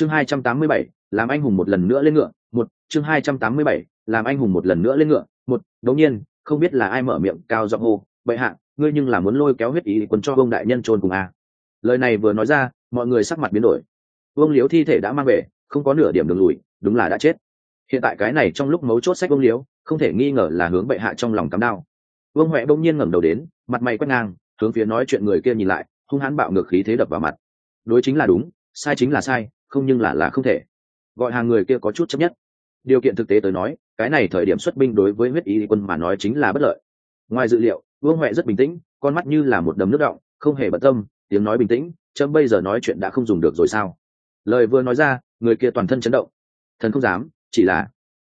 chương hai trăm tám mươi bảy, làm anh hùng một lần nữa lên ngựa, một, chương hai trăm tám mươi bảy, làm anh hùng một lần nữa lên ngựa, một đột nhiên, không biết là ai mở miệng cao giọng hô, bệ hạ, ngươi nhưng là muốn lôi kéo huyết ý quân cho vương đại nhân trôn cùng a. Lời này vừa nói ra, mọi người sắc mặt biến đổi. Vương liếu thi thể đã mang về, không có nửa điểm đường lùi, đúng là đã chết. Hiện tại cái này trong lúc mấu chốt sách vương liếu không thể nghi ngờ là hướng bệ hạ trong lòng cắm đao. Vương huệ bỗng nhiên ngẩng đầu đến, mặt mày quét ngang, hướng phía nói chuyện người kia nhìn lại, hung hãn bạo ngược khí thế đập vào mặt. Đối chính là đúng, sai chính là sai không nhưng là là không thể. Gọi hàng người kia có chút chấp nhất. Điều kiện thực tế tới nói, cái này thời điểm xuất binh đối với huyết y quân mà nói chính là bất lợi. Ngoài dự liệu, vương huệ rất bình tĩnh, con mắt như là một đầm nước động, không hề bận tâm, tiếng nói bình tĩnh trâm bây giờ nói chuyện đã không dùng được rồi sao? Lời vừa nói ra, người kia toàn thân chấn động. Thần không dám, chỉ là,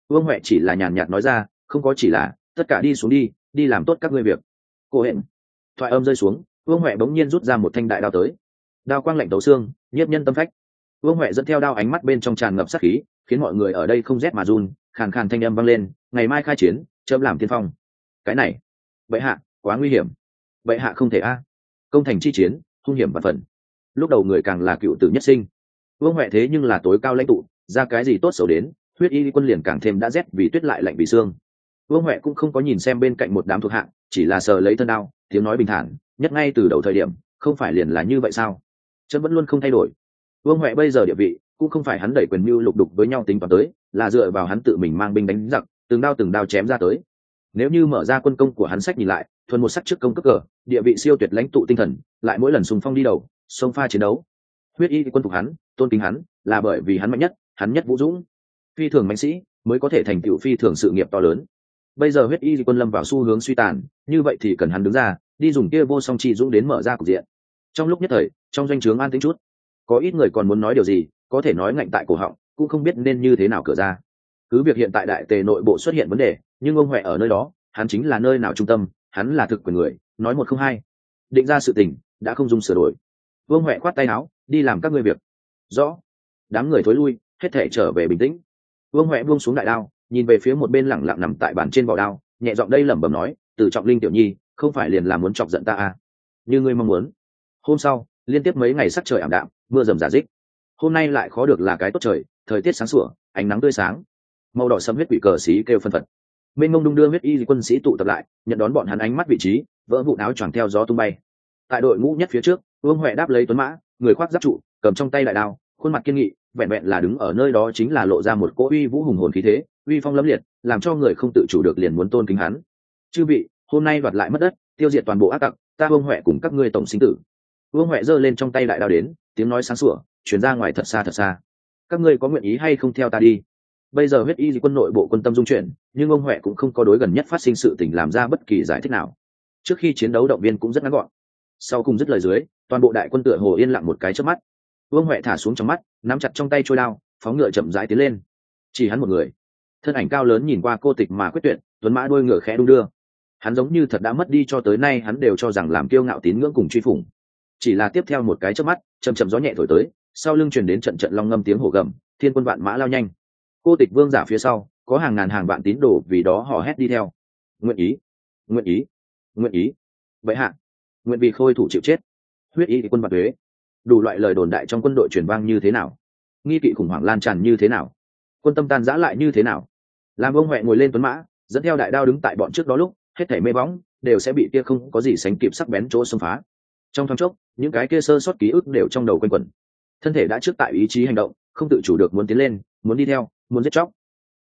vương huệ chỉ là nhàn nhạt nói ra, không có chỉ là, tất cả đi xuống đi đi làm tốt các ngươi việc. Cô hẹn thoại âm rơi xuống, vương huệ bỗng nhiên rút ra một thanh đại đao tới. Đao quang lạnh tấu xương, nhiếp nhân tâm phách vương huệ dẫn theo đao ánh mắt bên trong tràn ngập sát khí, khiến mọi người ở đây không rét mà run, khàn khàn thanh âm vang lên, ngày mai khai chiến, chấm làm tiên phong. Cái này, bệ hạ, quá nguy hiểm. Bệ hạ không thể a. Công thành chi chiến, hung hiểm và phần. Lúc đầu người càng là cựu tử nhất sinh. Vương huệ thế nhưng là tối cao lãnh tụ, ra cái gì tốt xấu đến, huyết y quân liền càng thêm đã rét vì tuyết lại lạnh vì xương. Vương huệ cũng không có nhìn xem bên cạnh một đám thuộc hạng, chỉ là sờ lấy thân đao, tiếng nói bình thản, nhất ngay từ đầu thời điểm, không phải liền là như vậy sao? Chân vẫn luôn không thay đổi vương huệ bây giờ địa vị, cũng không phải hắn đẩy quyền mưu lục đục với nhau tính toán tới, là dựa vào hắn tự mình mang binh đánh giặc, từng đao từng đao chém ra tới. Nếu như mở ra quân công của hắn sách nhìn lại, thuần một sắc trước công cấp cờ, địa vị siêu tuyệt lãnh tụ tinh thần, lại mỗi lần sùng phong đi đầu sông pha chiến đấu. Huyết y quân phục hắn, tôn kính hắn, là bởi vì hắn mạnh nhất, hắn nhất vũ dũng. Phi thường mạnh sĩ, mới có thể thành tựu phi thường sự nghiệp to lớn. Bây giờ huyết y quân lâm vào xu hướng suy tàn, như vậy thì cần hắn đứng ra, đi dùng kia vô song chi dũng đến mở ra cục diện. Trong lúc nhất thời, trong doanh trướng an tính chút có ít người còn muốn nói điều gì, có thể nói ngạnh tại cổ họng, cũng không biết nên như thế nào cửa ra. Cứ việc hiện tại đại tề nội bộ xuất hiện vấn đề, nhưng ông huệ ở nơi đó, hắn chính là nơi nào trung tâm, hắn là thực quyền người, nói một không hai. Định ra sự tình, đã không dùng sửa đổi. Vương huệ khoát tay áo, đi làm các ngươi việc. Rõ. Đám người thối lui, hết thể trở về bình tĩnh. Vương huệ buông xuống đại đao, nhìn về phía một bên lẳng lặng nằm tại bàn trên vỏ đao, nhẹ giọng đây lẩm bẩm nói, từ trọng linh tiểu nhi, không phải liền là muốn chọc giận ta à? Như ngươi mong muốn. Hôm sau liên tiếp mấy ngày sắc trời ảm đạm, mưa rầm giả dích hôm nay lại khó được là cái tốt trời, thời tiết sáng sủa, ánh nắng tươi sáng. Màu đỏ sâm huyết quỷ cờ xí kêu phân phật. Mênh mông đung đưa huyết y quân sĩ tụ tập lại, nhận đón bọn hắn ánh mắt vị trí, vỡ vụn áo choàng theo gió tung bay. Tại đội ngũ nhất phía trước, vương huệ đáp lấy tuấn mã, người khoác giáp trụ, cầm trong tay đại đao, khuôn mặt kiên nghị, vẹn vẹn là đứng ở nơi đó chính là lộ ra một cỗ uy vũ hùng hồn khí thế, uy phong lẫm liệt, làm cho người không tự chủ được liền muốn tôn kính hắn. Chư vị, hôm nay đoạt lại mất đất, tiêu diệt toàn bộ ác tặc, ta vương huệ cùng các ngươi tổng sinh tử vương huệ giơ lên trong tay đại đao đến, tiếng nói sáng sủa, chuyển ra ngoài thật xa thật xa. Các ngươi có nguyện ý hay không theo ta đi? Bây giờ huyết y quân nội bộ quân tâm dung chuyển, nhưng ông huệ cũng không có đối gần nhất phát sinh sự tình làm ra bất kỳ giải thích nào. Trước khi chiến đấu động viên cũng rất ngắn gọn. Sau cùng dứt lời dưới, toàn bộ đại quân tựa hồ yên lặng một cái trước mắt. Vương huệ thả xuống trong mắt, nắm chặt trong tay trôi đao, phóng ngựa chậm rãi tiến lên. Chỉ hắn một người. Thân ảnh cao lớn nhìn qua cô tịch mà quyết tuyệt, tuấn mã đôi ngựa khẽ đung đưa. Hắn giống như thật đã mất đi cho tới nay, hắn đều cho rằng làm kiêu ngạo tín ngưỡng cùng truy phủng chỉ là tiếp theo một cái chớp mắt chầm chậm gió nhẹ thổi tới, sau lưng truyền đến trận trận long ngâm tiếng hổ gầm, thiên quân vạn mã lao nhanh. Cô tịch vương giả phía sau, có hàng ngàn hàng vạn tín đồ vì đó họ hét đi theo. Nguyện ý nguyện ý nguyện ý. Vậy hạ, nguyện vì khôi thủ chịu chết. Huyết ý quân vạn thuế đủ loại lời đồn đại trong quân đội truyền vang như thế nào? Nghi kỵ khủng hoảng lan tràn như thế nào? Quân tâm tan giã lại như thế nào? Làm ông huệ ngồi lên tuấn mã, dẫn theo đại đao đứng tại bọn trước đó lúc, hết thảy mê bóng, đều sẽ bị kia không có gì sánh kịp sắc bén chỗ xâm phá trong thoáng chốc, những cái kia sơ sót ký ức đều trong đầu quanh quẩn. Thân thể đã trước tại ý chí hành động, không tự chủ được muốn tiến lên, muốn đi theo, muốn giết chóc.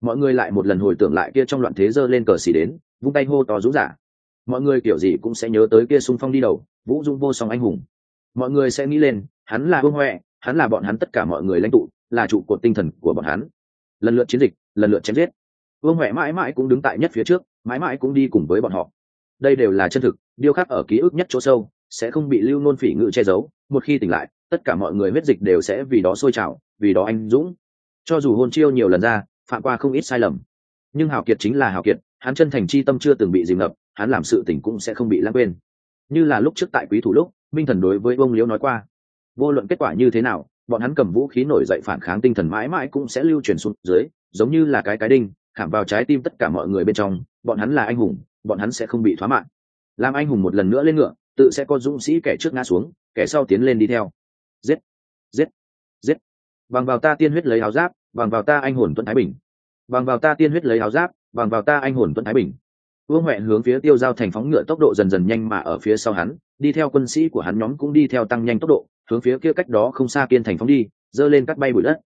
Mọi người lại một lần hồi tưởng lại kia trong loạn thế giơ lên cờ xì đến, vung tay hô to rũ giả mọi người kiểu gì cũng sẽ nhớ tới kia sung phong đi đầu, vũ dung vô song anh hùng. Mọi người sẽ nghĩ lên, hắn là vương huệ, hắn là bọn hắn tất cả mọi người lãnh tụ, là trụ cột tinh thần của bọn hắn. Lần lượt chiến dịch, lần lượt chém giết. Vương huệ mãi mãi cũng đứng tại nhất phía trước, mãi mãi cũng đi cùng với bọn họ. Đây đều là chân thực, điêu khắc ở ký ức nhất chỗ sâu sẽ không bị lưu nôn phỉ ngự che giấu, một khi tỉnh lại, tất cả mọi người huyết dịch đều sẽ vì đó sôi trào, vì đó anh dũng. Cho dù hôn chiêu nhiều lần ra, phạm qua không ít sai lầm. Nhưng hào kiệt chính là hào kiệt, hắn chân thành chi tâm chưa từng bị dìm ngập, hắn làm sự tình cũng sẽ không bị lãng quên. Như là lúc trước tại quý thủ lúc, minh thần đối với ông liễu nói qua, vô luận kết quả như thế nào, bọn hắn cầm vũ khí nổi dậy phản kháng tinh thần mãi mãi cũng sẽ lưu truyền xuống dưới, giống như là cái cái đinh, khảm vào trái tim tất cả mọi người bên trong, bọn hắn là anh hùng, bọn hắn sẽ không bị thoá mạng làm anh hùng một lần nữa lên ngựa tự sẽ có dũng sĩ kẻ trước ngã xuống, kẻ sau tiến lên đi theo. Giết giết giết. Bằng vào ta tiên huyết lấy áo giáp, bằng vào ta anh hồn tuấn thái bình. Bằng vào ta tiên huyết lấy áo giáp, bằng vào ta anh hồn tuấn thái bình. Vương huệ hướng phía tiêu giao thành phóng ngựa tốc độ dần dần nhanh mà ở phía sau hắn, đi theo quân sĩ của hắn nhóm cũng đi theo tăng nhanh tốc độ, hướng phía kia cách đó không xa kiên thành phóng đi dơ lên cắt bay bụi đất.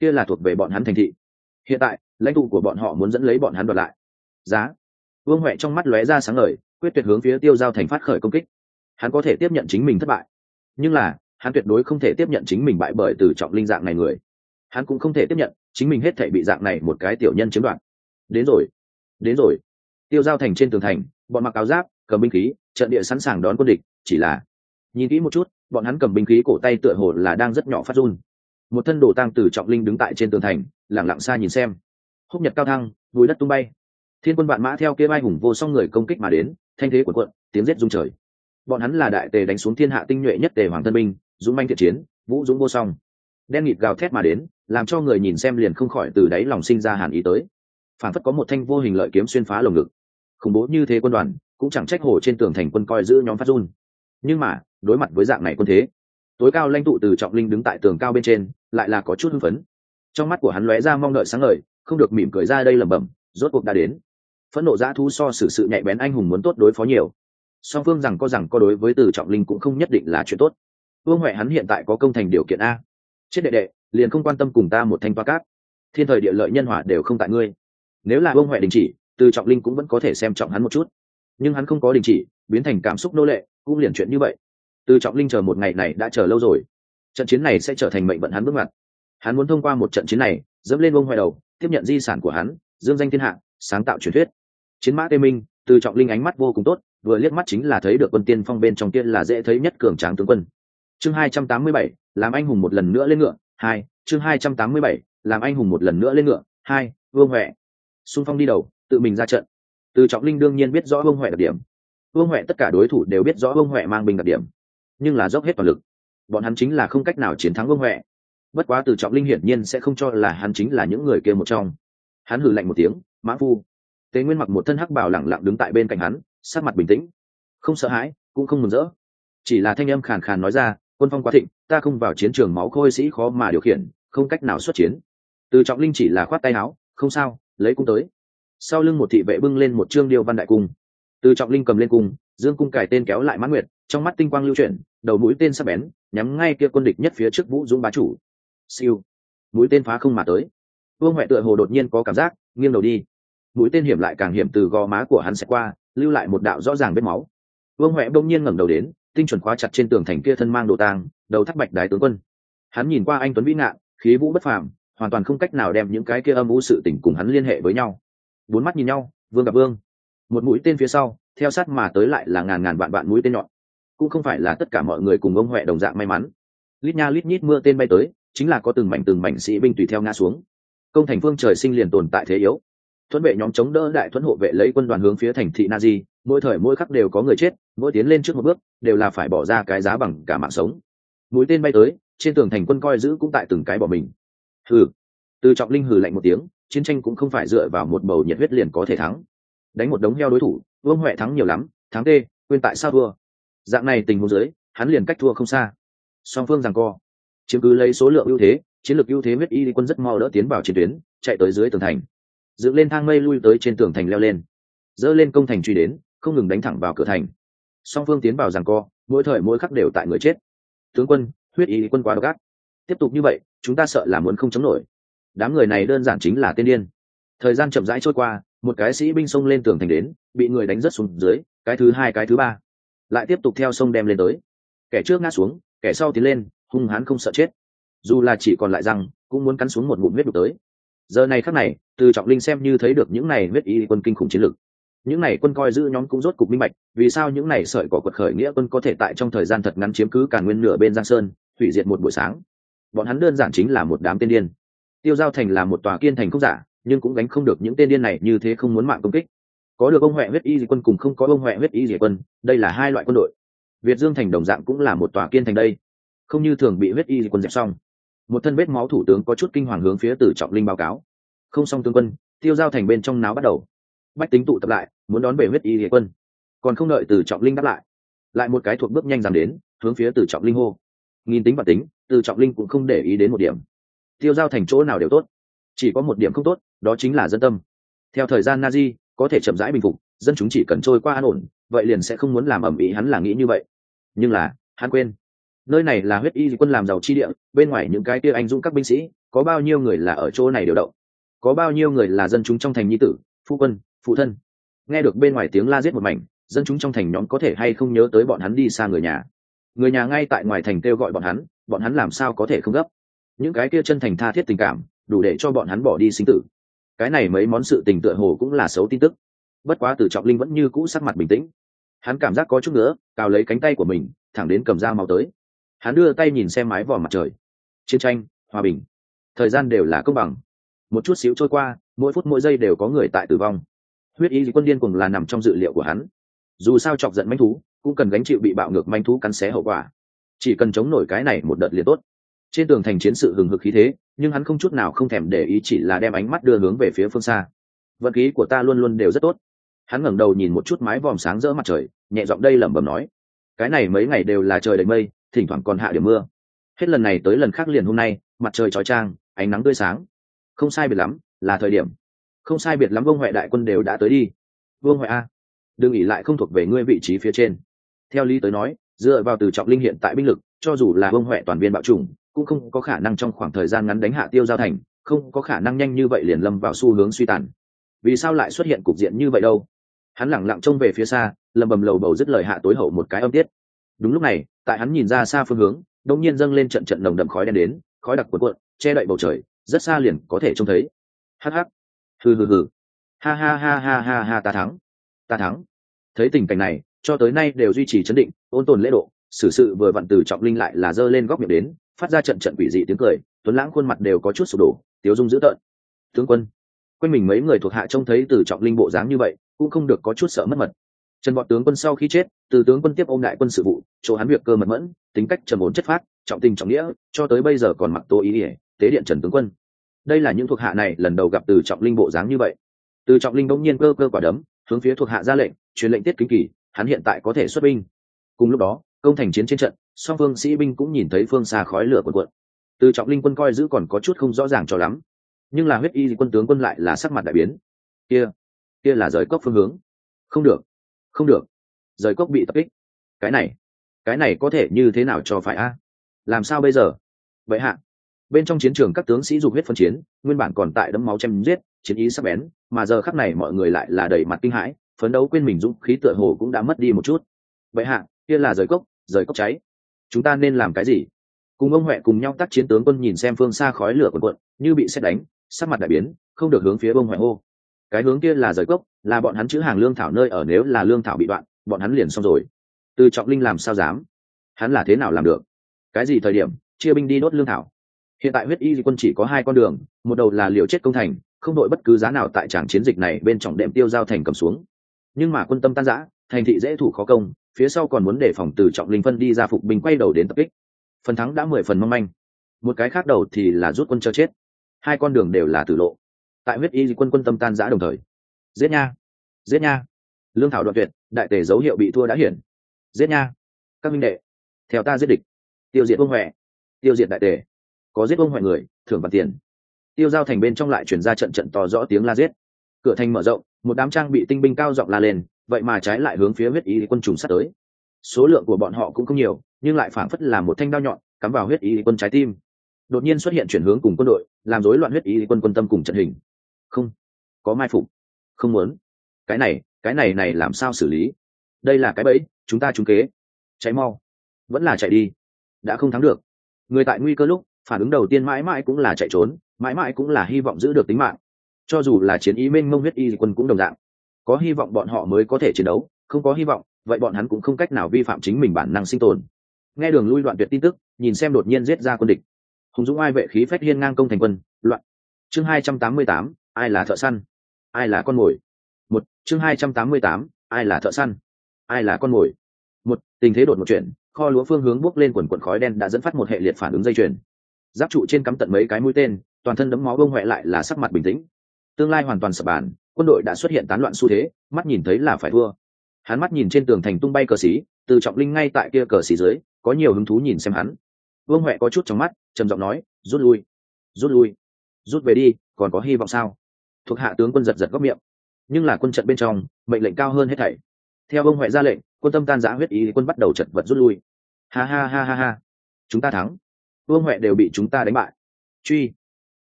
Kia là thuộc về bọn hắn thành thị. Hiện tại, lãnh tụ của bọn họ muốn dẫn lấy bọn hắn đoạt lại. Giá. Vương huệ trong mắt lóe ra sáng ngời, quyết tuyệt hướng phía tiêu giao thành phát khởi công kích hắn có thể tiếp nhận chính mình thất bại. Nhưng là, hắn tuyệt đối không thể tiếp nhận chính mình bại bởi từ trọng linh dạng này người. Hắn cũng không thể tiếp nhận chính mình hết thể bị dạng này một cái tiểu nhân chiếm đoạt. Đến rồi đến rồi. Tiêu giao thành trên tường thành, bọn mặc áo giáp, cầm binh khí, trận địa sẵn sàng đón quân địch, chỉ là, nhìn kỹ một chút, bọn hắn cầm binh khí cổ tay tựa hồ là đang rất nhỏ phát run. Một thân đồ tăng từ trọng linh đứng tại trên tường thành lẳng lặng xa nhìn xem. Húc nhật cao thăng, núi đất tung bay. Thiên quân vạn mã theo kia bay hùng vô song người công kích mà đến, thanh thế của quận tiếng rết rung trời bọn hắn là đại tề đánh xuống thiên hạ tinh nhuệ nhất tề hoàng thân binh, dũng manh thiện chiến, vũ dũng vô song. Đen nghịt gào thét mà đến, làm cho người nhìn xem liền không khỏi từ đáy lòng sinh ra hàn ý tới. Phản phất có một thanh vô hình lợi kiếm xuyên phá lồng ngực. Khủng bố như thế quân đoàn, cũng chẳng trách hồ trên tường thành quân coi giữ nhóm phát run. Nhưng mà, đối mặt với dạng này quân thế, tối cao lãnh tụ từ trọng linh đứng tại tường cao bên trên, lại là có chút hưng phấn. Trong mắt của hắn lóe ra mong đợi sáng ngời, không được mỉm cười ra đây lẩm bẩm, rốt cuộc đã đến. Phẫn nộ dã thu so xử sự nhạy bén anh hùng muốn tốt đối phó nhiều song phương rằng có rằng có đối với từ trọng linh cũng không nhất định là chuyện tốt. Vương huệ hắn hiện tại có công thành điều kiện a. Chết đệ đệ, liền không quan tâm cùng ta một thanh toa cát thiên thời địa lợi nhân hòa đều không tại ngươi. Nếu là vương huệ đình chỉ, từ trọng linh cũng vẫn có thể xem trọng hắn một chút. Nhưng hắn không có đình chỉ, biến thành cảm xúc nô lệ, cũng liền chuyện như vậy. Từ trọng linh chờ một ngày này đã chờ lâu rồi. Trận chiến này sẽ trở thành mệnh vận hắn bước ngoặt. Hắn muốn thông qua một trận chiến này, dẫm lên vương huệ đầu, tiếp nhận di sản của hắn, dương danh thiên hạ, sáng tạo truyền thuyết. Chiến mã tê minh, từ trọng linh ánh mắt vô cùng tốt vừa liếc mắt chính là thấy được quân tiên phong bên trong kia là dễ thấy nhất cường tráng tướng quân. Chương hai trăm tám mươi bảy, làm anh hùng một lần nữa lên ngựa, hai, chương hai trăm tám mươi bảy, làm anh hùng một lần nữa lên ngựa, hai, vương huệ. Xung phong đi đầu, tự mình ra trận. Từ trọng linh đương nhiên biết rõ vương huệ đặc điểm. Vương huệ tất cả đối thủ đều biết rõ vương huệ mang binh đặc điểm. Nhưng là dốc hết toàn lực. Bọn hắn chính là không cách nào chiến thắng vương huệ. Bất quá từ trọng linh hiển nhiên sẽ không cho là hắn chính là những người kia một trong. Hắn hử lạnh một tiếng, mã phu. Tế nguyên mặc một thân hắc bảo lẳng lặng đứng tại bên cạnh hắn sát mặt bình tĩnh. Không sợ hãi, cũng không mừng rỡ. Chỉ là thanh âm khàn khàn nói ra, quân phong quá thịnh, ta không vào chiến trường máu khôi sĩ khó mà điều khiển, không cách nào xuất chiến. Từ trọng linh chỉ là khoát tay áo, không sao, lấy cung tới. Sau lưng một thị vệ bưng lên một chương điêu văn đại cung. Từ trọng linh cầm lên cung, dương cung cải tên kéo lại mãn nguyệt, trong mắt tinh quang lưu chuyển, đầu mũi tên sắp bén, nhắm ngay kia quân địch nhất phía trước vũ dũng bá chủ. Siêu. Mũi tên phá không mà tới. Vương huệ tựa hồ đột nhiên có cảm giác, nghiêng đầu đi. Mũi tên hiểm lại càng hiểm từ gò má của hắn sẽ qua lưu lại một đạo rõ ràng vết máu. Vương huệ bỗng nhiên ngẩng đầu đến, tinh chuẩn khóa chặt trên tường thành kia thân mang đồ tang, đầu thắt bạch đái tướng quân. Hắn nhìn qua anh tuấn vĩ ngạn, khí vũ bất phàm, hoàn toàn không cách nào đem những cái kia âm u sự tình cùng hắn liên hệ với nhau. Bốn mắt nhìn nhau, vương gặp vương. Một mũi tên phía sau, theo sát mà tới lại là ngàn ngàn vạn vạn mũi tên nhọn. Cũng không phải là tất cả mọi người cùng ông huệ đồng dạng may mắn. Lít nha lít nhít mưa tên bay tới, chính là có từng mảnh từng mảnh sĩ binh tùy theo ngã xuống. Công thành phương trời sinh liền tồn tại thế yếu thuẫn vệ nhóm chống đỡ đại thuẫn hộ vệ lấy quân đoàn hướng phía thành thị na di, mỗi thời mỗi khắc đều có người chết, mỗi tiến lên trước một bước, đều là phải bỏ ra cái giá bằng cả mạng sống. Mũi tên bay tới, trên tường thành quân coi giữ cũng tại từng cái bỏ mình. Hừ. Từ trọng linh hừ lạnh một tiếng, chiến tranh cũng không phải dựa vào một bầu nhiệt huyết liền có thể thắng. Đánh một đống heo đối thủ, vương huệ thắng nhiều lắm, thắng tê, quên tại sao thua? Dạng này tình huống dưới, hắn liền cách thua không xa. Song phương rằng co. Chiếm cứ lấy số lượng ưu thế, chiến lược ưu thế huyết y quân rất mau đỡ tiến vào chiến tuyến, chạy tới dưới tường thành dựng lên thang mây lui tới trên tường thành leo lên. Dỡ lên công thành truy đến không ngừng đánh thẳng vào cửa thành. Song phương tiến vào rằng co mỗi thời mỗi khắc đều tại người chết. Tướng quân huyết ý quân quá độc ác. Tiếp tục như vậy chúng ta sợ là muốn không chống nổi. Đám người này đơn giản chính là tiên điên. Thời gian chậm rãi trôi qua một cái sĩ binh xông lên tường thành đến bị người đánh rất xuống dưới cái thứ hai cái thứ ba. Lại tiếp tục theo sông đem lên tới. Kẻ trước ngã xuống kẻ sau tiến lên hung hãn không sợ chết. Dù là chỉ còn lại rằng, cũng muốn cắn xuống một ngụm huyết đục tới. Giờ này khắc này từ trọng linh xem như thấy được những này huyết y quân kinh khủng chiến lực. Những này quân coi giữ nhóm cũng rốt cục minh bạch, vì sao những này sợi cỏ quật khởi nghĩa quân có thể tại trong thời gian thật ngắn chiếm cứ cả nguyên nửa bên giang sơn, hủy diệt một buổi sáng. Bọn hắn đơn giản chính là một đám tên điên. Tiêu giao thành là một tòa kiên thành không giả, nhưng cũng gánh không được những tên điên này như thế không muốn mạng công kích. Có được ông huệ huyết y dị quân cùng không có ông huệ huyết y dị quân, đây là hai loại quân đội. Việt dương thành đồng dạng cũng là một tòa kiên thành đây. Không như thường bị huyết y dị quân dẹp xong. Một thân vết máu thủ tướng có chút kinh hoàng hướng phía từ trọng linh báo cáo không xong tướng quân, tiêu giao thành bên trong náo bắt đầu. Bách tính tụ tập lại, muốn đón về huyết y địa quân. Còn không đợi từ trọng linh đáp lại lại một cái thuộc bước nhanh dàn đến, hướng phía từ trọng linh hô. Nghìn tính và tính, từ trọng linh cũng không để ý đến một điểm. Tiêu giao thành chỗ nào đều tốt, chỉ có một điểm không tốt, đó chính là dân tâm. Theo thời gian na di, có thể chậm rãi bình phục, dân chúng chỉ cần trôi qua an ổn, vậy liền sẽ không muốn làm ẩm ĩ hắn là nghĩ như vậy. Nhưng là, hắn quên. Nơi này là huyết y quân làm giàu chi địa, bên ngoài những cái kia anh dũng các binh sĩ, có bao nhiêu người là ở chỗ này điều động? Có bao nhiêu người là dân chúng trong thành nhi tử, phu quân, phụ thân? Nghe được bên ngoài tiếng la giết một mảnh, dân chúng trong thành nhóm có thể hay không nhớ tới bọn hắn đi xa người nhà? Người nhà ngay tại ngoài thành kêu gọi bọn hắn bọn hắn làm sao có thể không gấp? Những cái kia chân thành tha thiết tình cảm, đủ để cho bọn hắn bỏ đi sinh tử. Cái này mấy món sự tình tựa hồ cũng là xấu tin tức. Bất quá từ trọng linh vẫn như cũ sắc mặt bình tĩnh. Hắn cảm giác có chút nữa, cào lấy cánh tay của mình, thẳng đến cầm dao màu tới. Hắn đưa tay nhìn xem mái vỏ mặt trời. Chiến tranh, hòa bình. Thời gian đều là công bằng một chút xíu trôi qua, mỗi phút mỗi giây đều có người tại tử vong. Huyết y quân điên cùng là nằm trong dự liệu của hắn. Dù sao chọc giận manh thú, cũng cần gánh chịu bị bạo ngược manh thú cắn xé hậu quả. Chỉ cần chống nổi cái này một đợt liền tốt. Trên tường thành chiến sự hừng hực khí thế, nhưng hắn không chút nào không thèm để ý chỉ là đem ánh mắt đưa hướng về phía phương xa. Vận khí của ta luôn luôn đều rất tốt. Hắn ngẩng đầu nhìn một chút mái vòm sáng rỡ mặt trời, nhẹ giọng đây lẩm bẩm nói, cái này mấy ngày đều là trời đầy mây, thỉnh thoảng còn hạ điểm mưa. Hết lần này tới lần khác liền hôm nay, mặt trời chói trang ánh nắng tươi sáng không sai biệt lắm, là thời điểm. Không sai biệt lắm vương huệ đại quân đều đã tới đi. Vương huệ a, đừng ỉ lại không thuộc về ngươi vị trí phía trên. Theo lý tới nói, dựa vào từ trọng linh hiện tại binh lực, cho dù là vương huệ toàn viên bạo chủng, cũng không có khả năng trong khoảng thời gian ngắn đánh hạ tiêu giao thành, không có khả năng nhanh như vậy liền lâm vào xu hướng suy tàn. Vì sao lại xuất hiện cục diện như vậy đâu? Hắn lẳng lặng trông về phía xa, lầm bầm lầu bầu dứt lời hạ tối hậu một cái âm tiết. Đúng lúc này, tại hắn nhìn ra xa phương hướng đông nhiên dâng lên trận trận nồng đậm khói đen đến, khói đặc cuộn cuộn, che đậy bầu trời rất xa liền có thể trông thấy. Hh hừ hừ hừ. Ha ha ha ha ha ha, ta thắng. Ta thắng. Thấy tình cảnh này, cho tới nay đều duy trì chấn định, ôn tồn lễ độ, xử sự vừa vặn từ trọng linh lại là giơ lên góc miệng đến, phát ra trận trận quỷ dị tiếng cười, tuấn lãng khuôn mặt đều có chút sụp đổ, tiếu dung dữ tợn. Tướng quân, quanh mình mấy người thuộc hạ trông thấy từ trọng linh bộ dáng như vậy, cũng không được có chút sợ mất mật. Trần bọn tướng quân sau khi chết, từ tướng quân tiếp ôm đại quân sự vụ, chỗ hắn việc cơ mật mẫn, tính cách trầm ổn chất phát trọng tình trọng nghĩa, cho tới bây giờ còn mặc tô ý ỉa tế điện trần tướng quân. Đây là những thuộc hạ này lần đầu gặp từ trọng linh bộ dáng như vậy. Từ trọng linh bỗng nhiên cơ cơ quả đấm, hướng phía thuộc hạ ra lệnh, truyền lệnh tiết kính kỳ, hắn hiện tại có thể xuất binh. Cùng lúc đó, công thành chiến trên trận, song phương sĩ binh cũng nhìn thấy phương xa khói lửa quần quận từ trọng linh quân coi giữ còn có chút không rõ ràng cho lắm. Nhưng là huyết y quân tướng quân lại là sắc mặt đại biến. Kia kia là rời cốc phương hướng. Không được không được. Rời cốc bị tập kích. Cái này cái này có thể như thế nào cho phải a? Làm sao bây giờ? Vậy hạ bên trong chiến trường các tướng sĩ dục huyết phân chiến, nguyên bản còn tại đấm máu chém giết, chiến ý sắc bén, mà giờ khắc này mọi người lại là đầy mặt kinh hãi, phấn đấu quên mình dũng khí tựa hồ cũng đã mất đi một chút. Vậy hạ, kia là rời cốc rời cốc cháy. Chúng ta nên làm cái gì? Cùng ông huệ cùng nhau tác chiến tướng quân nhìn xem phương xa khói lửa quần quận như bị xét đánh, sắc mặt đại biến, không được hướng phía ông huệ hô. Cái hướng kia là rời cốc, là bọn hắn chữ hàng lương thảo nơi ở, nếu là lương thảo bị đoạn, bọn hắn liền xong rồi. Từ trọng linh làm sao dám? Hắn là thế nào làm được? Cái gì thời điểm, chia binh đi đốt lương thảo? Hiện tại huyết y quân chỉ có hai con đường, một đầu là liều chết công thành, không đội bất cứ giá nào tại tràng chiến dịch này bên trọng đệm tiêu giao thành cầm xuống. Nhưng mà quân tâm tan giã thành thị dễ thủ khó công, phía sau còn muốn đề phòng từ trọng linh phân đi ra phục binh quay đầu đến tập kích. Phần thắng đã mười phần mong manh. Một cái khác đầu thì là rút quân cho chết. Hai con đường đều là tử lộ. Tại huyết y quân quân tâm tan giã đồng thời. Giết nha. Giết nha. Lương thảo đoạn tuyệt, đại tề dấu hiệu bị thua đã hiển. Giết nha. Các minh đệ, theo ta giết địch. Tiêu diệt vương huệ. Tiêu diệt đại tề có giết ông hoài người, thưởng bằng tiền. Tiêu giao thành bên trong lại chuyển ra trận trận to rõ tiếng la giết. Cửa thành mở rộng, một đám trang bị tinh binh cao giọng la lên, vậy mà trái lại hướng phía huyết ý quân trùng sát tới. Số lượng của bọn họ cũng không nhiều, nhưng lại phảng phất là một thanh đao nhọn, cắm vào huyết ý quân trái tim. Đột nhiên xuất hiện chuyển hướng cùng quân đội, làm rối loạn huyết ý quân quân tâm cùng trận hình. Không, có mai phục. Không muốn. Cái này cái này này làm sao xử lý? Đây là cái bẫy, chúng ta trúng kế. Cháy mau. Vẫn là chạy đi. Đã không thắng được. Người tại nguy cơ lúc phản ứng đầu tiên mãi mãi cũng là chạy trốn, mãi mãi cũng là hy vọng giữ được tính mạng. Cho dù là chiến ý mênh mông huyết y quân cũng đồng dạng. Có hy vọng bọn họ mới có thể chiến đấu, không có hy vọng, vậy bọn hắn cũng không cách nào vi phạm chính mình bản năng sinh tồn. Nghe đường lui đoạn tuyệt tin tức, nhìn xem đột nhiên giết ra quân địch. Hùng dũng ai vệ khí phách hiên ngang công thành quân, loạn. Chương hai trăm tám mươi tám, ai là thợ săn? Ai là con mồi? Một, chương hai trăm tám mươi tám, ai là thợ săn? Ai là con mồi? Một, tình thế đột một chuyện kho lúa phương hướng bước lên quần quần khói đen đã dẫn phát một hệ liệt phản ứng dây chuyền giáp trụ trên cắm tận mấy cái mũi tên, toàn thân đấm máu bông huệ lại là sắc mặt bình tĩnh. Tương lai hoàn toàn sập bàn quân đội đã xuất hiện tán loạn xu thế, mắt nhìn thấy là phải thua. Hắn mắt nhìn trên tường thành tung bay cờ xí, từ trọng linh ngay tại kia cờ xí dưới, có nhiều hứng thú nhìn xem hắn. Vương huệ có chút trong mắt, trầm giọng nói, rút lui rút lui, rút về đi, còn có hy vọng sao? Thuộc hạ tướng quân giật giật góc miệng. Nhưng là quân trận bên trong, mệnh lệnh cao hơn hết thảy. Theo ông huệ ra lệnh, quân tâm tan giã huyết ý, quân bắt đầu chật vật rút lui. Ha ha ha ha ha. Chúng ta thắng vương huệ đều bị chúng ta đánh bại. Truy,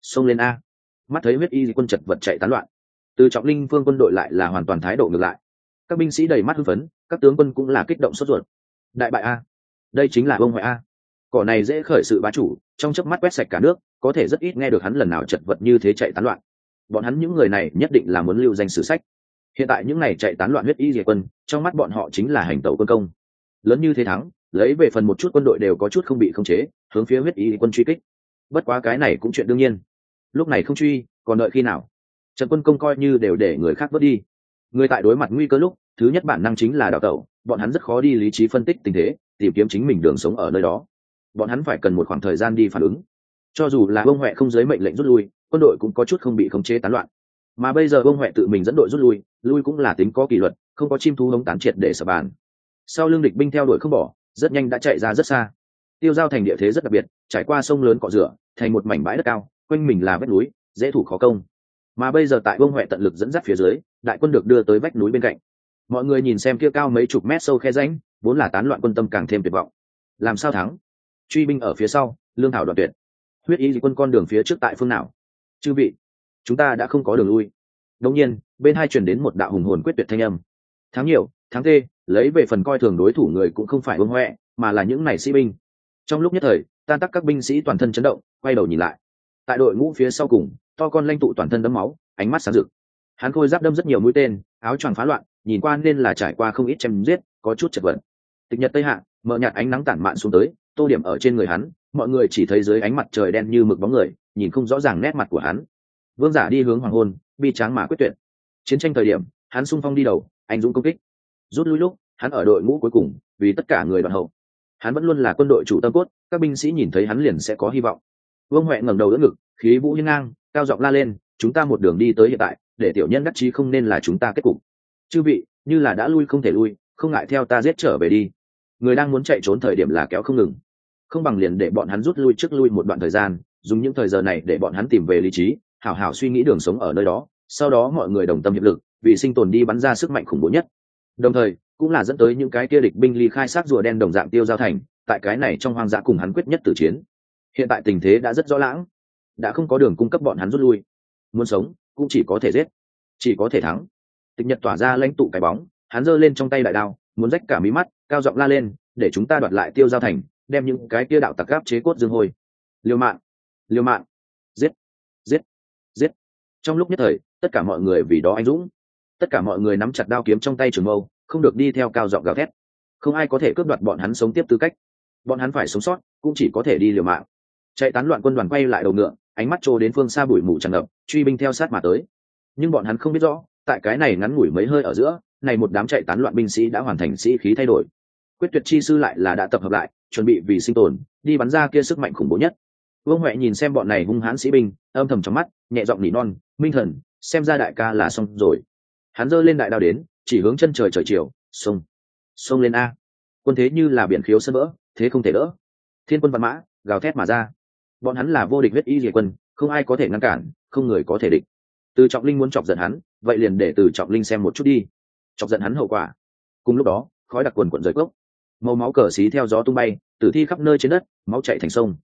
xông lên a. Mắt thấy huyết y quân chật vật chạy tán loạn. Từ trọng linh phương quân đội lại là hoàn toàn thái độ ngược lại. Các binh sĩ đầy mắt hưng phấn, các tướng quân cũng là kích động sốt ruột. Đại bại a. Đây chính là vương huệ a. Cỏ này dễ khởi sự bá chủ, trong chớp mắt quét sạch cả nước, có thể rất ít nghe được hắn lần nào chật vật như thế chạy tán loạn. Bọn hắn những người này nhất định là muốn lưu danh sử sách. Hiện tại những này chạy tán loạn huyết y diệt quân, trong mắt bọn họ chính là hành tẩu quân công. Lớn như thế thắng, lấy về phần một chút quân đội đều có chút không bị khống chế hướng phía huyết y quân truy kích. Bất quá cái này cũng chuyện đương nhiên. Lúc này không truy, còn đợi khi nào? Trận quân công coi như đều để người khác bớt đi. Người tại đối mặt nguy cơ lúc, thứ nhất bản năng chính là đào tẩu, bọn hắn rất khó đi lý trí phân tích tình thế, tìm kiếm chính mình đường sống ở nơi đó. Bọn hắn phải cần một khoảng thời gian đi phản ứng. Cho dù là bông huệ không giới mệnh lệnh rút lui, quân đội cũng có chút không bị khống chế tán loạn. Mà bây giờ bông huệ tự mình dẫn đội rút lui lui cũng là tính có kỷ luật, không có chim thú hống tán triệt để sập bàn. Sau lương địch binh theo đuổi không bỏ, rất nhanh đã chạy ra rất xa tiêu giao thành địa thế rất đặc biệt, trải qua sông lớn cọ rửa, thành một mảnh bãi đất cao, quanh mình là vách núi, dễ thủ khó công. Mà bây giờ tại bông huệ tận lực dẫn dắt phía dưới, đại quân được đưa tới vách núi bên cạnh. Mọi người nhìn xem kia cao mấy chục mét sâu khe ránh vốn là tán loạn quân tâm càng thêm tuyệt vọng. Làm sao thắng? Truy binh ở phía sau, lương thảo đoạn tuyệt. Huyết gì quân con đường phía trước tại phương nào? Chư vị, chúng ta đã không có đường lui. Đông nhiên, bên hai truyền đến một đạo hùng hồn quyết tuyệt thanh âm. Thắng nhiều, thắng tê, lấy về phần coi thường đối thủ người cũng không phải vương huệ, mà là những này sĩ binh trong lúc nhất thời, tan tác các binh sĩ toàn thân chấn động, quay đầu nhìn lại. Tại đội ngũ phía sau cùng, to con lanh tụ toàn thân đấm máu, ánh mắt sáng rực. Hắn khôi giáp đâm rất nhiều mũi tên, áo choàng phá loạn, nhìn qua nên là trải qua không ít chém giết, có chút chật vật. Tịch nhật tây hạ, mở nhạt ánh nắng tản mạn xuống tới, tô điểm ở trên người hắn, mọi người chỉ thấy dưới ánh mặt trời đen như mực bóng người, nhìn không rõ ràng nét mặt của hắn. Vương giả đi hướng hoàng hôn, bi tráng mà quyết tuyệt. Chiến tranh thời điểm, hắn sung phong đi đầu, anh dũng công kích. Rút lui lúc, hắn ở đội ngũ cuối cùng, vì tất cả người đoàn hậu hắn vẫn luôn là quân đội chủ tâm cốt, các binh sĩ nhìn thấy hắn liền sẽ có hy vọng. Vương huệ ngẩng đầu đỡ ngực, khí vũ hiên ngang, cao giọng la lên, chúng ta một đường đi tới hiện tại, để tiểu nhân đắc chí không nên là chúng ta kết cục. Chư vị, như là đã lui không thể lui, không ngại theo ta giết trở về đi. Người đang muốn chạy trốn thời điểm là kéo không ngừng. Không bằng liền để bọn hắn rút lui trước lui một đoạn thời gian, dùng những thời giờ này để bọn hắn tìm về lý trí, hảo hảo suy nghĩ đường sống ở nơi đó, sau đó mọi người đồng tâm hiệp lực, vì sinh tồn đi bắn ra sức mạnh khủng bố nhất. Đồng thời cũng là dẫn tới những cái kia địch binh ly khai sát rùa đen đồng dạng tiêu giao thành, tại cái này trong hoang dã cùng hắn quyết nhất tử chiến. Hiện tại tình thế đã rất rõ lãng. Đã không có đường cung cấp bọn hắn rút lui. Muốn sống, cũng chỉ có thể giết. Chỉ có thể thắng. Tịch nhật tỏa ra lãnh tụ cái bóng, hắn giơ lên trong tay đại đao, muốn rách cả mí mắt, cao giọng la lên, để chúng ta đoạt lại tiêu giao thành, đem những cái kia đạo tặc gáp chế cốt dương hồi liều mạng liều mạng giết giết giết. Trong lúc nhất thời, tất cả mọi người vì đó anh dũng. Tất cả mọi người nắm chặt đao kiếm trong tay trường mâu không được đi theo cao giọng gào thét. Không ai có thể cướp đoạt bọn hắn sống tiếp tư cách. Bọn hắn phải sống sót, cũng chỉ có thể đi liều mạng. Chạy tán loạn quân đoàn quay lại đầu ngựa, ánh mắt trô đến phương xa bụi mù tràn ngập, truy binh theo sát mà tới. Nhưng bọn hắn không biết rõ, tại cái này ngắn ngủi mấy hơi ở giữa, này một đám chạy tán loạn binh sĩ đã hoàn thành sĩ khí thay đổi. Quyết tuyệt chi sư lại là đã tập hợp lại, chuẩn bị vì sinh tồn, đi bắn ra kia sức mạnh khủng bố nhất. Vương huệ nhìn xem bọn này hung hãn sĩ binh, âm thầm trong mắt, nhẹ giọng nỉ non, minh thần, xem ra đại ca là xong rồi. Hắn giơ lên đại đao đến chỉ hướng chân trời trời chiều, sông sông lên a. Quân thế như là biển khiếu sân vỡ, thế không thể đỡ. Thiên quân văn mã, gào thét mà ra. Bọn hắn là vô địch huyết y diệt quân, không ai có thể ngăn cản, không người có thể địch. Từ trọng linh muốn chọc giận hắn, vậy liền để từ trọng linh xem một chút đi. Chọc giận hắn hậu quả. Cùng lúc đó, khói đặc quần quận rời cốc. Màu máu cờ xí theo gió tung bay, tử thi khắp nơi trên đất, máu chạy thành sông.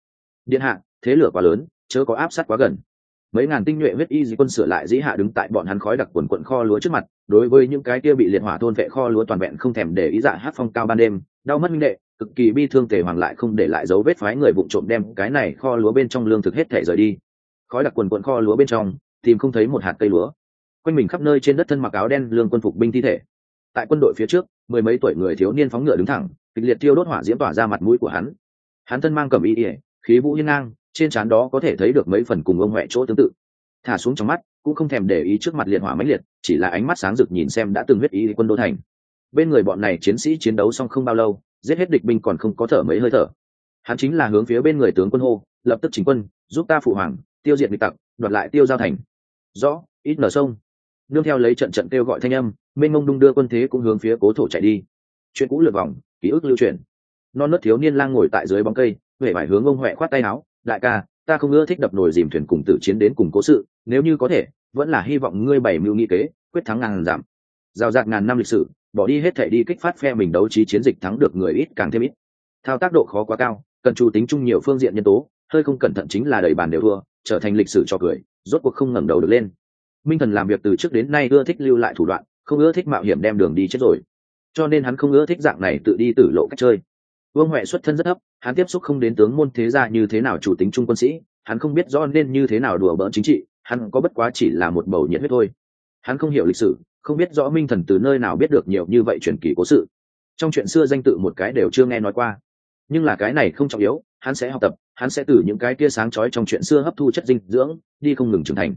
Điện hạ, thế lửa quá lớn, chớ có áp sát quá gần. Mấy ngàn tinh nhuệ huyết y dĩ quân sửa lại dĩ hạ đứng tại bọn hắn khói đặc quần quận kho lúa trước mặt đối với những cái kia bị liệt hỏa thôn vệ kho lúa toàn vẹn không thèm để ý dạ hát phong cao ban đêm, đau mất minh đệ, cực kỳ bi thương tề hoàng lại không để lại dấu vết phái người vụ trộm đem cái này kho lúa bên trong lương thực hết thể rời đi. Khói đặc quần quận kho lúa bên trong, tìm không thấy một hạt cây lúa. Quanh mình khắp nơi trên đất thân mặc áo đen lương quân phục binh thi thể. Tại quân đội phía trước, mười mấy tuổi người thiếu niên phóng ngựa đứng thẳng, kịch liệt tiêu đốt hỏa diễm tỏa ra mặt mũi của hắn. Hắn thân mang cầm y ỉa khí vũ hiên ngang, trên trán đó có thể thấy được mấy phần cùng ông huệ chỗ tương tự. Thả xuống trong mắt cũng không thèm để ý trước mặt liệt hỏa mãnh liệt, chỉ là ánh mắt sáng rực nhìn xem đã từng huyết ý quân đô thành. Bên người bọn này chiến sĩ chiến đấu xong không bao lâu, giết hết địch binh còn không có thở mấy hơi thở. Hắn chính là hướng phía bên người tướng quân hô, lập tức chính quân, giúp ta phụ hoàng, tiêu diệt địch tặc, đoạt lại tiêu giao thành. Rõ, ít nở sông. Nương theo lấy trận trận kêu gọi thanh âm mênh mông đung đưa quân thế cũng hướng phía cố thổ chạy đi. Chuyện cũ lượt vòng, ký ức lưu truyền. Non nớt thiếu niên lang ngồi tại dưới bóng cây huệ vải hướng ông huệ khoát tay áo, đại ca, ta không ưa thích đập nồi dìm thuyền cùng tử chiến đến cùng cố sự, nếu như có thể vẫn là hy vọng ngươi bày mưu nghị kế, quyết thắng ngàn giảm. Giao dạt ngàn năm lịch sử, bỏ đi hết thể đi kích phát phe mình đấu trí chiến dịch thắng được người ít càng thêm ít. Thao tác độ khó quá cao, cần chủ tính chung nhiều phương diện nhân tố, hơi không cẩn thận chính là đẩy bàn đều thua, trở thành lịch sử cho cười, rốt cuộc không ngẩng đầu được lên. Minh thần làm việc từ trước đến nay ưa thích lưu lại thủ đoạn, không ưa thích mạo hiểm đem đường đi chết rồi. Cho nên hắn không ưa thích dạng này tự đi tử lộ cách chơi. Vương huệ xuất thân rất thấp, hắn tiếp xúc không đến tướng môn thế gia như thế nào chủ tính trung quân sĩ, hắn không biết rõ nên như thế nào đùa bỡn chính trị hắn có bất quá chỉ là một bầu nhiệt huyết thôi. Hắn không hiểu lịch sử, không biết rõ minh thần từ nơi nào biết được nhiều như vậy truyền kỳ cố sự. Trong chuyện xưa danh tự một cái đều chưa nghe nói qua. Nhưng là cái này không trọng yếu, hắn sẽ học tập, hắn sẽ từ những cái kia sáng trói trong chuyện xưa hấp thu chất dinh dưỡng, đi không ngừng trưởng thành.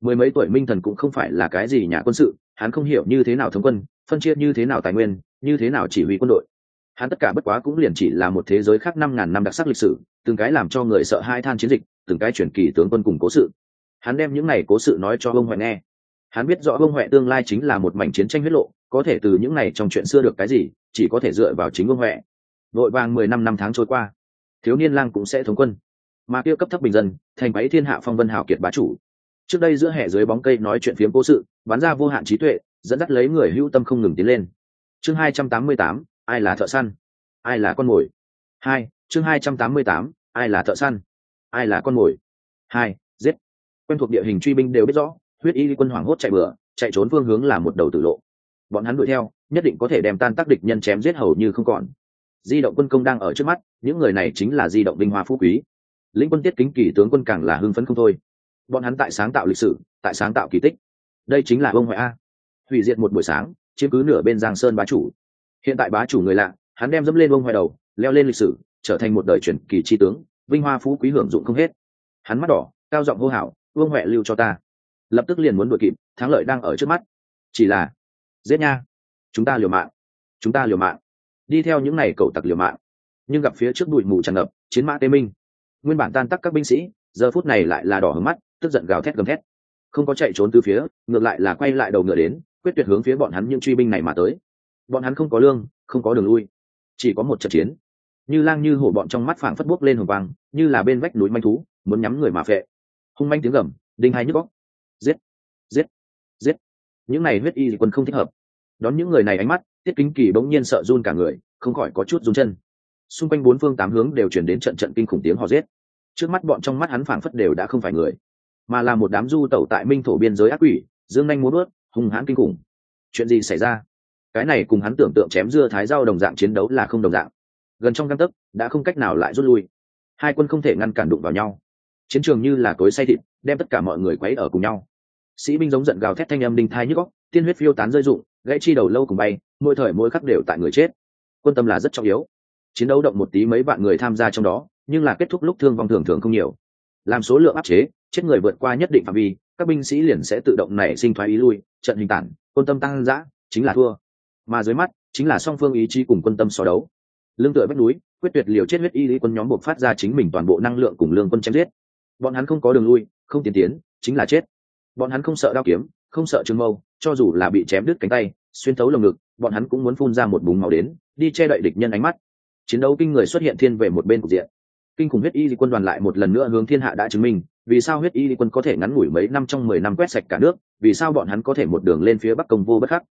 Mười mấy tuổi minh thần cũng không phải là cái gì nhà quân sự, hắn không hiểu như thế nào thống quân, phân chia như thế nào tài nguyên, như thế nào chỉ huy quân đội. Hắn tất cả bất quá cũng liền chỉ là một thế giới khác năm ngàn năm đặc sắc lịch sử, từng cái làm cho người sợ hai than chiến dịch, từng cái chuyển kỳ tướng quân cùng cố sự hắn đem những này cố sự nói cho ông huệ nghe. Hắn biết rõ ông huệ tương lai chính là một mảnh chiến tranh huyết lộ, có thể từ những này trong chuyện xưa được cái gì, chỉ có thể dựa vào chính ông huệ. Vội vàng mười năm năm tháng trôi qua, thiếu niên lang cũng sẽ thống quân. Mà kia cấp thấp bình dân, thành váy thiên hạ phong vân hào kiệt bá chủ. Trước đây giữa hệ dưới bóng cây nói chuyện phiếm cố sự, bắn ra vô hạn trí tuệ, dẫn dắt lấy người hữu tâm không ngừng tiến lên. Chương hai trăm tám mươi tám, ai là thợ săn? Ai là con mồi? Hai, chương hai trăm tám mươi tám, ai là thợ săn? Ai là con mồi? Hai quen thuộc địa hình truy binh đều biết rõ, huyết y quân hoảng hốt chạy bừa, chạy trốn phương hướng là một đầu tử lộ. Bọn hắn đuổi theo, nhất định có thể đem tan tác địch nhân chém giết hầu như không còn. Di động quân công đang ở trước mắt, những người này chính là di động binh hoa phú quý. Lĩnh quân tiết kính kỳ tướng quân càng là hưng phấn không thôi. Bọn hắn tại sáng tạo lịch sử, tại sáng tạo kỳ tích. Đây chính là ông ngoại a. Hủy diệt một buổi sáng, chiếm cứ nửa bên giang sơn bá chủ. Hiện tại bá chủ người lạ, hắn đem dẫm lên ông ngoại đầu, leo lên lịch sử, trở thành một đời truyền kỳ tri tướng vinh hoa phú quý hưởng dụng không hết. Hắn mắt đỏ, cao giọng hô hào vương huệ lưu cho ta. Lập tức liền muốn đuổi kịp, thắng lợi đang ở trước mắt. Chỉ là, giết nha. Chúng ta liều mạng. Chúng ta liều mạng. Đi theo những này cậu tặc liều mạng. Nhưng gặp phía trước bụi mù tràn ngập, chiến mã tê minh. Nguyên bản tan tắc các binh sĩ, giờ phút này lại là đỏ hướng mắt, tức giận gào thét gầm thét. Không có chạy trốn từ phía, ngược lại là quay lại đầu ngựa đến, quyết tuyệt hướng phía bọn hắn những truy binh này mà tới. Bọn hắn không có lương, không có đường lui. Chỉ có một trận chiến. Như lang như hổ bọn trong mắt phảng phất bốc lên hồng quang, như là bên vách núi manh thú, muốn nhắm người mà phệ hung manh tiếng gầm, đinh hai nhức góc. Giết giết giết. Những này huyết y quân không thích hợp. Đón những người này ánh mắt, tiết kính kỳ bỗng nhiên sợ run cả người, không khỏi có chút run chân. Xung quanh bốn phương tám hướng đều chuyển đến trận trận kinh khủng tiếng họ giết. Trước mắt bọn trong mắt hắn phảng phất đều đã không phải người, mà là một đám du tẩu tại minh thổ biên giới ác quỷ, dương nhanh muốn ướt hung hãn kinh khủng. Chuyện gì xảy ra? Cái này cùng hắn tưởng tượng chém dưa thái dao đồng dạng chiến đấu là không đồng dạng. Gần trong găng tấc, đã không cách nào lại rút lui. Hai quân không thể ngăn cản đụng vào nhau chiến trường như là cối say thịt, đem tất cả mọi người quấy ở cùng nhau. Sĩ binh giống giận gào thét thanh âm đinh thai nhức góc tiên huyết phiêu tán rơi rụng, gãy chi đầu lâu cùng bay, mỗi thời mỗi khắc đều tại người chết. Quân tâm là rất trọng yếu. Chiến đấu động một tí mấy vạn người tham gia trong đó, nhưng là kết thúc lúc thương vong thường thường không nhiều. Làm số lượng áp chế, chết người vượt qua nhất định phạm vi, các binh sĩ liền sẽ tự động nảy sinh thoái ý lui, trận hình tản, quân tâm tăng giã chính là thua. Mà dưới mắt, chính là song phương ý chí cùng quân tâm so đấu. Lương tựa vách núi, quyết tuyệt liều chết huyết y lý quân nhóm buộc phát ra chính mình toàn bộ năng lượng cùng lương quân chém giết bọn hắn không có đường lui, không tiến tiến, chính là chết. Bọn hắn không sợ đao kiếm, không sợ trường mâu, cho dù là bị chém đứt cánh tay, xuyên thấu lồng ngực, bọn hắn cũng muốn phun ra một búng máu đến, đi che đậy địch nhân ánh mắt. Chiến đấu kinh người xuất hiện thiên về một bên cục diện. Kinh khủng huyết y quân đoàn lại một lần nữa hướng thiên hạ đã chứng minh, vì sao huyết y quân có thể ngắn ngủi mấy năm trong mười năm quét sạch cả nước, vì sao bọn hắn có thể một đường lên phía bắc công vô bất khắc?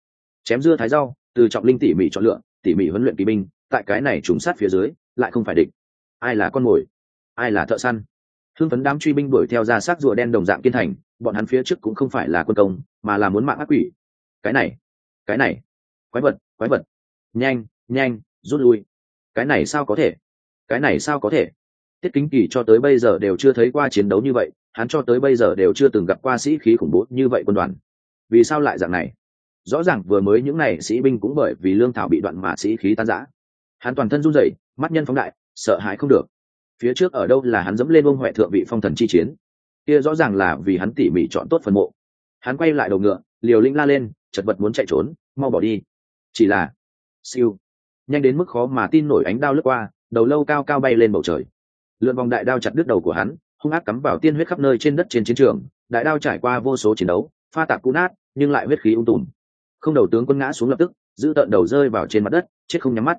Chém dưa thái rau, từ trọng linh tỉ mỉ chọn lựa, tỉ mỉ huấn luyện kỳ binh, tại cái này trùng sát phía dưới, lại không phải địch. Ai là con mồi? Ai là thợ săn? Thương phấn đám truy binh đuổi theo ra xác rùa đen đồng dạng kiên thành, bọn hắn phía trước cũng không phải là quân công, mà là muốn mạng ác quỷ. Cái này cái này, quái vật quái vật. Nhanh nhanh, rút lui. Cái này sao có thể? Cái này sao có thể? Tiết kính kỳ cho tới bây giờ đều chưa thấy qua chiến đấu như vậy, hắn cho tới bây giờ đều chưa từng gặp qua sĩ khí khủng bố như vậy quân đoàn. Vì sao lại dạng này? Rõ ràng vừa mới những n à y sĩ binh cũng bởi vì lương thảo bị đoạn mà sĩ khí tan giã hắn toàn thân run rẩy, mắt nhân phóng đại, sợ hãi không được phía trước ở đâu là hắn dẫm lên ông huệ thượng vị phong thần chi chiến. Kia rõ ràng là vì hắn tỉ mỉ chọn tốt phần mộ. Hắn quay lại đầu ngựa, liều lĩnh la lên, chật vật muốn chạy trốn, mau bỏ đi. Chỉ là, siêu. Nhanh đến mức khó mà tin nổi ánh đao lướt qua, đầu lâu cao cao bay lên bầu trời. Lượn vòng đại đao chặt đứt đầu của hắn, hung ác cắm vào tiên huyết khắp nơi trên đất trên chiến trường, đại đao trải qua vô số chiến đấu, pha tạc cũ nát, nhưng lại huyết khí ung tùm. Không đầu tướng quân ngã xuống lập tức, giữ tợn đầu rơi vào trên mặt đất, chết không nhắm mắt.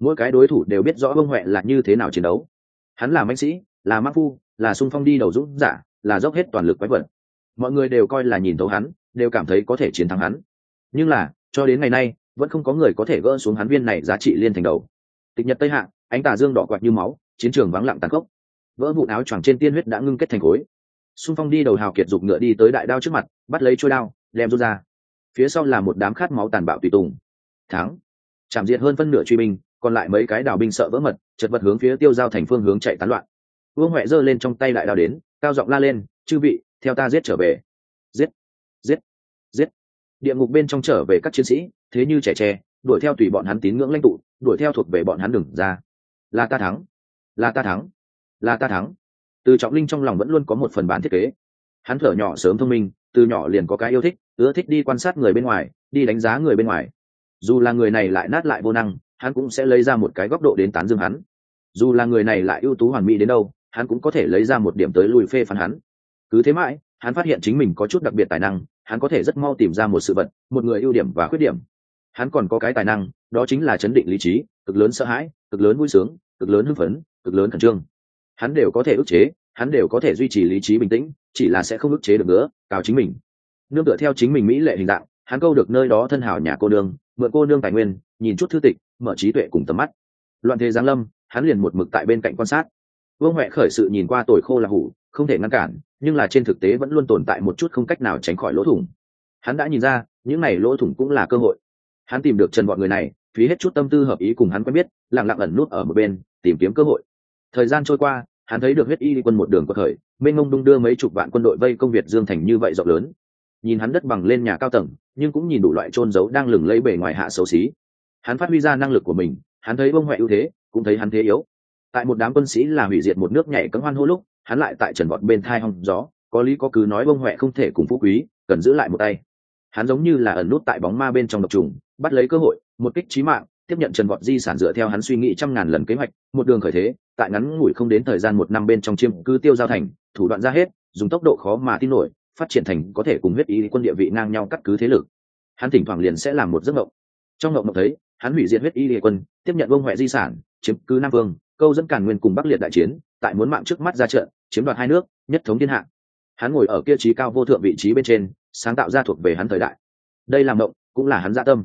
Mỗi cái đối thủ đều biết rõ bông huệ là như thế nào chiến đấu hắn là mạnh sĩ, là mắc phu, là sung phong đi đầu dũng giả, là dốc hết toàn lực quái vật. Mọi người đều coi là nhìn thấu hắn, đều cảm thấy có thể chiến thắng hắn. Nhưng là, cho đến ngày nay, vẫn không có người có thể gỡ xuống hắn viên này giá trị liên thành đầu. Tịch nhật tây hạ, ánh tà dương đỏ quạt như máu, chiến trường vắng lặng tàn khốc. Vỡ vụn áo choàng trên tiên huyết đã ngưng kết thành khối. Xung phong đi đầu hào kiệt dục ngựa đi tới đại đao trước mặt, bắt lấy trôi đao, đem rút ra. Phía sau là một đám khát máu tàn bạo tùy tùng. Thắng. Chạm diệt hơn phân nửa truy binh còn lại mấy cái đào binh sợ vỡ mật, chật vật hướng phía tiêu giao thành phương hướng chạy tán loạn. Vương huệ giơ lên trong tay đại đao đến, cao giọng la lên, chư vị, theo ta giết trở về. Giết giết giết. Địa ngục bên trong trở về các chiến sĩ, thế như trẻ tre, đuổi theo tùy bọn hắn tín ngưỡng lãnh tụ, đuổi theo thuộc về bọn hắn đừng ra. Là ta thắng là ta thắng là ta thắng. Từ trọng linh trong lòng vẫn luôn có một phần bán thiết kế. Hắn thở nhỏ sớm thông minh, từ nhỏ liền có cái yêu thích, ưa thích đi quan sát người bên ngoài, đi đánh giá người bên ngoài. Dù là người này lại nát lại vô năng hắn cũng sẽ lấy ra một cái góc độ đến tán dương hắn. Dù là người này lại ưu tú hoàn mỹ đến đâu, hắn cũng có thể lấy ra một điểm tới lùi phê phán hắn. Cứ thế mãi, hắn phát hiện chính mình có chút đặc biệt tài năng, hắn có thể rất mau tìm ra một sự vật, một người ưu điểm và khuyết điểm. Hắn còn có cái tài năng, đó chính là chấn định lý trí, cực lớn sợ hãi, cực lớn vui sướng, cực lớn hưng phấn, cực lớn khẩn trương. Hắn đều có thể ức chế, hắn đều có thể duy trì lý trí bình tĩnh, chỉ là sẽ không ức chế được nữa, cào chính mình. Nương tựa theo chính mình mỹ lệ hình dạng, hắn câu được nơi đó thân hảo nhà cô nương, mượn cô nương tài nguyên, nhìn chút thư tịch mở trí tuệ cùng tầm mắt. Loạn thế giáng lâm, hắn liền một mực tại bên cạnh quan sát. Vương huệ khởi sự nhìn qua tồi khô là hủ, không thể ngăn cản, nhưng là trên thực tế vẫn luôn tồn tại một chút không cách nào tránh khỏi lỗ thủng. Hắn đã nhìn ra, những này lỗ thủng cũng là cơ hội. Hắn tìm được trần bọn người này, phí hết chút tâm tư hợp ý cùng hắn quen biết, lặng lặng ẩn nút ở một bên, tìm kiếm cơ hội. Thời gian trôi qua, hắn thấy được huyết y đi quân một đường có thời, mênh ngông đung đưa mấy chục vạn quân đội vây công việt dương thành như vậy rộng lớn. Nhìn hắn đất bằng lên nhà cao tầng, nhưng cũng nhìn đủ loại trôn giấu đang lừng lấy bề ngoài hạ xấu xí hắn phát huy ra năng lực của mình, hắn thấy bông huệ ưu thế, cũng thấy hắn thế yếu. Tại một đám quân sĩ là hủy diệt một nước nhảy cấm hoan hô lúc, hắn lại tại trần vọt bên thai hong gió, có lý có cứ nói bông huệ không thể cùng phú quý, cần giữ lại một tay. Hắn giống như là ẩn nút tại bóng ma bên trong độc trùng, bắt lấy cơ hội, một kích trí mạng, tiếp nhận trần vọt di sản dựa theo hắn suy nghĩ trăm ngàn lần kế hoạch, một đường khởi thế, tại ngắn ngủi không đến thời gian một năm bên trong chiêm cư tiêu giao thành, thủ đoạn ra hết, dùng tốc độ khó mà tin nổi, phát triển thành có thể cùng huyết ý quân địa vị ngang nhau cắt cứ thế lực. Hắn thỉnh thoảng liền sẽ làm một giấc mộng. Trong mộng mộng thấy hắn hủy diệt huyết y liệt quân, tiếp nhận vương huệ di sản, chiếm cứ nam vương, câu dẫn cản nguyên cùng bắc liệt đại chiến, tại muốn mạng trước mắt ra trận, chiếm đoạt hai nước, nhất thống thiên hạ. Hắn ngồi ở kia trí cao vô thượng vị trí bên trên, sáng tạo ra thuộc về hắn thời đại. Đây là mộng, cũng là hắn dạ tâm.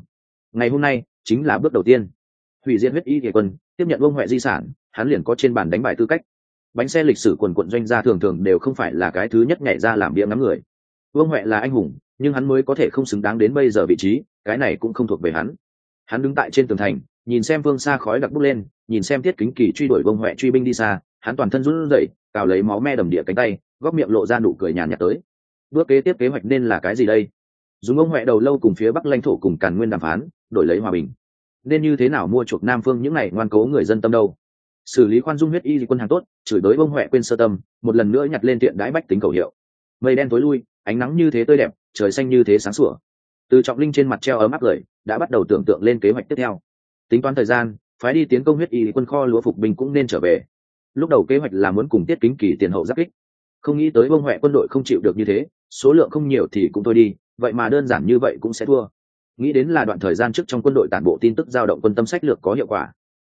Ngày hôm nay, chính là bước đầu tiên. Hủy diệt huyết y liệt quân, tiếp nhận vương huệ di sản, hắn liền có trên bàn đánh bài tư cách. Bánh xe lịch sử quần quận doanh gia thường thường đều không phải là cái thứ nhất nhảy ra làm bia ngắm người. Vương huệ là anh hùng, nhưng hắn mới có thể không xứng đáng đến bây giờ vị trí, cái này cũng không thuộc về hắn hắn đứng tại trên tường thành, nhìn xem vương xa khói đặc bút lên, nhìn xem tiết kính kỳ truy đuổi vương huệ truy binh đi xa, hắn toàn thân run rẩy, cào lấy máu me đầm địa cánh tay, góc miệng lộ ra nụ cười nhàn nhạt tới. Bước kế tiếp kế hoạch nên là cái gì đây? Dùng ông huệ đầu lâu cùng phía bắc lãnh thổ cùng càn nguyên đàm phán, đổi lấy hòa bình. Nên như thế nào mua chuộc nam phương những ngày ngoan cố người dân tâm đâu? Xử lý khoan dung huyết y quân hàng tốt, chửi đối bông huệ quên sơ tâm, một lần nữa nhặt lên tiện đái bách tính cầu hiệu. Mây đen tối lui, ánh nắng như thế tươi đẹp, trời xanh như thế sáng sủa từ trọng linh trên mặt treo ấm áp cười đã bắt đầu tưởng tượng lên kế hoạch tiếp theo. Tính toán thời gian phái đi tiến công huyết y quân kho lúa phục binh cũng nên trở về. Lúc đầu kế hoạch là muốn cùng tiết kính kỳ tiền hậu giáp kích. Không nghĩ tới bông huệ quân đội không chịu được như thế số lượng không nhiều thì cũng thôi đi vậy mà đơn giản như vậy cũng sẽ thua. Nghĩ đến là đoạn thời gian trước trong quân đội tản bộ tin tức giao động quân tâm sách lược có hiệu quả.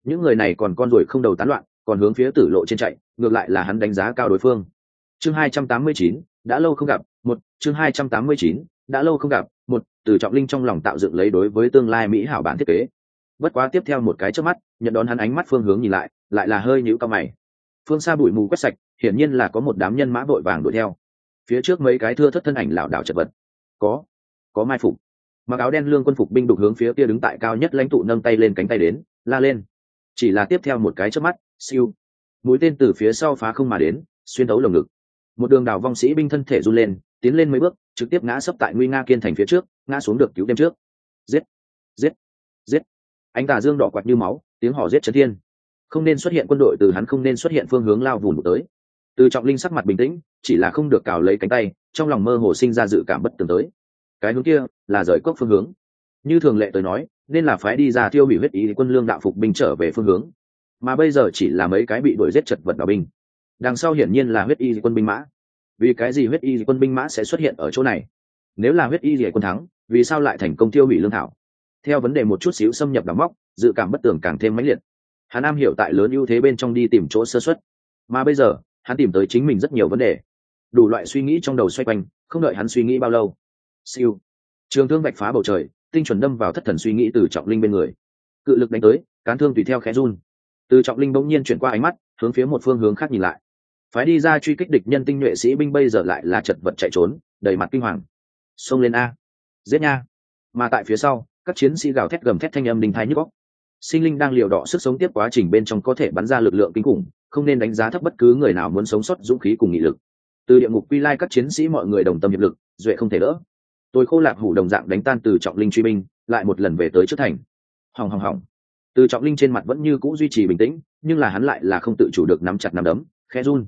Những người này còn con ruồi không đầu tán loạn còn hướng phía tử lộ trên chạy ngược lại là hắn đánh giá cao đối phương. Chương 289, đã lâu không gặp một chương 289, đã lâu không gặp, một, từ trọng linh trong lòng tạo dựng lấy đối với tương lai mỹ hảo bản thiết kế. Bất quá tiếp theo một cái trước mắt, nhận đón hắn ánh mắt phương hướng nhìn lại lại là hơi nhũ cao mày. Phương xa bụi mù quét sạch, hiển nhiên là có một đám nhân mã vội vàng đuổi theo. Phía trước mấy cái thưa thất thân ảnh lảo đảo chật vật. Có có mai phục. Mặc áo đen lương quân phục binh đục hướng phía kia đứng tại cao nhất lãnh tụ nâng tay lên cánh tay đến, la lên. Chỉ là tiếp theo một cái trước mắt, siêu. Mũi tên từ phía sau phá không mà đến, xuyên tấu lồng ngực. Một đường đào vong sĩ binh thân thể run lên, tiến lên mấy bước trực tiếp ngã sấp tại nguy nga kiên thành phía trước, ngã xuống được cứu đêm trước. Giết! Giết! Giết! Anh tà dương đỏ quạt như máu, tiếng hò giết trấn thiên. Không nên xuất hiện quân đội từ hắn không nên xuất hiện phương hướng lao vùn tới. Từ trọng linh sắc mặt bình tĩnh, chỉ là không được cào lấy cánh tay, trong lòng mơ hồ sinh ra dự cảm bất tường tới. Cái hướng kia là rời cốc phương hướng. Như thường lệ tới nói, nên là phái đi ra tiêu hủy huyết ý quân lương đạo phục binh trở về phương hướng. Mà bây giờ chỉ là mấy cái bị đuổi giết chật vật đạo binh. Đằng sau hiển nhiên là huyết y quân binh mã vì cái gì huyết y quân binh mã sẽ xuất hiện ở chỗ này? Nếu là huyết y quân thắng, vì sao lại thành công tiêu hủy lương thảo? Theo vấn đề một chút xíu xâm nhập đóng móc, dự cảm bất tường càng thêm mãnh liệt. Hà nam hiểu tại lớn ưu thế bên trong đi tìm chỗ sơ xuất mà bây giờ, hắn tìm tới chính mình rất nhiều vấn đề. Đủ loại suy nghĩ trong đầu xoay quanh, không đợi hắn suy nghĩ bao lâu. Siêu. Trường thương vạch phá bầu trời, tinh chuẩn đâm vào thất thần suy nghĩ từ trọng linh bên người. Cự lực đánh tới, cán thương tùy theo khẽ run. Từ trọng linh bỗng nhiên chuyển qua ánh mắt, hướng phía một phương hướng khác nhìn lại phái đi ra truy kích địch nhân tinh nhuệ sĩ binh bây giờ lại là chật vật chạy trốn, đầy mặt kinh hoàng. Xông lên a. Giết nha. Mà tại phía sau, các chiến sĩ gào thét gầm thét thanh âm đình thái nhức góc sinh linh đang liều đỏ sức sống tiếp quá trình bên trong có thể bắn ra lực lượng kinh khủng, không nên đánh giá thấp bất cứ người nào muốn sống sót dũng khí cùng nghị lực. Từ địa ngục quy lai các chiến sĩ mọi người đồng tâm hiệp lực, duệ không thể đỡ. Tôi khô lạc hủ đồng dạng đánh tan từ trọng linh truy binh, lại một lần về tới trước thành. Hỏng hỏng hỏng. Từ trọng linh trên mặt vẫn như c ũ duy trì bình tĩnh, nhưng là hắn lại là không tự chủ được nắm chặt nắm đấm khe run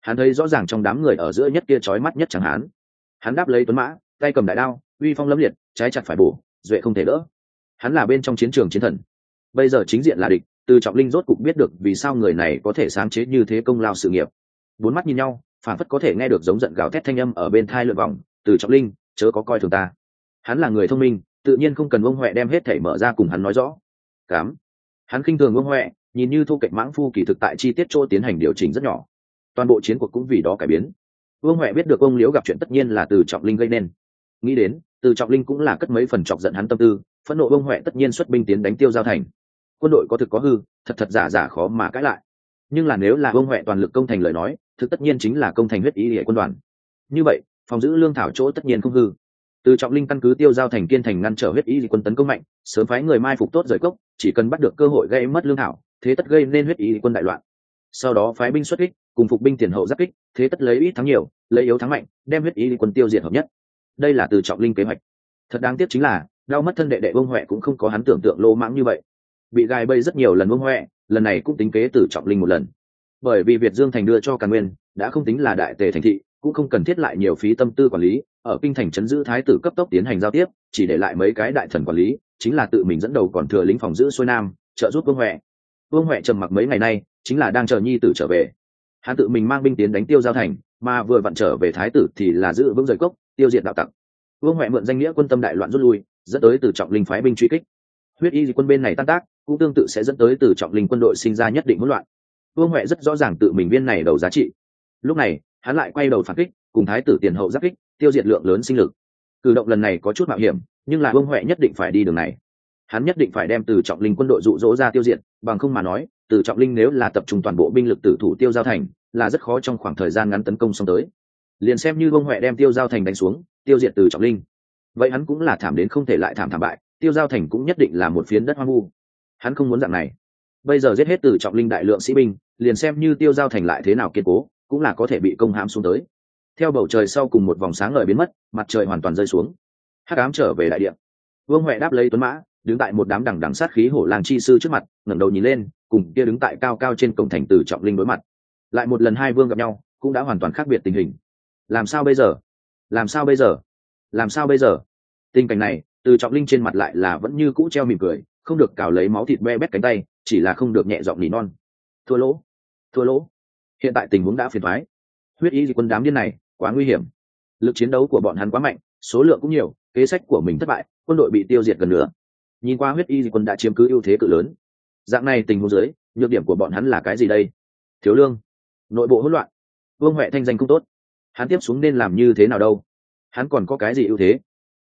hắn thấy rõ ràng trong đám người ở giữa nhất kia trói mắt nhất chẳng hắn hắn đáp lấy tuấn mã, tay cầm đại đao, uy phong lâm liệt, trái chặt phải bổ, duệ không thể đỡ. Hắn là bên trong chiến trường chiến thần. Bây giờ chính diện là địch, từ trọng linh rốt cục biết được vì sao người này có thể sáng chế như thế công lao sự nghiệp. Bốn mắt nhìn nhau phản phất có thể nghe được giống giận gào thét thanh âm ở bên thai lượn vòng, từ trọng linh, chớ có coi thường ta. Hắn là người thông minh, tự nhiên không cần ông huệ đem hết thể mở ra cùng hắn nói rõ. Cám. Hắn khinh thường ông huệ, nhìn như thu kệch mãng phu kỳ thực tại chi tiết chỗ tiến hành điều chỉnh rất nhỏ toàn bộ chiến cuộc cũng vì đó cải biến. Vương huệ biết được ông liễu gặp chuyện tất nhiên là từ trọng linh gây nên. Nghĩ đến, từ trọng linh cũng là cất mấy phần chọc giận hắn tâm tư, phẫn nộ Vương huệ tất nhiên xuất binh tiến đánh tiêu giao thành. Quân đội có thực có hư, thật thật giả giả khó mà cãi lại. Nhưng là nếu là Vương huệ toàn lực công thành lời nói, thực tất nhiên chính là công thành huyết ý hệ quân đoàn. Như vậy, phòng giữ lương thảo chỗ tất nhiên không hư. Từ trọng linh căn cứ tiêu giao thành kiên thành ngăn trở huyết ý quân tấn công mạnh, sớm phái người mai phục tốt rời cốc, chỉ cần bắt được cơ hội gây mất lương thảo, thế tất gây nên huyết ý quân đại loạn sau đó phái binh xuất kích, cùng phục binh tiền hậu giáp kích, thế tất lấy ít thắng nhiều, lấy yếu thắng mạnh, đem huyết ý quân tiêu diệt hợp nhất. Đây là từ trọng linh kế hoạch. Thật đáng tiếc chính là, đau mất thân đệ đệ vương huệ cũng không có hắn tưởng tượng lô mãng như vậy. Bị gai bây rất nhiều lần vương huệ, lần này cũng tính kế từ trọng linh một lần. Bởi vì việt dương thành đưa cho càn nguyên, đã không tính là đại tề thành thị, cũng không cần thiết lại nhiều phí tâm tư quản lý, ở kinh thành chấn giữ thái tử cấp tốc tiến hành giao tiếp, chỉ để lại mấy cái đại thần quản lý, chính là tự mình dẫn đầu còn thừa lính phòng giữ xuôi nam, trợ giúp vương huệ. Vương huệ trầm mặc mấy ngày nay chính là đang chờ nhi tử trở về. Hắn tự mình mang binh tiến đánh tiêu giao thành, mà vừa vặn trở về thái tử thì là giữ vững rời cốc, tiêu diệt đạo tặc. Vương huệ mượn danh nghĩa quân tâm đại loạn rút lui, dẫn tới từ trọng linh phái binh truy kích. Huyết y quân bên này tan tác, cũng tương tự sẽ dẫn tới từ trọng linh quân đội sinh ra nhất định hỗn loạn. Vương huệ rất rõ ràng tự mình viên này đầu giá trị. Lúc này, hắn lại quay đầu phản kích, cùng thái tử tiền hậu giáp kích, tiêu diệt lượng lớn sinh lực. Cử động lần này có chút mạo hiểm, nhưng là vương huệ nhất định phải đi đường này. Hắn nhất định phải đem từ trọng linh quân đội rụ rỗ ra tiêu diệt, bằng không mà nói từ trọng linh nếu là tập trung toàn bộ binh lực tử thủ tiêu giao thành, là rất khó trong khoảng thời gian ngắn tấn công xong tới. Liền xem như vương huệ đem tiêu giao thành đánh xuống, tiêu diệt từ trọng linh. Vậy hắn cũng là thảm đến không thể lại thảm thảm bại, tiêu giao thành cũng nhất định là một phiến đất hoang vu. Hắn không muốn dạng này. Bây giờ giết hết từ trọng linh đại lượng sĩ binh, liền xem như tiêu giao thành lại thế nào kiên cố, cũng là có thể bị công hãm xuống tới. Theo bầu trời sau cùng một vòng sáng ngời biến mất, mặt trời hoàn toàn rơi xuống. Hắc ám trở về đại điện vương huệ đáp lấy tuấn mã đứng tại một đám đằng đằng sát khí hổ làng chi sư trước mặt, ngẩng đầu nhìn lên, cùng kia đứng tại cao cao trên cổng thành từ trọng linh đối mặt. Lại một lần hai vương gặp nhau, cũng đã hoàn toàn khác biệt tình hình. Làm sao bây giờ? Làm sao bây giờ? Làm sao bây giờ? Tình cảnh này từ trọng linh trên mặt lại là vẫn như cũ treo mỉm cười, không được cào lấy máu thịt be bét cánh tay, chỉ là không được nhẹ giọng nỉ non. Thua lỗ thua lỗ. Hiện tại tình huống đã phiền thoái huyết y quân đám điên này, quá nguy hiểm. Lực chiến đấu của bọn hắn quá mạnh, số lượng cũng nhiều, kế sách của mình thất bại, quân đội bị tiêu diệt gần nữa nhìn qua huyết y quân đã chiếm cứ ưu thế cự lớn. Dạng này tình huống dưới, nhược điểm của bọn hắn là cái gì đây? Thiếu lương. Nội bộ hỗn loạn. Vương huệ thanh danh không tốt. Hắn tiếp xuống nên làm như thế nào đâu? Hắn còn có cái gì ưu thế?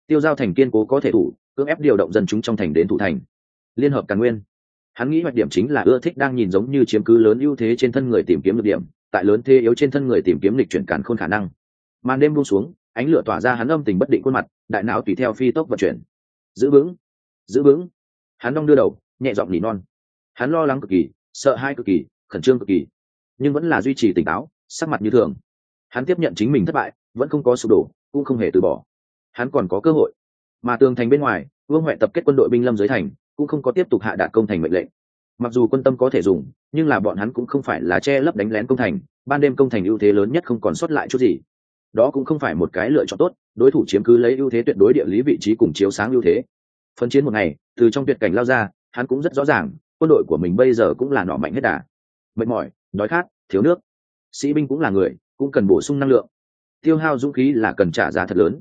Tiêu giao thành kiên cố có thể thủ, cưỡng ép điều động dân chúng trong thành đến thủ thành. Liên hợp càn nguyên. Hắn nghĩ hoạch điểm chính là ưa thích đang nhìn giống như chiếm cứ lớn ưu thế trên thân người tìm kiếm được điểm, tại lớn thế yếu trên thân người tìm kiếm lịch chuyển càn khôn khả năng. Màn đêm buông xuống, ánh lửa tỏa ra hắn âm tình bất định khuôn mặt, đại não tùy theo phi tốc vận chuyển. Giữ vững giữ vững. Hắn đong đưa đầu, nhẹ giọng nỉ non. Hắn lo lắng cực kỳ, sợ hai cực kỳ, khẩn trương cực kỳ. Nhưng vẫn là duy trì tỉnh táo, sắc mặt như thường. Hắn tiếp nhận chính mình thất bại, vẫn không có sụp đổ, cũng không hề từ bỏ. Hắn còn có cơ hội. Mà tường thành bên ngoài, vương huệ tập kết quân đội binh lâm dưới thành, cũng không có tiếp tục hạ đạt công thành mệnh lệnh. Mặc dù quân tâm có thể dùng, nhưng là bọn hắn cũng không phải là che lấp đánh lén công thành, ban đêm công thành ưu thế lớn nhất không còn sót lại chút gì. Đó cũng không phải một cái lựa chọn tốt, đối thủ chiếm cứ lấy ưu thế tuyệt đối địa lý vị trí cùng chiếu sáng ưu thế phân chiến một ngày, từ trong tuyệt cảnh lao ra, hắn cũng rất rõ ràng, quân đội của mình bây giờ cũng là nọ mạnh hết đà. Mệt mỏi, đói khát, thiếu nước. Sĩ binh cũng là người, cũng cần bổ sung năng lượng. Tiêu hao dũng khí là cần trả giá thật lớn.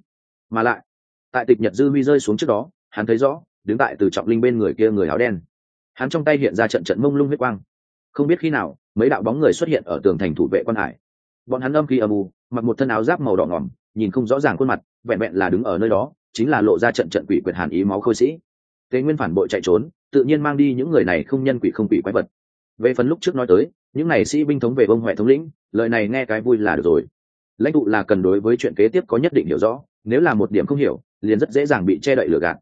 Mà lại, tại tịch nhật dư huy rơi xuống trước đó, hắn thấy rõ, đứng tại từ trọng linh bên người kia người áo đen. Hắn trong tay hiện ra trận trận mông lung huyết quang. Không biết khi nào, mấy đạo bóng người xuất hiện ở tường thành thủ vệ quan hải. Bọn hắn âm khí âm u, mặc một thân áo giáp màu đỏ ngỏm, nhìn không rõ ràng khuôn mặt, vẹn vẹn là đứng ở nơi đó chính là lộ ra trận trận quỷ quyệt hàn ý máu khôi sĩ. Tế nguyên phản bội chạy trốn, tự nhiên mang đi những người này không nhân quỷ không quỷ quái vật. Về phần lúc trước nói tới, những này sĩ binh thống về bông huệ thống lĩnh, lời này nghe cái vui là được rồi. Lãnh tụ là cần đối với chuyện kế tiếp có nhất định hiểu rõ, nếu là một điểm không hiểu, liền rất dễ dàng bị che đậy lừa gạt.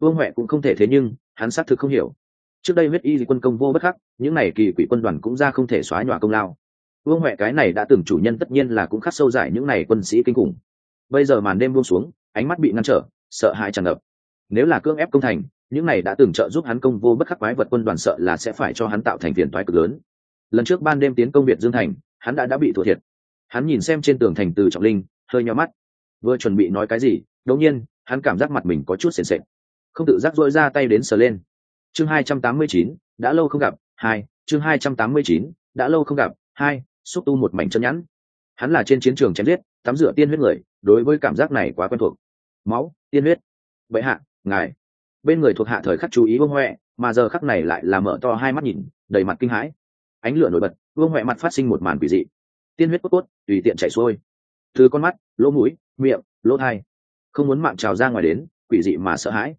Vương huệ cũng không thể thế nhưng, hắn xác thực không hiểu. Trước đây huyết y quân công vô bất khắc, những này kỳ quỷ quân đoàn cũng ra không thể xóa nhòa công lao. Vương huệ cái này đã từng chủ nhân tất nhiên là cũng khắc sâu giải những này quân sĩ kinh khủng. Bây giờ màn đêm buông xuống, ánh mắt bị ngăn trở sợ hãi tràn ngập. Nếu là cưỡng ép công thành, những này đã từng trợ giúp hắn công vô bất khắc quái vật quân đoàn sợ là sẽ phải cho hắn tạo thành phiền toái cực lớn. Lần trước ban đêm tiến công việt dương thành, hắn đã đã bị thua thiệt. Hắn nhìn xem trên tường thành từ trọng linh, hơi nhó mắt. Vừa chuẩn bị nói cái gì, đột nhiên, hắn cảm giác mặt mình có chút sền sệt. Không tự giác dội ra tay đến sờ lên. Chương hai trăm tám mươi chín, đã lâu không gặp, hai, chương hai trăm tám mươi chín, đã lâu không gặp, hai, xúc tu một mảnh chân nhẵn. Hắn là trên chiến trường chém giết, tắm rửa tiên huyết người, đối với cảm giác này quá quen thuộc máu, tiên huyết. Vậy hạ, ngài. Bên người thuộc hạ thời khắc chú ý vương huệ, mà giờ khắc này lại là mở to hai mắt nhìn, đầy mặt kinh hãi. Ánh lửa nổi bật, vương huệ mặt phát sinh một màn quỷ dị. Tiên huyết cốt cốt, tùy tiện chảy xuôi. Từ con mắt, lỗ mũi, miệng, lỗ thai. Không muốn mạng trào ra ngoài đến, quỷ dị mà sợ hãi.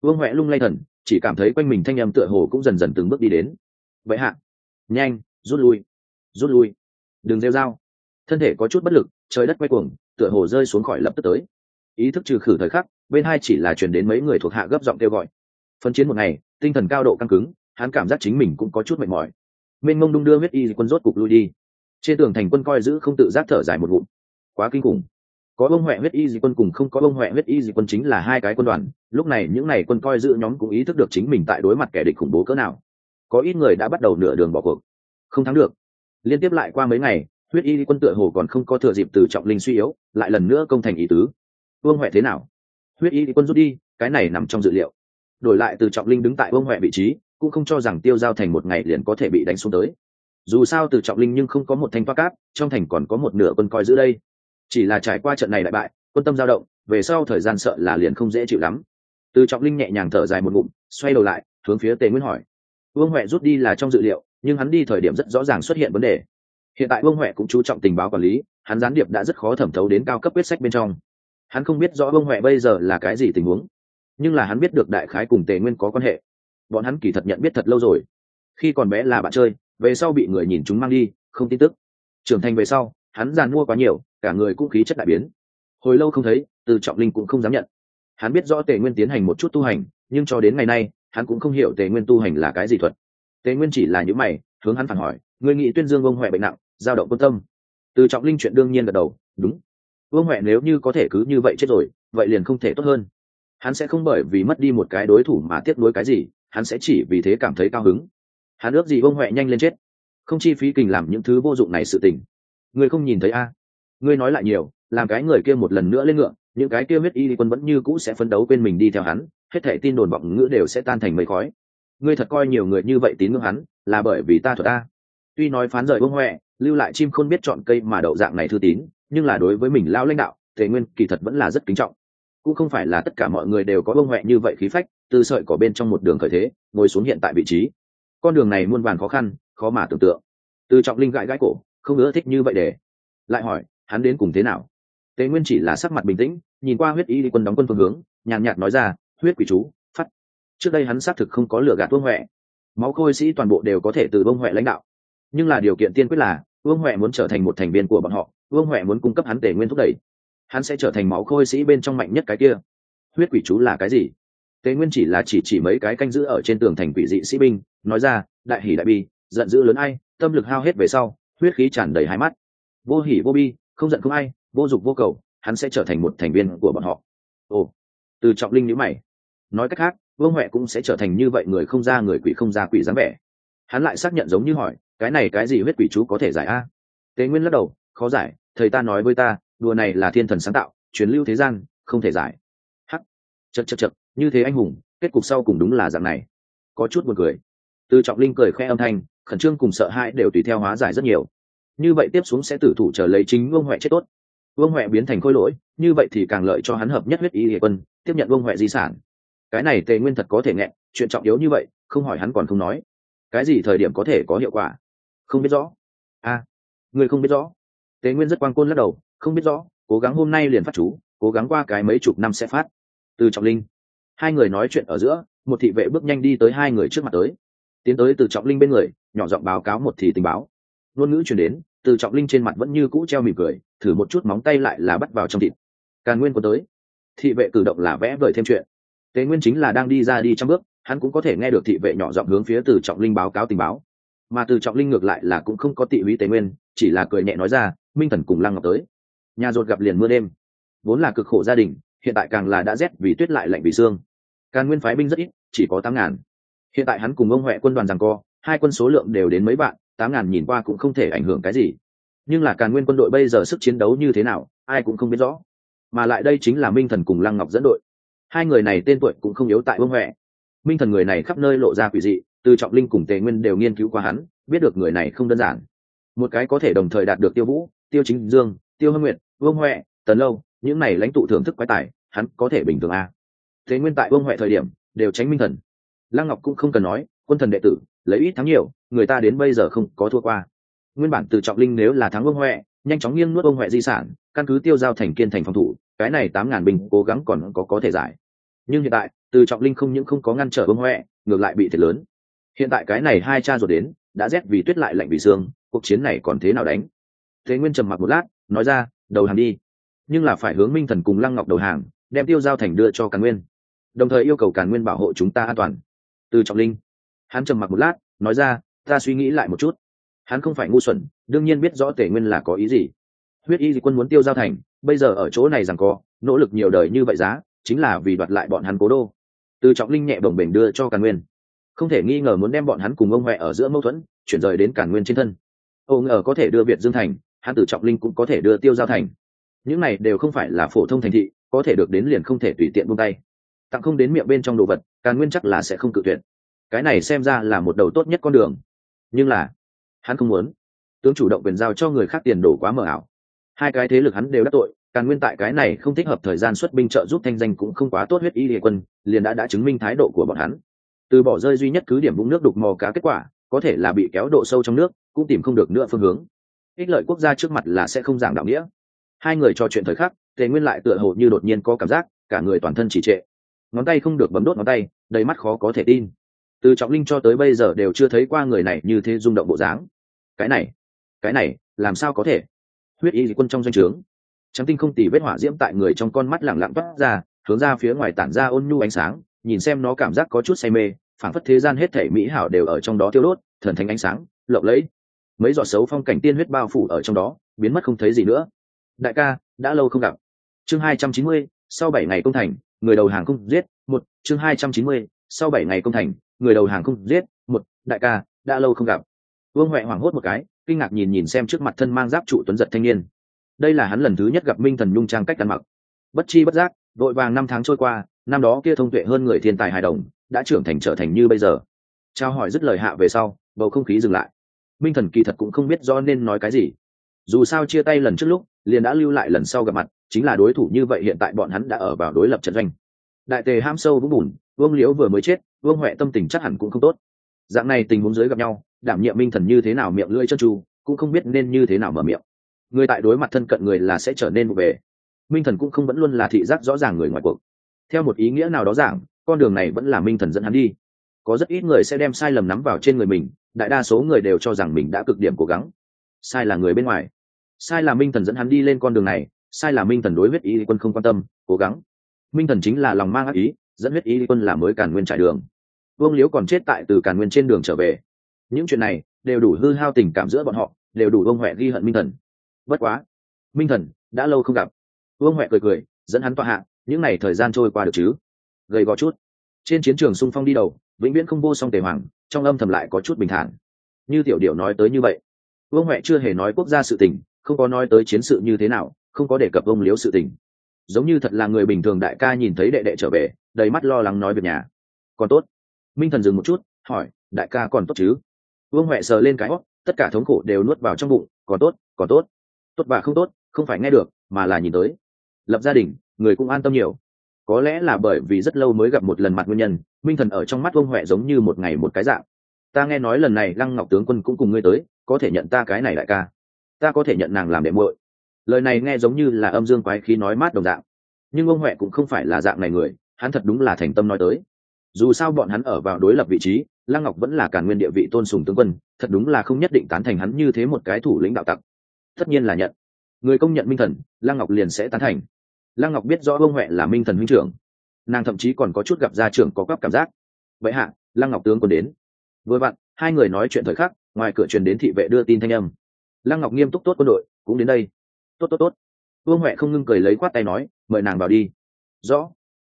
Vương huệ lung lay thần, chỉ cảm thấy quanh mình thanh âm tựa hồ cũng dần dần từng bước đi đến. Vậy hạ. Nhanh, rút lui. Rút lui. Đừng rêu dao thân thể có chút bất lực, trời đất quay cuồng, tựa hồ rơi xuống khỏi lập tức tới ý thức trừ khử thời khắc, bên hai chỉ là chuyển đến mấy người thuộc hạ gấp giọng kêu gọi. Phân chiến một ngày, tinh thần cao độ căng cứng, hắn cảm giác chính mình cũng có chút mệt mỏi. Mênh mông đung đưa huyết y quân rốt cục lui đi. Trên tường thành quân coi giữ không tự giác thở dài một vụn. quá kinh khủng. Có bông huệ huyết y dị quân cùng không có bông huệ huyết y dị quân chính là hai cái quân đoàn, lúc này những n à y quân coi giữ nhóm cũng ý thức được chính mình tại đối mặt kẻ địch khủng bố cỡ nào. Có ít người đã bắt đầu nửa đường bỏ cuộc. Không thắng được. Liên tiếp lại qua mấy ngày, huyết y quân tựa hồ còn không có thừa dịp từ trọng linh suy yếu, lại lần nữa công thành ý tứ vương huệ thế nào? Huyết y quân rút đi, cái này nằm trong dự liệu. Đổi lại từ trọng linh đứng tại vương huệ vị trí, cũng không cho rằng tiêu giao thành một ngày liền có thể bị đánh xuống tới. Dù sao từ trọng linh nhưng không có một thanh toa cát trong thành còn có một nửa quân coi giữ đây. Chỉ là trải qua trận này đại bại, quân tâm dao động, về sau thời gian sợ là liền không dễ chịu lắm. Từ trọng linh nhẹ nhàng thở dài một ngụm, xoay đầu lại, hướng phía tề nguyên hỏi. Vương huệ rút đi là trong dự liệu, nhưng hắn đi thời điểm rất rõ ràng xuất hiện vấn đề. Hiện tại vương huệ cũng chú trọng tình báo quản lý, hắn gián điệp đã rất khó thẩm thấu đến cao cấp quyết sách bên trong hắn không biết rõ bông huệ bây giờ là cái gì tình huống, nhưng là hắn biết được đại khái cùng tề nguyên có quan hệ. Bọn hắn kỳ thật nhận biết thật lâu rồi. Khi còn bé là bạn chơi, về sau bị người nhìn chúng mang đi, không tin tức. Trưởng thành về sau, hắn giàn mua quá nhiều, cả người cũng khí chất đại biến. Hồi lâu không thấy, từ trọng linh cũng không dám nhận. Hắn biết rõ tề nguyên tiến hành một chút tu hành, nhưng cho đến ngày nay, hắn cũng không hiểu tề nguyên tu hành là cái gì thuật. Tề nguyên chỉ là những mày, hướng hắn phản hỏi người nghị tuyên dương ông huệ bệnh nặng, giao động quân tâm? Từ trọng linh chuyện đương nhiên gật đầu, đúng vương huệ nếu như có thể cứ như vậy chết rồi, vậy liền không thể tốt hơn. Hắn sẽ không bởi vì mất đi một cái đối thủ mà tiếc nuối cái gì, hắn sẽ chỉ vì thế cảm thấy cao hứng. Hắn ước gì vương huệ nhanh lên chết. Không chi phí kình làm những thứ vô dụng này sự tình. Người không nhìn thấy a? Ngươi nói lại nhiều, làm cái người kia một lần nữa lên ngựa, những cái kia huyết y quân vẫn như cũ sẽ phấn đấu bên mình đi theo hắn, hết thể tin đồn vọng ngữ đều sẽ tan thành mây khói. Ngươi thật coi nhiều người như vậy tín ngưỡng hắn, là bởi vì ta thuật ta. Tuy nói phán rời vương huệ, lưu lại chim không biết chọn cây mà đậu dạng này thư tín nhưng là đối với mình lao lãnh đạo, Tề nguyên kỳ thật vẫn là rất kính trọng. Cũng không phải là tất cả mọi người đều có bông huệ như vậy khí phách từ sợi cỏ bên trong một đường khởi thế, ngồi xuống hiện tại vị trí. Con đường này muôn vàn khó khăn, khó mà tưởng tượng. Từ trọng linh gãi gãi cổ, không ưa thích như vậy để. Lại hỏi, hắn đến cùng thế nào? Tề nguyên chỉ là sắc mặt bình tĩnh, nhìn qua huyết y quân đóng quân phương hướng, nhàn nhạt nói ra, huyết quỷ chú, phát. Trước đây hắn xác thực không có lừa gạt vương huệ. Máu khôi sĩ toàn bộ đều có thể từ vương huệ lãnh đạo. Nhưng là điều kiện tiên quyết là, vương huệ muốn trở thành một thành viên của bọn họ vương huệ muốn cung cấp hắn tể nguyên thúc đẩy. Hắn sẽ trở thành máu khôi sĩ bên trong mạnh nhất cái kia. Huyết quỷ chú là cái gì? Tề nguyên chỉ là chỉ chỉ mấy cái canh giữ ở trên tường thành quỷ dị sĩ binh, nói ra, đại hỷ đại bi, giận dữ lớn ai, tâm lực hao hết về sau, huyết khí tràn đầy hai mắt. Vô hỉ vô bi, không giận không ai, vô dục vô cầu, hắn sẽ trở thành một thành viên của bọn họ. Ồ. Từ trọng linh nhữ mày. Nói cách khác, vương huệ cũng sẽ trở thành như vậy người không ra người quỷ không ra quỷ dáng vẻ. Hắn lại xác nhận giống như hỏi, cái này cái gì huyết quỷ chú có thể giải a? Tề nguyên lắc đầu, khó giải thầy ta nói với ta đùa này là thiên thần sáng tạo truyền lưu thế gian không thể giải. Hắc. Chật chật chật như thế anh hùng kết cục sau cùng đúng là dạng này. Có chút buồn cười. Từ trọng linh cười khoe âm thanh khẩn trương cùng sợ hãi đều tùy theo hóa giải rất nhiều. Như vậy tiếp xuống sẽ tử thủ trở lấy chính vương huệ chết tốt. Vương huệ biến thành khôi lỗi như vậy thì càng lợi cho hắn hợp nhất huyết y địa quân tiếp nhận vương huệ di sản. Cái này tề nguyên thật có thể nghẹn chuyện trọng yếu như vậy không hỏi hắn còn không nói. Cái gì thời điểm có thể có hiệu quả? Không biết rõ. A à, người không biết rõ tế nguyên rất quang côn lắc đầu, không biết rõ, cố gắng hôm nay liền phát chú, cố gắng qua cái mấy chục năm sẽ phát. Từ trọng linh, hai người nói chuyện ở giữa, một thị vệ bước nhanh đi tới hai người trước mặt tới. Tiến tới từ trọng linh bên người, nhỏ giọng báo cáo một thì tình báo. Ngôn ngữ chuyển đến, từ trọng linh trên mặt vẫn như cũ treo mỉm cười, thử một chút móng tay lại là bắt vào trong thịt. Càn nguyên có tới, thị vệ cử động là vẽ vời thêm chuyện. Tế nguyên chính là đang đi ra đi trăm bước, hắn cũng có thể nghe được thị vệ nhỏ giọng hướng phía từ trọng linh báo cáo tình báo. Mà từ trọng linh ngược lại là cũng không có tị húy tế nguyên chỉ là cười nhẹ nói ra, minh thần cùng lăng ngọc tới. Nhà rột gặp liền mưa đêm. Vốn là cực khổ gia đình, hiện tại càng là đã rét vì tuyết lại lạnh vì xương càn nguyên phái binh rất ít, chỉ có tám ngàn. Hiện tại hắn cùng ông huệ quân đoàn rằng co, hai quân số lượng đều đến mấy bạn tám ngàn nhìn qua cũng không thể ảnh hưởng cái gì. Nhưng là càn nguyên quân đội bây giờ sức chiến đấu như thế nào, ai cũng không biết rõ. Mà lại đây chính là minh thần cùng lăng ngọc dẫn đội. Hai người này tên tuổi cũng không yếu tại ông huệ. Minh thần người này khắp nơi lộ ra quỷ dị, từ trọng linh cùng tề nguyên đều nghiên cứu qua hắn, biết được người này không đơn giản một cái có thể đồng thời đạt được tiêu vũ, tiêu chính dương, tiêu hâm nguyện vương huệ, tần lâu, những này lãnh tụ thưởng thức quái tài, hắn có thể bình thường a. Thế nguyên tại vương huệ thời điểm, đều tránh minh thần. Lăng ngọc cũng không cần nói, quân thần đệ tử, lấy ít thắng nhiều, người ta đến bây giờ không có thua qua. Nguyên bản từ trọng linh nếu là thắng vương huệ, nhanh chóng nghiêng nuốt vương huệ di sản, căn cứ tiêu giao thành kiên thành phòng thủ, cái này tám ngàn binh cố gắng còn có có thể giải. Nhưng hiện tại từ trọng linh không những không có ngăn trở vương huệ, ngược lại bị thiệt lớn. Hiện tại cái này hai cha ruột đến, đã rét vì tuyết lại lạnh vì xương cuộc chiến này còn thế nào đánh? Thế nguyên trầm mặc một lát, nói ra, đầu hàng đi. Nhưng là phải hướng minh thần cùng lăng ngọc đầu hàng, đem tiêu giao thành đưa cho càn nguyên. Đồng thời yêu cầu càn nguyên bảo hộ chúng ta an toàn. Từ trọng linh, hắn trầm mặc một lát, nói ra, ta suy nghĩ lại một chút. Hắn không phải ngu xuẩn, đương nhiên biết rõ tể nguyên là có ý gì. Huyết y quân muốn tiêu giao thành, bây giờ ở chỗ này rằng có, nỗ lực nhiều đời như vậy giá, chính là vì đoạt lại bọn hắn cố đô. Từ trọng linh nhẹ bồng bềnh đưa cho càn nguyên. Không thể nghi ngờ muốn đem bọn hắn cùng ông huệ ở giữa mâu thuẫn, chuyển rời đến càn nguyên trên thân. Ông ngờ có thể đưa việt dương thành hắn từ trọng linh cũng có thể đưa tiêu giao thành. Những này đều không phải là phổ thông thành thị, có thể được đến liền không thể tùy tiện buông tay. Tặng không đến miệng bên trong đồ vật, càn nguyên chắc là sẽ không cự tuyệt. Cái này xem ra là một đầu tốt nhất con đường. Nhưng là, hắn không muốn. Tướng chủ động quyền giao cho người khác tiền đổ quá mờ ảo. Hai cái thế lực hắn đều đắc tội, càn nguyên tại cái này không thích hợp thời gian xuất binh trợ giúp thanh danh cũng không quá tốt huyết y địa quân, liền đã đã chứng minh thái độ của bọn hắn. Từ bỏ rơi duy nhất cứ điểm vũng nước đục mò cá kết quả, có thể là bị kéo độ sâu trong nước cũng tìm không được nữa phương hướng. Ích lợi quốc gia trước mặt là sẽ không giảng đạo nghĩa. Hai người trò chuyện thời khắc, tề nguyên lại tựa hồ như đột nhiên có cảm giác, cả người toàn thân chỉ trệ. Ngón tay không được bấm đốt ngón tay, đầy mắt khó có thể tin. Từ trọng linh cho tới bây giờ đều chưa thấy qua người này như thế rung động bộ dáng. Cái này cái này, làm sao có thể? Huyết y quân trong doanh trướng. Trắng tinh không tỉ vết hỏa diễm tại người trong con mắt lẳng lặng toát ra, hướng ra phía ngoài tản ra ôn nhu ánh sáng, nhìn xem nó cảm giác có chút say mê, phảng phất thế gian hết thể mỹ hảo đều ở trong đó tiêu đốt, thần thánh ánh sáng, lộng lẫy mấy giọt xấu phong cảnh tiên huyết bao phủ ở trong đó, biến mất không thấy gì nữa. Đại ca, đã lâu không gặp. Chương hai trăm chín mươi, sau bảy ngày công thành, người đầu hàng không giết, một. Chương hai trăm chín mươi, sau bảy ngày công thành, người đầu hàng không giết, một. Đại ca, đã lâu không gặp. Vương huệ hoảng hốt một cái, kinh ngạc nhìn nhìn xem trước mặt thân mang giáp trụ tuấn giật thanh niên. Đây là hắn lần thứ nhất gặp minh thần nhung trang cách ăn mặc. Bất chi bất giác, đội vàng năm tháng trôi qua, năm đó kia thông tuệ hơn người thiên tài hài đồng, đã trưởng thành trở thành như bây giờ. Trao hỏi dứt lời hạ về sau, bầu không khí dừng lại minh thần kỳ thật cũng không biết do nên nói cái gì. Dù sao chia tay lần trước lúc, liền đã lưu lại lần sau gặp mặt, chính là đối thủ như vậy hiện tại bọn hắn đã ở vào đối lập trận doanh. Đại tề ham sâu vũng bùn, vương liễu vừa mới chết, vương huệ tâm tình chắc hẳn cũng không tốt. Dạng này tình huống dưới gặp nhau, đảm nhiệm minh thần như thế nào miệng lưỡi chân tru, cũng không biết nên như thế nào mở miệng. Người tại đối mặt thân cận người là sẽ trở nên vụ về minh thần cũng không vẫn luôn là thị giác rõ ràng người ngoài cuộc. Theo một ý nghĩa nào đó giảng, con đường này vẫn là minh thần dẫn hắn đi. Có rất ít người sẽ đem sai lầm nắm vào trên người mình đại đa số người đều cho rằng mình đã cực điểm cố gắng. Sai là người bên ngoài. Sai là minh thần dẫn hắn đi lên con đường này, sai là minh thần đối huyết ý quân không quan tâm, cố gắng. Minh thần chính là lòng mang ác ý, dẫn huyết ý quân là mới càn nguyên trải đường. Vương liễu còn chết tại từ càn nguyên trên đường trở về. Những chuyện này đều đủ hư hao tình cảm giữa bọn họ, đều đủ vương huệ ghi hận minh thần. Bất quá, minh thần đã lâu không gặp. Vương huệ cười cười, dẫn hắn tọa hạ, những n à y thời gian trôi qua được chứ? Gầy gò chút. Trên chiến trường sung phong đi đầu, vĩnh viễn không vô song tề hoàng trong âm thầm lại có chút bình thản. Như tiểu điệu nói tới như vậy, vương huệ chưa hề nói quốc gia sự tình, không có nói tới chiến sự như thế nào, không có đề cập ông liếu sự tình. Giống như thật là người bình thường đại ca nhìn thấy đệ đệ trở về, đầy mắt lo lắng nói việc nhà. Còn tốt. Minh thần dừng một chút, hỏi, đại ca còn tốt chứ? Vương huệ sờ lên cái óc tất cả thống khổ đều nuốt vào trong bụng, còn tốt còn tốt. Tốt và không tốt, không phải nghe được, mà là nhìn tới. Lập gia đình, người cũng an tâm nhiều có lẽ là bởi vì rất lâu mới gặp một lần mặt nguyên nhân, minh thần ở trong mắt ông huệ giống như một ngày một cái dạng. Ta nghe nói lần này lăng ngọc tướng quân cũng cùng ngươi tới, có thể nhận ta cái này đại ca. Ta có thể nhận nàng làm đệ muội. Lời này nghe giống như là âm dương quái khí nói mát đồng dạng. Nhưng ông huệ cũng không phải là dạng này người, hắn thật đúng là thành tâm nói tới. Dù sao bọn hắn ở vào đối lập vị trí, lăng ngọc vẫn là càn nguyên địa vị tôn sùng tướng quân, thật đúng là không nhất định tán thành hắn như thế một cái thủ lĩnh đạo tặc. Tất nhiên là nhận. Người công nhận minh thần, lăng ngọc liền sẽ tán thành lăng ngọc biết rõ Vương huệ là minh thần huynh trưởng, nàng thậm chí còn có chút gặp gia trưởng có quắp cảm giác. Vậy hạ, lăng ngọc tướng quân đến. Vừa vặn, hai người nói chuyện thời khắc, ngoài cửa truyền đến thị vệ đưa tin thanh âm. Lăng ngọc nghiêm túc tốt quân đội, cũng đến đây. Tốt tốt tốt. Vương huệ không ngưng cười lấy quát tay nói, mời nàng vào đi. Rõ.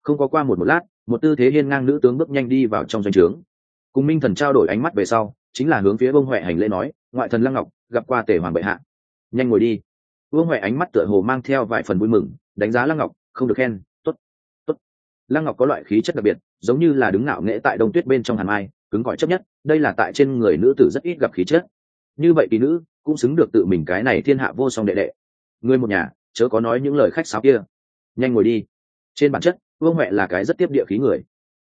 Không có qua một một lát, một tư thế hiên ngang nữ tướng bước nhanh đi vào trong doanh trướng. Cùng minh thần trao đổi ánh mắt về sau, chính là hướng phía vương huệ hành lễ nói, ngoại thần lăng ngọc, gặp qua tể hoàng bệ hạ. Nhanh ngồi đi vương huệ ánh mắt tựa hồ mang theo vài phần vui mừng, đánh giá lăng ngọc, không được khen t ố t t ố t lăng ngọc có loại khí chất đặc biệt, giống như là đứng ngạo nghễ tại đông tuyết bên trong hàn mai, cứng gọi chấp nhất, đây là tại trên người nữ tử rất ít gặp khí chất. Như vậy kỳ nữ, cũng xứng được tự mình cái này thiên hạ vô song đệ đệ. Người một nhà, chớ có nói những lời khách sáo kia. Nhanh ngồi đi. Trên bản chất, vương huệ là cái rất tiếp địa khí người.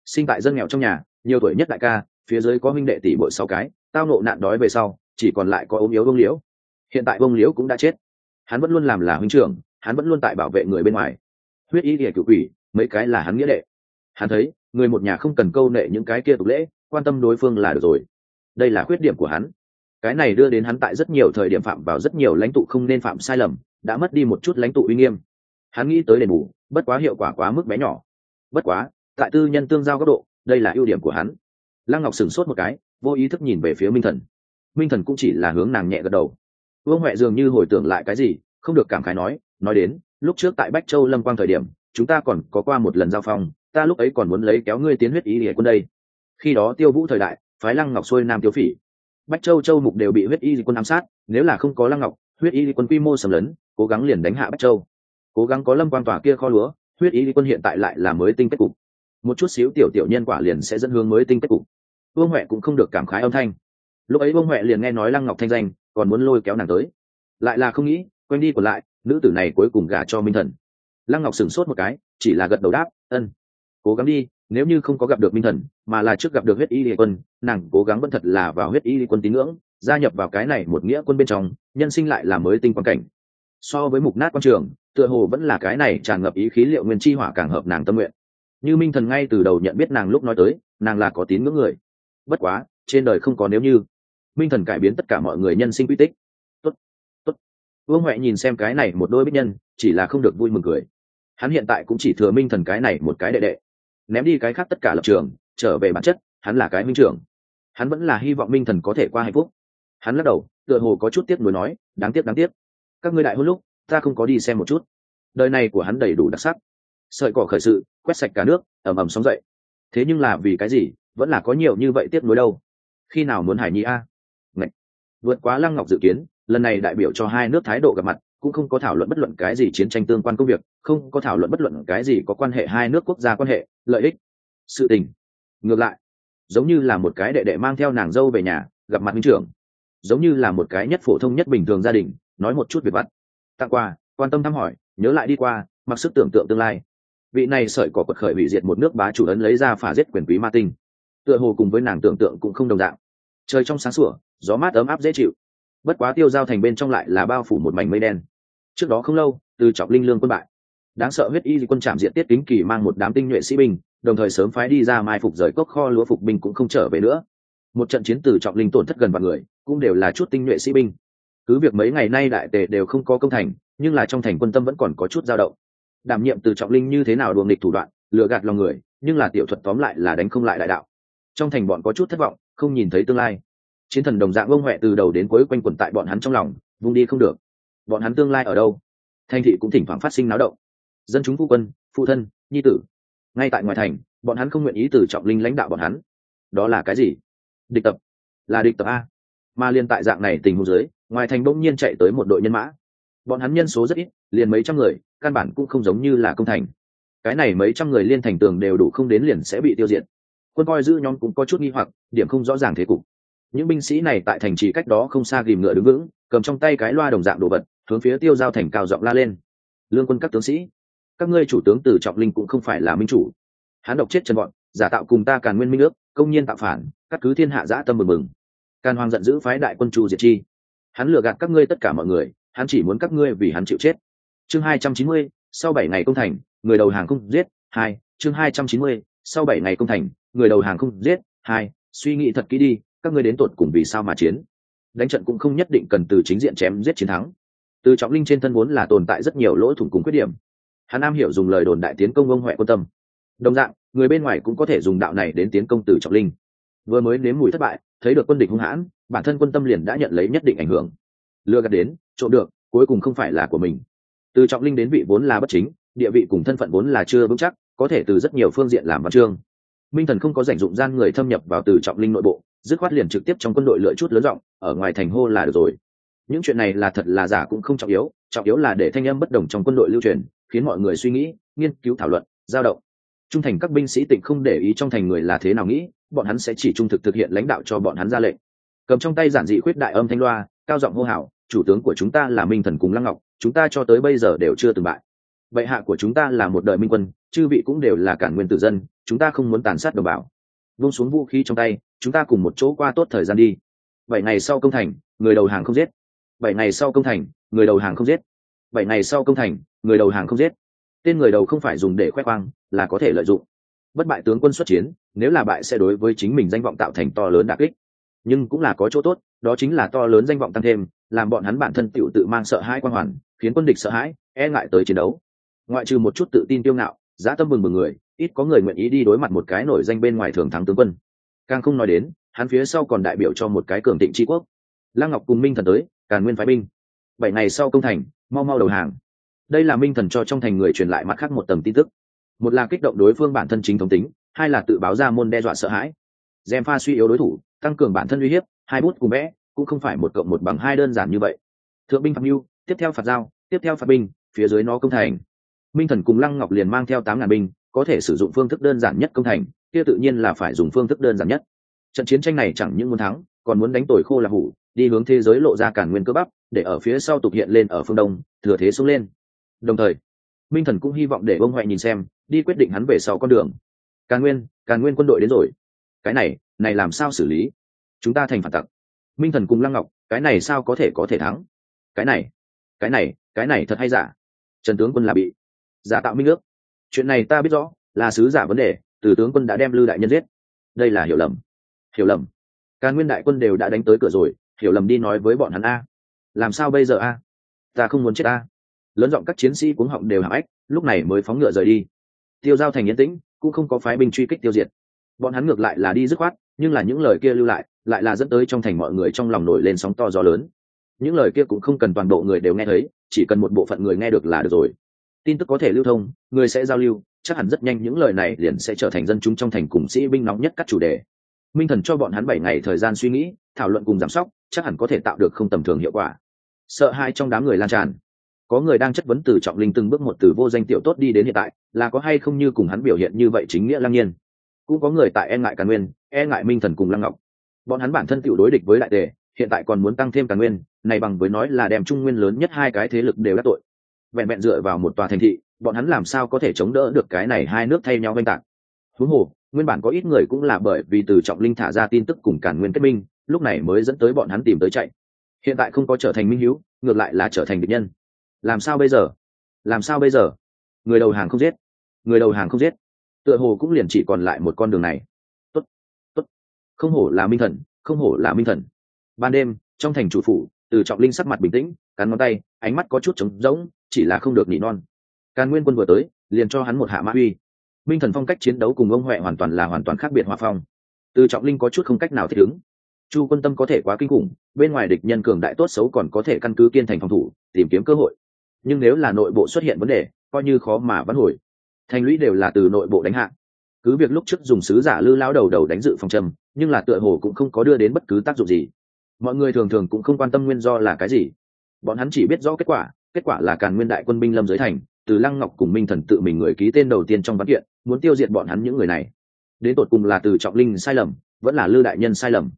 Sinh tại dân nghèo trong nhà, nhiều tuổi nhất đại ca, phía dưới có huynh đệ tỷ bội sáu cái, tao nộ nạn đói về sau, chỉ còn lại có ốm yếu vương liễu. Hiện tại vương liễu cũng đã chết hắn vẫn luôn làm là huynh trưởng, hắn vẫn luôn tại bảo vệ người bên ngoài. Huyết ý địa cựu quỷ, mấy cái là hắn nghĩa đệ. Hắn thấy, người một nhà không cần câu nệ những cái kia tục lễ, quan tâm đối phương là được rồi. Đây là khuyết điểm của hắn. Cái này đưa đến hắn tại rất nhiều thời điểm phạm vào rất nhiều lãnh tụ không nên phạm sai lầm, đã mất đi một chút lãnh tụ uy nghiêm. Hắn nghĩ tới đền bù, bất quá hiệu quả quá mức bé nhỏ. Bất quá, tại tư nhân tương giao góc độ, đây là ưu điểm của hắn. Lăng ngọc sửng sốt một cái, vô ý thức nhìn về phía minh thần. Minh thần cũng chỉ là hướng nàng nhẹ gật đầu vương huệ dường như hồi tưởng lại cái gì, không được cảm khái nói nói đến, lúc trước tại bách châu lâm quang thời điểm, chúng ta còn có qua một lần giao phong, ta lúc ấy còn muốn lấy kéo ngươi tiến huyết ý địa quân đây. Khi đó tiêu vũ thời đại, phái lăng ngọc xuôi nam tiêu phỉ. Bách châu châu mục đều bị huyết y quân ám sát, nếu là không có lăng ngọc, huyết y quân quy mô sầm lớn cố gắng liền đánh hạ bách châu. Cố gắng có lâm quan tòa kia kho lúa, huyết y quân hiện tại lại là mới tinh kết cục. Một chút xíu tiểu tiểu nhân quả liền sẽ dẫn hướng mới tinh kết cục. Vương huệ cũng không được cảm khái âm thanh. Lúc ấy vương huệ liền nghe nói lăng ngọc thanh danh còn muốn lôi kéo nàng tới. Lại là không nghĩ quen đi còn lại, nữ tử này cuối cùng gả cho minh thần. Lăng ngọc sửng sốt một cái, chỉ là gật đầu đáp, ân, cố gắng đi, nếu như không có gặp được minh thần, mà là trước gặp được huyết y địa quân, nàng cố gắng vẫn thật là vào huyết y địa quân tín ngưỡng, gia nhập vào cái này một nghĩa quân bên trong, nhân sinh lại là mới tinh quan cảnh. So với mục nát quan trường, tựa hồ vẫn là cái này tràn ngập ý khí liệu nguyên chi hỏa càng hợp nàng tâm nguyện. Như minh thần ngay từ đầu nhận biết nàng lúc nói tới, nàng là có tín ngưỡng người. Bất quá, trên đời không có nếu như minh thần cải biến tất cả mọi người nhân sinh quy tích. Tốt tốt. Vương huệ nhìn xem cái này một đôi bích nhân, chỉ là không được vui mừng cười. Hắn hiện tại cũng chỉ thừa minh thần cái này một cái đệ đệ. Ném đi cái khác tất cả lập trường, trở về bản chất, hắn là cái minh trưởng. Hắn vẫn là hy vọng minh thần có thể qua hạnh phúc. Hắn lắc đầu, tựa hồ có chút tiếc nuối nói, đáng tiếc đáng tiếc. Các ngươi đại hôn lúc, ta không có đi xem một chút. Đời này của hắn đầy đủ đặc sắc. Sợi cỏ khởi sự, quét sạch cả nước ẩm ẩm sóng dậy. Thế nhưng là vì cái gì, vẫn là có nhiều như vậy tiếc nuối đâu. Khi nào muốn hải nhi a? Vượt quá lăng ngọc dự kiến, lần này đại biểu cho hai nước thái độ gặp mặt, cũng không có thảo luận bất luận cái gì chiến tranh tương quan công việc, không có thảo luận bất luận cái gì có quan hệ hai nước quốc gia quan hệ, lợi ích, sự tình. Ngược lại, giống như là một cái đệ đệ mang theo nàng dâu về nhà, gặp mặt minh trưởng. Giống như là một cái nhất phổ thông nhất bình thường gia đình, nói một chút việc vặt tặng quà, quan tâm thăm hỏi, nhớ lại đi qua, mặc sức tưởng tượng tương lai. Vị này sợi cỏ quật khởi hủy diệt một nước bá chủ ấn lấy ra phả giết quyền quý ma tinh. Tựa hồ cùng với nàng tưởng tượng cũng không đồng dạng trời trong sáng sủa, gió mát ấm áp dễ chịu. Bất quá tiêu giao thành bên trong lại là bao phủ một mảnh mây đen. Trước đó không lâu, từ trọng linh lương quân bại. Đáng sợ huyết y quân trạm diện tiết kính kỳ mang một đám tinh nhuệ sĩ binh, đồng thời sớm phái đi ra mai phục rời cốc kho lúa phục binh cũng không trở về nữa. Một trận chiến từ trọng linh tổn thất gần vạn người, cũng đều là chút tinh nhuệ sĩ binh. Cứ việc mấy ngày nay đại tề đều không có công thành, nhưng là trong thành quân tâm vẫn còn có chút dao động. Đảm nhiệm từ trọng linh như thế nào đuồng địch thủ đoạn, lừa gạt lòng người, nhưng là tiểu thuật tóm lại là đánh không lại đại đạo. Trong thành bọn có chút thất vọng không nhìn thấy tương lai. Chiến thần đồng dạng ông huệ từ đầu đến cuối quanh quẩn tại bọn hắn trong lòng, vung đi không được. Bọn hắn tương lai ở đâu? Thanh thị cũng thỉnh thoảng phát sinh náo động. Dân chúng phu quân phụ thân, nhi tử. Ngay tại ngoài thành, bọn hắn không nguyện ý từ trọng linh lãnh đạo bọn hắn. Đó là cái gì? Địch tập. Là địch tập a. Mà liên tại dạng này tình huống dưới, ngoài thành bỗng nhiên chạy tới một đội nhân mã. Bọn hắn nhân số rất ít, liền mấy trăm người, căn bản cũng không giống như là công thành. Cái này mấy trăm người liên thành tường đều đủ không đến liền sẽ bị tiêu diệt quân coi giữ nhóm cũng có chút nghi hoặc, điểm không rõ ràng thế cục. Những binh sĩ này tại thành trì cách đó không xa ghìm ngựa đứng vững, cầm trong tay cái loa đồng dạng đồ vật, hướng phía tiêu giao thành cao giọng la lên. Lương quân các tướng sĩ, các ngươi chủ tướng từ trọng linh cũng không phải là minh chủ. Hán độc chết trần bọn, giả tạo cùng ta càn nguyên minh ước, công nhiên tạo phản, các cứ thiên hạ dã tâm mừng mừng. Càn hoàng giận dữ phái đại quân chu diệt chi. Hắn lừa gạt các ngươi tất cả mọi người, hắn chỉ muốn các ngươi vì hắn chịu chết. Chương hai trăm chín mươi, sau bảy ngày công thành, người đầu hàng không giết, hai, chương hai trăm chín mươi, sau bảy ngày công thành người đầu hàng không giết, hai, suy nghĩ thật kỹ đi, các ngươi đến tột cùng vì sao mà chiến? Đánh trận cũng không nhất định cần từ chính diện chém giết chiến thắng. Từ trọng linh trên thân vốn là tồn tại rất nhiều lỗ thủng cùng khuyết điểm. Hắn Nam hiểu dùng lời đồn đại tiến công ông huệ quan tâm. Đồng dạng, người bên ngoài cũng có thể dùng đạo này đến tiến công từ trọng linh. Vừa mới nếm mùi thất bại, thấy được quân địch hung hãn, bản thân quân tâm liền đã nhận lấy nhất định ảnh hưởng. Lừa gạt đến, trộm được, cuối cùng không phải là của mình. Từ trọng linh đến vị vốn là bất chính, địa vị cùng thân phận vốn là chưa vững chắc, có thể từ rất nhiều phương diện làm văn chương minh thần không có dành dụng gian người thâm nhập vào từ trọng linh nội bộ, dứt khoát liền trực tiếp trong quân đội lựa chút lớn giọng, ở ngoài thành hô là được rồi. Những chuyện này là thật là giả cũng không trọng yếu trọng yếu là để thanh âm bất đồng trong quân đội lưu truyền, khiến mọi người suy nghĩ, nghiên cứu thảo luận, giao động. Trung thành các binh sĩ tỉnh không để ý trong thành người là thế nào nghĩ, bọn hắn sẽ chỉ trung thực thực hiện lãnh đạo cho bọn hắn ra lệnh. Cầm trong tay giản dị khuyết đại âm thanh loa, cao giọng hô hào, chủ tướng của chúng ta là minh thần cùng lăng ngọc, chúng ta cho tới bây giờ đều chưa từng bại. Bệ hạ của chúng ta là một đời minh quân, chư vị cũng đều là cản nguyên tử dân chúng ta không muốn tàn sát đồng bào. Vung xuống vũ khí trong tay, chúng ta cùng một chỗ qua tốt thời gian đi. Bảy ngày sau công thành, người đầu hàng không giết. Bảy ngày sau công thành, người đầu hàng không giết. Bảy ngày sau công thành, người đầu hàng không giết. Tên người đầu không phải dùng để khoe khoang, là có thể lợi dụng. Bất bại tướng quân xuất chiến, nếu là bại sẽ đối với chính mình danh vọng tạo thành to lớn đà kích. Nhưng cũng là có chỗ tốt, đó chính là to lớn danh vọng tăng thêm, làm bọn hắn bản thân tựu tự mang sợ hãi quan hoàn, khiến quân địch sợ hãi e ngại tới chiến đấu. Ngoại trừ một chút tự tin tiêu ngạo, giá tâm mừng mừng người ít có người nguyện ý đi đối mặt một cái nổi danh bên ngoài thường thắng tướng quân. Càng không nói đến, hắn phía sau còn đại biểu cho một cái cường thịnh tri quốc. Lăng ngọc cùng minh thần tới, càn nguyên phái binh. Bảy ngày sau công thành, mau mau đầu hàng. Đây là minh thần cho trong thành người truyền lại mặt khác một tầng tin tức. Một là kích động đối phương bản thân chính thống tính, hai là tự báo ra môn đe dọa sợ hãi. Gem pha suy yếu đối thủ, tăng cường bản thân uy hiếp, hai bút cùng vẽ, cũng không phải một cộng một bằng hai đơn giản như vậy. Thượng binh phạm mưu, tiếp theo phạt giao, tiếp theo phạt binh, phía dưới nó công thành. Minh thần cùng lăng ngọc liền mang theo tám ngàn binh có thể sử dụng phương thức đơn giản nhất công thành, kia tự nhiên là phải dùng phương thức đơn giản nhất. Trận chiến tranh này chẳng những muốn thắng, còn muốn đánh tồi khô là hủ, đi hướng thế giới lộ ra cản nguyên cơ bắp, để ở phía sau tục hiện lên ở phương đông, thừa thế xuống lên. Đồng thời, minh thần cũng hy vọng để ông huệ nhìn xem, đi quyết định hắn về sau con đường. Càn nguyên càn nguyên quân đội đến rồi. Cái này này làm sao xử lý? Chúng ta thành phản tặc. Minh thần cùng lăng ngọc, cái này sao có thể có thể thắng? Cái này cái này cái này thật hay giả? Trần tướng quân là bị giả tạo minh ước chuyện này ta biết rõ, là sứ giả vấn đề, từ tướng quân đã đem lư đại nhân giết. Đây là hiểu lầm. Hiểu lầm. Cả nguyên đại quân đều đã đánh tới cửa rồi, hiểu lầm đi nói với bọn hắn a. Làm sao bây giờ a? Ta không muốn chết a. Lớn giọng các chiến sĩ cuống họng đều hạ ách lúc này mới phóng ngựa rời đi. Tiêu giao thành yên tĩnh, cũng không có phái binh truy kích tiêu diệt. Bọn hắn ngược lại là đi dứt khoát, nhưng là những lời kia lưu lại lại là dẫn tới trong thành mọi người trong lòng nổi lên sóng to gió lớn. Những lời kia cũng không cần toàn bộ người đều nghe thấy, chỉ cần một bộ phận người nghe được là được rồi tin tức có thể lưu thông, người sẽ giao lưu, chắc hẳn rất nhanh những lời này liền sẽ trở thành dân chúng trong thành cùng sĩ binh nóng nhất các chủ đề. Minh thần cho bọn hắn bảy ngày thời gian suy nghĩ, thảo luận cùng giám sóc, chắc hẳn có thể tạo được không tầm thường hiệu quả. Sợ hai trong đám người lan tràn. Có người đang chất vấn từ trọng linh từng bước một từ vô danh tiểu tốt đi đến hiện tại, là có hay không như cùng hắn biểu hiện như vậy chính nghĩa lăng nhiên. Cũng có người tại e ngại càn nguyên e ngại minh thần cùng lăng ngọc. Bọn hắn bản thân tự đối địch với đại tề, hiện tại còn muốn tăng thêm càn nguyên, này bằng với nói là đem trung nguyên lớn nhất hai cái thế lực đều đắc tội vẹn vẹn dựa vào một tòa thành thị, bọn hắn làm sao có thể chống đỡ được cái này hai nước thay nhau oanh tạc? Huống hồ, nguyên bản có ít người cũng là bởi vì từ trọng linh thả ra tin tức cùng cản nguyên kết minh, lúc này mới dẫn tới bọn hắn tìm tới chạy. Hiện tại không có trở thành minh hữu ngược lại là trở thành địch nhân. Làm sao bây giờ? Làm sao bây giờ? Người đầu hàng không giết. Người đầu hàng không giết. Tựa hồ cũng liền chỉ còn lại một con đường này. Tốt tốt. Không hổ là minh thần, không hổ là minh thần. Ban đêm, trong thành chủ phủ, từ trọng linh sắc mặt bình tĩnh, cắn ngón tay, ánh mắt có chút trống rỗng chỉ là không được nỉ non. Càn nguyên quân vừa tới, liền cho hắn một hạ mã uy. Minh thần phong cách chiến đấu cùng ông huệ hoàn toàn là hoàn toàn khác biệt hòa phong. Từ trọng linh có chút không cách nào thích ứng. Chu quân tâm có thể quá kinh khủng, bên ngoài địch nhân cường đại tốt xấu còn có thể căn cứ kiên thành phòng thủ, tìm kiếm cơ hội. Nhưng nếu là nội bộ xuất hiện vấn đề, coi như khó mà vãn hồi. Thành lũy đều là từ nội bộ đánh hạ. Cứ việc lúc trước dùng sứ giả lư lao đầu đầu đánh dự phòng trầm, nhưng là tựa hồ cũng không có đưa đến bất cứ tác dụng gì. Mọi người thường thường cũng không quan tâm nguyên do là cái gì. Bọn hắn chỉ biết rõ kết quả kết quả là càn nguyên đại quân binh lâm giới thành, từ lăng ngọc cùng minh thần tự mình người ký tên đầu tiên trong văn kiện, muốn tiêu diệt bọn hắn những người này. Đến tột cùng là từ trọng linh sai lầm, vẫn là lư đại nhân sai lầm.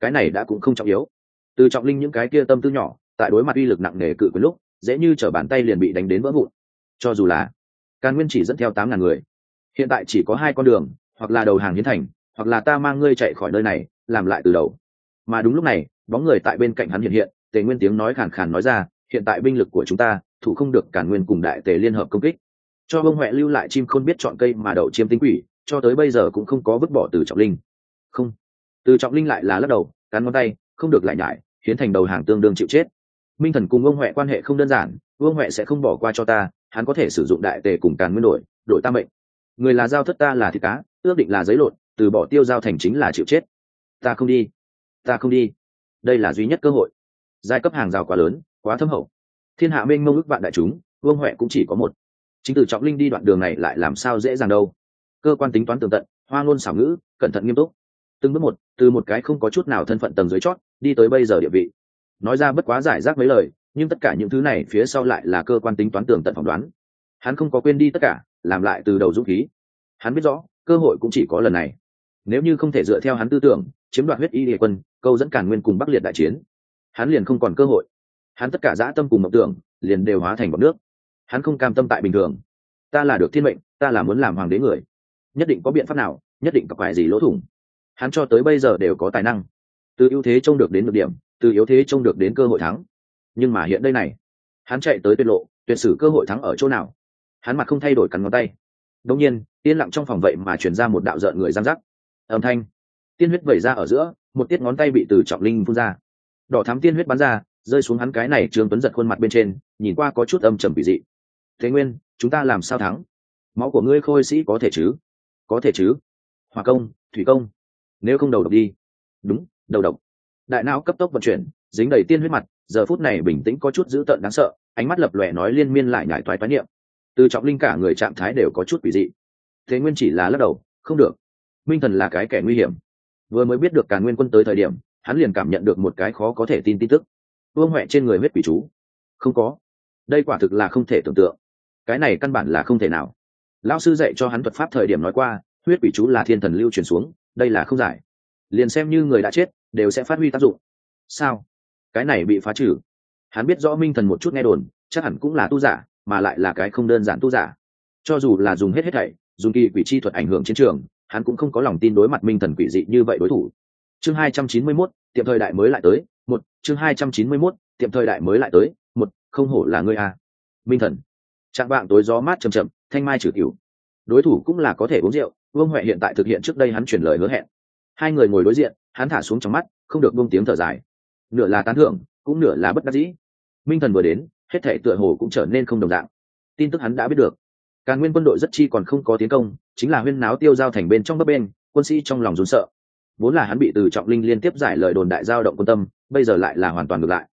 Cái này đã cũng không trọng yếu. Từ trọng linh những cái kia tâm tư nhỏ, tại đối mặt uy lực nặng nề cự quyền lúc, dễ như t bàn tay liền bị đánh đến vỡ vụn. Cho dù là càn nguyên chỉ dẫn theo tám ngàn người, hiện tại chỉ có hai con đường, hoặc là đầu hàng hiến thành, hoặc là ta mang ngươi chạy khỏi nơi này, làm lại từ đầu. Mà đúng lúc này, bóng người tại bên cạnh hắn hiện hiện, tề nguyên tiếng nói khàn khàn nói ra hiện tại binh lực của chúng ta, thủ không được cản nguyên cùng đại tề liên hợp công kích. Cho bông huệ lưu lại chim khôn biết chọn cây mà đậu chiêm tinh quỷ, cho tới bây giờ cũng không có vứt bỏ từ trọng linh. Không. Từ trọng linh lại là lắc đầu, cắn ngón tay, không được lại nhải, hiến thành đầu hàng tương đương chịu chết. Minh thần cùng ông huệ quan hệ không đơn giản ông huệ sẽ không bỏ qua cho ta, hắn có thể sử dụng đại tề cùng càn nguyên đổi đổi ta mệnh. Người là giao thất ta là thịt cá, ước định là giấy lộn, từ bỏ tiêu giao thành chính là chịu chết. Ta không đi. Ta không đi. Đây là duy nhất cơ hội. Giai cấp hàng rào quá lớn quá thâm hậu. Thiên hạ mênh mông ước vạn đại chúng, vương huệ cũng chỉ có một. Chính từ trọng linh đi đoạn đường này lại làm sao dễ dàng đâu. Cơ quan tính toán tường tận, hoa ngôn xảo ngữ, cẩn thận nghiêm túc. Từng bước một, từ một cái không có chút nào thân phận tầng dưới chót, đi tới bây giờ địa vị. Nói ra bất quá giải rác mấy lời, nhưng tất cả những thứ này phía sau lại là cơ quan tính toán tường tận phỏng đoán. Hắn không có quên đi tất cả, làm lại từ đầu dũng khí. Hắn biết rõ, cơ hội cũng chỉ có lần này. Nếu như không thể dựa theo hắn tư tưởng, chiếm đoạt huyết y địa quân, câu dẫn cản nguyên cùng bắc liệt đại chiến, hắn liền không còn cơ hội hắn tất cả dã tâm cùng mộng tưởng liền đều hóa thành bọc nước. Hắn không cam tâm tại bình thường. Ta là được thiên mệnh, ta là muốn làm hoàng đế người. Nhất định có biện pháp nào, nhất định có phải gì lỗ thủng. Hắn cho tới bây giờ đều có tài năng. Từ ưu thế trông được đến được điểm, từ yếu thế trông được đến cơ hội thắng. Nhưng mà hiện đây này, hắn chạy tới tuyệt lộ, tuyệt sử cơ hội thắng ở chỗ nào? Hắn mặt không thay đổi cắn ngón tay. Đông nhiên, yên lặng trong phòng vậy mà chuyển ra một đạo rợn người giang giác. Âm thanh. Tiên huyết vẩy ra ở giữa, một tiết ngón tay bị từ trọng linh phun ra. Đỏ thám tiên huyết bắn ra rơi xuống hắn cái này trương tuấn giật khuôn mặt bên trên, nhìn qua có chút âm trầm bị dị. Thế nguyên, chúng ta làm sao thắng? Máu của ngươi khôi sĩ có thể chứ? Có thể chứ? Hòa công, thủy công, nếu không đầu độc đi. Đúng, đầu độc. Đại não cấp tốc vận chuyển, dính đầy tiên huyết mặt, giờ phút này bình tĩnh có chút dữ tợn đáng sợ, ánh mắt lập lòe nói liên miên lại nhải toái toái niệm. Từ trọng linh cả người trạng thái đều có chút quỷ dị. Thế nguyên chỉ là lắc đầu, không được. Minh thần là cái kẻ nguy hiểm. Vừa mới biết được càn nguyên quân tới thời điểm, hắn liền cảm nhận được một cái khó có thể tin tin tức vương huệ trên người huyết quỷ chú. Không có. Đây quả thực là không thể tưởng tượng. Cái này căn bản là không thể nào. Lão sư dạy cho hắn thuật pháp thời điểm nói qua huyết quỷ chú là thiên thần lưu truyền xuống đây là không giải. Liền xem như người đã chết đều sẽ phát huy tác dụng. Sao? Cái này bị phá trừ. Hắn biết rõ minh thần một chút nghe đồn chắc hẳn cũng là tu giả mà lại là cái không đơn giản tu giả. Cho dù là dùng hết hết thảy dùng kỳ quỷ chi thuật ảnh hưởng chiến trường hắn cũng không có lòng tin đối mặt minh thần quỷ dị như vậy đối thủ. Chương hai trăm chín mươi 291, tiệm thời đại mới lại tới một, chương hai trăm chín mươi mốt, tiệm thời đại mới lại tới. Một, không hổ là ngươi à. minh thần. Trạng bạn tối gió mát chầm chậm, thanh mai trừ cửu. Đối thủ cũng là có thể uống rượu, vương huệ hiện tại thực hiện trước đây hắn chuyển lời hứa hẹn. Hai người ngồi đối diện, hắn thả xuống trong mắt, không được buông tiếng thở dài. Nửa là tán thưởng, cũng nửa là bất đắc dĩ. Minh thần vừa đến, hết thể tựa hồ cũng trở nên không đồng dạng. Tin tức hắn đã biết được. Càng nguyên quân đội rất chi còn không có tiến công, chính là huyên náo tiêu giao thành bên trong bấp bên, quân sĩ trong lòng rốn sợ vốn là hắn bị từ trọng linh liên tiếp giải lời đồn đại giao động quân tâm, bây giờ lại là hoàn toàn ngược lại.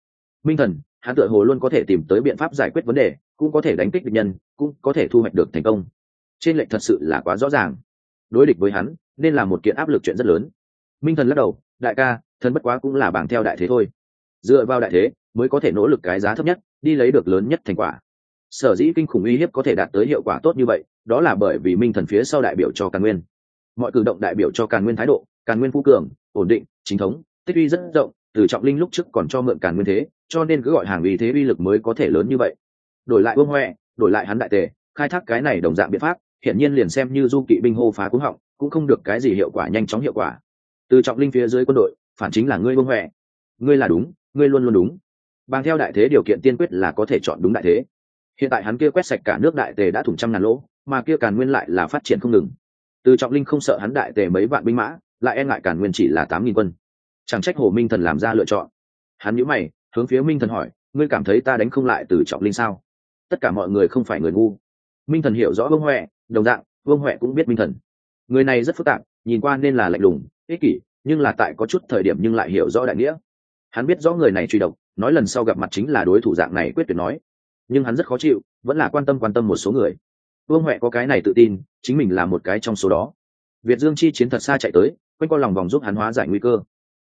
Minh thần, hắn tựa hồ luôn có thể tìm tới biện pháp giải quyết vấn đề, cũng có thể đánh kích địch nhân, cũng có thể thu hoạch được thành công. Trên lệnh thật sự là quá rõ ràng. Đối địch với hắn, nên là một kiện áp lực chuyện rất lớn. Minh thần lắc đầu, đại ca, thần bất quá cũng là bảng theo đại thế thôi. Dựa vào đại thế, mới có thể nỗ lực cái giá thấp nhất, đi lấy được lớn nhất thành quả. Sở dĩ kinh khủng uy hiếp có thể đạt tới hiệu quả tốt như vậy, đó là bởi vì minh thần phía sau đại biểu cho càn nguyên mọi cử động đại biểu cho càn nguyên thái độ, càn nguyên phú cường, ổn định, chính thống, tích uy rất rộng, từ trọng linh lúc trước còn cho mượn càn nguyên thế, cho nên cứ gọi hàng uy thế uy lực mới có thể lớn như vậy. Đổi lại vương huệ đổi lại hắn đại tề, khai thác cái này đồng dạng biện pháp hiện nhiên liền xem như du kỵ binh hô phá cúng họng, cũng không được cái gì hiệu quả nhanh chóng hiệu quả. Từ trọng linh phía dưới quân đội, phản chính là ngươi vương huệ ngươi là đúng, ngươi luôn luôn đúng. Bằng theo đại thế điều kiện tiên quyết là có thể chọn đúng đại thế. Hiện tại hắn kia quét sạch cả nước đại tề đã thủng trăm ngàn lỗ, mà kia càn nguyên lại là phát triển không ngừng từ trọng linh không sợ hắn đại tề mấy vạn binh mã, lại e ngại cản nguyên chỉ là tám nghìn quân. Chẳng trách hồ minh thần làm ra lựa chọn. Hắn nhíu mày, hướng phía minh thần hỏi, ngươi cảm thấy ta đánh không lại từ trọng linh sao? Tất cả mọi người không phải người ngu. Minh thần hiểu rõ vương huệ, đồng dạng, vương huệ cũng biết minh thần. Người này rất phức tạp, nhìn qua nên là lạnh lùng, ích kỷ, nhưng là tại có chút thời điểm nhưng lại hiểu rõ đại nghĩa. Hắn biết rõ người này truy độc, nói lần sau gặp mặt chính là đối thủ dạng này quyết tuyệt nói. Nhưng hắn rất khó chịu, vẫn là quan tâm quan tâm một số người vương huệ có cái này tự tin, chính mình là một cái trong số đó. Việt dương chi chiến thật xa chạy tới, quanh co lòng vòng giúp hắn hóa giải nguy cơ.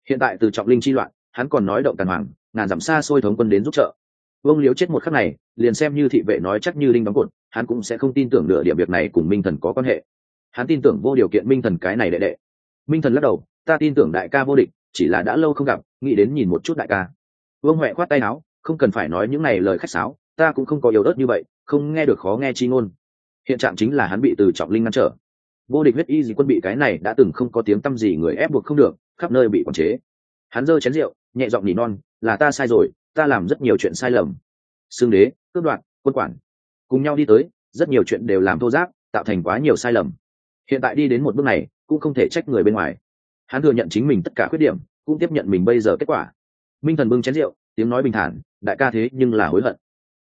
Hiện tại từ trọng linh chi loạn, hắn còn nói động tàn hoàng, ngàn dặm xa xôi thống quân đến giúp trợ. Vương liếu chết một khắc này, liền xem như thị vệ nói chắc như linh đóng cột, hắn cũng sẽ không tin tưởng nửa điểm việc này cùng minh thần có quan hệ. Hắn tin tưởng vô điều kiện minh thần cái này đệ đệ. Minh thần lắc đầu, ta tin tưởng đại ca vô địch, chỉ là đã lâu không gặp, nghĩ đến nhìn một chút đại ca. Vương huệ khoát tay áo, không cần phải nói những này lời khách sáo, ta cũng không có yếu ớt như vậy, không nghe được khó nghe chi ngôn hiện trạng chính là hắn bị từ trọng linh ngăn trở. Vô địch huyết y gì quân bị cái này đã từng không có tiếng t â m gì người ép buộc không được, khắp nơi bị quản chế. Hắn giơ chén rượu, nhẹ giọng nỉ non, là ta sai rồi, ta làm rất nhiều chuyện sai lầm. Xương đế, cướp đoạt, quân quản. Cùng nhau đi tới, rất nhiều chuyện đều làm thô giáp tạo thành quá nhiều sai lầm. Hiện tại đi đến một bước này, cũng không thể trách người bên ngoài. Hắn thừa nhận chính mình tất cả khuyết điểm, cũng tiếp nhận mình bây giờ kết quả. Minh thần bưng chén rượu, tiếng nói bình thản, đại ca thế nhưng là hối hận.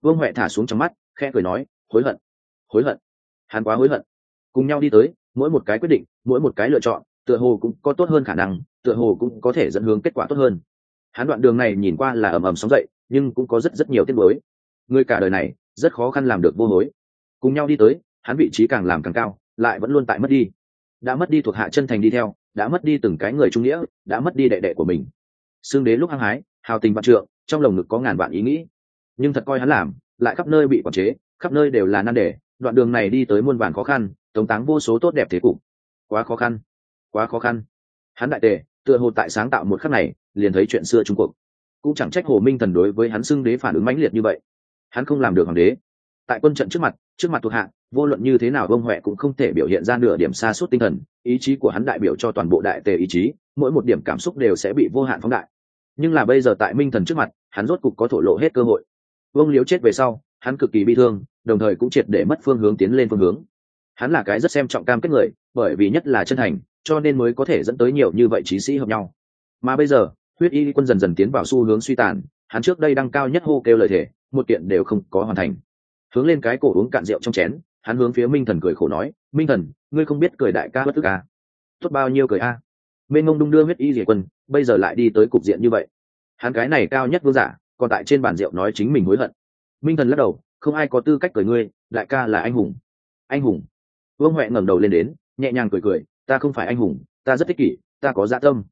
Vương huệ thả xuống trong mắt, khẽ cười nói, hối hận hối hận hắn quá hối hận. Cùng nhau đi tới, mỗi một cái quyết định, mỗi một cái lựa chọn, tựa hồ cũng có tốt hơn khả năng, tựa hồ cũng có thể dẫn hướng kết quả tốt hơn. Hắn đoạn đường này nhìn qua là ầm ầm sóng dậy, nhưng cũng có rất rất nhiều tiết mới người cả đời này, rất khó khăn làm được vô hối. Cùng nhau đi tới, hắn vị trí càng làm càng cao, lại vẫn luôn tại mất đi. Đã mất đi thuộc hạ chân thành đi theo, đã mất đi từng cái người trung nghĩa, đã mất đi đệ đệ của mình. Xương đế lúc hăng hái, hào tình vạn trượng, trong lồng ngực có ngàn vạn ý nghĩ. Nhưng thật coi hắn làm, lại khắp nơi bị quản chế, khắp nơi đều là nan đề đoạn đường này đi tới muôn vàn khó khăn, tống táng vô số tốt đẹp thế cục. Quá khó khăn, quá khó khăn. Hắn đại tề, tựa hồ tại sáng tạo một khắc này, liền thấy chuyện xưa trung cuộc. Cũng chẳng trách hồ minh thần đối với hắn xưng đế phản ứng mãnh liệt như vậy. Hắn không làm được hoàng đế. Tại quân trận trước mặt trước mặt thuộc hạ, vô luận như thế nào vông huệ cũng không thể biểu hiện ra nửa điểm xa suốt tinh thần, ý chí của hắn đại biểu cho toàn bộ đại tề ý chí, mỗi một điểm cảm xúc đều sẽ bị vô hạn phóng đại. Nhưng là bây giờ tại minh thần trước mặt, hắn rốt cục có thổ lộ hết cơ hội. Vương liếu chết về sau, hắn cực kỳ bi thương đồng thời cũng triệt để mất phương hướng tiến lên phương hướng. Hắn là cái rất xem trọng cam kết người, bởi vì nhất là chân thành, cho nên mới có thể dẫn tới nhiều như vậy trí sĩ hợp nhau. Mà bây giờ, huyết y quân dần dần tiến vào xu hướng suy tàn, hắn trước đây đăng cao nhất hô kêu lời thể một kiện đều không có hoàn thành. Hướng lên cái cổ uống cạn rượu trong chén, hắn hướng phía minh thần cười khổ nói, minh thần, ngươi không biết cười đại ca bất tức à. tốt bao nhiêu cười a. À. mênh ngông đung đưa huyết y diệt quân, bây giờ lại đi tới cục diện như vậy. Hắn cái này cao nhất vương giả, còn tại trên bàn rượu nói chính mình hối hận. Minh thần lắc đầu không ai có tư cách cười ngươi, đại ca là anh hùng. Anh hùng. Vương huệ ngẩng đầu lên đến, nhẹ nhàng cười cười, ta không phải anh hùng, ta rất thích kỷ, ta có dạ tâm.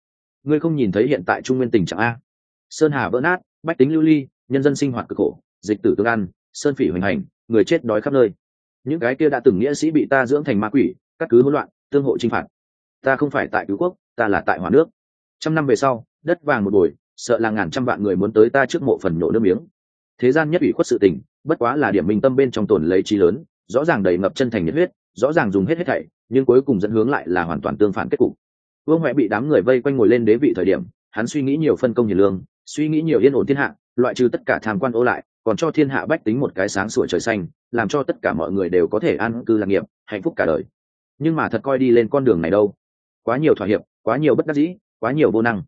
Ngươi không nhìn thấy hiện tại trung nguyên tình trạng a. Sơn hà vỡ nát, bách tính lưu ly, nhân dân sinh hoạt cực khổ, dịch tử tương ăn, sơn phỉ hoành hành, người chết đói khắp nơi. Những cái kia đã từng nghĩa sĩ bị ta dưỡng thành ma quỷ, các cứ hỗn loạn, tương hộ chinh phạt. Ta không phải tại cứu quốc, ta là tại hòa nước. Trăm năm về sau, đất vàng một buổi sợ là ngàn trăm vạn người muốn tới ta trước mộ phần nổ nước miếng thế gian nhất ủy khuất sự tình, bất quá là điểm minh tâm bên trong tồn lấy trí lớn, rõ ràng đầy ngập chân thành nhiệt huyết, rõ ràng dùng hết hết thảy, nhưng cuối cùng dẫn hướng lại là hoàn toàn tương phản kết cục. Vương huệ bị đám người vây quanh ngồi lên đế vị thời điểm, hắn suy nghĩ nhiều phân công hiền lương, suy nghĩ nhiều yên ổn thiên hạ, loại trừ tất cả tham quan ô lại, còn cho thiên hạ bách tính một cái sáng sủa trời xanh, làm cho tất cả mọi người đều có thể an cư lạc nghiệp, hạnh phúc cả đời. Nhưng mà thật coi đi lên con đường này đâu. Quá nhiều thỏa hiệp, quá nhiều bất đắc dĩ, quá nhiều vô năng.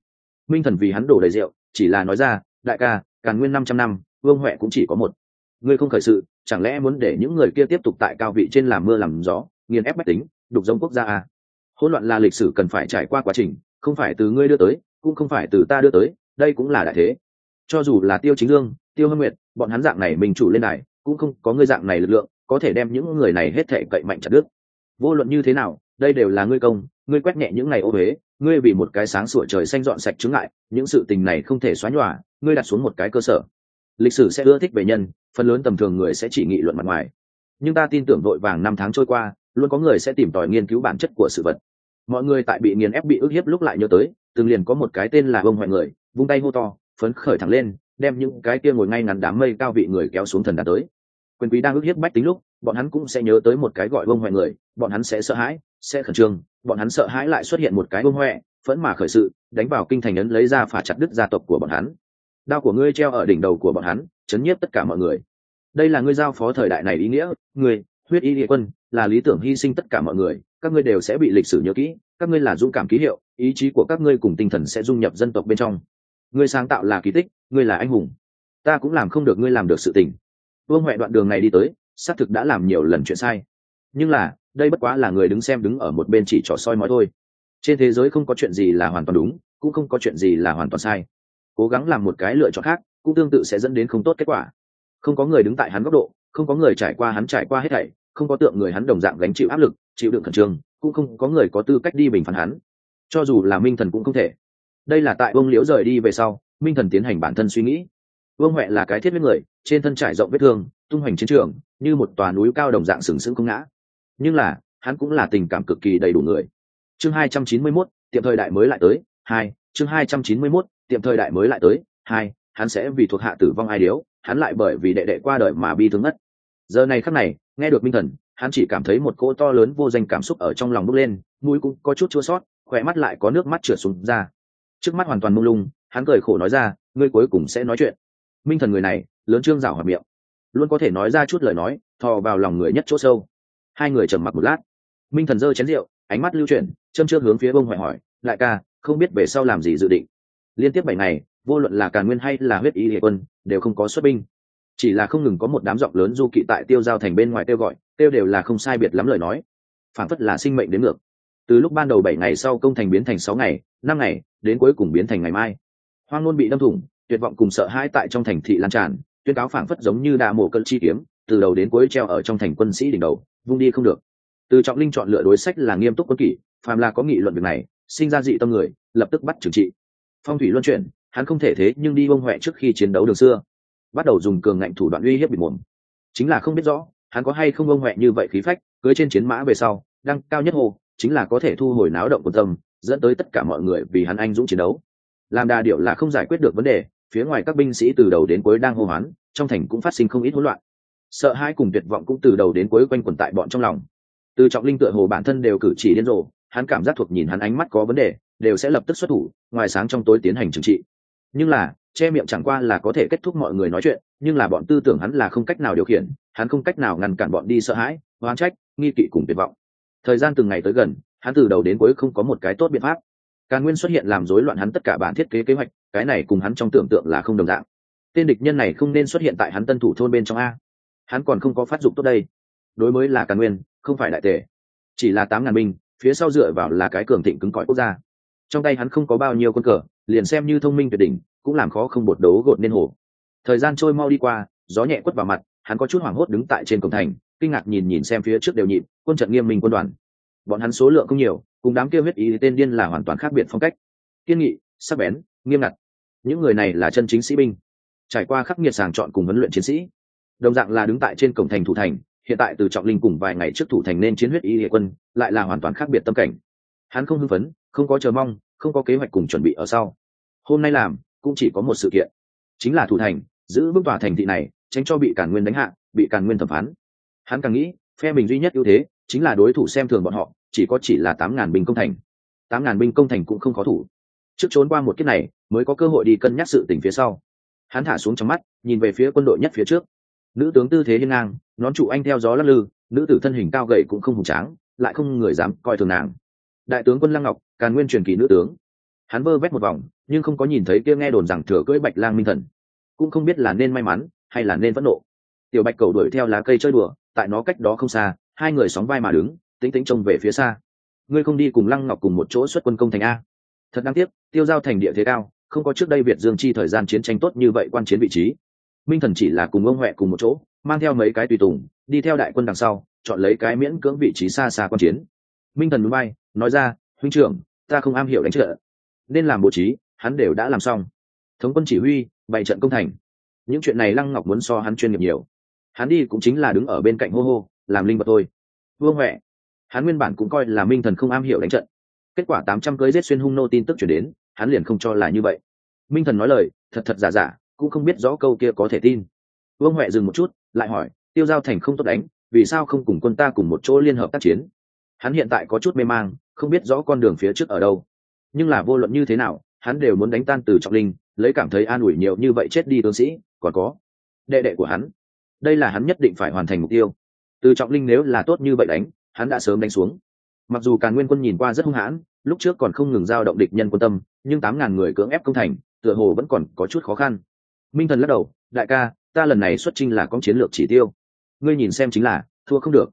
Minh thần vì hắn đổ đầy rượu, chỉ là nói ra, đại ca, càn nguyên năm trăm năm vương huệ cũng chỉ có một. Ngươi không khởi sự, chẳng lẽ muốn để những người kia tiếp tục tại cao vị trên làm mưa làm gió, nghiền ép bách tính, đục giống quốc gia à? hỗn loạn là lịch sử cần phải trải qua quá trình, không phải từ ngươi đưa tới, cũng không phải từ ta đưa tới, đây cũng là đại thế. Cho dù là tiêu chính dương, tiêu hâm nguyệt, bọn hắn dạng này mình chủ lên này cũng không có ngươi dạng này lực lượng, có thể đem những người này hết thể cậy mạnh chặt đứt. Vô luận như thế nào, đây đều là ngươi công, ngươi quét nhẹ những ngày ô huế ngươi vì một cái sáng sủa trời xanh dọn sạch chứng lại những sự tình này không thể xóa nhòa, ngươi đặt xuống một cái cơ sở lịch sử sẽ ưa thích về nhân, phần lớn tầm thường người sẽ chỉ nghị luận mặt ngoài. Nhưng ta tin tưởng vội vàng năm tháng trôi qua, luôn có người sẽ tìm tòi nghiên cứu bản chất của sự vật. Mọi người tại bị nghiền ép bị ức hiếp lúc lại nhớ tới, từng liền có một cái tên là bông hoại người, vung tay hô to, phấn khởi thẳng lên, đem những cái kia ngồi ngay ngắn đám mây cao vị người kéo xuống thần đàn tới. Quyền quý đang ức hiếp bách tính lúc, bọn hắn cũng sẽ nhớ tới một cái gọi bông hoại người, bọn hắn sẽ sợ hãi, sẽ khẩn trương, bọn hắn sợ hãi lại xuất hiện một cái bông hoẹ phẫn mà khởi sự, đánh vào kinh thành ấn lấy ra phả chặt đứt gia tộc của bọn hắn đao của ngươi treo ở đỉnh đầu của bọn hắn, chấn nhiếp tất cả mọi người. Đây là ngươi giao phó thời đại này ý nghĩa, ngươi, huyết y địa quân, là lý tưởng hy sinh tất cả mọi người, các ngươi đều sẽ bị lịch sử nhớ kỹ, các ngươi là dũng cảm ký hiệu, ý chí của các ngươi cùng tinh thần sẽ dung nhập dân tộc bên trong. Ngươi sáng tạo là kỳ tích, ngươi là anh hùng. Ta cũng làm không được ngươi làm được sự tình. Vương huệ đoạn đường này đi tới, xác thực đã làm nhiều lần chuyện sai. Nhưng là, đây bất quá là người đứng xem đứng ở một bên chỉ trỏ soi mói thôi. Trên thế giới không có chuyện gì là hoàn toàn đúng, cũng không có chuyện gì là hoàn toàn sai cố gắng làm một cái lựa chọn khác cũng tương tự sẽ dẫn đến không tốt kết quả. Không có người đứng tại hắn góc độ không có người trải qua hắn trải qua hết thảy không có tượng người hắn đồng dạng gánh chịu áp lực chịu đựng khẩn trương cũng không có người có tư cách đi bình phán hắn. Cho dù là minh thần cũng không thể. Đây là tại vương liễu rời đi về sau minh thần tiến hành bản thân suy nghĩ. Vương huệ là cái thiết với người trên thân trải rộng vết thương tung hoành chiến trường như một tòa núi cao đồng dạng sừng sững không ngã. Nhưng là hắn cũng là tình cảm cực kỳ đầy đủ người. Chương hai trăm chín mươi 291, tiệm thời đại mới lại tới hai chương hai trăm chín mươi 291, tiệm thời đại mới lại tới hai hắn sẽ vì thuộc hạ tử vong ai điếu hắn lại bởi vì đệ đệ qua đời mà bi thương ngất. giờ này khắc này nghe được minh thần hắn chỉ cảm thấy một cỗ to lớn vô danh cảm xúc ở trong lòng bốc lên mũi cũng có chút chua sót khỏe mắt lại có nước mắt trượt xuống ra. Trước mắt hoàn toàn mông lung hắn cười khổ nói ra ngươi cuối cùng sẽ nói chuyện. Minh thần người này lớn trương rảo hoạt miệng. Luôn có thể nói ra chút lời nói thò vào lòng người nhất chỗ sâu. Hai người trầm mặc một lát. Minh thần giơ chén rượu ánh mắt lưu chuyển châm trước hướng phía bông hỏi hỏi lại ca không biết về sau làm gì dự định. Liên tiếp bảy ngày, vô luận là càn nguyên hay là huyết ý địa quân, đều không có xuất binh. Chỉ là không ngừng có một đám giọng lớn du kỵ tại tiêu giao thành bên ngoài kêu gọi, kêu đều là không sai biệt lắm lời nói. Phản phất là sinh mệnh đến ngược. Từ lúc ban đầu bảy ngày sau công thành biến thành sáu ngày, năm ngày, đến cuối cùng biến thành ngày mai. Hoang ngôn bị đâm thủng, tuyệt vọng cùng sợ hãi tại trong thành thị lan tràn, tuyên cáo phản phất giống như đà mổ cân chi kiếm, từ đầu đến cuối treo ở trong thành quân sĩ đỉnh đầu, vung đi không được. Từ trọng linh chọn lựa đối sách là nghiêm túc quân kỷ, phàm là có nghị luận việc này sinh ra dị tâm người, lập tức bắt trừng trị. Phong thủy luân chuyển, hắn không thể thế nhưng đi bông huệ trước khi chiến đấu đường xưa. Bắt đầu dùng cường ngạnh thủ đoạn uy hiếp bị mồm. Chính là không biết rõ, hắn có hay không bông huệ như vậy khí phách, cưới trên chiến mã về sau, đăng cao nhất hồ chính là có thể thu hồi náo động của tâm, dẫn tới tất cả mọi người vì hắn anh dũng chiến đấu. Làm đà điệu là không giải quyết được vấn đề, phía ngoài các binh sĩ từ đầu đến cuối đang hô hoán, trong thành cũng phát sinh không ít hỗn loạn. Sợ hai cùng tuyệt vọng cũng từ đầu đến cuối quanh quẩn tại bọn trong lòng. Từ trọng linh tựa hồ bản thân đều cử chỉ điên rồ hắn cảm giác thuộc nhìn hắn ánh mắt có vấn đề, đều sẽ lập tức xuất thủ, ngoài sáng trong tối tiến hành trừng trị. Nhưng là, che miệng chẳng qua là có thể kết thúc mọi người nói chuyện, nhưng là bọn tư tưởng hắn là không cách nào điều khiển, hắn không cách nào ngăn cản bọn đi sợ hãi, oán trách, nghi kỵ cùng tuyệt vọng. Thời gian từng ngày tới gần, hắn từ đầu đến cuối không có một cái tốt biện pháp. Càn nguyên xuất hiện làm rối loạn hắn tất cả bản thiết kế kế hoạch, cái này cùng hắn trong tưởng tượng là không đồng dạng. Tên địch nhân này không nên xuất hiện tại hắn tân thủ thôn bên trong a. Hắn còn không có phát dụng tốt đây. Đối mới là càn nguyên, không phải đại tề. Chỉ là tám ngàn binh phía sau dựa vào là cái cường thịnh cứng cỏi quốc gia. Trong tay hắn không có bao nhiêu quân cờ, liền xem như thông minh tuyệt đỉnh, cũng làm khó không bột đấu gột nên hồ. Thời gian trôi mau đi qua, gió nhẹ quất vào mặt, hắn có chút hoảng hốt đứng tại trên cổng thành, kinh ngạc nhìn nhìn xem phía trước đều nhịp quân trận nghiêm minh quân đoàn. Bọn hắn số lượng không nhiều, cùng đám kêu huyết ý tên điên là hoàn toàn khác biệt phong cách. Kiên nghị, sắc bén, nghiêm ngặt. Những người này là chân chính sĩ binh. Trải qua khắc nghiệt sàng chọn cùng huấn luyện chiến sĩ. Đồng dạng là đứng tại trên cổng thành thủ thành hiện tại từ trọng linh cùng vài ngày trước thủ thành nên chiến huyết y hệ quân, lại là hoàn toàn khác biệt tâm cảnh. Hắn không hưng phấn, không có chờ mong, không có kế hoạch cùng chuẩn bị ở sau. Hôm nay làm, cũng chỉ có một sự kiện. Chính là thủ thành, giữ vững tòa thành thị này, tránh cho bị cản nguyên đánh hạ, bị cản nguyên thẩm phán. Hắn càng nghĩ, phe mình duy nhất ưu thế, chính là đối thủ xem thường bọn họ, chỉ có chỉ là tám ngàn binh công thành. Tám ngàn binh công thành cũng không khó thủ. Trước trốn qua một kiếp này, mới có cơ hội đi cân nhắc sự tình phía sau. Hắn thả xuống trong mắt, nhìn về phía quân đội nhất phía trước. Nữ tướng tư thế hiên ngang nón trụ anh theo gió lắc lư, nữ tử thân hình cao gầy cũng không hùng tráng, lại không người dám coi thường nàng. Đại tướng quân lăng ngọc, càn nguyên truyền kỳ nữ tướng. Hắn vơ vét một vòng, nhưng không có nhìn thấy kia nghe đồn rằng thừa cưỡi bạch lang minh thần. Cũng không biết là nên may mắn, hay là nên phẫn nộ. Tiểu bạch cầu đuổi theo lá cây chơi đùa, tại nó cách đó không xa, hai người sóng vai mà đứng tính tính trông về phía xa. Ngươi không đi cùng lăng ngọc cùng một chỗ xuất quân công thành a. Thật đáng tiếc, tiêu giao thành địa thế cao, không có trước đây việt dương chi thời gian chiến tranh tốt như vậy quan chiến vị trí. Minh thần chỉ là cùng ông huệ cùng một chỗ mang theo mấy cái tùy tùng, đi theo đại quân đằng sau, chọn lấy cái miễn cưỡng vị trí xa xa quan chiến. Minh thần núi bay, nói ra, huynh trưởng, ta không am hiểu đánh trợ nên làm bố trí, hắn đều đã làm xong. Thống quân chỉ huy, bày trận công thành. Những chuyện này lăng ngọc muốn so hắn chuyên nghiệp nhiều. Hắn đi cũng chính là đứng ở bên cạnh hô hô, làm linh vật thôi. Vương huệ, hắn nguyên bản cũng coi là minh thần không am hiểu đánh trận. Kết quả tám trăm cưới giết xuyên hung nô tin tức chuyển đến, hắn liền không cho là như vậy. Minh thần nói lời, thật thật giả giả, cũng không biết rõ câu kia có thể tin. Vương huệ dừng một chút lại hỏi, tiêu giao thành không tốt đánh, vì sao không cùng quân ta cùng một chỗ liên hợp tác chiến? Hắn hiện tại có chút mê mang, không biết rõ con đường phía trước ở đâu. Nhưng là vô luận như thế nào, hắn đều muốn đánh tan từ trọng linh, lấy cảm thấy an ủi nhiều như vậy chết đi tướng sĩ, còn có đệ đệ của hắn. Đây là hắn nhất định phải hoàn thành mục tiêu. Từ trọng linh nếu là tốt như vậy đánh, hắn đã sớm đánh xuống. Mặc dù càn nguyên quân nhìn qua rất hung hãn, lúc trước còn không ngừng giao động địch nhân quân tâm, nhưng tám ngàn người cưỡng ép công thành, tựa hồ vẫn còn có chút khó khăn. Minh thần lắc đầu, đại ca ta lần này xuất chinh là có chiến lược chỉ tiêu. Ngươi nhìn xem chính là, thua không được.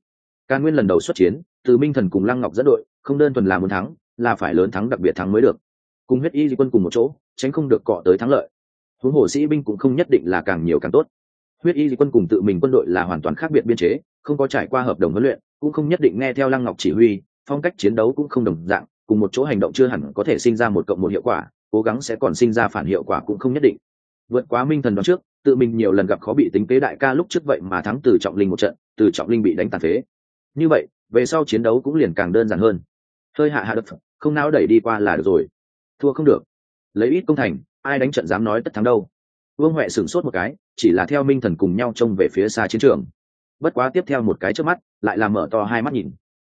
Càn nguyên lần đầu xuất chiến, từ minh thần cùng lăng ngọc dẫn đội, không đơn thuần là muốn thắng, là phải lớn thắng đặc biệt thắng mới được. Cùng huyết y di quân cùng một chỗ, tránh không được cọ tới thắng lợi. Huống hồ sĩ binh cũng không nhất định là càng nhiều càng tốt. Huyết y di quân cùng tự mình quân đội là hoàn toàn khác biệt biên chế, không có trải qua hợp đồng huấn luyện, cũng không nhất định nghe theo lăng ngọc chỉ huy, phong cách chiến đấu cũng không đồng dạng, cùng một chỗ hành động chưa hẳn có thể sinh ra một cộng một hiệu quả, cố gắng sẽ còn sinh ra phản hiệu quả cũng không nhất định. Vượt quá minh thần đoán trước tự mình nhiều lần gặp khó bị tính kế đại ca lúc trước vậy mà thắng từ trọng linh một trận, từ trọng linh bị đánh tàn phế. Như vậy, về sau chiến đấu cũng liền càng đơn giản hơn. Hơi hạ hạ đất không não đẩy đi qua là được rồi. Thua không được. Lấy ít công thành, ai đánh trận dám nói tất thắng đâu. Vương huệ sửng sốt một cái, chỉ là theo minh thần cùng nhau trông về phía xa chiến trường. Bất quá tiếp theo một cái trước mắt, lại làm mở to hai mắt nhìn.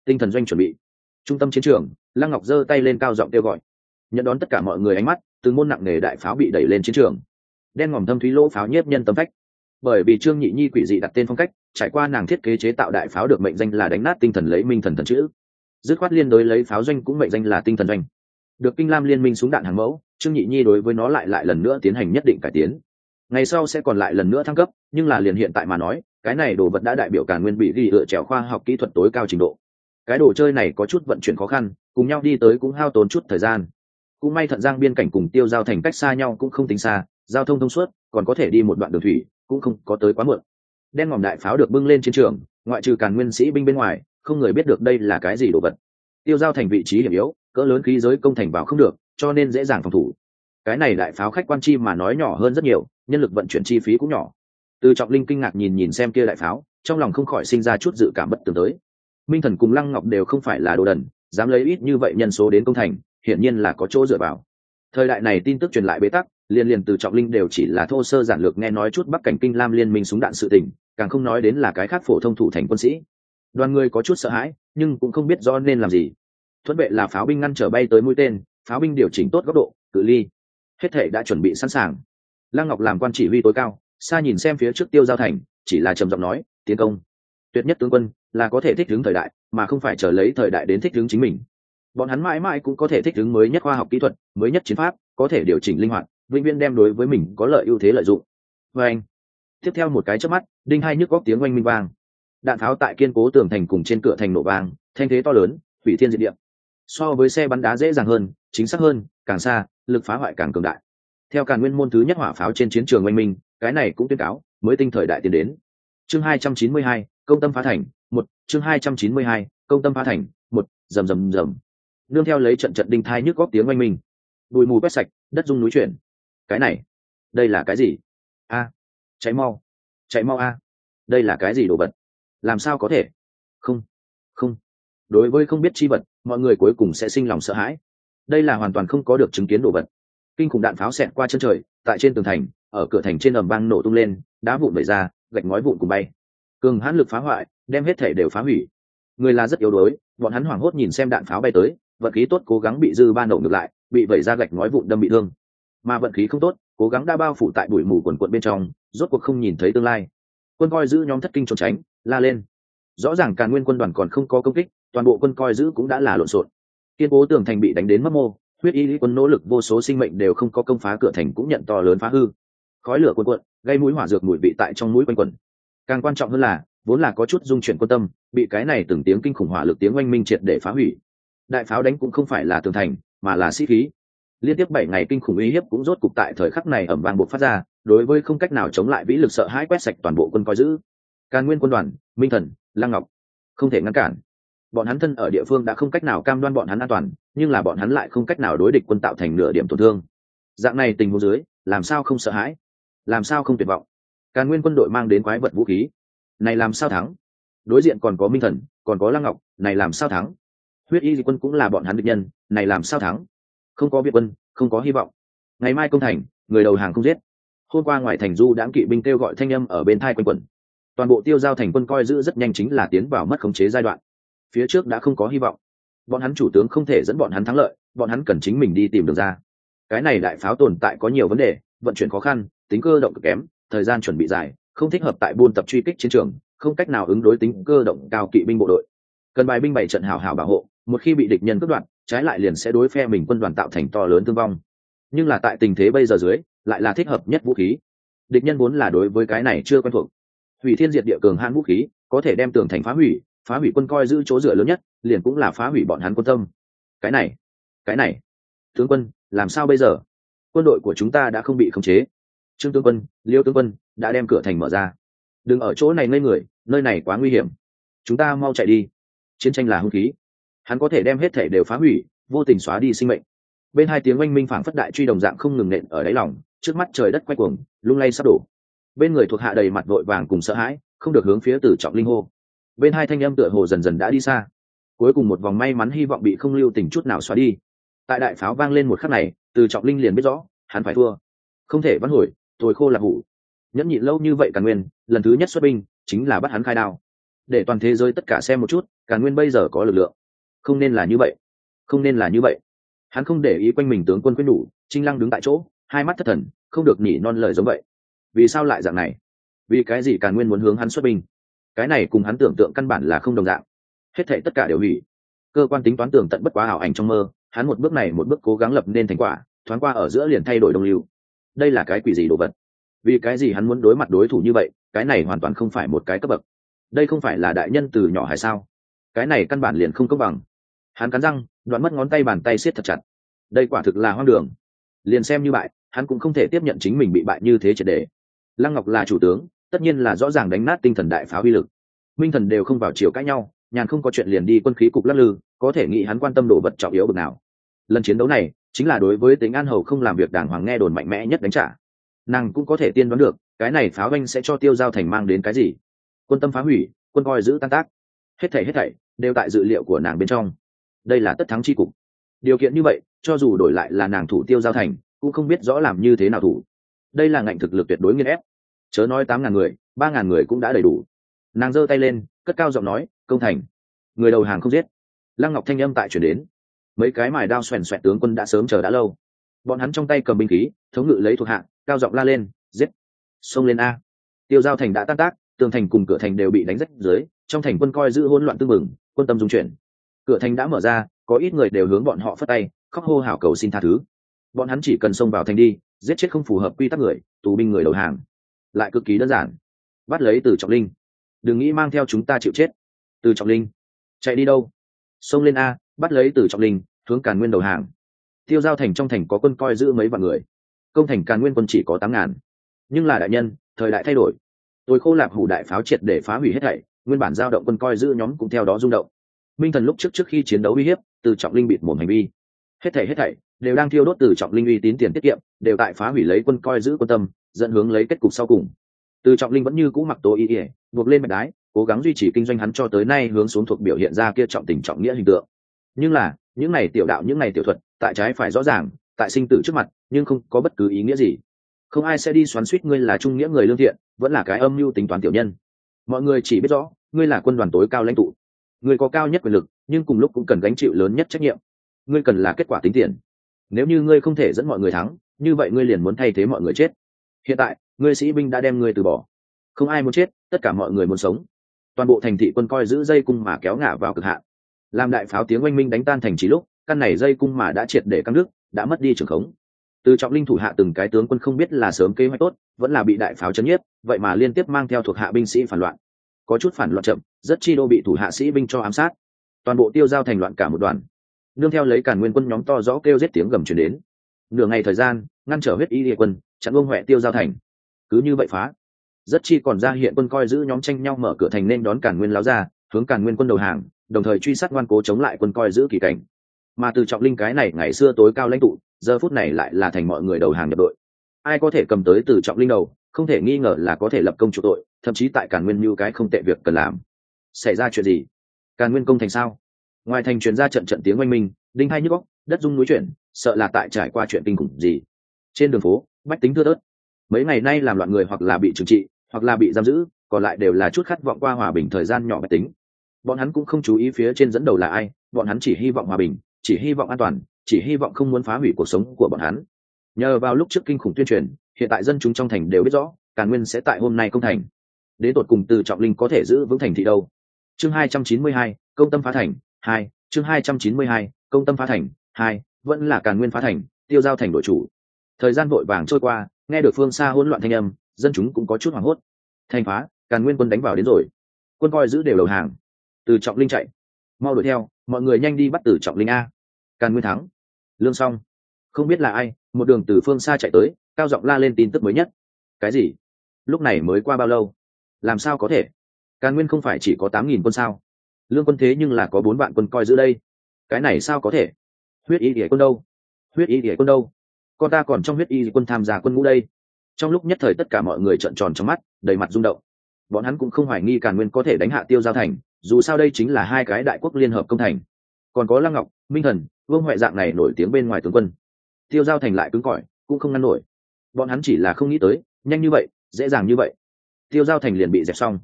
Tinh thần doanh chuẩn bị. Trung tâm chiến trường, lăng ngọc giơ tay lên cao giọng kêu gọi. Nhận đón tất cả mọi người ánh mắt, từ môn nặng nề đại pháo bị đẩy lên chiến trường đen ngòm thâm thúy lỗ pháo nhiếp nhân tâm phách. Bởi vì trương nhị nhi quỷ dị đặt tên phong cách, trải qua nàng thiết kế chế tạo đại pháo được mệnh danh là đánh nát tinh thần lấy minh thần thần chữ. Dứt khoát liên đối lấy pháo doanh cũng mệnh danh là tinh thần doanh. Được kinh lam liên minh súng đạn hàng mẫu, trương nhị nhi đối với nó lại lại lần nữa tiến hành nhất định cải tiến. Ngày sau sẽ còn lại lần nữa thăng cấp, nhưng là liền hiện tại mà nói, cái này đồ vật đã đại biểu cả nguyên bị ghi lựa trèo khoa học kỹ thuật tối cao trình độ. Cái đồ chơi này có chút vận chuyển khó khăn, cùng nhau đi tới cũng hao tốn chút thời gian. Cũng may thận giang biên cảnh cùng tiêu giao thành cách xa nhau cũng không tính xa giao thông thông suốt, còn có thể đi một đoạn đường thủy, cũng không có tới quá muộn. Đen ngòm đại pháo được bưng lên chiến trường, ngoại trừ càn nguyên sĩ binh bên ngoài, không người biết được đây là cái gì đồ vật. Tiêu giao thành vị trí hiểm yếu, cỡ lớn khí giới công thành vào không được, cho nên dễ dàng phòng thủ. Cái này đại pháo khách quan chi mà nói nhỏ hơn rất nhiều, nhân lực vận chuyển chi phí cũng nhỏ. Từ trọng linh kinh ngạc nhìn nhìn xem kia đại pháo, trong lòng không khỏi sinh ra chút dự cảm bất tường tới. Minh thần cùng lăng ngọc đều không phải là đồ đần, dám lấy ít như vậy nhân số đến công thành, hiển nhiên là có chỗ dựa vào thời đại này tin tức truyền lại bế tắc, liên liên từ trọng linh đều chỉ là thô sơ giản lược nghe nói chút bắc cảnh kinh lam liên minh súng đạn sự tình, càng không nói đến là cái khác phổ thông thủ thành quân sĩ. Đoàn người có chút sợ hãi, nhưng cũng không biết do nên làm gì. Thuận vệ là pháo binh ngăn trở bay tới mũi tên, pháo binh điều chỉnh tốt góc độ, cự ly. Hết thể đã chuẩn bị sẵn sàng. Lăng ngọc làm quan chỉ huy tối cao, xa nhìn xem phía trước tiêu giao thành, chỉ là trầm giọng nói, tiến công. Tuyệt nhất tướng quân là có thể thích ứng thời đại, mà không phải chờ lấy thời đại đến thích ứng chính mình bọn hắn mãi mãi cũng có thể thích ứng mới nhất khoa học kỹ thuật, mới nhất chiến pháp, có thể điều chỉnh linh hoạt, vĩnh viễn đem đối với mình có lợi ưu thế lợi dụng. Và anh, tiếp theo một cái chớp mắt, đinh hai nhức góc tiếng oanh minh vang. Đạn tháo tại kiên cố tường thành cùng trên cửa thành nổ vang, thanh thế to lớn, hủy thiên diệt địa. So với xe bắn đá dễ dàng hơn, chính xác hơn, càng xa, lực phá hoại càng cường đại. Theo càn nguyên môn thứ nhất hỏa pháo trên chiến trường oanh minh, cái này cũng tuyên cáo, mới tinh thời đại tiến đến. Chương hai trăm chín mươi hai, công tâm phá thành, một, chương hai trăm chín mươi hai, công tâm phá thành, một, rầm rầm rầm nương theo lấy trận trận đinh thai nhức góc tiếng oanh minh. Bụi mù quét sạch, đất dung núi chuyển. Cái này, đây là cái gì? A, cháy mau cháy mau a. Đây là cái gì đồ vật? Làm sao có thể? Không không. Đối với không biết chi vật, mọi người cuối cùng sẽ sinh lòng sợ hãi. Đây là hoàn toàn không có được chứng kiến đồ vật. Kinh khủng đạn pháo xẹt qua chân trời, tại trên tường thành, ở cửa thành trên ầm vang nổ tung lên, đá vụn bể ra, gạch ngói vụn cùng bay. Cường hãn lực phá hoại, đem hết thể đều phá hủy. Người là rất yếu đuối, bọn hắn hoảng hốt nhìn xem đạn pháo bay tới vận khí tốt cố gắng bị dư ba nổ ngược lại, bị vẩy ra gạch nói vụn đâm bị thương. Mà vận khí không tốt, cố gắng đã bao phủ tại bụi mù quần quận bên trong, rốt cuộc không nhìn thấy tương lai. Quân coi giữ nhóm thất kinh trốn tránh, la lên. Rõ ràng càn nguyên quân đoàn còn không có công kích, toàn bộ quân coi giữ cũng đã là lộn xộn. Kiên cố tường thành bị đánh đến mất mô, huyết y lý quân nỗ lực vô số sinh mệnh đều không có công phá cửa thành cũng nhận to lớn phá hư. Khói lửa quân quận gây mũi hỏa dược mùi vị tại trong mũi quanh quẩn càng quan trọng hơn là, vốn là có chút dung chuyển quân tâm, bị cái này từng tiếng kinh khủng hỏa lực tiếng oanh minh triệt để phá hủy đại pháo đánh cũng không phải là tường thành, mà là sĩ khí. Liên tiếp bảy ngày kinh khủng uy hiếp cũng rốt cục tại thời khắc này ẩm vàng buộc phát ra, đối với không cách nào chống lại vĩ lực sợ hãi quét sạch toàn bộ quân coi giữ. Càn nguyên quân đoàn, minh thần, lăng ngọc, không thể ngăn cản. Bọn hắn thân ở địa phương đã không cách nào cam đoan bọn hắn an toàn, nhưng là bọn hắn lại không cách nào đối địch quân tạo thành nửa điểm tổn thương. Dạng này tình huống dưới, làm sao không sợ hãi? Làm sao không tuyệt vọng? Càn nguyên quân đội mang đến quái vật vũ khí. Này làm sao thắng? Đối diện còn có minh thần, còn có lăng ngọc, này làm sao thắng? Huyết y di quân cũng là bọn hắn địch nhân, này làm sao thắng? Không có việt quân, không có hy vọng. Ngày mai công thành, người đầu hàng không giết. Hôm qua ngoài thành du đãng kỵ binh kêu gọi thanh âm ở bên thai quanh quẩn. Toàn bộ tiêu giao thành quân coi giữ rất nhanh chính là tiến vào mất khống chế giai đoạn. Phía trước đã không có hy vọng. Bọn hắn chủ tướng không thể dẫn bọn hắn thắng lợi, bọn hắn cần chính mình đi tìm được ra. Cái này đại pháo tồn tại có nhiều vấn đề, vận chuyển khó khăn, tính cơ động cực kém, thời gian chuẩn bị dài, không thích hợp tại buôn tập truy kích chiến trường, không cách nào ứng đối tính cơ động cao kỵ binh bộ đội. Cần bài binh bảy trận hào hào bảo hộ một khi bị địch nhân cướp đoạt, trái lại liền sẽ đối phe mình quân đoàn tạo thành to lớn thương vong. Nhưng là tại tình thế bây giờ dưới, lại là thích hợp nhất vũ khí. Địch nhân vốn là đối với cái này chưa quen thuộc. Hủy thiên diệt địa cường hãn vũ khí, có thể đem tường thành phá hủy phá hủy quân coi giữ chỗ dựa lớn nhất, liền cũng là phá hủy bọn hắn quân tâm. Cái này cái này, tướng quân, làm sao bây giờ? Quân đội của chúng ta đã không bị khống chế. Trương tướng quân, liêu tướng quân, đã đem cửa thành mở ra. Đừng ở chỗ này ngây người, nơi này quá nguy hiểm. Chúng ta mau chạy đi. Chiến tranh là hung khí hắn có thể đem hết thể đều phá hủy, vô tình xóa đi sinh mệnh. Bên hai tiếng oanh minh phảng phất đại truy đồng dạng không ngừng nện ở đáy lòng, trước mắt trời đất quay cuồng, lung lay sắp đổ. Bên người thuộc hạ đầy mặt vội vàng cùng sợ hãi, không được hướng phía từ trọng linh hô. Bên hai thanh âm tựa hồ dần dần đã đi xa. Cuối cùng một vòng may mắn hy vọng bị không lưu tình chút nào xóa đi. Tại đại pháo vang lên một khắc này từ trọng linh liền biết rõ, hắn phải thua. Không thể bắt hồi, tôi khô là hủ. Nhẫn nhịn lâu như vậy càn nguyên, lần thứ nhất xuất binh, chính là bắt hắn khai đao. Để toàn thế giới tất cả xem một chút càn nguyên bây giờ có lực lượng không nên là như vậy. Không nên là như vậy. Hắn không để ý quanh mình tướng quân quyết đủ trinh lăng đứng tại chỗ, hai mắt thất thần, không được nhỉ non lời giống vậy. Vì sao lại dạng này? Vì cái gì càn nguyên muốn hướng hắn xuất binh? Cái này cùng hắn tưởng tượng căn bản là không đồng dạng. Hết thệ tất cả đều hủy. Cơ quan tính toán tưởng tận bất quá ảo ảnh trong mơ, hắn một bước này một bước cố gắng lập nên thành quả, thoáng qua ở giữa liền thay đổi đồng lưu. Đây là cái quỷ gì đồ vật? Vì cái gì hắn muốn đối mặt đối thủ như vậy, cái này hoàn toàn không phải một cái cấp bậc. Đây không phải là đại nhân từ nhỏ hay sao? Cái này căn bản liền không công bằng hắn cắn răng, đoạn mất ngón tay bàn tay siết thật chặt. Đây quả thực là hoang đường. Liền xem như bại, hắn cũng không thể tiếp nhận chính mình bị bại như thế triệt đề lăng ngọc là chủ tướng, tất nhiên là rõ ràng đánh nát tinh thần đại phá uy lực. Minh thần đều không vào chiều cãi nhau, nhàn không có chuyện liền đi quân khí cục lắc lư, có thể nghĩ hắn quan tâm đồ vật trọng yếu bực nào. Lần chiến đấu này, chính là đối với tính an hầu không làm việc đàng hoàng nghe đồn mạnh mẽ nhất đánh trả. Nàng cũng có thể tiên đoán được, cái này pháo banh sẽ cho tiêu giao thành mang đến cái gì. Quân tâm phá hủy, quân coi giữ tan tác. Hết thảy hết thảy, đều tại dự liệu của nàng bên trong đây là tất thắng c h i cục. Điều kiện như vậy, cho dù đổi lại là nàng thủ tiêu giao thành, cũng không biết rõ làm như thế nào thủ. Đây là ngạnh thực lực tuyệt đối nghiên ép. Chớ nói tám ngàn người, ba ngàn người cũng đã đầy đủ. Nàng giơ tay lên, cất cao giọng nói, công thành. Người đầu hàng không giết. Lăng ngọc thanh âm tại chuyển đến. Mấy cái mài đao xoèn xoẹt tướng quân đã sớm chờ đã lâu. Bọn hắn trong tay cầm binh khí, thống ngự lấy thuộc hạ, cao giọng la lên, giết! Xông lên a. Tiêu giao thành đã tan tác, tường thành cùng cửa thành đều bị đánh rách dưới, trong thành quân coi giữ hỗn loạn tương mừng quân tâm dung chuyển cửa thành đã mở ra, có ít người đều hướng bọn họ phất tay, khóc hô hào cầu xin tha thứ. Bọn hắn chỉ cần xông vào thành đi, giết chết không phù hợp quy tắc người, tù binh người đầu hàng. Lại cực kỳ đơn giản. Bắt lấy từ trọng linh. Đừng nghĩ mang theo chúng ta chịu chết. Từ trọng linh, chạy đi đâu? Xông lên a, bắt lấy từ trọng linh, hướng càn nguyên đầu hàng. Tiêu giao thành trong thành có quân coi giữ mấy vạn người. Công thành càn nguyên quân chỉ có tám ngàn. Nhưng là đại nhân, thời đại thay đổi. Tôi khô lạp hủ đại pháo triệt để phá hủy hết thảy, nguyên bản giao động quân coi giữ nhóm cũng theo đó rung động minh thần lúc trước trước khi chiến đấu uy hiếp, từ trọng linh bịt mồm hành vi. Hết thảy hết thảy, đều đang thiêu đốt từ trọng linh uy tín tiền tiết kiệm, đều tại phá hủy lấy quân coi giữ quân tâm, dẫn hướng lấy kết cục sau cùng. Từ trọng linh vẫn như cũ mặc tố ý ỉa buộc lên mạch đái, cố gắng duy trì kinh doanh hắn cho tới nay hướng xuống thuộc biểu hiện ra kia trọng tình trọng nghĩa hình tượng. Nhưng là, những này tiểu đạo, những này tiểu thuật, tại trái phải rõ ràng, tại sinh tử trước mặt, nhưng không có bất cứ ý nghĩa gì. Không ai sẽ đi xoắn suýt ngươi là trung nghĩa người lương thiện, vẫn là cái âm mưu tính toán tiểu nhân. Mọi người chỉ biết rõ, ngươi là quân đoàn tối cao lãnh tụ ngươi có cao nhất quyền lực, nhưng cùng lúc cũng cần gánh chịu lớn nhất trách nhiệm. Ngươi cần là kết quả tính tiền. Nếu như ngươi không thể dẫn mọi người thắng, như vậy ngươi liền muốn thay thế mọi người chết. Hiện tại, ngươi sĩ binh đã đem ngươi từ bỏ. Không ai muốn chết, tất cả mọi người muốn sống. Toàn bộ thành thị quân coi giữ dây cung mà kéo ngả vào cực hạn. Làm đại pháo tiếng oanh minh đánh tan thành trí lúc, căn này dây cung mà đã triệt để căng nước đã mất đi trường khống. Từ trọng linh thủ hạ từng cái tướng quân không biết là sớm kế hoạch tốt, vẫn là bị đại pháo chấn nhiếp, vậy mà liên tiếp mang theo thuộc hạ binh sĩ phản loạn có chút phản loạn chậm, rất chi đô bị thủ hạ sĩ binh cho ám sát. Toàn bộ tiêu giao thành loạn cả một đoàn. Nương theo lấy cản nguyên quân nhóm to rõ kêu giết tiếng gầm chuyển đến. Nửa ngày thời gian, ngăn trở huyết y địa quân, chặn ông huệ tiêu giao thành. Cứ như vậy phá. Rất chi còn ra hiện quân coi giữ nhóm tranh nhau mở cửa thành nên đón cản nguyên láo ra, hướng cản nguyên quân đầu hàng, đồng thời truy sát ngoan cố chống lại quân coi giữ kỳ cảnh. Mà từ trọng linh cái này ngày xưa tối cao lãnh tụ, giờ phút này lại là thành mọi người đầu hàng nhập đội. Ai có thể cầm tới từ trọng linh đầu? Không thể nghi ngờ là có thể lập công chủ tội, thậm chí tại càn nguyên như cái không tệ việc cần làm. Xảy ra chuyện gì? Càn nguyên công thành sao? Ngoài thành chuyển ra trận trận tiếng oanh minh, đinh hai nhức góc đất rung núi chuyển, sợ là tại trải qua chuyện kinh khủng gì. Trên đường phố, bách tính thưa tớt mấy ngày nay làm loạn người hoặc là bị trừng trị, hoặc là bị giam giữ, còn lại đều là chút khát vọng qua hòa bình thời gian nhỏ bách tính. Bọn hắn cũng không chú ý phía trên dẫn đầu là ai, bọn hắn chỉ hy vọng hòa bình, chỉ hy vọng an toàn, chỉ hy vọng không muốn phá hủy cuộc sống của bọn hắn nhờ vào lúc trước kinh khủng tuyên truyền, hiện tại dân chúng trong thành đều biết rõ, càn nguyên sẽ tại hôm nay công thành. Đến tột cùng từ trọng linh có thể giữ vững thành thị đâu? Chương hai trăm chín mươi hai, công tâm phá thành, hai, chương hai trăm chín mươi hai, công tâm phá thành, hai, vẫn là càn nguyên phá thành, tiêu giao thành đội chủ. Thời gian vội vàng trôi qua, nghe được phương xa hỗn loạn thanh âm, dân chúng cũng có chút hoảng hốt. Thành phá, càn nguyên quân đánh vào đến rồi. Quân coi giữ đều đầu hàng. Từ trọng linh chạy. Mau đuổi theo, mọi người nhanh đi bắt từ trọng linh a. Càn nguyên thắng. Lương xong không biết là ai, một đường từ phương xa chạy tới, cao giọng la lên tin tức mới nhất. Cái gì? Lúc này mới qua bao lâu? Làm sao có thể? Càn nguyên không phải chỉ có tám nghìn quân sao? Lương quân thế nhưng là có bốn vạn quân coi giữ đây. Cái này sao có thể? Huyết y địa quân đâu? Huyết y địa quân đâu? Con ta còn trong huyết y quân tham gia quân ngũ đây. Trong lúc nhất thời tất cả mọi người trợn tròn trong mắt, đầy mặt rung động. Bọn hắn cũng không hoài nghi càn nguyên có thể đánh hạ tiêu giao thành, dù sao đây chính là hai cái đại quốc liên hợp công thành. Còn có lăng ngọc, minh thần, vương huệ dạng này nổi tiếng bên ngoài tướng quân tiêu giao thành lại cứng cỏi, cũng không ngăn nổi. Bọn hắn chỉ là không nghĩ tới, nhanh như vậy, dễ dàng như vậy. Tiêu giao thành liền bị dẹp xong.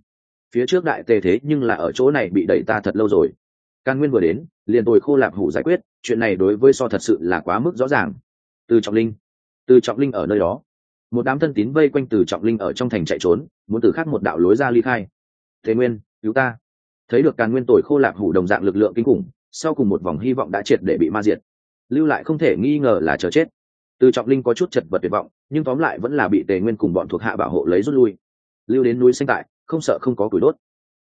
Phía trước đại tề thế nhưng là ở chỗ này bị đẩy ta thật lâu rồi. Can nguyên vừa đến, liền tôi khô lạp hủ giải quyết, chuyện này đối với so thật sự là quá mức rõ ràng. Từ trọng linh, từ trọng linh ở nơi đó. Một đám thân tín vây quanh từ trọng linh ở trong thành chạy trốn, muốn từ khác một đạo lối ra ly khai. Thế nguyên, cứu ta. Thấy được càn nguyên tội khô lạc hủ đồng dạng lực lượng kinh khủng, sau cùng một vòng hy vọng đã triệt để bị ma diệt lưu lại không thể nghi ngờ là chờ chết. Từ trọng linh có chút chật vật tuyệt vọng, nhưng tóm lại vẫn là bị tề nguyên cùng bọn thuộc hạ bảo hộ lấy rút lui. Lưu đến núi xanh tại, không sợ không có củi đốt.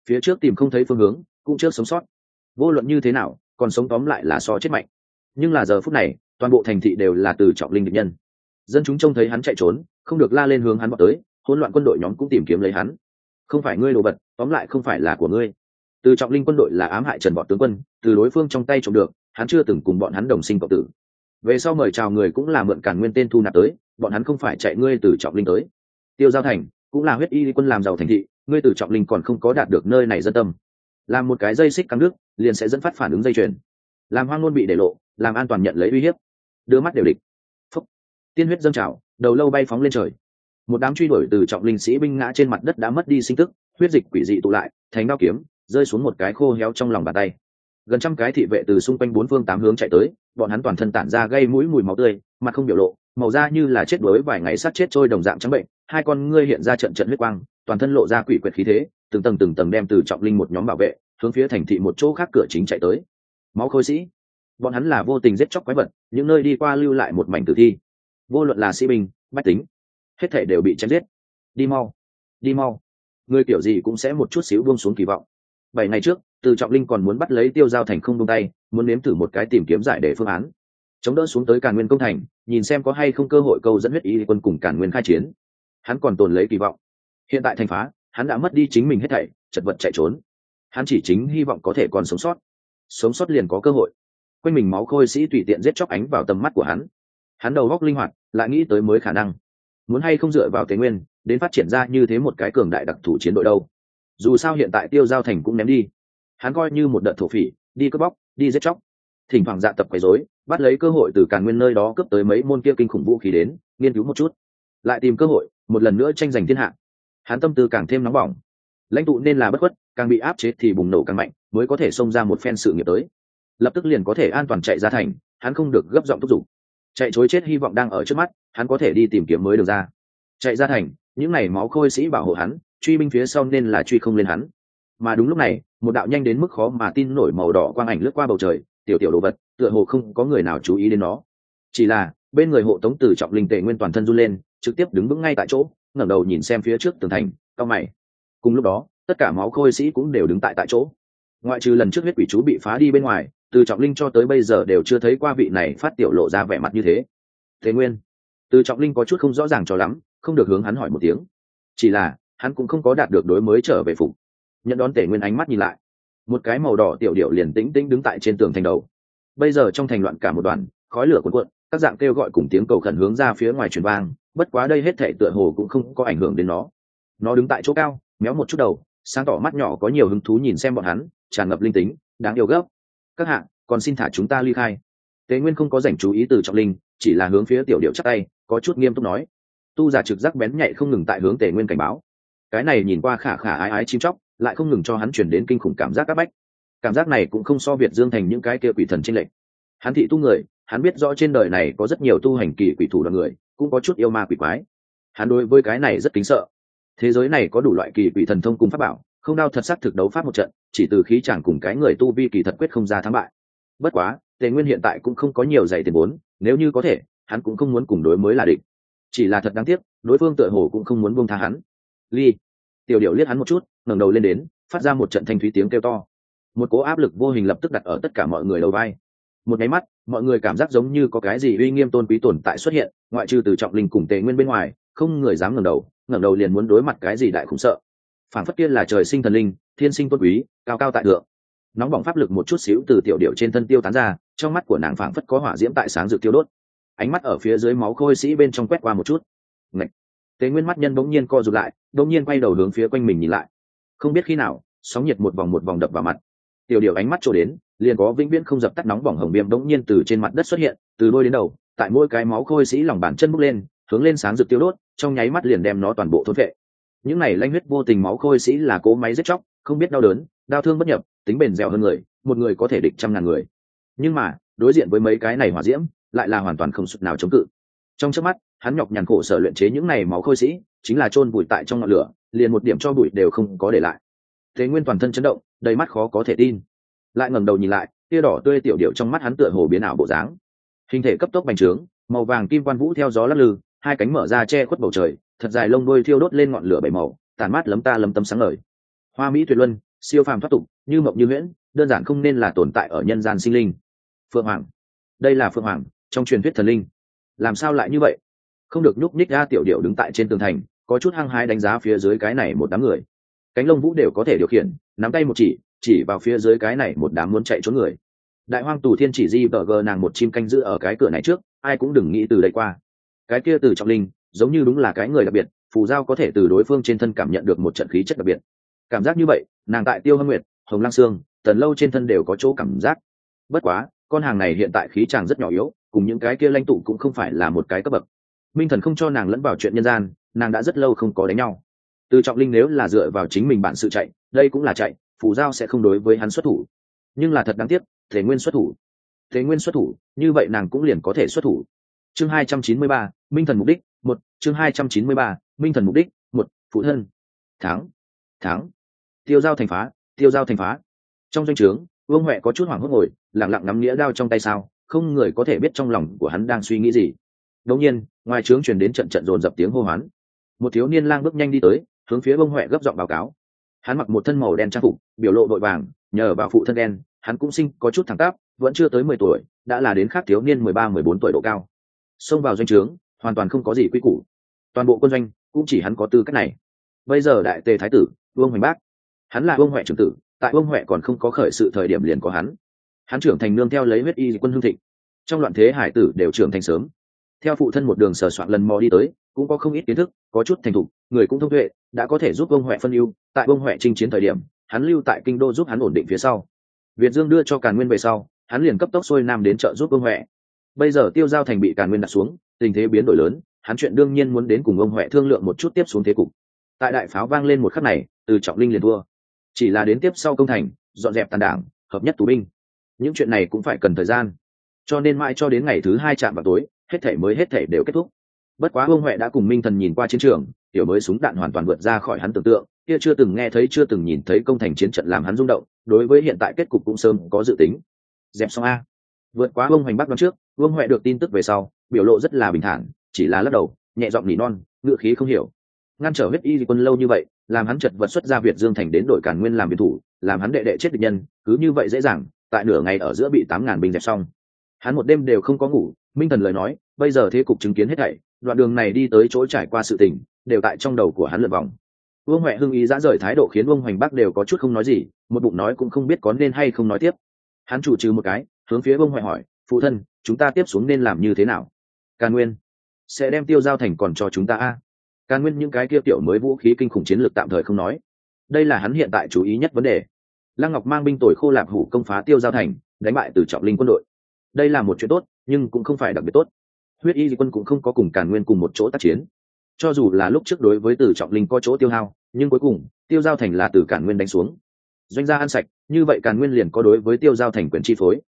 Phía trước tìm không thấy phương hướng, cũng trước sống sót. Vô luận như thế nào, còn sống tóm lại là so chết mạnh. Nhưng là giờ phút này, toàn bộ thành thị đều là từ trọng linh địch nhân. Dân chúng trông thấy hắn chạy trốn, không được la lên hướng hắn vào tới, hỗn loạn quân đội nhóm cũng tìm kiếm lấy hắn. Không phải ngươi đồ vật, tóm lại không phải là của ngươi. Từ trọng linh quân đội là ám hại trần bọn tướng quân, từ đối phương trong tay trộm được hắn chưa từng cùng bọn hắn đồng sinh cộng tử. Về sau mời chào người cũng là mượn cản nguyên tên thu nạp tới, bọn hắn không phải chạy ngươi từ trọng linh tới. Tiêu giao thành cũng là huyết y quân làm giàu thành thị, ngươi từ trọng linh còn không có đạt được nơi này dân tâm. Làm một cái dây xích căng nước, liền sẽ dẫn phát phản ứng dây chuyền. Làm hoang ngôn bị để lộ, làm an toàn nhận lấy uy hiếp. Đưa mắt đều địch. Phúc. Tiên huyết dâng trào, đầu lâu bay phóng lên trời. Một đám truy đuổi từ trọng linh sĩ binh ngã trên mặt đất đã mất đi sinh tức, huyết dịch quỷ dị tụ lại, thành đao kiếm, rơi xuống một cái khô héo trong lòng bàn tay gần trăm cái thị vệ từ xung quanh bốn phương tám hướng chạy tới, bọn hắn toàn thân tản ra gây mũi mùi máu tươi, mặt không biểu lộ, màu da như là chết đuối vài ngày sát chết trôi đồng dạng trắng bệnh, hai con ngươi hiện ra trận trận huyết quang, toàn thân lộ ra quỷ quyệt khí thế, từng tầng từng tầng đem từ trọng linh một nhóm bảo vệ, hướng phía thành thị một chỗ khác cửa chính chạy tới. Máu khôi sĩ, bọn hắn là vô tình giết chóc quái vật, những nơi đi qua lưu lại một mảnh tử thi. Vô luận là sĩ binh, bách tính, hết thể đều bị chém giết. Đi mau đi mau. Người kiểu gì cũng sẽ một chút xíu buông xuống kỳ vọng. Bảy ngày trước từ trọng linh còn muốn bắt lấy tiêu giao thành không buông tay, muốn nếm thử một cái tìm kiếm giải để phương án. Chống đỡ xuống tới càn nguyên công thành, nhìn xem có hay không cơ hội câu dẫn huyết y quân cùng càn nguyên khai chiến. Hắn còn tồn lấy kỳ vọng. Hiện tại thành phá, hắn đã mất đi chính mình hết thảy, chật vật chạy trốn. Hắn chỉ chính hy vọng có thể còn sống sót. Sống sót liền có cơ hội. Quanh mình máu khôi sĩ tùy tiện giết chóc ánh vào tầm mắt của hắn. Hắn đầu góc linh hoạt, lại nghĩ tới mới khả năng. Muốn hay không dựa vào tế nguyên, đến phát triển ra như thế một cái cường đại đặc thù chiến đội đâu? Dù sao hiện tại tiêu giao thành cũng ném đi hắn coi như một đợt thổ phỉ, đi cướp bóc, đi giết chóc. Thỉnh thoảng dạ tập quấy rối, bắt lấy cơ hội từ càn nguyên nơi đó cướp tới mấy môn kia kinh khủng vũ khí đến, nghiên cứu một chút. Lại tìm cơ hội, một lần nữa tranh giành thiên hạ. Hắn tâm tư càng thêm nóng bỏng. Lãnh tụ nên là bất khuất, càng bị áp chế thì bùng nổ càng mạnh, mới có thể xông ra một phen sự nghiệp tới. Lập tức liền có thể an toàn chạy ra thành, hắn không được gấp giọng thúc giục. Chạy chối chết hy vọng đang ở trước mắt, hắn có thể đi tìm kiếm mới được ra. Chạy ra thành, những n à y máu khôi sĩ bảo hộ hắn, truy binh phía sau nên là truy không lên hắn mà đúng lúc này, một đạo nhanh đến mức khó mà tin nổi màu đỏ quang ảnh lướt qua bầu trời, tiểu tiểu đồ vật, tựa hồ không có người nào chú ý đến nó. Chỉ là, bên người hộ tống từ trọng linh tề nguyên toàn thân run lên, trực tiếp đứng vững ngay tại chỗ, ngẩng đầu nhìn xem phía trước tường thành, cao mày. Cùng lúc đó, tất cả máu khôi sĩ cũng đều đứng tại tại chỗ. Ngoại trừ lần trước huyết quỷ chú bị phá đi bên ngoài, từ trọng linh cho tới bây giờ đều chưa thấy qua vị này phát tiểu lộ ra vẻ mặt như thế. Thế nguyên. Từ trọng linh có chút không rõ ràng cho lắm, không được hướng hắn hỏi một tiếng. Chỉ là, hắn cũng không có đạt được đối mới trở về phục nhận đón tể nguyên ánh mắt nhìn lại. Một cái màu đỏ tiểu điệu liền tĩnh tĩnh đứng tại trên tường thành đầu. Bây giờ trong thành loạn cả một đoàn, khói lửa cuồn cuộn, các dạng kêu gọi cùng tiếng cầu khẩn hướng ra phía ngoài truyền vang, bất quá đây hết thể tựa hồ cũng không có ảnh hưởng đến nó. Nó đứng tại chỗ cao, méo một chút đầu, sáng tỏ mắt nhỏ có nhiều hứng thú nhìn xem bọn hắn, tràn ngập linh tính, đáng yêu gấp. Các hạng còn xin thả chúng ta ly khai. Tế nguyên không có dành chú ý từ trọng linh, chỉ là hướng phía tiểu điệu chắc tay, có chút nghiêm túc nói. Tu giả trực giác bén nhạy không ngừng tại hướng tề nguyên cảnh báo. Cái này nhìn qua khả khả ái ái chim chóc lại không ngừng cho hắn chuyển đến kinh khủng cảm giác áp bách. Cảm giác này cũng không so việt dương thành những cái kia quỷ thần tranh lệch. Hắn thị tu người, hắn biết rõ trên đời này có rất nhiều tu hành kỳ quỷ thủ đoàn người, cũng có chút yêu ma quỷ quái. Hắn đối với cái này rất kính sợ. Thế giới này có đủ loại kỳ quỷ thần thông cùng pháp bảo, không đau thật sắc thực đấu pháp một trận, chỉ từ khí chẳng cùng cái người tu vi kỳ thật quyết không ra thắng bại. Bất quá, tề nguyên hiện tại cũng không có nhiều dạy tiền vốn, nếu như có thể, hắn cũng không muốn cùng đối mới là địch. Chỉ là thật đáng tiếc, đối phương tựa hồ cũng không muốn buông tha hắn. Ly, tiểu điệu liếc hắn một chút ngẩng đầu lên đến, phát ra một trận thanh thúy tiếng kêu to. Một cố áp lực vô hình lập tức đặt ở tất cả mọi người đầu vai. Một nháy mắt, mọi người cảm giác giống như có cái gì uy nghiêm tôn quý tồn tại xuất hiện, ngoại trừ từ trọng linh cùng tề nguyên bên ngoài, không người dám ngẩng đầu ngẩng đầu liền muốn đối mặt cái gì đại khủng sợ. Phản phất kia là trời sinh thần linh, thiên sinh tôn quý, cao cao tại thượng. Nóng bỏng pháp lực một chút xíu từ tiểu điệu trên thân tiêu tán ra, trong mắt của nàng phảng phất có hỏa diễm tại sáng rực tiêu đốt. Ánh mắt ở phía dưới máu khôi sĩ bên trong quét qua một chút. Ngậy! tế nguyên mắt nhân bỗng nhiên co rụt lại, bỗng nhiên quay đầu hướng phía quanh mình nhìn lại không biết khi nào, sóng nhiệt một vòng một vòng đập vào mặt. Tiểu điệu ánh mắt trổ đến, liền có vĩnh viễn không dập tắt nóng bỏng hồng viêm bỗng nhiên từ trên mặt đất xuất hiện, từ đôi đến đầu, tại mỗi cái máu khôi sĩ lòng bàn chân bốc lên, hướng lên sáng rực tiêu đốt, trong nháy mắt liền đem nó toàn bộ thốn vệ. Những này lanh huyết vô tình máu khôi sĩ là cố máy giết chóc, không biết đau đớn, đau thương bất nhập, tính bền dẻo hơn người, một người có thể địch trăm ngàn người. Nhưng mà, đối diện với mấy cái này hỏa diễm, lại là hoàn toàn không sụt nào chống cự. Trong trước mắt, hắn nhọc nhằn khổ sở luyện chế những này máu khôi sĩ, chính là chôn vùi tại trong ngọn lửa liền một điểm cho bụi đều không có để lại. Thế nguyên toàn thân chấn động, đầy mắt khó có thể tin. Lại ngẩng đầu nhìn lại, tia đỏ tươi tiểu điệu trong mắt hắn tựa hồ biến ảo bộ dáng. Hình thể cấp tốc bành trướng, màu vàng kim quan vũ theo gió lắc lư, hai cánh mở ra che khuất bầu trời, thật dài lông đôi thiêu đốt lên ngọn lửa bảy màu, tàn mát lấm ta lấm tấm sáng ngời. Hoa mỹ tuyệt luân, siêu phàm thoát tục, như mộng như nguyễn đơn giản không nên là tồn tại ở nhân gian sinh linh. Phượng hoàng. Đây là phượng hoàng, trong truyền thuyết thần linh. Làm sao lại như vậy? Không được nhúc nhích ra tiểu điệu đứng tại trên tường thành có chút hăng hái đánh giá phía dưới cái này một đám người. Cánh lông vũ đều có thể điều khiển, nắm tay một chỉ chỉ vào phía dưới cái này một đám muốn chạy trốn người. Đại hoang tù thiên chỉ di vợ gờ nàng một chim canh giữ ở cái cửa này trước, ai cũng đừng nghĩ từ đây qua. Cái kia từ trọng linh, giống như đúng là cái người đặc biệt, phù giao có thể từ đối phương trên thân cảm nhận được một trận khí chất đặc biệt. Cảm giác như vậy, nàng tại tiêu hâm nguyệt, hồng lang sương, tần lâu trên thân đều có chỗ cảm giác. Bất quá, con hàng này hiện tại khí chàng rất nhỏ yếu, cùng những cái kia lãnh tụ cũng không phải là một cái cấp bậc. Minh thần không cho nàng lẫn vào chuyện nhân gian nàng đã rất lâu không có đánh nhau. Từ trọng linh nếu là dựa vào chính mình bản sự chạy, đây cũng là chạy, phù giao sẽ không đối với hắn xuất thủ. Nhưng là thật đáng tiếc thể nguyên xuất thủ. Thế nguyên xuất thủ, như vậy nàng cũng liền có thể xuất thủ. Chương hai trăm chín mươi ba, minh thần mục đích, một, chương hai trăm chín mươi ba, minh thần mục đích, một, phụ thân. Tháng tháng tiêu giao thành phá, tiêu giao thành phá. Trong danh o trướng, vương huệ có chút hoảng hốt ngồi lẳng lặng nắm nghĩa đao trong tay sao, không người có thể biết trong lòng của hắn đang suy nghĩ gì. Đột nhiên, ngoài trướng truyền đến trận trận dồn dập tiếng hô hoán một thiếu niên lang bước nhanh đi tới, hướng phía vương huệ gấp giọng báo cáo. Hắn mặc một thân màu đen trang phục, biểu lộ vội vàng, nhờ vào phụ thân đen, hắn cũng sinh có chút thẳng tắp, vẫn chưa tới mười tuổi, đã là đến khác thiếu niên mười ba, mười bốn tuổi độ cao. Xông vào doanh trướng, hoàn toàn không có gì quy củ. Toàn bộ quân doanh cũng chỉ hắn có tư cách này. Bây giờ đại tề thái tử, vương hoành bác, hắn là vương huệ trưởng tử, tại vương huệ còn không có khởi sự thời điểm liền có hắn. Hắn trưởng thành nương theo lấy huyết y quân hương thịnh. Trong loạn thế hải tử đều trưởng thành sớm. Theo phụ thân một đường sờ soạn lần mò đi tới cũng có không ít kiến thức, có chút thành thục, người cũng thông tuệ, đã có thể giúp vương huệ phân ưu. Tại vương huệ chinh chiến thời điểm, hắn lưu tại kinh đô giúp hắn ổn định phía sau. Việt dương đưa cho càn nguyên về sau, hắn liền cấp tốc xuôi nam đến trợ giúp vương huệ. Bây giờ tiêu giao thành bị càn nguyên đặt xuống, tình thế biến đổi lớn, hắn chuyện đương nhiên muốn đến cùng ông huệ thương lượng một chút tiếp xuống thế cục. Tại đại pháo vang lên một khắc này, từ trọng linh liền thua. Chỉ là đến tiếp sau công thành, dọn dẹp tàn đảng, hợp nhất tù binh. Những chuyện này cũng phải cần thời gian. Cho nên mãi cho đến ngày thứ hai chạm vào tối, hết thể mới hết thể đều kết thúc bất quá ông huệ đã cùng minh thần nhìn qua chiến trường, tiểu mới súng đạn hoàn toàn vượt ra khỏi hắn tưởng tượng, kia chưa từng nghe thấy, chưa từng nhìn thấy công thành chiến trận làm hắn rung động, đối với hiện tại kết cục cũng sớm có dự tính. Dẹp xong a. Vượt quá ông hoành bắc năm trước, vương huệ được tin tức về sau, biểu lộ rất là bình thản, chỉ là lắc đầu, nhẹ giọng nỉ non ngựa khí không hiểu. Ngăn trở huyết y quân lâu như vậy, làm hắn chật vật xuất ra việt dương thành đến đội càn nguyên làm biệt thủ, làm hắn đệ đệ chết địch nhân, cứ như vậy dễ dàng, tại nửa ngày ở giữa bị tám ngàn binh dẹp xong. Hắn một đêm đều không có ngủ, minh thần lời nói bây giờ thế cục chứng kiến hết thảy, đoạn đường này đi tới chỗ trải qua sự tình, đều tại trong đầu của hắn lượt vòng. Vương huệ hưng ý dã rời thái độ khiến vương hoành bắc đều có chút không nói gì, một bụng nói cũng không biết có nên hay không nói tiếp. Hắn chủ trừ một cái, hướng phía vương huệ hỏi, phụ thân, chúng ta tiếp xuống nên làm như thế nào? Càn nguyên sẽ đem tiêu giao thành còn cho chúng ta a. Càn nguyên những cái kia tiểu mới vũ khí kinh khủng chiến lược tạm thời không nói. Đây là hắn hiện tại chú ý nhất vấn đề. Lăng ngọc mang binh tuổi khô lạp hủ công phá tiêu giao thành, đánh bại từ trọng linh quân đội. Đây là một chuyện tốt, nhưng cũng không phải đặc biệt tốt huyết y quân cũng không có cùng càn nguyên cùng một chỗ tác chiến. Cho dù là lúc trước đối với từ trọng linh có chỗ tiêu hao, nhưng cuối cùng, tiêu giao thành là từ càn nguyên đánh xuống. Doanh gia ăn sạch, như vậy càn nguyên liền có đối với tiêu giao thành quyền chi phối.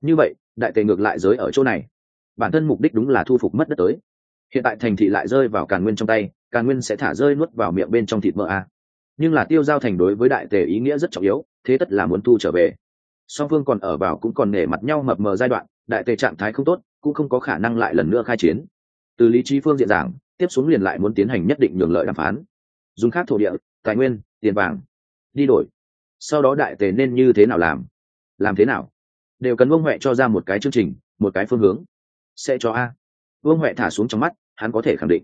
Như vậy, đại tề ngược lại giới ở chỗ này. Bản thân mục đích đúng là thu phục mất đất tới. Hiện tại thành thị lại rơi vào càn nguyên trong tay, càn nguyên sẽ thả rơi nuốt vào miệng bên trong thịt mỡ a. Nhưng là tiêu giao thành đối với đại tề ý nghĩa rất trọng yếu, thế tất là muốn thu trở về. Song phương còn ở vào cũng còn nể mặt nhau mập mờ giai đoạn, đại tề trạng thái không tốt cũng không có khả năng lại lần nữa khai chiến. Từ lý trí phương diện giảng, tiếp xuống liền lại muốn tiến hành nhất định nhường lợi đàm phán. Dùng khác thổ địa, tài nguyên, tiền vàng, đi đổi. Sau đó đại tề nên như thế nào làm? Làm thế nào? Đều cần vương huệ cho ra một cái chương trình, một cái phương hướng. Sẽ cho a. Vương huệ thả xuống trong mắt, hắn có thể khẳng định.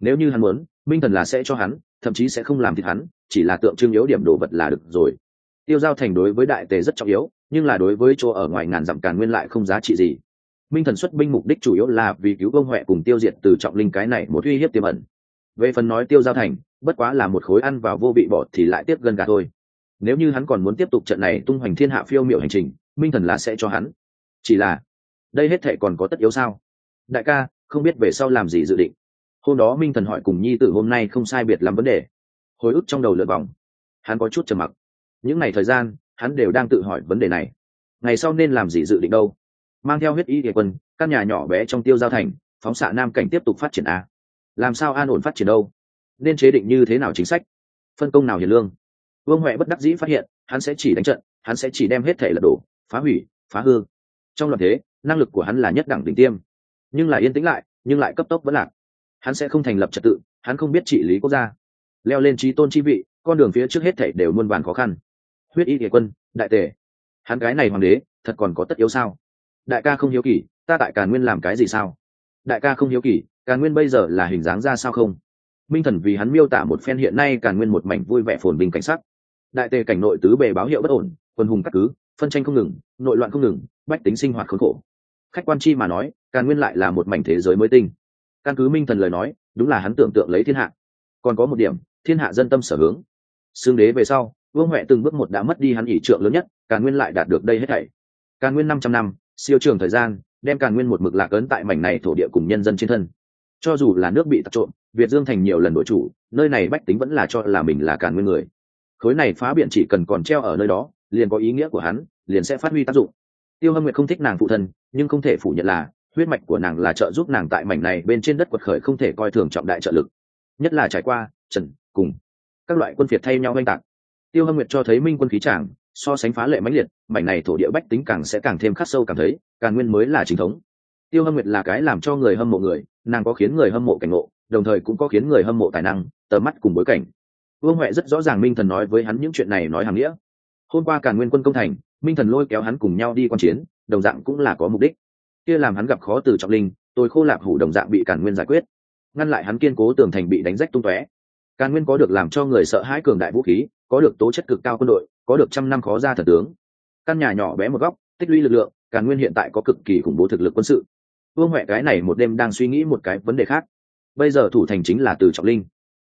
Nếu như hắn muốn minh thần là sẽ cho hắn, thậm chí sẽ không làm thịt hắn, chỉ là tượng trưng yếu điểm đồ vật là được rồi. Tiêu giao thành đối với đại tề rất trọng yếu, nhưng là đối với chỗ ở ngoài ngàn dặm càn nguyên lại không giá trị gì minh thần xuất binh mục đích chủ yếu là vì cứu vương huệ cùng tiêu diệt từ trọng linh cái này một uy hiếp tiềm ẩn. Về phần nói tiêu giao thành, bất quá là một khối ăn vào vô bị bỏ thì lại tiếp gần gà thôi. Nếu như hắn còn muốn tiếp tục trận này tung hoành thiên hạ phiêu miệu hành trình, minh thần là sẽ cho hắn. Chỉ là, đây hết thệ còn có tất yếu sao? Đại ca, không biết về sau làm gì dự định. Hôm đó minh thần hỏi cùng nhi tử hôm nay không sai biệt lắm vấn đề. Hồi ức trong đầu lượt vòng. Hắn có chút trầm mặc. Những ngày thời gian, hắn đều đang tự hỏi vấn đề này. Ngày sau nên làm gì dự định đâu? Mang theo huyết y địa quân, căn nhà nhỏ bé trong tiêu giao thành, phóng xạ nam cảnh tiếp tục phát triển a. Làm sao an ổn phát triển đâu? Nên chế định như thế nào chính sách? Phân công nào hiền lương? Vương huệ bất đắc dĩ phát hiện, hắn sẽ chỉ đánh trận, hắn sẽ chỉ đem hết thể lật đổ, phá hủy, phá hư. Trong loạn thế, năng lực của hắn là nhất đẳng đỉnh tiêm. Nhưng lại yên tĩnh lại, nhưng lại cấp tốc vẫn lạc. Hắn sẽ không thành lập trật tự, hắn không biết trị lý quốc gia. Leo lên trí tôn chi vị, con đường phía trước hết thảy đều muôn vàn khó khăn. Huyết y địa quân, đại tề. Hắn cái này hoàng đế, thật còn có tất yếu sao? Đại ca không hiếu kỳ, ta tại càn nguyên làm cái gì sao? Đại ca không hiếu kỳ, càn nguyên bây giờ là hình dáng ra sao không? Minh thần vì hắn miêu tả một phen hiện nay càn nguyên một mảnh vui vẻ phồn bình cảnh sắc. Đại tề cảnh nội tứ bề báo hiệu bất ổn, quân hùng cắt cứ, phân tranh không ngừng, nội loạn không ngừng, bách tính sinh hoạt khốn khổ. Khách quan chi mà nói, càn nguyên lại là một mảnh thế giới mới tinh. Căn cứ minh thần lời nói, đúng là hắn tưởng tượng lấy thiên hạ. Còn có một điểm, thiên hạ dân tâm sở hướng. Xương đế về sau, vương huệ từng bước một đã mất đi hắn ỷ trượng lớn nhất, càn nguyên lại đạt được đây hết thảy. Càn nguyên năm trăm năm siêu trường thời gian, đem càn nguyên một mực lạc ấn tại mảnh này thổ địa cùng nhân dân trên thân. Cho dù là nước bị tặc trộm, việt dương thành nhiều lần đổi chủ, nơi này bách tính vẫn là cho là mình là càn nguyên người. Khối này phá biện chỉ cần còn treo ở nơi đó, liền có ý nghĩa của hắn, liền sẽ phát huy tác dụng. Tiêu hâm nguyệt không thích nàng phụ thân, nhưng không thể phủ nhận là, huyết mạch của nàng là trợ giúp nàng tại mảnh này bên trên đất quật khởi không thể coi thường trọng đại trợ lực. Nhất là trải qua, trần, cùng, các loại quân phiệt thay nhau oanh tạc. Tiêu hâm nguyệt cho thấy minh quân khí tràng so sánh phá lệ mãnh liệt, mảnh này thổ địa bách tính càng sẽ càng thêm khắc sâu cảm thấy, càng nguyên mới là chính thống. Tiêu hâm nguyệt là cái làm cho người hâm mộ người, nàng có khiến người hâm mộ cảnh ngộ, đồng thời cũng có khiến người hâm mộ tài năng, tầm mắt cùng bối cảnh. Vương huệ rất rõ ràng minh thần nói với hắn những chuyện này nói hàng nghĩa. Hôm qua càn nguyên quân công thành, minh thần lôi kéo hắn cùng nhau đi quan chiến, đồng dạng cũng là có mục đích. Kia làm hắn gặp khó từ trọng linh, tôi khô lạp hủ đồng dạng bị càn nguyên giải quyết. Ngăn lại hắn kiên cố tường thành bị đánh rách tung tóe. Càn nguyên có được làm cho người sợ hãi cường đại vũ khí có được tố chất cực cao quân đội, có được trăm năm khó ra thần tướng. Căn nhà nhỏ bé một góc, tích lũy lực lượng, càn nguyên hiện tại có cực kỳ khủng bố thực lực quân sự. Vương huệ cái này một đêm đang suy nghĩ một cái vấn đề khác. Bây giờ thủ thành chính là từ trọng linh.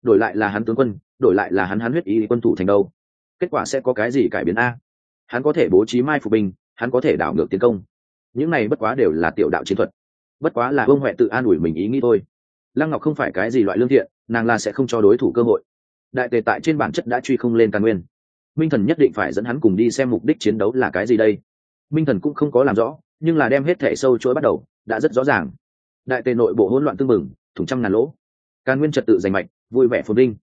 Đổi lại là hắn tướng quân, đổi lại là hắn hắn huyết ý quân thủ thành đâu? Kết quả sẽ có cái gì cải biến a? Hắn có thể bố trí mai phục binh hắn có thể đảo ngược tiến công. Những này bất quá đều là tiểu đạo chiến thuật. Bất quá là vương huệ tự an ủi mình ý nghĩ thôi. Lăng ngọc không phải cái gì loại lương thiện, nàng là sẽ không cho đối thủ cơ hội đại tề tại trên bản chất đã truy không lên càn nguyên. Minh thần nhất định phải dẫn hắn cùng đi xem mục đích chiến đấu là cái gì đây. Minh thần cũng không có làm rõ, nhưng là đem hết thẻ sâu chuỗi bắt đầu, đã rất rõ ràng. Đại tề nội bộ hỗn loạn tương mừng, thủng trăm ngàn lỗ. Càn nguyên trật tự giành mạnh, vui vẻ phồn vinh.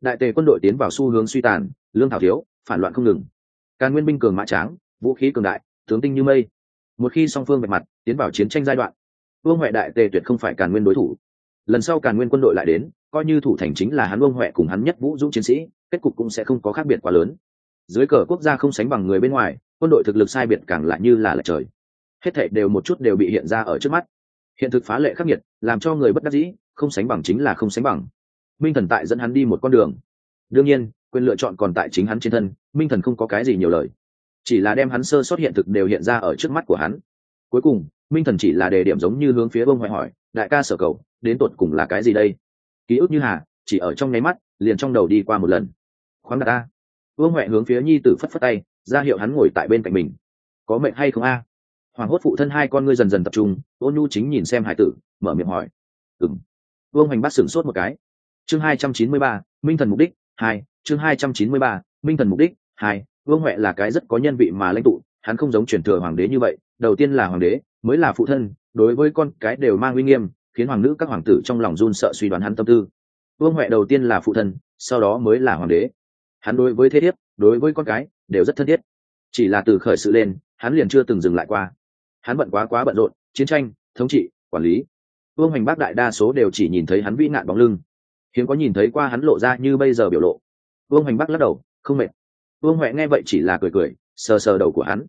Đại tề quân đội tiến vào xu hướng suy tàn, lương thảo thiếu, phản loạn không ngừng. Càn nguyên binh cường mã tráng, vũ khí cường đại, tướng tinh như mây. Một khi song phương vạch mặt, tiến vào chiến tranh giai đoạn, vương huệ đại tề tuyệt không phải càn nguyên đối thủ. Lần sau càn nguyên quân đội lại đến coi như thủ thành chính là hắn vương huệ cùng hắn nhất vũ dũng chiến sĩ, kết cục cũng sẽ không có khác biệt quá lớn. Dưới cờ quốc gia không sánh bằng người bên ngoài, quân đội thực lực sai biệt càng lại như là lệch trời. Hết thảy đều một chút đều bị hiện ra ở trước mắt. Hiện thực phá lệ khắc nghiệt, làm cho người bất đắc dĩ, không sánh bằng chính là không sánh bằng. Minh thần tại dẫn hắn đi một con đường. Đương nhiên, quyền lựa chọn còn tại chính hắn trên thân, minh thần không có cái gì nhiều lời. Chỉ là đem hắn sơ sót hiện thực đều hiện ra ở trước mắt của hắn. Cuối cùng, minh thần chỉ là đề điểm giống như hướng phía bông hoại hỏi, đại ca sở cầu, đến tột cùng là cái gì đây? Ký ức như hà, chỉ ở trong nháy mắt, liền trong đầu đi qua một lần. Khoáng đặt ta vương huệ hướng phía nhi tử phất phất tay, ra hiệu hắn ngồi tại bên cạnh mình. Có mệnh hay không a? Hoàng hốt phụ thân hai con ngươi dần dần tập trung, ôn nhu chính nhìn xem hải tử, mở miệng hỏi. Ừng vương hoành bắt sửng sốt một cái. Chương hai trăm chín mươi ba, minh thần mục đích hai, chương hai trăm chín mươi ba, minh thần mục đích hai, vương huệ là cái rất có nhân vị mà lãnh tụ, hắn không giống truyền thừa hoàng đế như vậy, đầu tiên là hoàng đế, mới là phụ thân, đối với con cái đều mang uy nghiêm khiến hoàng nữ các hoàng tử trong lòng run sợ suy đoán hắn tâm tư. Vương huệ đầu tiên là phụ thân, sau đó mới là hoàng đế. Hắn đối với thế thiếp, đối với con cái, đều rất thân thiết. Chỉ là từ khởi sự lên, hắn liền chưa từng dừng lại qua. Hắn bận quá quá bận rộn, chiến tranh, thống trị, quản lý. Vương hoành bác đại đa số đều chỉ nhìn thấy hắn vĩ nạn bóng lưng. Hiếm có nhìn thấy qua hắn lộ ra như bây giờ biểu lộ. Vương hoành bắc lắc đầu, không mệt. Vương huệ nghe vậy chỉ là cười cười, sờ sờ đầu của hắn.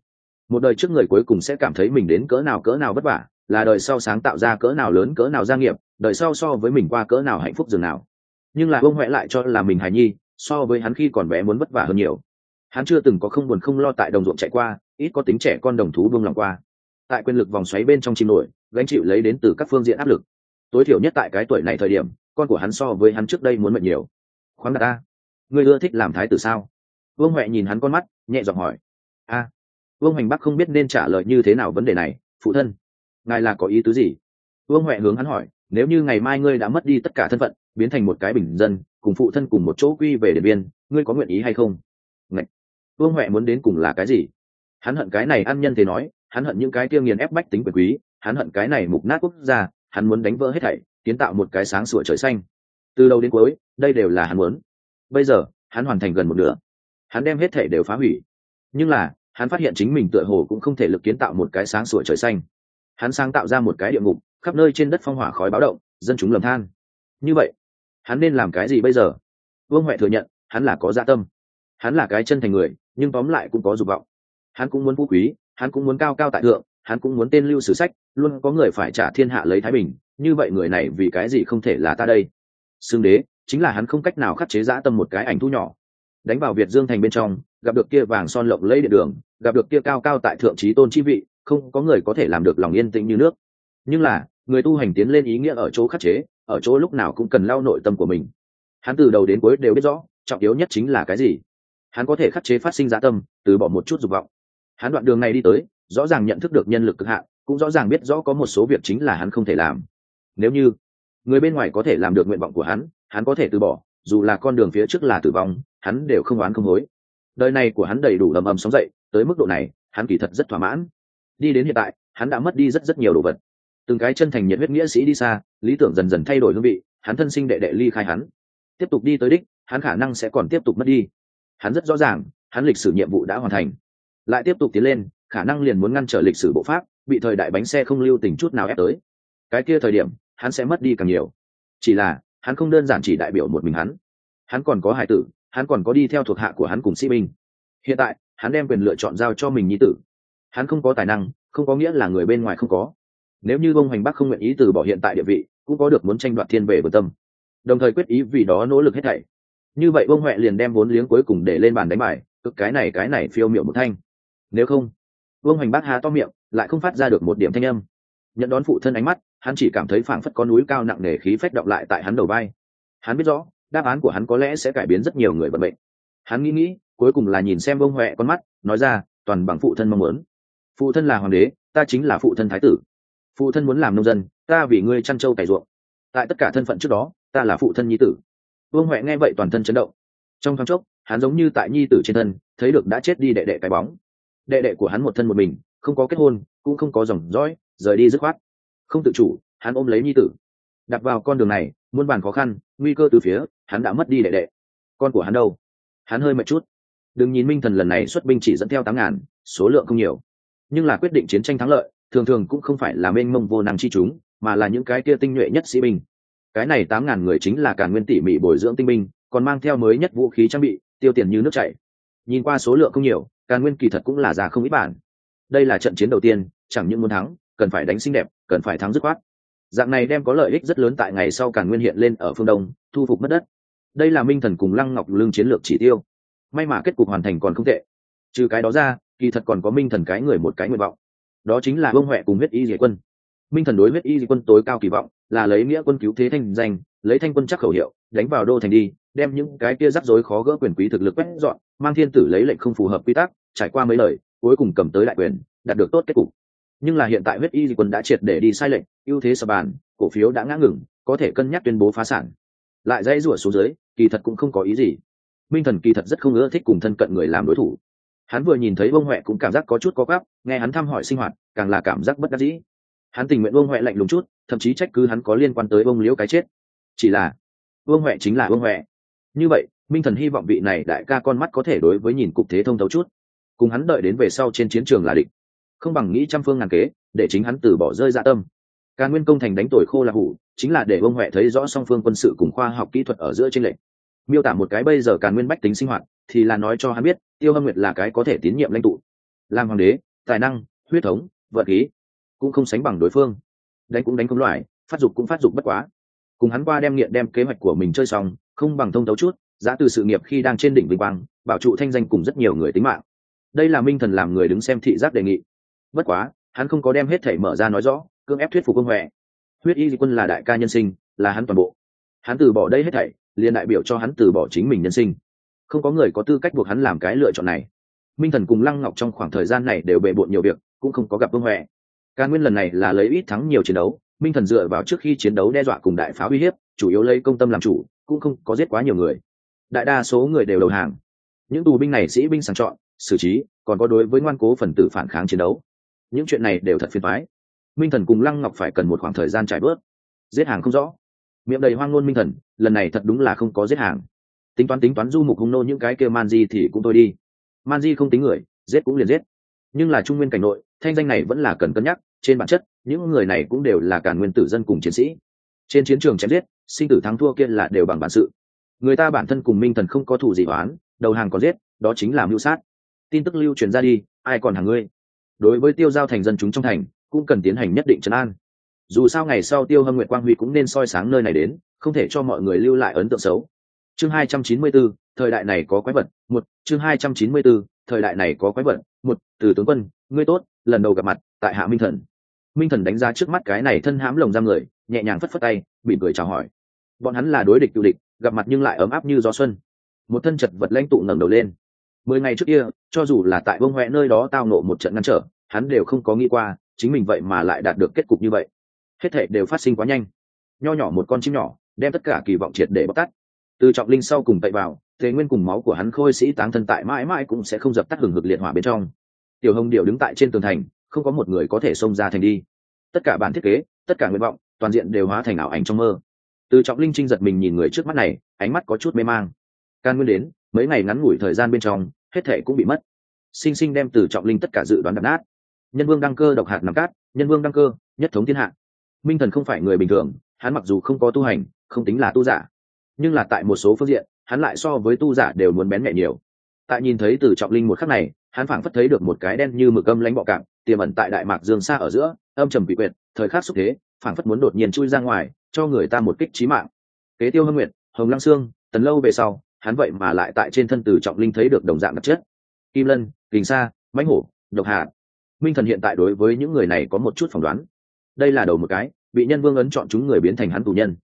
Một đời trước người cuối cùng sẽ cảm thấy mình đến cỡ nào cỡ nào vất vả là đời sau sáng tạo ra cỡ nào lớn, cỡ nào gia nghiệp, đời sau so với mình qua cỡ nào hạnh phúc dường nào. Nhưng là vương huệ lại cho là mình hài nhi, so với hắn khi còn bé muốn vất vả hơn nhiều. Hắn chưa từng có không buồn không lo tại đồng ruộng chạy qua, ít có tính trẻ con đồng thú buông lòng qua. Tại quyền lực vòng xoáy bên trong chim nổi, gánh chịu lấy đến từ các phương diện áp lực. Tối thiểu nhất tại cái tuổi này thời điểm, con của hắn so với hắn trước đây muốn mệt nhiều. Khoáng đạt ta người ưa thích làm thái tử sao? Vương huệ nhìn hắn con mắt, nhẹ giọng hỏi. A. Vương hoành bắc không biết nên trả lời như thế nào vấn đề này, phụ thân ngài là có ý tứ gì? Vương huệ hướng hắn hỏi, nếu như ngày mai ngươi đã mất đi tất cả thân phận, biến thành một cái bình dân, cùng phụ thân cùng một chỗ quy về điện biên, ngươi có nguyện ý hay không? Ngạch. vương huệ muốn đến cùng là cái gì? Hắn hận cái này ăn nhân thế nói, hắn hận những cái tiêu nghiền ép bách tính quyền quý, hắn hận cái này mục nát quốc gia, hắn muốn đánh vỡ hết thảy, kiến tạo một cái sáng sủa trời xanh. Từ đầu đến cuối, đây đều là hắn muốn. Bây giờ, hắn hoàn thành gần một nửa. Hắn đem hết thảy đều phá hủy. Nhưng là, hắn phát hiện chính mình tựa hồ cũng không thể lực kiến tạo một cái sáng sủa trời xanh hắn sáng tạo ra một cái địa ngục, khắp nơi trên đất phong hỏa khói báo động, dân chúng lầm than. Như vậy, hắn nên làm cái gì bây giờ? Vương huệ thừa nhận, hắn là có dạ tâm. Hắn là cái chân thành người, nhưng tóm lại cũng có dục vọng. Hắn cũng muốn phú quý, hắn cũng muốn cao cao tại thượng, hắn cũng muốn tên lưu sử sách, luôn có người phải trả thiên hạ lấy thái bình, như vậy người này vì cái gì không thể là ta đây? Xương đế, chính là hắn không cách nào khắc chế dã tâm một cái ảnh thu nhỏ. Đánh vào việt dương thành bên trong, gặp được kia vàng son lộng lấy điện đường, gặp được kia cao cao tại thượng trí tôn chi vị không có người có thể làm được lòng yên tĩnh như nước. Nhưng là, người tu hành tiến lên ý nghĩa ở chỗ khắc chế, ở chỗ lúc nào cũng cần lao nội tâm của mình. Hắn từ đầu đến cuối đều biết rõ, trọng yếu nhất chính là cái gì. Hắn có thể khắc chế phát sinh dã tâm, từ bỏ một chút dục vọng. Hắn đoạn đường này đi tới, rõ ràng nhận thức được nhân lực cực hạn, cũng rõ ràng biết rõ có một số việc chính là hắn không thể làm. Nếu như, người bên ngoài có thể làm được nguyện vọng của hắn hắn có thể từ bỏ, dù là con đường phía trước là tử vong, hắn đều không oán không hối. Đời này của hắn đầy đủ ầm ầm sóng dậy, tới mức độ này, hắn kỳ thật rất thỏa mãn đi đến hiện tại, hắn đã mất đi rất rất nhiều đồ vật. Từng cái chân thành nhiệt huyết nghĩa sĩ đi xa, lý tưởng dần dần thay đổi hương vị, hắn thân sinh đệ đệ ly khai hắn. Tiếp tục đi tới đích, hắn khả năng sẽ còn tiếp tục mất đi. Hắn rất rõ ràng, hắn lịch sử nhiệm vụ đã hoàn thành. Lại tiếp tục tiến lên, khả năng liền muốn ngăn trở lịch sử bộ pháp, bị thời đại bánh xe không lưu tình chút nào ép tới. Cái kia thời điểm, hắn sẽ mất đi càng nhiều. Chỉ là, hắn không đơn giản chỉ đại biểu một mình hắn. Hắn còn có hải tử, hắn còn có đi theo thuộc hạ của hắn cùng sĩ binh. Hiện tại, hắn đem quyền lựa chọn giao cho mình nhi tử hắn không có tài năng, không có nghĩa là người bên ngoài không có. Nếu như bông hoành bắc không nguyện ý từ bỏ hiện tại địa vị, cũng có được muốn tranh đoạt thiên về vượt tâm. Đồng thời quyết ý vì đó nỗ lực hết thảy. Như vậy bông huệ liền đem vốn liếng cuối cùng để lên bàn đánh bài cực cái này cái này phiêu miệng một thanh. Nếu không vương hoành bác há to miệng, lại không phát ra được một điểm thanh âm. Nhận đón phụ thân ánh mắt, hắn chỉ cảm thấy phảng phất có núi cao nặng nề khí phách động lại tại hắn đầu vai. Hắn biết rõ, đáp án của hắn có lẽ sẽ cải biến rất nhiều người bận bệnh hắn nghĩ nghĩ, cuối cùng là nhìn xem vương huệ con mắt, nói ra, toàn bằng phụ thân mong muốn phụ thân là hoàng đế, ta chính là phụ thân thái tử. Phụ thân muốn làm nông dân, ta vì ngươi chăn trâu cày ruộng. Tại tất cả thân phận trước đó, ta là phụ thân nhi tử. Vương huệ nghe vậy toàn thân chấn động. Trong thoáng chốc, hắn giống như tại nhi tử trên thân, thấy được đã chết đi đệ đệ cái bóng. Đệ đệ của hắn một thân một mình, không có kết hôn, cũng không có dòng dõi, rời đi dứt khoát. Không tự chủ, hắn ôm lấy nhi tử. Đặt vào con đường này, muôn bàn khó khăn, nguy cơ từ phía, hắn đã mất đi đệ đệ. Con của hắn đâu? Hắn hơi mệt chút. Đừng nhìn minh thần lần này xuất binh chỉ dẫn theo tám ngàn, số lượng không nhiều nhưng là quyết định chiến tranh thắng lợi, thường thường cũng không phải là mênh mông vô năng chi chúng, mà là những cái kia tinh nhuệ nhất sĩ binh. Cái này tám ngàn người chính là cả nguyên tỉ mỉ bồi dưỡng tinh binh, còn mang theo mới nhất vũ khí trang bị, tiêu tiền như nước chảy. Nhìn qua số lượng không nhiều càn nguyên kỳ thật cũng là già không ít bản. Đây là trận chiến đầu tiên, chẳng những muốn thắng, cần phải đánh xinh đẹp, cần phải thắng dứt khoát. Dạng này đem có lợi ích rất lớn tại ngày sau càn nguyên hiện lên ở phương đông, thu phục mất đất. Đây là minh thần cùng lăng ngọc lương chiến lược chỉ tiêu. May mà kết cục hoàn thành còn không tệ. Trừ cái đó ra kỳ thật còn có minh thần cái người một cái nguyện vọng. Đó chính là bông huệ cùng huyết y diệt quân. Minh thần đối huyết y diệt quân tối cao kỳ vọng là lấy nghĩa quân cứu thế thanh danh, lấy thanh quân chắc khẩu hiệu, đánh vào đô thành đi, đem những cái kia rắc rối khó gỡ quyền quý thực lực quét dọn, mang thiên tử lấy lệnh không phù hợp quy tắc, trải qua mấy lời, cuối cùng cầm tới đại quyền, đạt được tốt kết cục. Nhưng là hiện tại huyết y quân đã triệt để đi sai lệnh, ưu thế sập bàn, cổ phiếu đã ngã ngừng, có thể cân nhắc tuyên bố phá sản. Lại dây rủa xuống dưới, kỳ thật cũng không có ý gì. Minh thần kỳ thật rất không ưa thích cùng thân cận người làm đối thủ hắn vừa nhìn thấy bông huệ cũng cảm giác có chút có gáp nghe hắn thăm hỏi sinh hoạt, càng là cảm giác bất đắc dĩ. Hắn tình nguyện bông huệ lạnh lùng chút, thậm chí trách cứ hắn có liên quan tới bông liễu cái chết. Chỉ là, vương huệ chính là vương huệ. Như vậy, minh thần hy vọng vị này đại ca con mắt có thể đối với nhìn cục thế thông thấu chút. Cùng hắn đợi đến về sau trên chiến trường là địch. Không bằng nghĩ trăm phương ngàn kế, để chính hắn từ bỏ rơi dạ tâm. Ca nguyên công thành đánh tuổi khô là hủ, chính là để vương huệ thấy rõ song phương quân sự cùng khoa học kỹ thuật ở giữa trên lệnh miêu tả một cái bây giờ càn nguyên bách tính sinh hoạt thì là nói cho hắn biết, tiêu hâm nguyệt là cái có thể tín nhiệm lãnh tụ. Làm hoàng đế, tài năng, huyết thống vật khí, cũng không sánh bằng đối phương. Đánh cũng đánh không loại, phát dục cũng phát dục bất quá. Cùng hắn qua đem nghiện đem kế hoạch của mình chơi xong, không bằng thông thấu chút, giá từ sự nghiệp khi đang trên đỉnh vinh quang, bảo trụ thanh danh cùng rất nhiều người tính mạng. Đây là minh thần làm người đứng xem thị giác đề nghị. Bất quá, hắn không có đem hết thể mở ra nói rõ, cưỡng ép thuyết phục công huệ. Huyết y di quân là đại ca nhân sinh, là hắn toàn bộ. Hắn từ bỏ đây hết thảy, liền đại biểu cho hắn từ bỏ chính mình nhân sinh không có người có tư cách buộc hắn làm cái lựa chọn này. Minh thần cùng lăng ngọc trong khoảng thời gian này đều bề bộn nhiều việc, cũng không có gặp vương huệ. Ca nguyên lần này là lấy ít thắng nhiều chiến đấu, minh thần dựa vào trước khi chiến đấu đe dọa cùng đại pháo uy hiếp, chủ yếu lấy công tâm làm chủ, cũng không có giết quá nhiều người. Đại đa số người đều đầu hàng. Những tù binh này sĩ binh sàng chọn, xử trí, còn có đối với ngoan cố phần tử phản kháng chiến đấu. Những chuyện này đều thật phiền thoái minh thần cùng lăng ngọc phải cần một khoảng thời gian trải bớt giết hàng không rõ. Miệng đầy hoang ngôn minh thần, lần này thật đúng là không có giết hàng tính toán tính toán du mục hung nô những cái kêu man di thì cũng thôi đi. Man di không tính người, giết cũng liền giết. Nhưng là trung nguyên cảnh nội, thanh danh này vẫn là cần cân nhắc, trên bản chất, những người này cũng đều là cả nguyên tử dân cùng chiến sĩ. Trên chiến trường chém giết, sinh tử thắng thua kia là đều bằng bản sự. Người ta bản thân cùng minh thần không có thủ gì oán, đầu hàng còn giết, đó chính là mưu sát. Tin tức lưu truyền ra đi, ai còn hàng ngươi? Đối với tiêu giao thành dân chúng trong thành, cũng cần tiến hành nhất định trấn an. Dù sao ngày sau tiêu hâm nguyện quang huy cũng nên soi sáng nơi này đến, không thể cho mọi người lưu lại ấn tượng xấu chương 294, thời đại này có quái vật một. Chương 294, thời đại này có quái vật một. Từ tướng quân ngươi tốt lần đầu gặp mặt tại hạ minh thần. Minh thần đánh giá trước mắt cái này thân hãm lồng giam người nhẹ nhàng phất phất tay bị cười chào hỏi. Bọn hắn là đối địch cựu địch gặp mặt nhưng lại ấm áp như gió xuân. Một thân chật vật lãnh tụ ngẩng đầu lên. Mười ngày trước kia cho dù là tại bông huệ nơi đó tao nộ một trận ngăn trở hắn đều không có nghĩ qua chính mình vậy mà lại đạt được kết cục như vậy. Hết thể đều phát sinh quá nhanh. Nho nhỏ một con chim nhỏ đem tất cả kỳ vọng triệt để bóc tắt từ trọng linh sau cùng tậy vào, thế nguyên cùng máu của hắn khôi sĩ táng thân tại mãi mãi cũng sẽ không dập tắt hừng hực liệt hỏa bên trong. Tiểu hồng điệu đứng tại trên tường thành, không có một người có thể xông ra thành đi. Tất cả bản thiết kế, tất cả nguyện vọng, toàn diện đều hóa thành ảo ảnh trong mơ. Từ trọng linh trinh giật mình nhìn người trước mắt này, ánh mắt có chút mê mang. Can nguyên đến, mấy ngày ngắn ngủi thời gian bên trong, hết thể cũng bị mất. Sinh sinh đem từ trọng linh tất cả dự đoán đập nát. Nhân vương đăng cơ độc hạt nằm cát, nhân vương đăng cơ, nhất thống thiên hạ. Minh thần không phải người bình thường, hắn mặc dù không có tu hành, không tính là tu giả nhưng là tại một số phương diện, hắn lại so với tu giả đều muốn bén mẹ nhiều. Tại nhìn thấy từ trọng linh một khắc này, hắn phảng phất thấy được một cái đen như mực âm lánh bọ cạp, tiềm ẩn tại đại mạc dương xa ở giữa, âm trầm bị quyệt, thời khắc xúc thế, phảng phất muốn đột nhiên chui ra ngoài, cho người ta một kích trí mạng. Kế tiêu hâm nguyệt, hồng lăng sương tấn lâu về sau, hắn vậy mà lại tại trên thân từ trọng linh thấy được đồng dạng đặc chất. Kim lân, kình sa, mãnh hổ, độc hạ minh thần hiện tại đối với những người này có một chút phỏng đoán. Đây là đầu một cái, bị nhân vương ấn chọn chúng người biến thành hắn tù nhân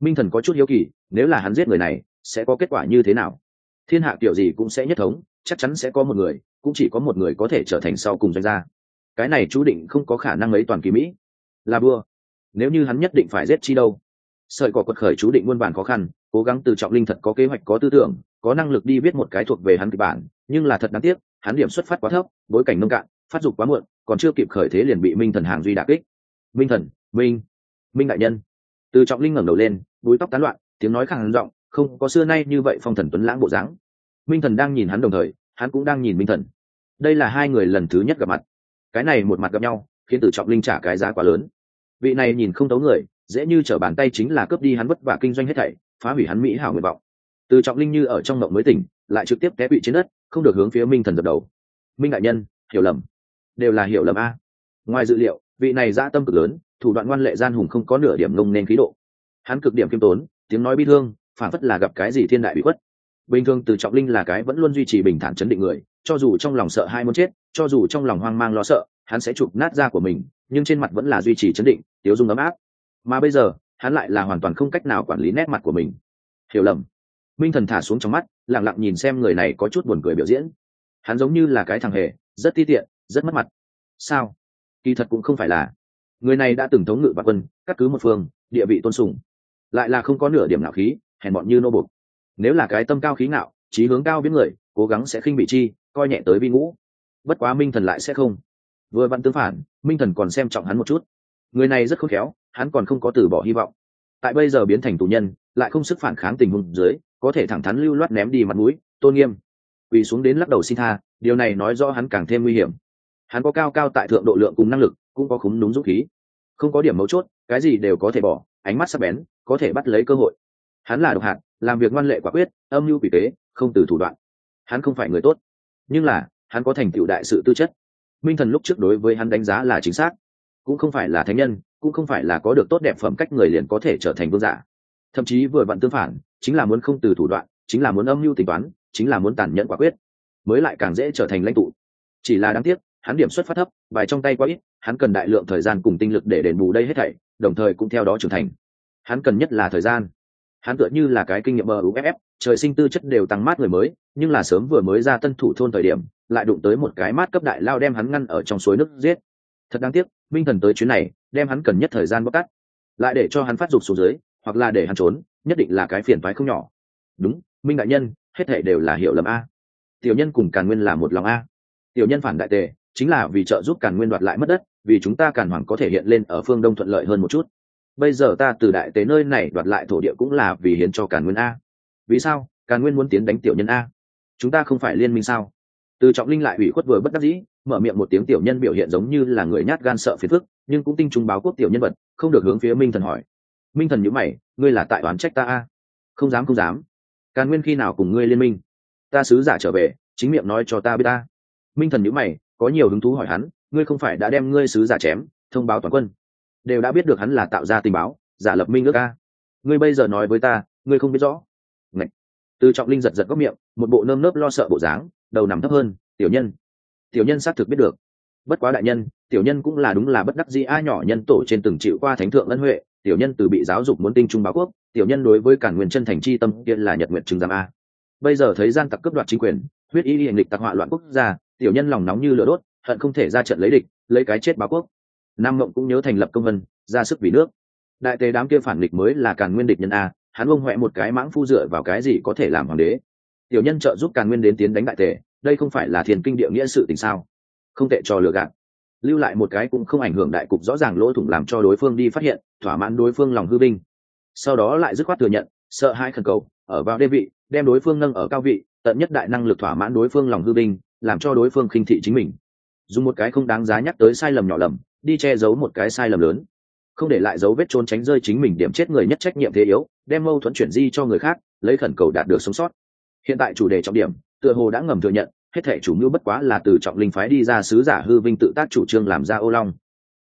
minh thần có chút hiếu kỳ, nếu là hắn giết người này, sẽ có kết quả như thế nào? Thiên hạ kiểu gì cũng sẽ nhất thống, chắc chắn sẽ có một người, cũng chỉ có một người có thể trở thành sau cùng doanh gia. Cái này chú định không có khả năng lấy toàn kỳ mỹ. Là vua. Nếu như hắn nhất định phải giết chi đâu? Sợi cỏ quật khởi chú định muôn bản khó khăn, cố gắng từ trọng linh thật có kế hoạch, có tư tưởng, có năng lực đi viết một cái thuộc về hắn kịch bản, nhưng là thật đáng tiếc, hắn điểm xuất phát quá thấp, bối cảnh nông cạn, phát dục quá muộn, còn chưa kịp khởi thế liền bị minh thần hàng duy đà kích. Minh thần, minh minh đại nhân. Từ trọng linh ngẩng đầu lên búi tóc tán loạn, tiếng nói khẳng giọng, không có xưa nay như vậy phong thần tuấn lãng bộ dáng. Minh thần đang nhìn hắn đồng thời, hắn cũng đang nhìn minh thần. Đây là hai người lần thứ nhất gặp mặt. Cái này một mặt gặp nhau, khiến Tử trọng linh trả cái giá quá lớn. Vị này nhìn không tấu người, dễ như trở bàn tay chính là cướp đi hắn vất vả kinh doanh hết thảy, phá hủy hắn mỹ hảo nguyện vọng. Từ trọng linh như ở trong mộng mới tỉnh, lại trực tiếp té bị trên đất, không được hướng phía minh thần dập đầu. Minh đại nhân, hiểu lầm. Đều là hiểu lầm a. Ngoài dự liệu, vị này dã tâm cực lớn, thủ đoạn ngoan lệ gian hùng không có nửa điểm ngông nên khí độ hắn cực điểm kiêm tốn, tiếng nói bi thương phản phất là gặp cái gì thiên đại bị khuất. Bình thường từ trọng linh là cái vẫn luôn duy trì bình thản chấn định người, cho dù trong lòng sợ hai muốn chết, cho dù trong lòng hoang mang lo sợ, hắn sẽ chụp nát da của mình, nhưng trên mặt vẫn là duy trì chấn định, tiếu dung ấm áp. Mà bây giờ, hắn lại là hoàn toàn không cách nào quản lý nét mặt của mình. Hiểu lầm. Minh thần thả xuống trong mắt lẳng lặng nhìn xem người này có chút buồn cười biểu diễn. Hắn giống như là cái thằng hề, rất ti tiện, rất mất mặt. Sao? Kỳ thật cũng không phải là. Người này đã từng thống ngự và quân, cắt cứ một phương, địa vị tôn sùng lại là không có nửa điểm nào khí, hèn bọn như nô bục nếu là cái tâm cao khí ngạo, trí hướng cao biến người, cố gắng sẽ khinh bị chi, coi nhẹ tới vi ngũ. Bất quá minh thần lại sẽ không. Vừa vặn tương phản, minh thần còn xem trọng hắn một chút. Người này rất khôn khéo, hắn còn không có từ bỏ hy vọng. Tại bây giờ biến thành tù nhân, lại không sức phản kháng tình huống dưới, có thể thẳng thắn lưu loát ném đi mặt mũi, tôn nghiêm. Quỳ xuống đến lắc đầu xin tha, điều này nói rõ hắn càng thêm nguy hiểm. Hắn có cao cao tại thượng độ lượng cùng năng lực, cũng có khúng đúng dũng khí. Không có điểm mấu chốt, cái gì đều có thể bỏ, ánh mắt sắc bén có thể bắt lấy cơ hội. Hắn là độc hạt, làm việc ngoan lệ quả quyết, âm mưu quỷ kế, không từ thủ đoạn. Hắn không phải người tốt. Nhưng là, hắn có thành tựu đại sự tư chất. Minh thần lúc trước đối với hắn đánh giá là chính xác. Cũng không phải là thánh nhân, cũng không phải là có được tốt đẹp phẩm cách người liền có thể trở thành vương giả. Thậm chí vừa vặn tương phản, chính là muốn không từ thủ đoạn, chính là muốn âm mưu tính toán, chính là muốn tàn nhẫn quả quyết, mới lại càng dễ trở thành lãnh tụ. Chỉ là đáng tiếc, hắn điểm xuất phát thấp, bài trong tay quá ít, hắn cần đại lượng thời gian cùng tinh lực để đền bù đây hết thảy, đồng thời cũng theo đó trưởng thành hắn cần nhất là thời gian. Hắn tựa như là cái kinh nghiệm bờ trời sinh tư chất đều tăng mát người mới, nhưng là sớm vừa mới ra tân thủ thôn thời điểm, lại đụng tới một cái mát cấp đại lao đem hắn ngăn ở trong suối nước giết. Thật đáng tiếc, minh thần tới chuyến này, đem hắn cần nhất thời gian bóc cắt lại để cho hắn phát dục xuống dưới, hoặc là để hắn trốn, nhất định là cái phiền phái không nhỏ. Đúng, minh đại nhân, hết thể đều là hiểu lầm a. Tiểu nhân cùng càn nguyên là một lòng a. Tiểu nhân phản đại tề, chính là vì trợ giúp càn nguyên đoạt lại mất đất, vì chúng ta càn hoàng có thể hiện lên ở phương đông thuận lợi hơn một chút bây giờ ta từ đại tế nơi này đoạt lại thổ địa cũng là vì hiến cho càn nguyên a. Vì sao? Càn nguyên muốn tiến đánh tiểu nhân a. Chúng ta không phải liên minh sao? Từ trọng linh lại ủy khuất vừa bất đắc dĩ, mở miệng một tiếng tiểu nhân biểu hiện giống như là người nhát gan sợ phiền phức, nhưng cũng tinh trung báo quốc tiểu nhân vật, không được hướng phía minh thần hỏi. Minh thần nhữ mày, ngươi là tại oán trách ta a? Không dám không dám. Càn nguyên khi nào cùng ngươi liên minh? Ta sứ giả trở về, chính miệng nói cho ta biết ta. Minh thần nhữ mày, có nhiều hứng thú hỏi hắn, ngươi không phải đã đem ngươi sứ giả chém, thông báo toàn quân đều đã biết được hắn là tạo ra tình báo, giả lập minh ước ca ngươi bây giờ nói với ta, ngươi không biết rõ. Ngậy. từ trọng linh giật giật góc miệng, một bộ nơm nớp lo sợ bộ dáng, đầu nằm thấp hơn, tiểu nhân. Tiểu nhân xác thực biết được. Bất quá đại nhân, tiểu nhân cũng là đúng là bất đắc dĩ a, nhỏ nhân tổ trên từng chịu qua thánh thượng ân huệ, tiểu nhân từ bị giáo dục muốn tinh trung báo quốc, tiểu nhân đối với cản nguyên chân thành chi tâm kia là nhật nguyện chứng giám a. Bây giờ thấy gian tặc cướp đoạt chính quyền, huyết y hiện lịch tặc họa loạn quốc gia, tiểu nhân lòng nóng như lửa đốt, hận không thể ra trận lấy địch, lấy cái chết báo quốc nam mộng cũng nhớ thành lập công vân, ra sức vì nước. Đại tế đám kia phản địch mới là càn nguyên địch nhân a, hắn ông huệ một cái mãng phu dựa vào cái gì có thể làm hoàng đế. Tiểu nhân trợ giúp càn nguyên đến tiến đánh đại tề đây không phải là thiền kinh địa nghĩa sự tình sao? Không tệ cho lừa gạt. Lưu lại một cái cũng không ảnh hưởng đại cục rõ ràng lỗ thủng làm cho đối phương đi phát hiện, thỏa mãn đối phương lòng hư binh. Sau đó lại dứt khoát thừa nhận, sợ hai khẩn cầu, ở vào đê vị, đem đối phương nâng ở cao vị, tận nhất đại năng lực thỏa mãn đối phương lòng hư binh, làm cho đối phương khinh thị chính mình. Dùng một cái không đáng giá nhắc tới sai lầm nhỏ lầm đi che giấu một cái sai lầm lớn. Không để lại dấu vết trốn tránh rơi chính mình điểm chết người nhất trách nhiệm thế yếu, đem mâu thuẫn chuyển di cho người khác, lấy khẩn cầu đạt được sống sót. Hiện tại chủ đề trọng điểm, tựa hồ đã ngầm thừa nhận, hết thể chủ mưu bất quá là từ trọng linh phái đi ra sứ giả hư vinh tự tác chủ trương làm ra ô long.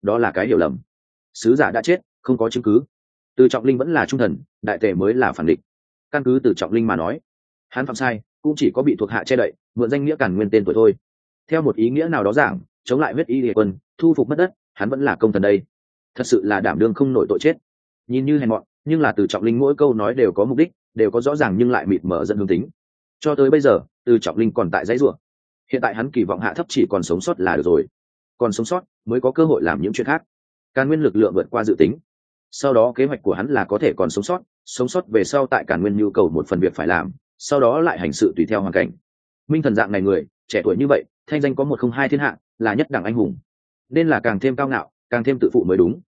Đó là cái hiểu lầm. Sứ giả đã chết, không có chứng cứ. Từ trọng linh vẫn là trung thần, đại tề mới là phản địch. Căn cứ từ trọng linh mà nói, hắn phạm sai, cũng chỉ có bị thuộc hạ che đậy, mượn danh nghĩa cản nguyên tên tuổi thôi. Theo một ý nghĩa nào đó giảng, chống lại huyết y địa quân, thu phục mất đất hắn vẫn là công thần đây. Thật sự là đảm đương không nổi tội chết. Nhìn như hèn mọn, nhưng là từ trọng linh mỗi câu nói đều có mục đích, đều có rõ ràng nhưng lại mịt mở dẫn hướng tính. Cho tới bây giờ, từ trọng linh còn tại dãy ruộng hiện tại hắn kỳ vọng hạ thấp chỉ còn sống sót là được rồi. Còn sống sót mới có cơ hội làm những chuyện khác. Càn nguyên lực lượng vượt qua dự tính. Sau đó kế hoạch của hắn là có thể còn sống sót sống sót về sau tại càn nguyên nhu cầu một phần việc phải làm, sau đó lại hành sự tùy theo hoàn cảnh. Minh thần dạng này người, trẻ tuổi như vậy, thanh danh có một không hai thiên hạ, là nhất đẳng anh hùng nên là càng thêm cao ngạo càng thêm tự phụ mới đúng.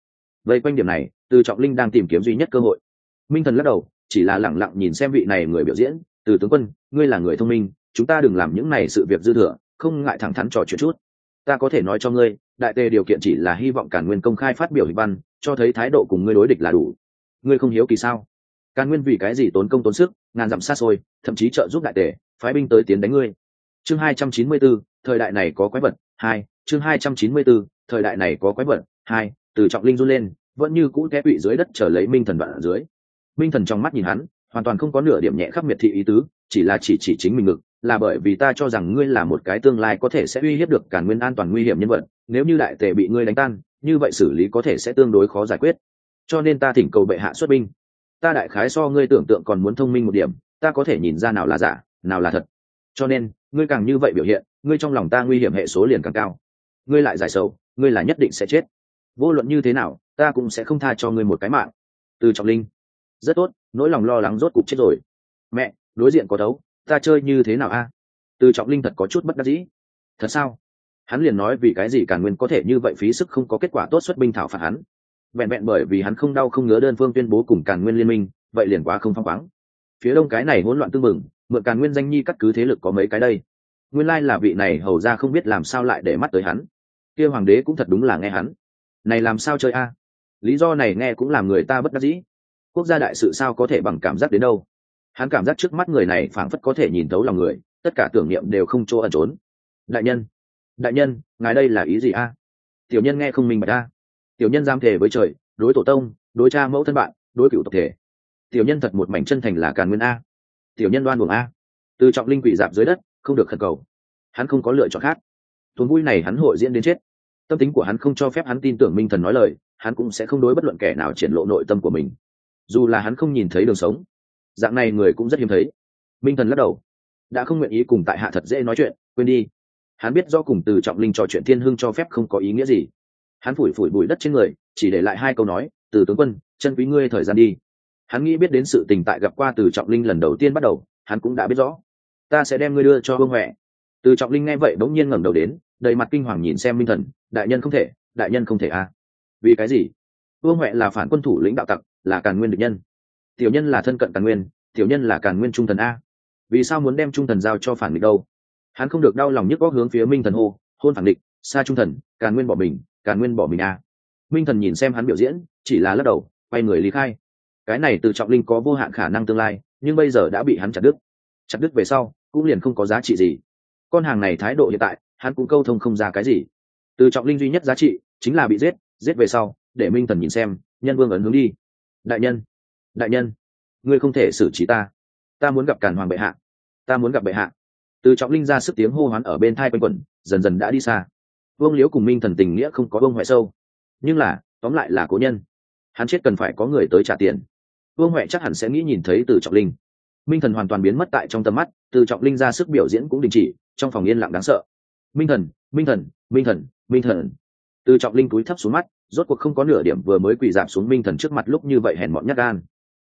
Vậy quanh điểm này từ trọng linh đang tìm kiếm duy nhất cơ hội. Minh thần lắc đầu chỉ là lẳng lặng nhìn xem vị này người biểu diễn từ tướng quân ngươi là người thông minh chúng ta đừng làm những này sự việc dư thừa không ngại thẳng thắn trò chuyện chút. Ta có thể nói cho ngươi đại tề điều kiện chỉ là hy vọng cản nguyên công khai phát biểu hình văn cho thấy thái độ cùng ngươi đối địch là đủ. Ngươi không hiếu kỳ sao? Càn nguyên vì cái gì tốn công tốn sức ngàn dặm xa xôi thậm chí trợ giúp đại tề phái binh tới tiến đánh ngươi. Chương hai trăm chín mươi 294, thời đại này có quái vật hai chương hai trăm chín mươi 294, thời đại này có quái vật hai từ trọng linh run lên vẫn như cũ té quỵ dưới đất trở lấy minh thần đoạn ở dưới. Minh thần trong mắt nhìn hắn hoàn toàn không có nửa điểm nhẹ khắc miệt thị ý tứ chỉ là chỉ chỉ chính mình ngực là bởi vì ta cho rằng ngươi là một cái tương lai có thể sẽ uy hiếp được cả nguyên an toàn nguy hiểm nhân vật nếu như đại tề bị ngươi đánh tan như vậy xử lý có thể sẽ tương đối khó giải quyết. Cho nên ta thỉnh cầu bệ hạ xuất binh. Ta đại khái so ngươi tưởng tượng còn muốn thông minh một điểm ta có thể nhìn ra nào là giả nào là thật. Cho nên ngươi càng như vậy biểu hiện ngươi trong lòng ta nguy hiểm hệ số liền càng cao ngươi lại giải sầu, ngươi là nhất định sẽ chết. Vô luận như thế nào, ta cũng sẽ không tha cho ngươi một cái mạng. Từ trọng linh. Rất tốt, nỗi lòng lo lắng rốt cục chết rồi. Mẹ, đối diện có đấu, ta chơi như thế nào a? Từ trọng linh thật có chút bất đắc dĩ. Thật sao? Hắn liền nói vì cái gì càn nguyên có thể như vậy phí sức không có kết quả tốt xuất binh thảo phạt hắn. Vẹn vẹn bởi vì hắn không đau không ngứa đơn phương tuyên bố cùng càn nguyên liên minh, vậy liền quá không phăng khoáng. Phía đông cái này hỗn loạn tương mừng, mượn càn nguyên danh nhi cắt cứ thế lực có mấy cái đây. Nguyên lai là vị này hầu ra không biết làm sao lại để mắt tới hắn kia hoàng đế cũng thật đúng là nghe hắn. Này làm sao chơi a? Lý do này nghe cũng làm người ta bất đắc dĩ. Quốc gia đại sự sao có thể bằng cảm giác đến đâu? Hắn cảm giác trước mắt người này phảng phất có thể nhìn thấu lòng người, tất cả tưởng niệm đều không chỗ ẩn trốn. Đại nhân đại nhân, ngài đây là ý gì a? Tiểu nhân nghe không minh bạch a. Tiểu nhân giam thể với trời, đối tổ tông, đối cha mẫu thân bạn, đối cựu tộc thể. Tiểu nhân thật một mảnh chân thành là càn nguyên a. Tiểu nhân đoan buồng a. Từ trọng linh quỷ dạp dưới đất, không được khẩn cầu. Hắn không có lựa chọn khác tuần vui này hắn hội diễn đến chết. Tâm tính của hắn không cho phép hắn tin tưởng minh thần nói lời, hắn cũng sẽ không đối bất luận kẻ nào triển lộ nội tâm của mình. Dù là hắn không nhìn thấy đường sống, dạng này người cũng rất hiếm thấy. Minh thần lắc đầu. Đã không nguyện ý cùng tại hạ thật dễ nói chuyện, quên đi. Hắn biết do cùng từ trọng linh trò chuyện thiên hưng cho phép không có ý nghĩa gì. Hắn phủi phủi bụi đất trên người, chỉ để lại hai câu nói, từ tướng quân, chân quý ngươi thời gian đi. Hắn nghĩ biết đến sự tình tại gặp qua từ trọng linh lần đầu tiên bắt đầu, hắn cũng đã biết rõ. Ta sẽ đem ngươi đưa cho vương huệ. Từ trọng linh nghe vậy bỗng nhiên ngẩng đầu đến đầy mặt kinh hoàng nhìn xem minh thần, đại nhân không thể, đại nhân không thể a vì cái gì? Vương huệ là phản quân thủ lĩnh đạo tặc, là càn nguyên địch nhân. Tiểu nhân là thân cận càn nguyên, tiểu nhân là càn nguyên trung thần a. Vì sao muốn đem trung thần giao cho phản địch đâu? Hắn không được đau lòng nhức góc hướng phía minh thần hô, hôn phản địch, xa trung thần, càn nguyên bỏ mình, càn nguyên bỏ mình a. Minh thần nhìn xem hắn biểu diễn, chỉ là lắc đầu, quay người lý khai. Cái này từ trọng linh có vô hạn khả năng tương lai, nhưng bây giờ đã bị hắn chặt đứt. Chặt đứt về sau, cũng liền không có giá trị gì. Con hàng này thái độ hiện tại hắn cũng câu thông không ra cái gì. Từ trọng linh duy nhất giá trị chính là bị giết giết về sau, để minh thần nhìn xem, nhân vương ấn hướng đi. Đại nhân đại nhân, ngươi không thể xử trí ta. Ta muốn gặp càn hoàng bệ hạ. Ta muốn gặp bệ hạ. Từ trọng linh ra sức tiếng hô hoán ở bên thai quanh quẩn, dần dần đã đi xa. Vương liếu cùng minh thần tình nghĩa không có vương huệ sâu. Nhưng là, tóm lại là cố nhân. Hắn chết cần phải có người tới trả tiền. Vương huệ chắc hẳn sẽ nghĩ nhìn thấy từ trọng linh. Minh thần hoàn toàn biến mất tại trong tầm mắt, từ trọng linh ra sức biểu diễn cũng đình chỉ, trong phòng yên lặng đáng sợ minh thần minh thần minh thần minh thần. Từ trọng linh túi thấp xuống mắt, rốt cuộc không có nửa điểm vừa mới quỳ dạp xuống minh thần trước mặt lúc như vậy hèn mọn nhát gan.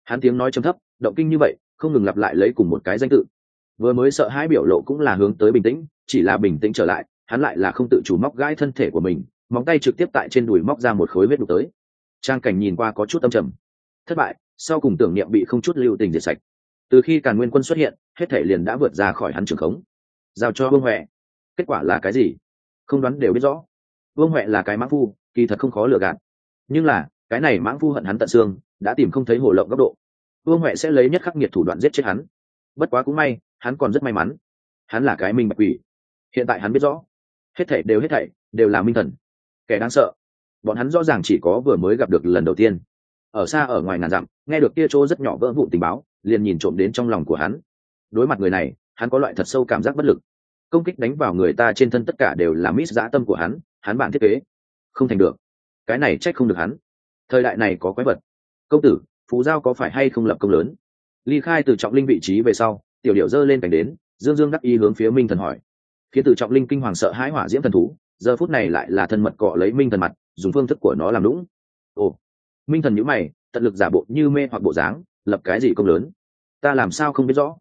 Hắn tiếng nói trầm thấp, động kinh như vậy, không ngừng lặp lại lấy cùng một cái danh tự. Vừa mới sợ hãi biểu lộ cũng là hướng tới bình tĩnh, chỉ là bình tĩnh trở lại, hắn lại là không tự chủ móc gãi thân thể của mình, móng tay trực tiếp tại trên đùi móc ra một khối huyết đục tới. Trang cảnh nhìn qua có chút tâm trầm. Thất bại, sau cùng tưởng niệm bị không chút lưu tình diệt sạch. Từ khi càn nguyên quân xuất hiện, hết thể liền đã vượt ra khỏi hắn trường khống. Giao cho vương huệ kết quả là cái gì? Không đoán đều biết rõ. Vương huệ là cái mãng phu, kỳ thật không khó lừa gạt. Nhưng là, cái này mãng phu hận hắn tận xương, đã tìm không thấy hồ lộng góc độ. Vương huệ sẽ lấy nhất khắc nghiệt thủ đoạn giết chết hắn. Bất quá cũng may, hắn còn rất may mắn. Hắn là cái minh bạch quỷ. Hiện tại hắn biết rõ. Hết thảy đều hết thảy, đều là minh thần. Kẻ đáng sợ. Bọn hắn rõ ràng chỉ có vừa mới gặp được lần đầu tiên. Ở xa ở ngoài ngàn dặm, nghe được kia chỗ rất nhỏ vỡ vụn tình báo, liền nhìn trộm đến trong lòng của hắn. Đối mặt người này, hắn có loại thật sâu cảm giác bất lực công kích đánh vào người ta trên thân tất cả đều là mít dã tâm của hắn hắn bạn thiết kế. Không thành được. Cái này trách không được hắn. Thời đại này có quái vật. Công tử phú giao có phải hay không lập công lớn? Ly khai từ trọng linh vị trí về sau, tiểu điệu dơ lên cảnh đến, dương dương đắc y hướng phía minh thần hỏi. Khiến từ trọng linh kinh hoàng sợ hãi hỏa diễm thần thú, giờ phút này lại là thân mật cọ lấy minh thần mặt, dùng phương thức của nó làm lũng ồ. Minh thần nhữ mày, tận lực giả bộ như mê hoặc bộ dáng, lập cái gì công lớn? Ta làm sao không biết rõ?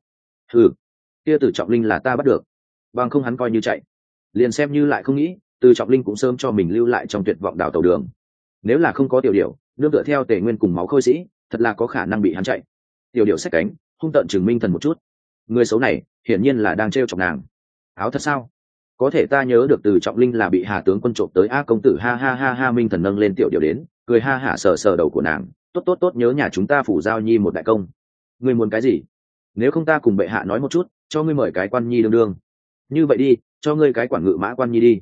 Ừ kia từ trọng linh là ta bắt được bằng không hắn coi như chạy. Liền xem như lại không nghĩ, từ trọng linh cũng sớm cho mình lưu lại trong tuyệt vọng đảo tàu đường. Nếu là không có tiểu điệu nương tựa theo tề nguyên cùng máu khôi sĩ, thật là có khả năng bị hắn chạy. Tiểu điệu xét cánh, hung tận chừng minh thần một chút. Người xấu này, hiển nhiên là đang t r chọc nàng. Áo thật sao? Có thể ta nhớ được từ trọng linh là bị hà tướng quân trộm tới a công tử, ha ha ha ha, minh thần nâng lên tiểu điệu đến, cười ha hả sờ sờ đầu của nàng. Tốt tốt tốt, nhớ nhà chúng ta phủ giao nhi một đại công. Ngươi muốn cái gì? Nếu không ta cùng bệ hạ nói một chút, cho ngươi mời cái quan nhi đương đương như vậy đi, cho ngươi cái quản ngự mã quan nhi đi.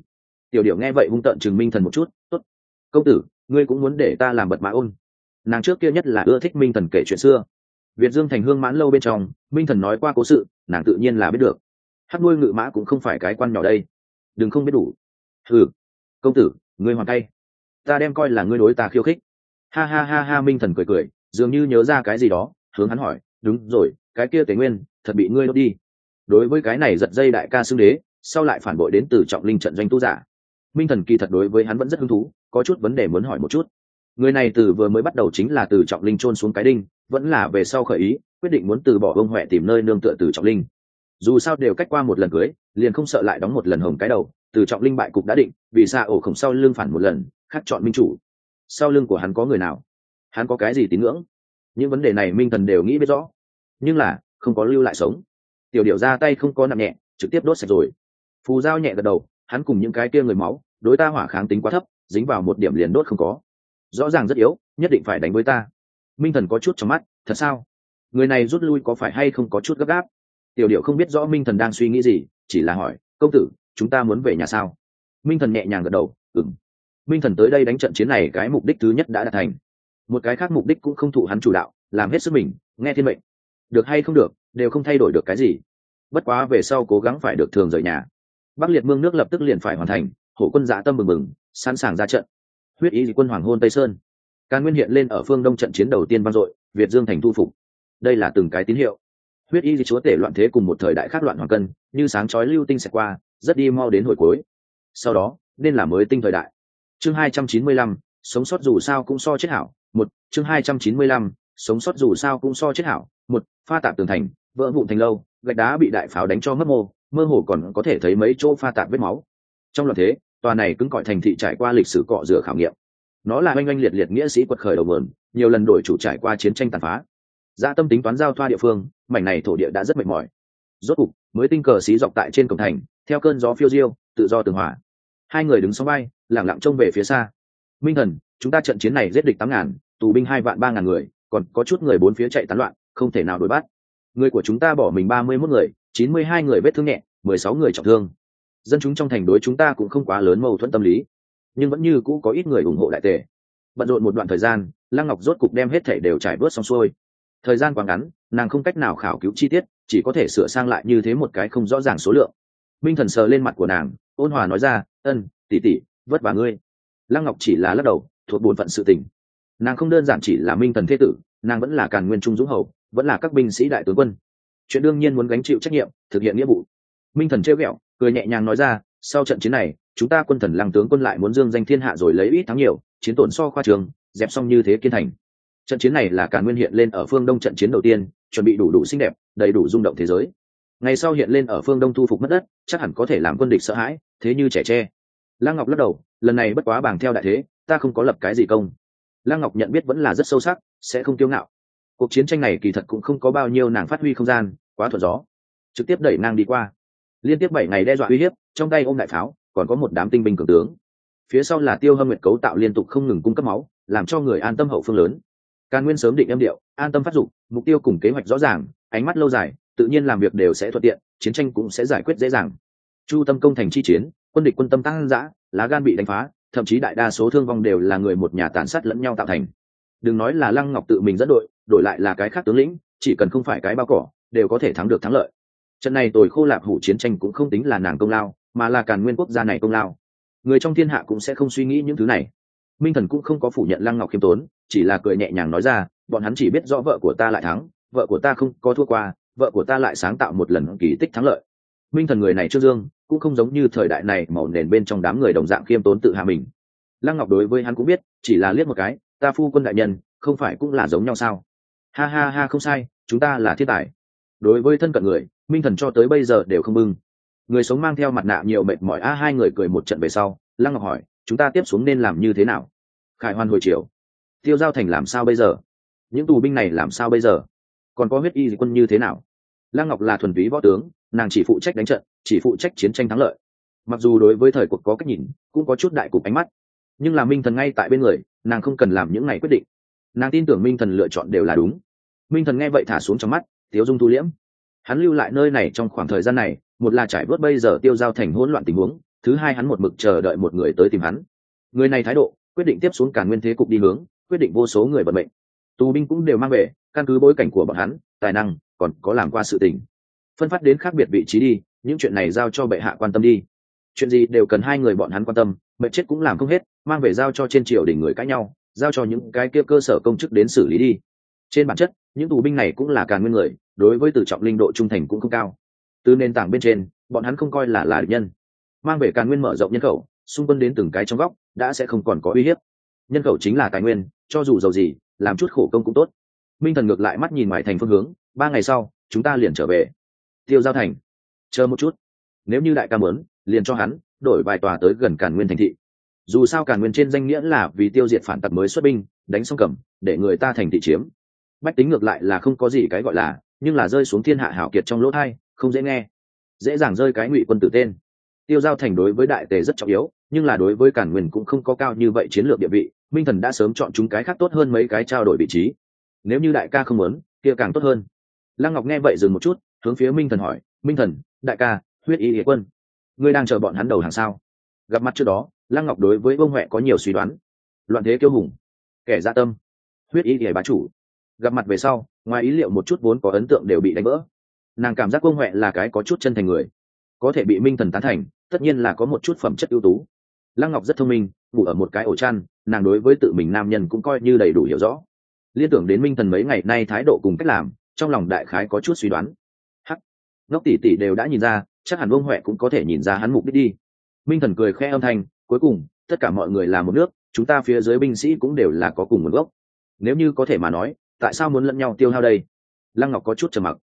Tiểu điệu nghe vậy hung tợn chừng minh thần một chút, tốt, công tử, ngươi cũng muốn để ta làm bật mã ôn. Nàng trước kia nhất là ưa thích minh thần kể chuyện xưa. Việt dương thành hương mãn lâu bên trong, minh thần nói qua cố sự, nàng tự nhiên là biết được. Hát nuôi ngự mã cũng không phải cái quan nhỏ đây. Đừng không biết đủ. Ừ công tử, ngươi hoàn tay. Ta đem coi là ngươi đối ta khiêu khích. Ha ha ha ha, minh thần cười cười, dường như nhớ ra cái gì đó, hướng hắn hỏi, đúng rồi, cái kia tề nguyên, thật bị ngươi đốt đi đối với cái này giật dây đại ca xưng đế, sau lại phản bội đến từ trọng linh trận doanh tu giả. Minh thần kỳ thật đối với hắn vẫn rất hứng thú, có chút vấn đề muốn hỏi một chút. Người này từ vừa mới bắt đầu chính là từ trọng linh trôn xuống cái đinh, vẫn là về sau khởi ý, quyết định muốn từ bỏ bông huệ tìm nơi nương tựa từ trọng linh. Dù sao đều cách qua một lần cưới, liền không sợ lại đóng một lần hồng cái đầu, từ trọng linh bại cục đã định, vì xa ổ khổng sau lưng phản một lần, khác chọn minh chủ. Sau lưng của hắn có người nào? Hắn có cái gì tín ngưỡng? Những vấn đề này minh thần đều nghĩ biết rõ. Nhưng là, không có lưu lại sống tiểu điệu ra tay không có nặng nhẹ, trực tiếp đốt sạch rồi. Phù dao nhẹ gật đầu, hắn cùng những cái kia người máu, đối ta hỏa kháng tính quá thấp, dính vào một điểm liền đốt không có. Rõ ràng rất yếu, nhất định phải đánh với ta. Minh thần có chút trong mắt, thật sao? Người này rút lui có phải hay không có chút gấp gáp? Tiểu điệu không biết rõ minh thần đang suy nghĩ gì, chỉ là hỏi, công tử, chúng ta muốn về nhà sao? Minh thần nhẹ nhàng gật đầu ừng minh thần tới đây đánh trận chiến này cái mục đích thứ nhất đã đạt thành. Một cái khác mục đích cũng không thụ hắn chủ đạo, làm hết sức mình, nghe thiên mệnh. Được hay không được? Đều không thay đổi được cái gì. Bất quá về sau cố gắng phải được thường rời nhà. Bắc liệt mương nước lập tức liền phải hoàn thành, hổ quân dạ tâm mừng mừng sẵn sàng ra trận. Huyết ý quân hoàng hôn tây sơn. Càn nguyên hiện lên ở phương đông trận chiến đầu tiên vang dội, việt dương thành thu phục. Đây là từng cái tín hiệu. Huyết y chúa tể loạn thế cùng một thời đại khác loạn hoàng cân, như sáng chói lưu tinh sẽ qua, rất đi mau đến hồi cuối. Sau đó, nên là mới tinh thời đại. Chương hai trăm chín mươi lăm, sống sót dù sao cũng so chết hảo, một. Chương hai trăm chín mươi lăm, sống sót dù sao cũng so chết hảo, một. Pha tạp tường thành vỡ vụn thành lâu, gạch đá bị đại pháo đánh cho mất mô, mơ hồ còn có thể thấy mấy chỗ pha tạp vết máu. Trong loạt thế, tòa này cứng cọi thành thị trải qua lịch sử cọ rửa khảo nghiệm. Nó là oanh oanh liệt liệt nghĩa sĩ quật khởi đầu mườn nhiều lần đổi chủ trải qua chiến tranh tàn phá. Gia tâm tính toán giao thoa địa phương, mảnh này thổ địa đã rất mệt mỏi. Rốt cục, mới tinh cờ xí dọc tại trên cổng thành, theo cơn gió phiêu diêu, tự do tường hỏa hai người đứng sau bay lẳng lặng trông về phía xa. Minh thần, chúng ta trận chiến này giết địch tám ngàn, tù binh hai vạn ba ngàn người, còn có chút người bốn phía chạy tán loạn, không thể nào đuổi bắt người của chúng ta bỏ mình ba mươi mốt người, chín mươi hai người vết thương nhẹ, mười sáu người trọng thương. Dân chúng trong thành đối chúng ta cũng không quá lớn mâu thuẫn tâm lý. Nhưng vẫn như cũ có ít người ủng hộ đại tề. Bận rộn một đoạn thời gian, lăng ngọc rốt cục đem hết thể đều trải bớt xong xuôi. Thời gian quá ngắn, nàng không cách nào khảo cứu chi tiết, chỉ có thể sửa sang lại như thế một cái không rõ ràng số lượng. Minh thần sờ lên mặt của nàng, ôn hòa nói ra, ân tỉ tỉ vất vả ngươi. Lăng ngọc chỉ là lắc đầu, thuộc bổn phận sự tình. Nàng không đơn giản chỉ là minh thần thế tử, nàng vẫn là càn nguyên trung dũng hầu vẫn là các binh sĩ đại tướng quân. Chuyện đương nhiên muốn gánh chịu trách nhiệm, thực hiện nghĩa vụ. Minh thần trêu ghẹo, cười nhẹ nhàng nói ra, sau trận chiến này, chúng ta quân thần lăng tướng quân lại muốn dương danh thiên hạ rồi lấy ít thắng nhiều, chiến tổn so khoa trường, dẹp xong như thế kiên thành. Trận chiến này là cả nguyên hiện lên ở phương đông trận chiến đầu tiên, chuẩn bị đủ đủ xinh đẹp, đầy đủ rung động thế giới. Ngày sau hiện lên ở phương đông thu phục mất đất, chắc hẳn có thể làm quân địch sợ hãi, thế như trẻ tre. Lăng ngọc lắc đầu, lần này bất quá bảng theo đại thế, ta không có lập cái gì công. Lăng ngọc nhận biết vẫn là rất sâu sắc, sẽ không kiêu ngạo cuộc chiến tranh này kỳ thật cũng không có bao nhiêu nàng phát huy không gian, quá thuận gió. Trực tiếp đẩy nàng đi qua. Liên tiếp bảy ngày đe dọa uy hiếp, trong tay ôm đại pháo, còn có một đám tinh binh cường tướng. Phía sau là tiêu hâm nguyệt cấu tạo liên tục không ngừng cung cấp máu, làm cho người an tâm hậu phương lớn. Càn nguyên sớm định âm điệu, an tâm phát dụng mục tiêu cùng kế hoạch rõ ràng, ánh mắt lâu dài, tự nhiên làm việc đều sẽ thuận tiện, chiến tranh cũng sẽ giải quyết dễ dàng. Chu tâm công thành chi chiến, quân địch quân tâm tăng giã lá gan bị đánh phá, thậm chí đại đa số thương vong đều là người một nhà tàn sát lẫn nhau tạo thành. Đừng nói là lăng ngọc tự mình dẫn đội đổi lại là cái khác tướng lĩnh, chỉ cần không phải cái bao cỏ, đều có thể thắng được thắng lợi. Trận này tồi khô lạp hủ chiến tranh cũng không tính là nàng công lao, mà là càn nguyên quốc gia này công lao. Người trong thiên hạ cũng sẽ không suy nghĩ những thứ này. Minh thần cũng không có phủ nhận lăng ngọc khiêm tốn, chỉ là cười nhẹ nhàng nói ra, bọn hắn chỉ biết rõ vợ của ta lại thắng, vợ của ta không có thua qua, vợ của ta lại sáng tạo một lần kỳ tích thắng lợi. Minh thần người này trước dương, cũng không giống như thời đại này màu nền bên trong đám người đồng dạng khiêm tốn tự hạ mình. Lăng ngọc đối với hắn cũng biết, chỉ là liếc một cái, ta phu quân đại nhân, không phải cũng là giống nhau sao? Ha ha ha, không sai, chúng ta là thiên tài. Đối với thân cận người, minh thần cho tới bây giờ đều không bưng. Người sống mang theo mặt nạ nhiều mệt mỏi, a, hai người cười một trận về sau, lăng ngọc hỏi, chúng ta tiếp xuống nên làm như thế nào? Khải hoàn hồi chiều, tiêu giao thành làm sao bây giờ? Những tù binh này làm sao bây giờ? Còn có huyết y quân như thế nào? Lăng ngọc là thuần túy võ tướng, nàng chỉ phụ trách đánh trận, chỉ phụ trách chiến tranh thắng lợi. Mặc dù đối với thời cuộc có cách nhìn, cũng có chút đại cục ánh mắt. Nhưng là minh thần ngay tại bên người, nàng không cần làm những ngày quyết định nàng tin tưởng minh thần lựa chọn đều là đúng. Minh thần nghe vậy thả xuống trong mắt, tiếu dung thu liễm. Hắn lưu lại nơi này trong khoảng thời gian này, một là trải bớt bây giờ tiêu giao thành hỗn loạn tình huống, thứ hai hắn một mực chờ đợi một người tới tìm hắn. Người này thái độ, quyết định tiếp xuống cả nguyên thế cục đi hướng, quyết định vô số người vận mệnh. Tù binh cũng đều mang về, căn cứ bối cảnh của bọn hắn, tài năng, còn có làm qua sự tình. Phân phát đến khác biệt vị trí đi, những chuyện này giao cho bệ hạ quan tâm đi. Chuyện gì đều cần hai người bọn hắn quan tâm, mệnh chết cũng làm không hết, mang về giao cho trên triều đình người cãi nhau giao cho những cái kia cơ sở công chức đến xử lý đi. Trên bản chất, những tù binh này cũng là càn nguyên người, đối với tử trọng linh độ trung thành cũng không cao. Từ nền tảng bên trên, bọn hắn không coi là là địch nhân. Mang về càn nguyên mở rộng nhân khẩu, xung quân đến từng cái trong góc, đã sẽ không còn có uy hiếp. Nhân khẩu chính là tài nguyên, cho dù giàu gì, làm chút khổ công cũng tốt. Minh thần ngược lại mắt nhìn ngoài thành phương hướng, ba ngày sau, chúng ta liền trở về. Tiêu giao thành, chờ một chút. Nếu như đại ca mớn liền cho hắn đổi vài tòa tới gần càn nguyên thành thị dù sao càn nguyên trên danh nghĩa là vì tiêu diệt phản tặc mới xuất binh, đánh xong cầm, để người ta thành thị chiếm. Bách tính ngược lại là không có gì cái gọi là, nhưng là rơi xuống thiên hạ hảo kiệt trong lỗ thai, không dễ nghe. Dễ dàng rơi cái ngụy quân tử tên. Tiêu giao thành đối với đại tề rất trọng yếu, nhưng là đối với cản nguyên cũng không có cao như vậy chiến lược địa vị, minh thần đã sớm chọn chúng cái khác tốt hơn mấy cái trao đổi vị trí. Nếu như đại ca không muốn, kia càng tốt hơn. Lăng ngọc nghe vậy dừng một chút, hướng phía minh thần hỏi, minh thần, đại ca, huyết y địa quân, ngươi đang chờ bọn hắn đầu hàng sao? Gặp mặt trước đó lăng ngọc đối với vương huệ có nhiều suy đoán. Loạn thế kiêu hùng, kẻ gia tâm, huyết y thì bá chủ. Gặp mặt về sau, ngoài ý liệu một chút vốn có ấn tượng đều bị đánh vỡ. Nàng cảm giác vương huệ là cái có chút chân thành người. Có thể bị minh thần tán thành, tất nhiên là có một chút phẩm chất ưu tú. Lăng ngọc rất thông minh, ngủ ở một cái ổ chăn, nàng đối với tự mình nam nhân cũng coi như đầy đủ hiểu rõ. Liên tưởng đến minh thần mấy ngày nay thái độ cùng cách làm, trong lòng đại khái có chút suy đoán. Hắc. Ngốc tỷ tỷ đều đã nhìn ra, chắc hẳn vương huệ cũng có thể nhìn ra hắn mục đích đi. Minh thần cười khẽ âm thanh cuối cùng, tất cả mọi người là một nước, chúng ta phía dưới binh sĩ cũng đều là có cùng nguồn gốc. Nếu như có thể mà nói, tại sao muốn lẫn nhau tiêu hao đây? Lăng ngọc có chút trầm mặc.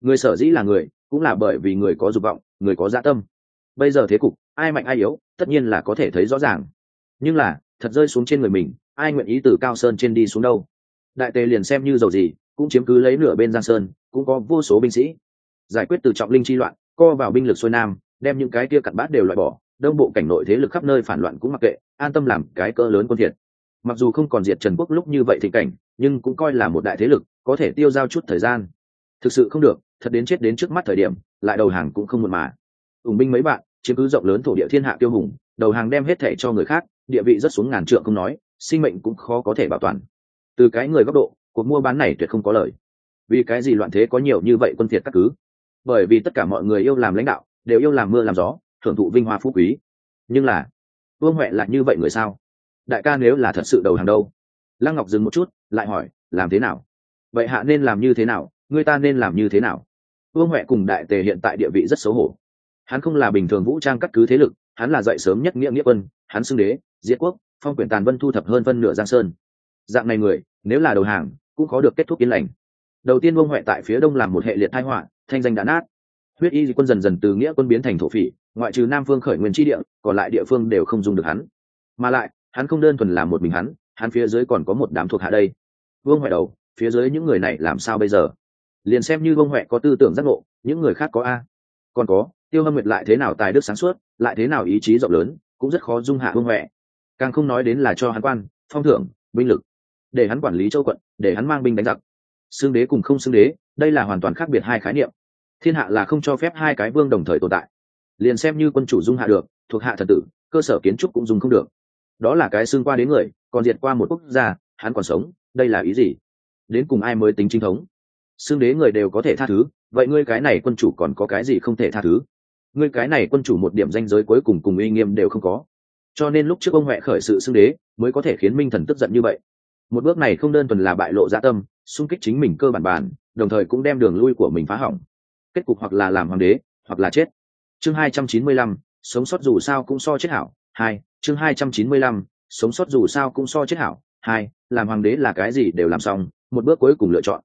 Người sở dĩ là người, cũng là bởi vì người có dục vọng, người có dạ tâm. Bây giờ thế cục, ai mạnh ai yếu, tất nhiên là có thể thấy rõ ràng. Nhưng là, thật rơi xuống trên người mình, ai nguyện ý từ cao sơn trên đi xuống đâu? Đại tề liền xem như dầu gì, cũng chiếm cứ lấy nửa bên giang sơn, cũng có vô số binh sĩ. Giải quyết từ trọng linh chi loạn, co vào binh lực xuôi nam, đem những cái kia cặn bát đều loại bỏ đông bộ cảnh nội thế lực khắp nơi phản loạn cũng mặc kệ, an tâm làm cái cỡ lớn quân thiệt. Mặc dù không còn diệt trần quốc lúc như vậy thì cảnh, nhưng cũng coi là một đại thế lực, có thể tiêu giao chút thời gian. Thực sự không được, thật đến chết đến trước mắt thời điểm, lại đầu hàng cũng không muộn mà. Ủng binh mấy bạn, chiếm cứ rộng lớn thổ địa thiên hạ tiêu hùng, đầu hàng đem hết thẻ cho người khác, địa vị rất xuống ngàn trượng không nói, sinh mệnh cũng khó có thể bảo toàn. Từ cái người góc độ, cuộc mua bán này tuyệt không có lời. Vì cái gì loạn thế có nhiều như vậy quân thiệt các cứ? Bởi vì tất cả mọi người yêu làm lãnh đạo, đều yêu làm mưa làm gió thưởng thụ vinh hoa phú quý. Nhưng là, vương huệ là như vậy người sao? Đại ca nếu là thật sự đầu hàng đâu? Lăng ngọc dừng một chút, lại hỏi, làm thế nào? Vậy hạ nên làm như thế nào? Người ta nên làm như thế nào? Vương huệ cùng đại tề hiện tại địa vị rất xấu hổ. Hắn không là bình thường vũ trang cắt cứ thế lực, hắn là dậy sớm nhất nghĩa nghĩa quân, hắn xưng đế, diệt quốc, phong quyền tàn vân thu thập hơn phân nửa giang sơn. Dạng này người, nếu là đầu hàng, cũng có được kết thúc yên lành. Đầu tiên vương huệ tại phía đông làm một hệ liệt thai họa, thanh danh đã nát. Huyết y quân dần dần từ nghĩa quân biến thành thổ phỉ ngoại trừ nam phương khởi nguyên tri địa, còn lại địa phương đều không dùng được hắn. Mà lại, hắn không đơn thuần là một mình hắn hắn phía dưới còn có một đám thuộc hạ đây. Vương huệ đầu, phía dưới những người này làm sao bây giờ? Liền xem như vương huệ có tư tưởng giác ngộ, những người khác có a. Còn có, tiêu hâm nguyệt lại thế nào tài đức sáng suốt, lại thế nào ý chí rộng lớn, cũng rất khó dung hạ vương huệ. Càng không nói đến là cho hắn quan, phong thưởng, binh lực. Để hắn quản lý châu quận, để hắn mang binh đánh giặc. Xương đế cùng không xương đế, đây là hoàn toàn khác biệt hai khái niệm. Thiên hạ là không cho phép hai cái vương đồng thời tồn tại liền xem như quân chủ dung hạ được, thuộc hạ thần tử, cơ sở kiến trúc cũng dùng không được. Đó là cái xương qua đến người, còn diệt qua một quốc gia, hắn còn sống, đây là ý gì? Đến cùng ai mới tính chính thống? Xương đế người đều có thể tha thứ, vậy ngươi cái này quân chủ còn có cái gì không thể tha thứ? Ngươi cái này quân chủ một điểm danh giới cuối cùng cùng uy nghiêm đều không có. Cho nên lúc trước ông huệ khởi sự xưng đế, mới có thể khiến minh thần tức giận như vậy. Một bước này không đơn thuần là bại lộ dạ tâm, xung kích chính mình cơ bản bản, đồng thời cũng đem đường lui của mình phá hỏng. Kết cục hoặc là làm hoàng đế, hoặc là chết chương hai trăm chín mươi lăm, sống sót dù sao cũng so chết hảo. Hai, chương hai trăm chín mươi lăm, sống sót dù sao cũng so chết hảo. Hai, làm hoàng đế là cái gì đều làm xong, một bước cuối cùng lựa chọn.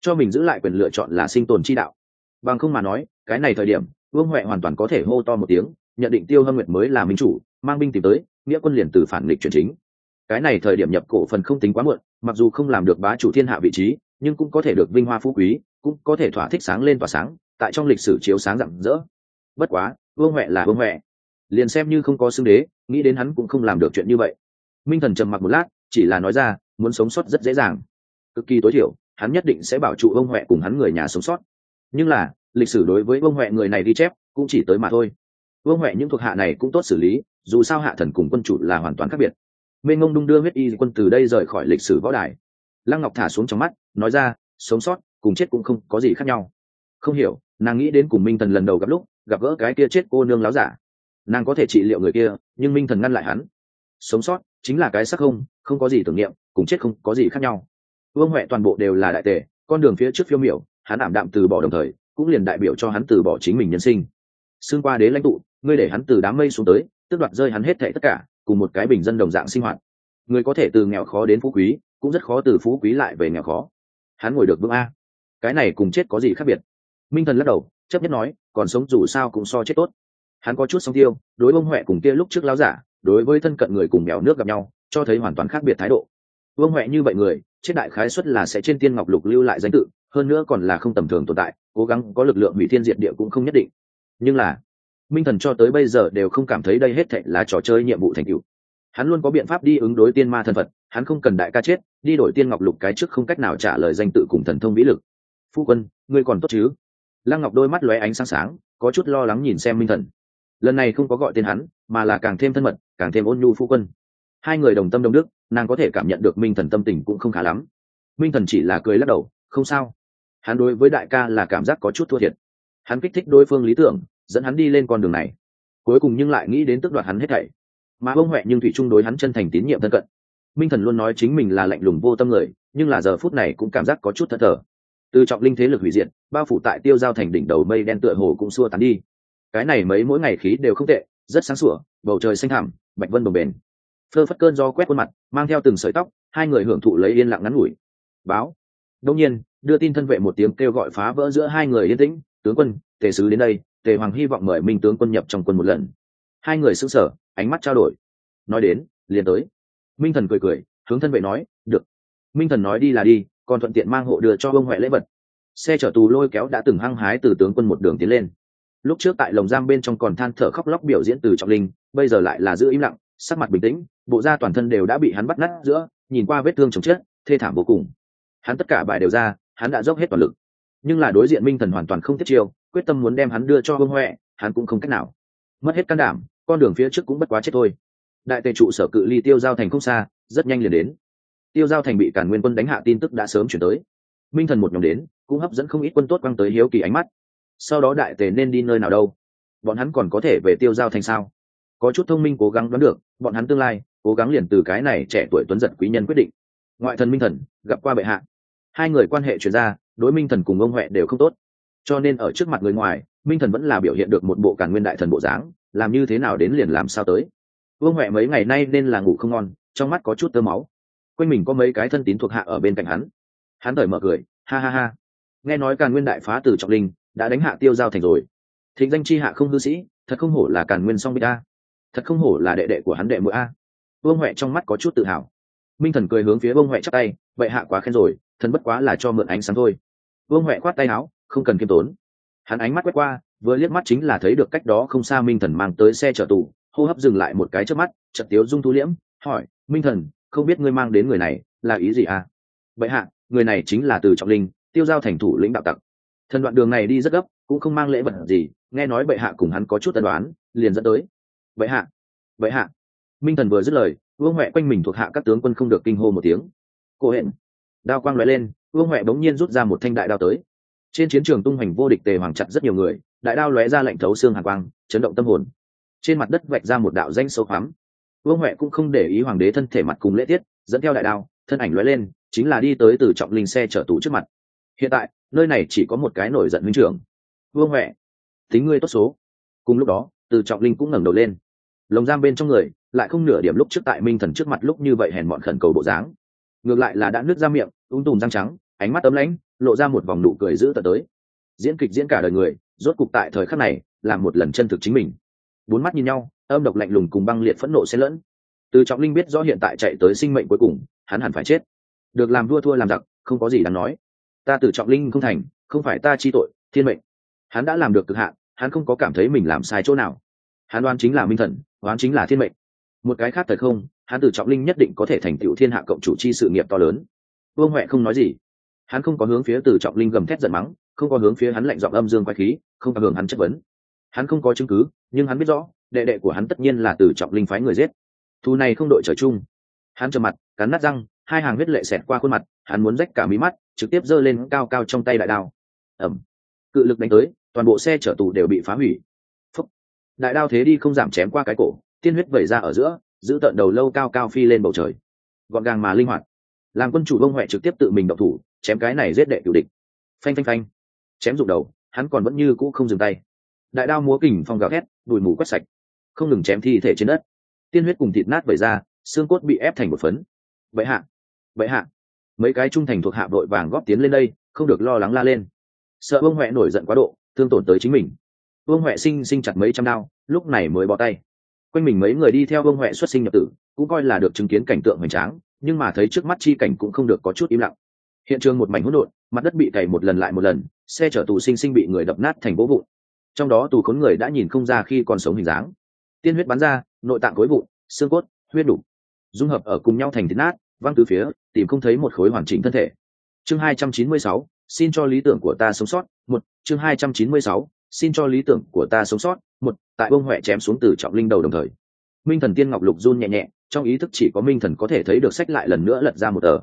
Cho mình giữ lại quyền lựa chọn là sinh tồn chi đạo. Bằng không mà nói, cái này thời điểm, vương huệ hoàn toàn có thể hô to một tiếng, nhận định tiêu hâm nguyệt mới là minh chủ, mang binh tìm tới, nghĩa quân liền từ phản nghịch chuyển chính. Cái này thời điểm nhập cổ phần không tính quá muộn, mặc dù không làm được bá chủ thiên hạ vị trí, nhưng cũng có thể được vinh hoa phú quý, cũng có thể thỏa thích sáng lên tỏa sáng, tại trong lịch sử chiếu sáng rạng rỡ bất quá, vương huệ là vương huệ. Liền xem như không có xưng đế, nghĩ đến hắn cũng không làm được chuyện như vậy. Minh thần trầm mặc một lát, chỉ là nói ra, muốn sống sót rất dễ dàng. Cực kỳ tối thiểu, hắn nhất định sẽ bảo trụ ông huệ cùng hắn người nhà sống sót. Nhưng là, lịch sử đối với ông huệ người này ghi chép, cũng chỉ tới mà thôi. Vương huệ những thuộc hạ này cũng tốt xử lý, dù sao hạ thần cùng quân chủ là hoàn toàn khác biệt. Mênh ngông đung đưa huyết y quân từ đây rời khỏi lịch sử võ đài. Lăng ngọc thả xuống trong mắt, nói ra, sống sót, cùng chết cũng không có gì khác nhau. Không hiểu, nàng nghĩ đến cùng minh thần lần đầu gặp lúc gặp gỡ cái kia chết cô nương láo giả. Nàng có thể trị liệu người kia, nhưng minh thần ngăn lại hắn. Sống sót chính là cái sắc không không có gì tưởng niệm, cùng chết không có gì khác nhau. Vương huệ toàn bộ đều là đại tề, con đường phía trước phiêu miểu, hắn ảm đạm từ bỏ đồng thời, cũng liền đại biểu cho hắn từ bỏ chính mình nhân sinh. Xương qua đế lãnh tụ, ngươi để hắn từ đám mây xuống tới tức đoạt rơi hắn hết thệ tất cả, cùng một cái bình dân đồng dạng sinh hoạt. Người có thể từ nghèo khó đến phú quý, cũng rất khó từ phú quý lại về nghèo khó. Hắn ngồi được vững a. Cái này cùng chết có gì khác biệt? Minh thần lắc đầu chấp nhất nói, còn sống dù sao cũng so chết tốt. Hắn có chút song tiêu, đối vương huệ cùng kia lúc trước láo giả, đối với thân cận người cùng mèo nước gặp nhau, cho thấy hoàn toàn khác biệt thái độ. Vương huệ như vậy người, chết đại khái xuất là sẽ trên tiên ngọc lục lưu lại danh tự, hơn nữa còn là không tầm thường tồn tại, cố gắng có lực lượng hủy thiên diệt địa cũng không nhất định. Nhưng là, minh thần cho tới bây giờ đều không cảm thấy đây hết thệ là trò chơi nhiệm vụ thành tựu. Hắn luôn có biện pháp đi ứng đối tiên ma thân phật, hắn không cần đại ca chết, đi đổi tiên ngọc lục cái trước không cách nào trả lời danh tự cùng thần thông vĩ lực. Phu quân, ngươi còn tốt chứ? Lăng ngọc đôi mắt lóe ánh sáng sáng, có chút lo lắng nhìn xem minh thần. Lần này không có gọi tên hắn, mà là càng thêm thân mật, càng thêm ôn nhu phu quân. Hai người đồng tâm đồng đức, nàng có thể cảm nhận được minh thần tâm tình cũng không khá lắm. Minh thần chỉ là cười lắc đầu, không sao. Hắn đối với đại ca là cảm giác có chút thua thiệt. Hắn kích thích đối phương lý tưởng, dẫn hắn đi lên con đường này. Cuối cùng nhưng lại nghĩ đến tức đoạt hắn hết thảy. Mà ông huệ nhưng thủy chung đối hắn chân thành tín nhiệm thân cận. Minh thần luôn nói chính mình là lạnh lùng vô tâm người, nhưng là giờ phút này cũng cảm giác có chút thất thờ từ trọng linh thế lực hủy diệt, bao phủ tại tiêu giao thành đỉnh đầu mây đen tựa hồ cũng xua tán đi. Cái này mấy mỗi ngày khí đều không tệ, rất sáng sủa, bầu trời xanh thẳm, bạch vân đồng bền phơ phất cơn do quét khuôn mặt, mang theo từng sợi tóc, hai người hưởng thụ lấy yên lặng ngắn ngủi. Báo. Đông nhiên, đưa tin thân vệ một tiếng kêu gọi phá vỡ giữa hai người yên tĩnh, tướng quân, tề sứ đến đây, tề hoàng hy vọng mời minh tướng quân nhập trong quân một lần. Hai người sững sờ, ánh mắt trao đổi. Nói đến, liền tới. Minh thần cười cười, hướng thân vệ nói, được. Minh thần nói đi là đi còn thuận tiện mang hộ đưa cho ông huệ lễ vật. Xe chở tù lôi kéo đã từng hăng hái từ tướng quân một đường tiến lên. Lúc trước tại lồng giam bên trong còn than thở khóc lóc biểu diễn từ trọng linh, bây giờ lại là giữ im lặng, sắc mặt bình tĩnh, bộ da toàn thân đều đã bị hắn bắt nát giữa, nhìn qua vết thương chồng chết, thê thảm vô cùng. Hắn tất cả bài đều ra, hắn đã dốc hết toàn lực. Nhưng là đối diện minh thần hoàn toàn không thiết chiêu, quyết tâm muốn đem hắn đưa cho vương huệ, hắn cũng không cách nào. Mất hết can đảm, con đường phía trước cũng bất quá chết thôi. Đại tề trụ sở cự ly tiêu giao thành không xa, rất nhanh liền đến tiêu giao thành bị cản nguyên quân đánh hạ tin tức đã sớm chuyển tới. Minh thần một nhóm đến, cũng hấp dẫn không ít quân tốt quăng tới hiếu kỳ ánh mắt. Sau đó đại tề nên đi nơi nào đâu? Bọn hắn còn có thể về tiêu giao thành sao? Có chút thông minh cố gắng đoán được, bọn hắn tương lai, cố gắng liền từ cái này trẻ tuổi tuấn giật quý nhân quyết định. Ngoại thần minh thần, gặp qua bệ hạ. Hai người quan hệ chuyển ra, đối minh thần cùng ông huệ đều không tốt. Cho nên ở trước mặt người ngoài, minh thần vẫn là biểu hiện được một bộ cản nguyên đại thần bộ dáng, làm như thế nào đến liền làm sao tới. Vương huệ mấy ngày nay nên là ngủ không ngon, trong mắt có chút tơ máu quanh mình có mấy cái thân tín thuộc hạ ở bên cạnh hắn. Hắn thời mở cười, ha ha ha. Nghe nói càn nguyên đại phá từ trọng linh, đã đánh hạ tiêu giao thành rồi. Thịnh danh chi hạ không hư sĩ, thật không hổ là càn nguyên song bích a. Thật không hổ là đệ đệ của hắn đệ mũi a. Vương huệ trong mắt có chút tự hào. Minh thần cười hướng phía vương huệ chắc tay, vậy hạ quá khen rồi, thần bất quá là cho mượn ánh sáng thôi. Vương huệ khoát tay áo, không cần kiêm tốn. Hắn ánh mắt quét qua, vừa liếc mắt chính là thấy được cách đó không xa minh thần mang tới xe chở tù, hô hấp dừng lại một cái trước mắt chật tiếu dung thu liễm, hỏi, minh thần không biết ngươi mang đến người này là ý gì à? Vậy hạ, người này chính là từ trọng linh, tiêu giao thành thủ lĩnh đạo tặc. Thần đoạn đường này đi rất gấp, cũng không mang lễ vật gì, nghe nói bệ hạ cùng hắn có chút tân đoán liền dẫn tới. Bệ hạ bệ hạ. Minh thần vừa dứt lời, vương huệ quanh mình thuộc hạ các tướng quân không được kinh hô một tiếng. Cô hẹn đao quang l lên, vương huệ bỗng nhiên rút ra một thanh đại đao tới. Trên chiến trường tung hoành vô địch tề hoàng chặt rất nhiều người, đại đao lóe ra lệnh thấu xương hàn quang, chấn động tâm hồn. Trên mặt đất vạch ra một đạo danh sâu khoắm vương huệ cũng không để ý hoàng đế thân thể mặt cùng lễ tiết, dẫn theo đại đao, thân ảnh lóe lên, chính là đi tới từ trọng linh xe chở tù trước mặt. Hiện tại, nơi này chỉ có một cái nổi giận huynh trưởng. Vương huệ, tính ngươi tốt số. Cùng lúc đó, từ trọng linh cũng ngẩng đầu lên. Lồng giam bên trong người, lại không nửa điểm lúc trước tại minh thần trước mặt lúc như vậy hèn mọn khẩn cầu bộ dáng. Ngược lại là đã nước ra miệng, ung tùm răng trắng, ánh mắt ấm lãnh, lộ ra một vòng nụ cười giữ tận tới. Diễn kịch diễn cả đời người, rốt cục tại thời khắc này, làm một lần chân thực chính mình. Bốn mắt nhìn nhau âm độc lạnh lùng cùng băng liệt phẫn nộ xen lẫn. Từ trọng linh biết rõ hiện tại chạy tới sinh mệnh cuối cùng, hắn hẳn phải chết. Được làm vua thua làm giặc, không có gì đáng nói. Ta từ trọng linh không thành, không phải ta chi tội, thiên mệnh. Hắn đã làm được cực hạn, hắn không có cảm thấy mình làm sai chỗ nào. Hắn đoán chính là minh thần đoán chính là thiên mệnh. Một cái khác thời không, hắn từ trọng linh nhất định có thể thành tựu thiên hạ cộng chủ chi sự nghiệp to lớn. Vương huệ không nói gì. Hắn không có hướng phía từ trọng linh gầm thét giận mắng, không có hướng phía hắn lạnh giọng âm dương quay khí, không có hướng hắn chất vấn. Hắn không có chứng cứ, nhưng hắn biết rõ đệ đệ của hắn tất nhiên là từ trọng linh phái người giết. Thu này không đội trời chung. Hắn trầm mặt, cắn nát răng, hai hàng huyết lệ xẹt qua khuôn mặt, hắn muốn rách cả mí mắt, trực tiếp giơ lên cao cao trong tay đại đao. Ẩm cự lực đánh tới, toàn bộ xe chở tù đều bị phá hủy. Phúc. đại đao thế đi không giảm chém qua cái cổ, tiên huyết vẩy ra ở giữa, giữ tận đầu lâu cao cao phi lên bầu trời. Gọn gàng mà linh hoạt. Làm quân chủ bông huệ trực tiếp tự mình động thủ, chém cái này giết đệ cựu địch. Phanh phanh phanh. Chém rụng đầu, hắn còn vẫn như cũ không dừng tay. Đại đao múa kình phong gào thét, đùi mù quét sạch không ngừng chém thi thể trên đất. Tiên huyết cùng thịt nát vẩy ra, xương cốt bị ép thành một phấn. Vậy hạ vậy hạ. Mấy cái trung thành thuộc hạ vội vàng góp tiến lên đây, không được lo lắng la lên. Sợ ông huệ nổi giận quá độ, thương tổn tới chính mình. Vương huệ sinh sinh chặt mấy trăm đao, lúc này mới bỏ tay. Quanh mình mấy người đi theo vương huệ xuất sinh nhập tử, cũng coi là được chứng kiến cảnh tượng hoành tráng, nhưng mà thấy trước mắt chi cảnh cũng không được có chút im lặng. Hiện trường một mảnh hỗn độn, mặt đất bị cày một lần lại một lần, xe chở tù sinh sinh bị người đập nát thành bố vụn. Trong đó tù khốn người đã nhìn không ra khi còn sống hình dáng tiên huyết bắn ra nội tạng khối vụn xương cốt huyết đủ. Dung hợp ở cùng nhau thành thịt nát văng từ phía tìm không thấy một khối hoàn chỉnh thân thể. Chương 296, xin cho lý tưởng của ta sống sót một. Chương 296, xin cho lý tưởng của ta sống sót một. Tại bông huệ chém xuống từ trọng linh đầu đồng thời. Minh thần tiên ngọc lục run nhẹ nhẹ trong ý thức chỉ có minh thần có thể thấy được sách lại lần nữa lật ra một tờ.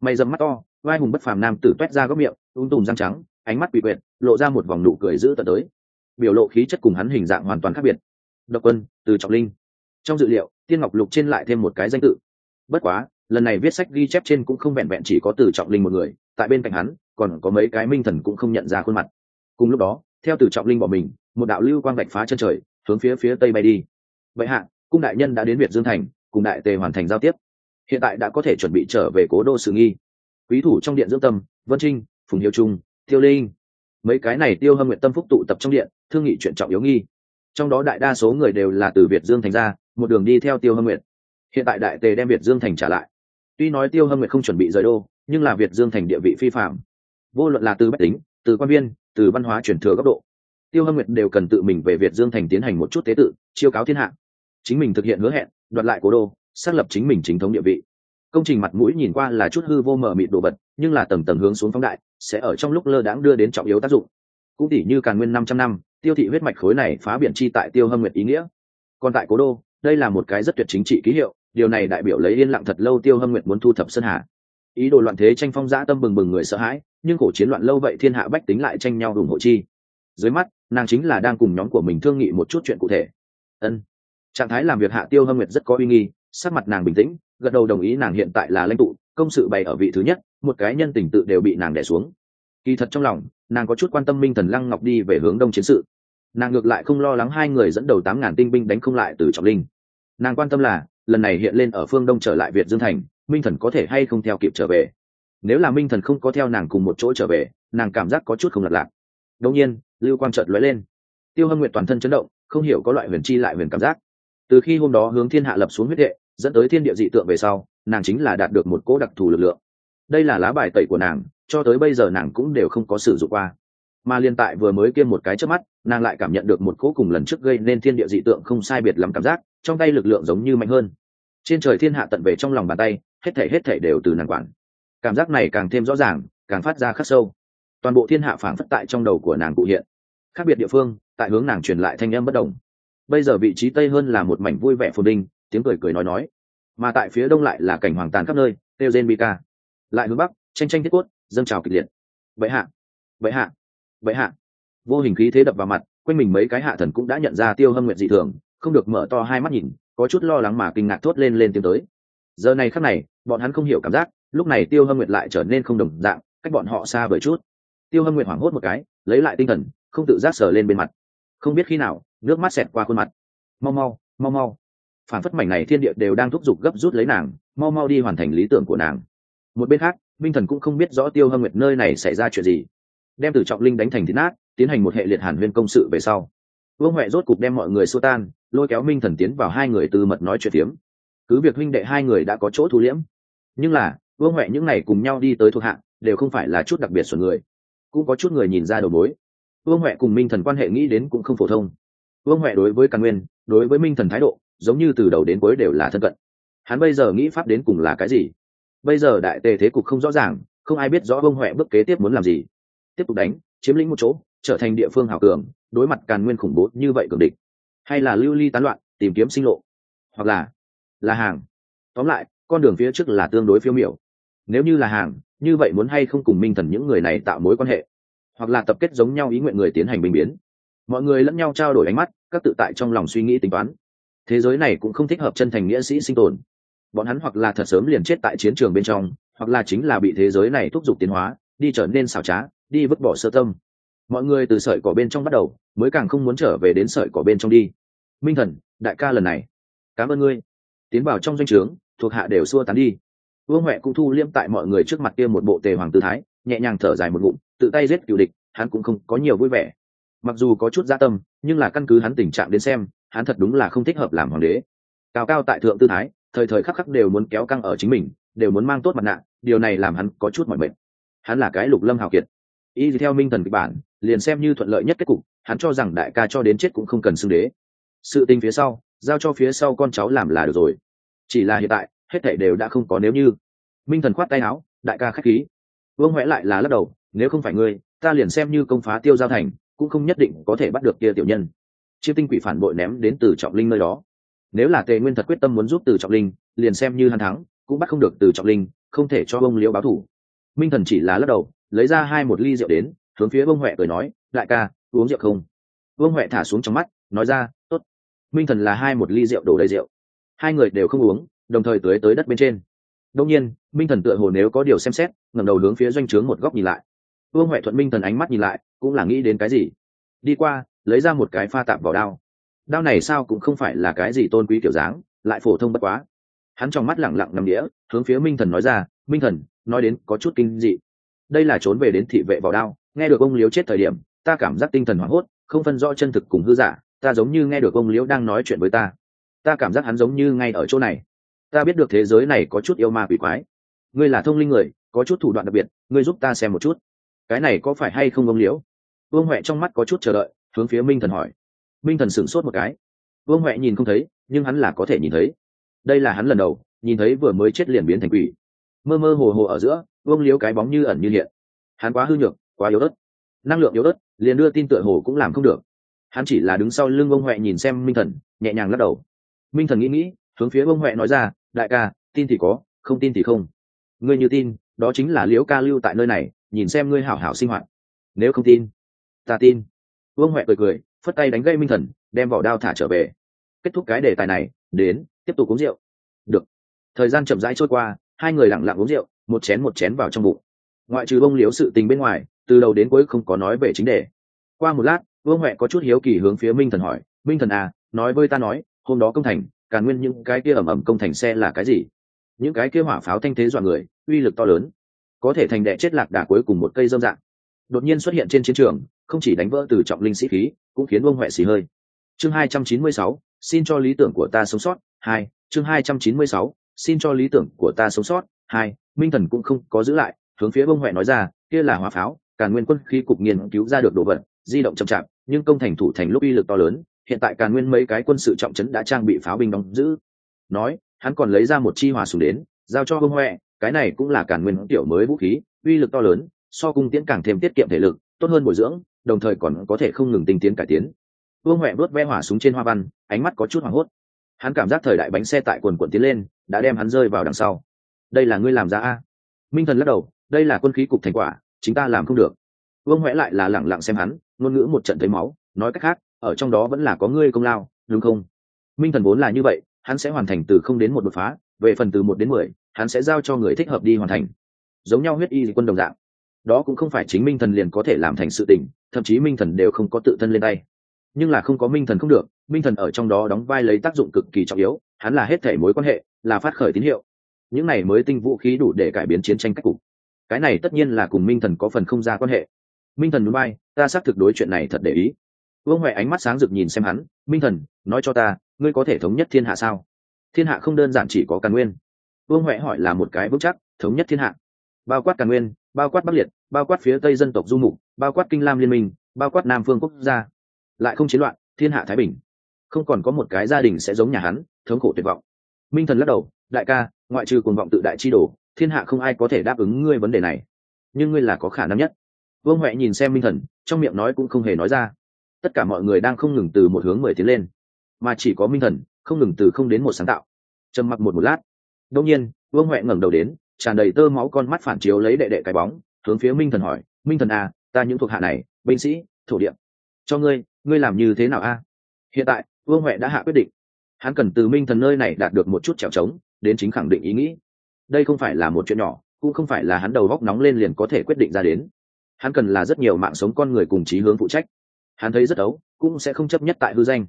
Mày dầm mắt to vai hùng bất phàm nam tử toét ra góc miệng ung tùm răng trắng ánh mắt bị quyệt lộ ra một vòng nụ cười giữ tận tới. Biểu lộ khí chất cùng hắn hình dạng hoàn toàn khác biệt độc quân, từ trọng linh. Trong dự liệu, tiên ngọc lục trên lại thêm một cái danh tự. Bất quá, lần này viết sách ghi chép trên cũng không vẹn vẹn chỉ có từ trọng linh một người, tại bên cạnh hắn, còn có mấy cái minh thần cũng không nhận ra khuôn mặt. Cùng lúc đó, theo từ trọng linh bỏ mình, một đạo lưu quang bạch phá chân trời, hướng phía phía tây bay đi. Vậy hạ, cung đại nhân đã đến việt dương thành, cùng đại tề hoàn thành giao tiếp. Hiện tại đã có thể chuẩn bị trở về cố đô sự nghi. Quý thủ trong điện dưỡng tâm, vân trinh, phùng hiệu trung, tiêu linh. Mấy cái này tiêu hâm nguyện tâm phúc tụ tập trong điện, thương nghị chuyện trọng yếu nghi trong đó đại đa số người đều là từ việt dương thành ra, một đường đi theo tiêu hâm nguyệt. Hiện tại đại tề đem việt dương thành trả lại. Tuy nói tiêu hâm nguyệt không chuẩn bị rời đô, nhưng là việt dương thành địa vị phi phạm. Vô luận là từ bách tính, từ quan viên, từ văn hóa truyền thừa góc độ, tiêu hâm nguyệt đều cần tự mình về việt dương thành tiến hành một chút tế tự, chiêu cáo thiên hạ. Chính mình thực hiện hứa hẹn, đoạt lại cố đô, xác lập chính mình chính thống địa vị. Công trình mặt mũi nhìn qua là chút hư vô mờ mịt đồ vật, nhưng là tầng tầng hướng xuống phóng đại, sẽ ở trong lúc lơ đãng đưa đến trọng yếu tác dụng. Cũng tỷ như càn nguyên năm trăm năm tiêu thị huyết mạch khối này phá biển chi tại tiêu hâm nguyệt ý nghĩa. Còn tại cố đô, đây là một cái rất tuyệt chính trị ký hiệu, điều này đại biểu lấy yên lặng thật lâu tiêu hâm nguyệt muốn thu thập sơn hà. Ý đồ loạn thế tranh phong giã tâm bừng bừng người sợ hãi, nhưng cổ chiến loạn lâu vậy thiên hạ bách tính lại tranh nhau ủng hộ chi. Dưới mắt, nàng chính là đang cùng nhóm của mình thương nghị một chút chuyện cụ thể. Ân. Trạng thái làm việc hạ tiêu hâm nguyệt rất có uy nghi, sắc mặt nàng bình tĩnh, gật đầu đồng ý nàng hiện tại là lãnh tụ, công sự bày ở vị thứ nhất, một cái nhân tình tự đều bị nàng đẻ xuống. Kỳ thật trong lòng, nàng có chút quan tâm minh thần lăng ngọc đi về hướng đông chiến sự nàng ngược lại không lo lắng hai người dẫn đầu tám ngàn tinh binh đánh không lại từ trọng linh. Nàng quan tâm là, lần này hiện lên ở phương đông trở lại việt dương thành, minh thần có thể hay không theo kịp trở về. Nếu là minh thần không có theo nàng cùng một chỗ trở về, nàng cảm giác có chút không lật lạc đông nhiên, lưu quang trợt lóe lên. Tiêu hâm nguyện toàn thân chấn động, không hiểu có loại huyền chi lại huyền cảm giác. Từ khi hôm đó hướng thiên hạ lập xuống huyết hệ, dẫn tới thiên địa dị tượng về sau, nàng chính là đạt được một cỗ đặc thù lực lượng. Đây là lá bài tẩy của nàng, cho tới bây giờ nàng cũng đều không có sử dụng qua mà liên tại vừa mới kiêm một cái trước mắt, nàng lại cảm nhận được một cỗ cùng lần trước gây nên thiên địa dị tượng không sai biệt lắm cảm giác, trong tay lực lượng giống như mạnh hơn. Trên trời thiên hạ tận về trong lòng bàn tay, hết thể hết thể đều từ nàng quản. Cảm giác này càng thêm rõ ràng, càng phát ra khắc sâu. Toàn bộ thiên hạ phảng phất tại trong đầu của nàng cụ hiện. Khác biệt địa phương, tại hướng nàng truyền lại thanh âm bất đồng bây giờ vị trí tây hơn là một mảnh vui vẻ phồn đinh, tiếng cười cười nói nói. Mà tại phía đông lại là cảnh hoàng tàn khắp nơi têu gen bika lại hướng bắc, tranh tranh thiết quất dâng trào kịch liệt. Vậy hạ vậy hạ vậy hạ, vô hình khí thế đập vào mặt, quanh mình mấy cái hạ thần cũng đã nhận ra tiêu hâm nguyện dị thường, không được mở to hai mắt nhìn, có chút lo lắng mà kinh ngạc thốt lên lên tiếng tới. Giờ này khắc này, bọn hắn không hiểu cảm giác, lúc này tiêu hâm nguyệt lại trở nên không đồng dạng, cách bọn họ xa bởi chút. Tiêu hâm nguyệt hoảng hốt một cái, lấy lại tinh thần, không tự giác sờ lên bên mặt. Không biết khi nào, nước mắt xẹt qua khuôn mặt. Mau mau mau mau. Phản phất mảnh này thiên địa đều đang thúc giục gấp rút lấy nàng, mau mau đi hoàn thành lý tưởng của nàng. Một bên khác, minh thần cũng không biết rõ tiêu hâm nguyệt nơi này xảy ra chuyện gì đem từ trọng linh đánh thành thịt nát, tiến hành một hệ liệt hàn huyên công sự về sau. Vương huệ rốt cục đem mọi người xua tan, lôi kéo minh thần tiến vào hai người tư mật nói chuyện tiếm cứ việc huynh đệ hai người đã có chỗ thu liễm, nhưng là, vương huệ những ngày cùng nhau đi tới thuộc hạng, đều không phải là chút đặc biệt xuẩn người. Cũng có chút người nhìn ra đầu mối. Vương huệ cùng minh thần quan hệ nghĩ đến cũng không phổ thông. Vương huệ đối với càn nguyên, đối với minh thần thái độ, giống như từ đầu đến cuối đều là thân cận. Hắn bây giờ nghĩ pháp đến cùng là cái gì? Bây giờ đại tề thế cục không rõ ràng, không ai biết rõ vương huệ bước kế tiếp muốn làm gì tiếp tục đánh, chiếm lĩnh một chỗ, trở thành địa phương hào cường, đối mặt càn nguyên khủng bố như vậy cường địch. Hay là lưu ly tán loạn, tìm kiếm sinh lộ. Hoặc là là hàng. Tóm lại, con đường phía trước là tương đối phiêu miểu. Nếu như là hàng, như vậy muốn hay không cùng minh thần những người này tạo mối quan hệ. Hoặc là tập kết giống nhau ý nguyện người tiến hành bình biến. Mọi người lẫn nhau trao đổi ánh mắt, các tự tại trong lòng suy nghĩ tính toán. Thế giới này cũng không thích hợp chân thành nghĩa sĩ sinh tồn. Bọn hắn hoặc là thật sớm liền chết tại chiến trường bên trong, hoặc là chính là bị thế giới này thúc giục tiến hóa, đi trở nên xảo trá đi vứt bỏ sơ tâm. Mọi người từ sợi cỏ bên trong bắt đầu, mới càng không muốn trở về đến sợi cỏ bên trong đi. Minh thần, đại ca lần này. Cảm ơn ngươi. Tiến vào trong doanh trướng, thuộc hạ đều xua tán đi. Vương huệ cũng thu liêm tại mọi người trước mặt kia một bộ tề hoàng tư thái, nhẹ nhàng thở dài một ngụm, tự tay giết cựu địch, hắn cũng không có nhiều vui vẻ. Mặc dù có chút gia tâm, nhưng là căn cứ hắn tình trạng đến xem, hắn thật đúng là không thích hợp làm hoàng đế. Cao cao tại thượng tư thái, thời thời khắc khắc đều muốn kéo căng ở chính mình, đều muốn mang tốt mặt nạ, điều này làm hắn có chút mọi mệt. Hắn là cái lục lâm hào kiệt y theo minh thần kịch bản, liền xem như thuận lợi nhất kết cục, hắn cho rằng đại ca cho đến chết cũng không cần xưng đế. Sự tình phía sau, giao cho phía sau con cháu làm là được rồi. Chỉ là hiện tại, hết thảy đều đã không có nếu như. Minh thần khoát tay áo, đại ca khách khí. Vương huệ lại là lắc đầu, nếu không phải ngươi, ta liền xem như công phá tiêu giao thành, cũng không nhất định có thể bắt được kia tiểu nhân. Chiêu tinh quỷ phản bội ném đến từ trọng linh nơi đó. Nếu là tề nguyên thật quyết tâm muốn giúp từ trọng linh, liền xem như hắn thắng, cũng bắt không được từ trọng linh, không thể cho ông liễu báo thủ. Minh thần chỉ là lắc đầu lấy ra hai một ly rượu đến, hướng phía vương huệ cười nói, đại ca, uống rượu không? Vương huệ thả xuống trong mắt, nói ra, tốt. Minh thần là hai một ly rượu đổ đầy rượu. Hai người đều không uống, đồng thời tưới tới đất bên trên. Đông nhiên, minh thần tựa hồ nếu có điều xem xét, ngẩng đầu hướng phía doanh trướng một góc nhìn lại. Vương huệ thuận minh thần ánh mắt nhìn lại, cũng là nghĩ đến cái gì? Đi qua, lấy ra một cái pha tạm vào đao. Đao này sao cũng không phải là cái gì tôn quý kiểu dáng, lại phổ thông bất quá. Hắn trong mắt lẳng lặng nằm đĩa, hướng phía minh thần nói ra, minh thần, nói đến có chút kinh dị đây là trốn về đến thị vệ vào đao, nghe được ông liếu chết thời điểm, ta cảm giác tinh thần hoảng hốt, không phân rõ chân thực cùng hư giả, ta giống như nghe được ông liễu đang nói chuyện với ta. Ta cảm giác hắn giống như ngay ở chỗ này. Ta biết được thế giới này có chút yêu ma quỷ quái. Ngươi là thông linh người, có chút thủ đoạn đặc biệt, ngươi giúp ta xem một chút. Cái này có phải hay không ông liễu? Vương huệ trong mắt có chút chờ đợi, hướng phía minh thần hỏi. Minh thần sửng sốt một cái. Vương huệ nhìn không thấy, nhưng hắn là có thể nhìn thấy. Đây là hắn lần đầu, nhìn thấy vừa mới chết liền biến thành quỷ. Mơ mơ hồ hồ ở giữa vương liếu cái bóng như ẩn như hiện. Hắn quá hư nhược, quá yếu ớt. Năng lượng yếu ớt, liền đưa tin tựa hồ cũng làm không được. Hắn chỉ là đứng sau lưng ông huệ nhìn xem minh thần, nhẹ nhàng lắc đầu. Minh thần nghĩ nghĩ, hướng phía ông huệ nói ra, đại ca, tin thì có, không tin thì không. Ngươi như tin, đó chính là liễu ca lưu tại nơi này, nhìn xem ngươi hảo hảo sinh hoạt. Nếu không tin, ta tin. Vương huệ cười cười, phất tay đánh gây minh thần, đem vỏ đao thả trở về. Kết thúc cái đề tài này, đến, tiếp tục uống rượu. Được. Thời gian chậm rãi trôi qua hai người lặng lặng uống rượu, một chén một chén vào trong bụng. Ngoại trừ bông liếu sự tình bên ngoài, từ đầu đến cuối không có nói về chính đề. Qua một lát, vương huệ có chút hiếu kỳ hướng phía minh thần hỏi, minh thần à nói với ta nói, hôm đó công thành càn nguyên những cái kia ẩm ẩm công thành xe là cái gì? Những cái kia hỏa pháo thanh thế dọa người, uy lực to lớn. Có thể thành đệ chết lạc đà cuối cùng một cây dâm dạng. Đột nhiên xuất hiện trên chiến trường, không chỉ đánh vỡ từ trọng linh sĩ khí, cũng khiến vương huệ xì hơi. Chương hai trăm chín mươi sáu, xin cho lý tưởng của ta sống sót. Hai, chương hai trăm chín mươi sáu xin cho lý tưởng của ta sống sót. Hai, minh thần cũng không có giữ lại, hướng phía bông huệ nói ra, kia là hỏa pháo càn nguyên quân khi cục nghiên cứu ra được đồ vật, di động chậm chạp, nhưng công thành thủ thành lúc uy lực to lớn, hiện tại càn nguyên mấy cái quân sự trọng trấn đã trang bị pháo binh đóng giữ. Nói, hắn còn lấy ra một chi hỏa súng đến, giao cho bông huệ, cái này cũng là càn nguyên tiểu mới vũ khí, uy lực to lớn, so cung tiễn càng thêm tiết kiệm thể lực, tốt hơn bồi dưỡng, đồng thời còn có thể không ngừng tinh tiến cải tiến. Vương huệ vớt ve hỏa súng trên hoa văn, ánh mắt có chút hoảng hốt hắn cảm giác thời đại bánh xe tại quần quần tiến lên, đã đem hắn rơi vào đằng sau. Đây là ngươi làm ra a. Minh thần lắc đầu, đây là quân khí cục thành quả, chính ta làm không được. Vương huệ lại là lẳng lặng xem hắn, ngôn ngữ một trận thấy máu, nói cách khác, ở trong đó vẫn là có ngươi công lao, đúng không? Minh thần vốn là như vậy, hắn sẽ hoàn thành từ không đến một đột phá, về phần từ một đến mười, hắn sẽ giao cho người thích hợp đi hoàn thành. Giống nhau huyết y quân đồng dạng. Đó cũng không phải chính minh thần liền có thể làm thành sự tình, thậm chí minh thần đều không có tự thân lên tay nhưng là không có minh thần không được, minh thần ở trong đó đóng vai lấy tác dụng cực kỳ trọng yếu, hắn là hết thể mối quan hệ, là phát khởi tín hiệu. Những này mới tinh vũ khí đủ để cải biến chiến tranh cách cục. Cái này tất nhiên là cùng minh thần có phần không ra quan hệ. Minh thần núi bay, ta xác thực đối chuyện này thật để ý. Vương huệ ánh mắt sáng rực nhìn xem hắn, minh thần, nói cho ta, ngươi có thể thống nhất thiên hạ sao? Thiên hạ không đơn giản chỉ có càn nguyên. Vương huệ hỏi là một cái vững chắc, thống nhất thiên hạ. Bao quát càn nguyên, bao quát bắc liệt, bao quát phía tây dân tộc du mục, bao quát kinh lam liên minh, bao quát nam phương quốc gia lại không chiến loạn, thiên hạ thái bình. Không còn có một cái gia đình sẽ giống nhà hắn, thống khổ tuyệt vọng. Minh thần lắc đầu, đại ca, ngoại trừ cuồng vọng tự đại chi đồ, thiên hạ không ai có thể đáp ứng ngươi vấn đề này. Nhưng ngươi là có khả năng nhất. Vương huệ nhìn xem minh thần, trong miệng nói cũng không hề nói ra. Tất cả mọi người đang không ngừng từ một hướng mười tiến lên. Mà chỉ có minh thần, không ngừng từ không đến một sáng tạo. Trầm mặc một một lát. Đông nhiên, vương huệ ngẩng đầu đến, tràn đầy tơ máu con mắt phản chiếu lấy đệ đệ cái bóng, hướng phía minh thần hỏi, minh thần à ta những thuộc hạ này, binh sĩ, thổ địa, cho ngươi ngươi làm như thế nào a? Hiện tại, vương huệ đã hạ quyết định. Hắn cần từ minh thần nơi này đạt được một chút trèo trống, đến chính khẳng định ý nghĩ. Đây không phải là một chuyện nhỏ, cũng không phải là hắn đầu góc nóng lên liền có thể quyết định ra đến. Hắn cần là rất nhiều mạng sống con người cùng chí hướng phụ trách. Hắn thấy rất ấu, cũng sẽ không chấp nhất tại hư danh.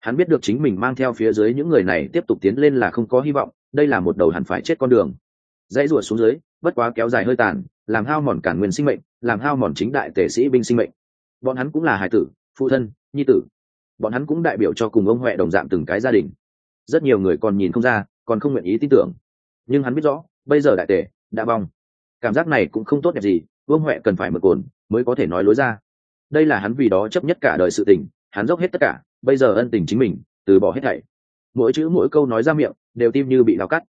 Hắn biết được chính mình mang theo phía dưới những người này tiếp tục tiến lên là không có hy vọng, đây là một đầu hắn phải chết con đường. Dãy rủa xuống dưới, bất quá kéo dài hơi tàn, làm hao mòn cản nguyên sinh mệnh, làm hao mòn chính đại tể sĩ binh sinh mệnh. Bọn hắn cũng là hải tử phụ thân, nhi tử. Bọn hắn cũng đại biểu cho cùng ông huệ đồng dạng từng cái gia đình. Rất nhiều người còn nhìn không ra, còn không nguyện ý tin tưởng. Nhưng hắn biết rõ, bây giờ đại tể đã vong. Cảm giác này cũng không tốt đẹp gì vương huệ cần phải mở cồn mới có thể nói lối ra. Đây là hắn vì đó chấp nhất cả đời sự tình, hắn dốc hết tất cả, bây giờ ân tình chính mình, từ bỏ hết thảy. Mỗi chữ mỗi câu nói ra miệng, đều tim như bị đào cắt.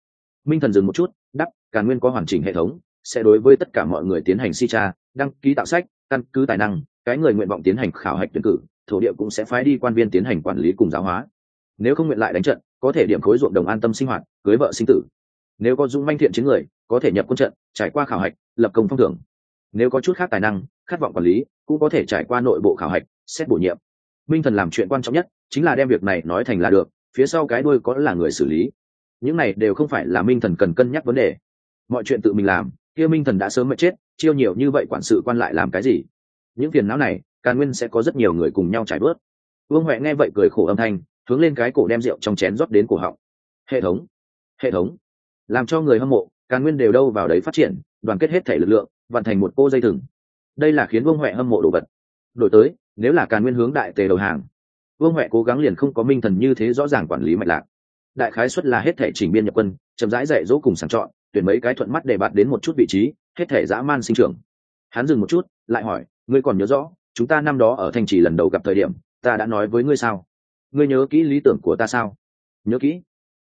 Minh thần dừng một chút, đắp càn nguyên có hoàn chỉnh hệ thống, sẽ đối với tất cả mọi người tiến hành si tra, đăng ký tạo sách, căn cứ tài năng cái người nguyện vọng tiến hành khảo hạch tuyển cử, thổ địa cũng sẽ phái đi quan viên tiến hành quản lý cùng giáo hóa. Nếu không nguyện lại đánh trận, có thể điểm khối ruộng đồng an tâm sinh hoạt, cưới vợ sinh tử. Nếu có dung manh thiện chiến người, có thể nhập quân trận, trải qua khảo hạch, lập công phong thưởng. Nếu có chút khác tài năng, khát vọng quản lý, cũng có thể trải qua nội bộ khảo hạch, xét bổ nhiệm. Minh thần làm chuyện quan trọng nhất chính là đem việc này nói thành là được, phía sau cái đuôi có là người xử lý. Những này đều không phải là minh thần cần cân nhắc vấn đề. Mọi chuyện tự mình làm, kia minh thần đã sớm mệt chết, chiêu nhiều như vậy quản sự quan lại làm cái gì? Những phiền não này, càn nguyên sẽ có rất nhiều người cùng nhau trải bớt vương huệ nghe vậy cười khổ âm thanh, hướng lên cái cổ đem rượu trong chén rót đến cổ họng. Hệ thống hệ thống. Làm cho người hâm mộ, càn nguyên đều đâu vào đấy phát triển, đoàn kết hết thể lực lượng, vận thành một cô dây thừng. Đây là khiến vương huệ hâm mộ đồ vật. Đổi tới, nếu là càn nguyên hướng đại tề đầu hàng, vương huệ cố gắng liền không có minh thần như thế rõ ràng quản lý mạch lạc. Đại khái xuất là hết thể chỉnh biên nhập quân, chậm rãi dạy dỗ cùng sàng chọn, tuyển mấy cái thuận mắt để bạt đến một chút vị trí, hết thể dã man sinh trưởng. Hắn dừng một chút, lại hỏi ngươi còn nhớ rõ, chúng ta năm đó ở thanh trì lần đầu gặp thời điểm, ta đã nói với ngươi sao? Ngươi nhớ kỹ lý tưởng của ta sao? Nhớ kỹ.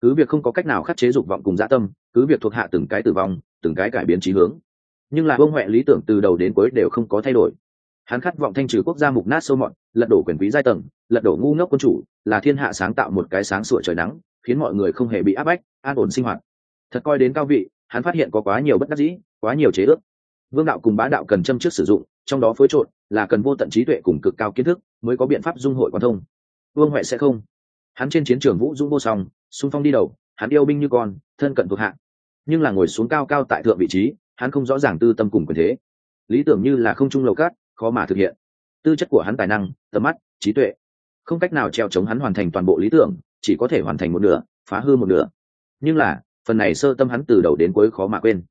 Cứ việc không có cách nào khắc chế dục vọng cùng dã tâm, cứ việc thuộc hạ từng cái tử vong, từng cái cải biến trí hướng. Nhưng là Vương huệ lý tưởng từ đầu đến cuối đều không có thay đổi. Hắn khát vọng thanh trừ quốc gia mục nát sâu mọn lật đổ quyền quý giai tầng, lật đổ ngu ngốc quân chủ, là thiên hạ sáng tạo một cái sáng sủa trời nắng, khiến mọi người không hề bị áp bách, an ổn sinh hoạt. Thật coi đến cao vị, hắn phát hiện có quá nhiều bất đắc dĩ, quá nhiều chế ước. Vương đạo cùng bá đạo cần châm trước sử dụng trong đó phối trộn là cần vô tận trí tuệ cùng cực cao kiến thức mới có biện pháp dung hội quan thông. Vương huệ sẽ không. Hắn trên chiến trường vũ dũng vô song, xung phong đi đầu, hắn yêu binh như con, thân cận thuộc hạ. Nhưng là ngồi xuống cao cao tại thượng vị trí, hắn không rõ ràng tư tâm cùng quyền thế. Lý tưởng như là không trung lầu cát, khó mà thực hiện. Tư chất của hắn tài năng, tầm mắt, trí tuệ. Không cách nào treo chống hắn hoàn thành toàn bộ lý tưởng, chỉ có thể hoàn thành một nửa, phá hư một nửa. Nhưng là, phần này sơ tâm hắn từ đầu đến cuối khó mà quên.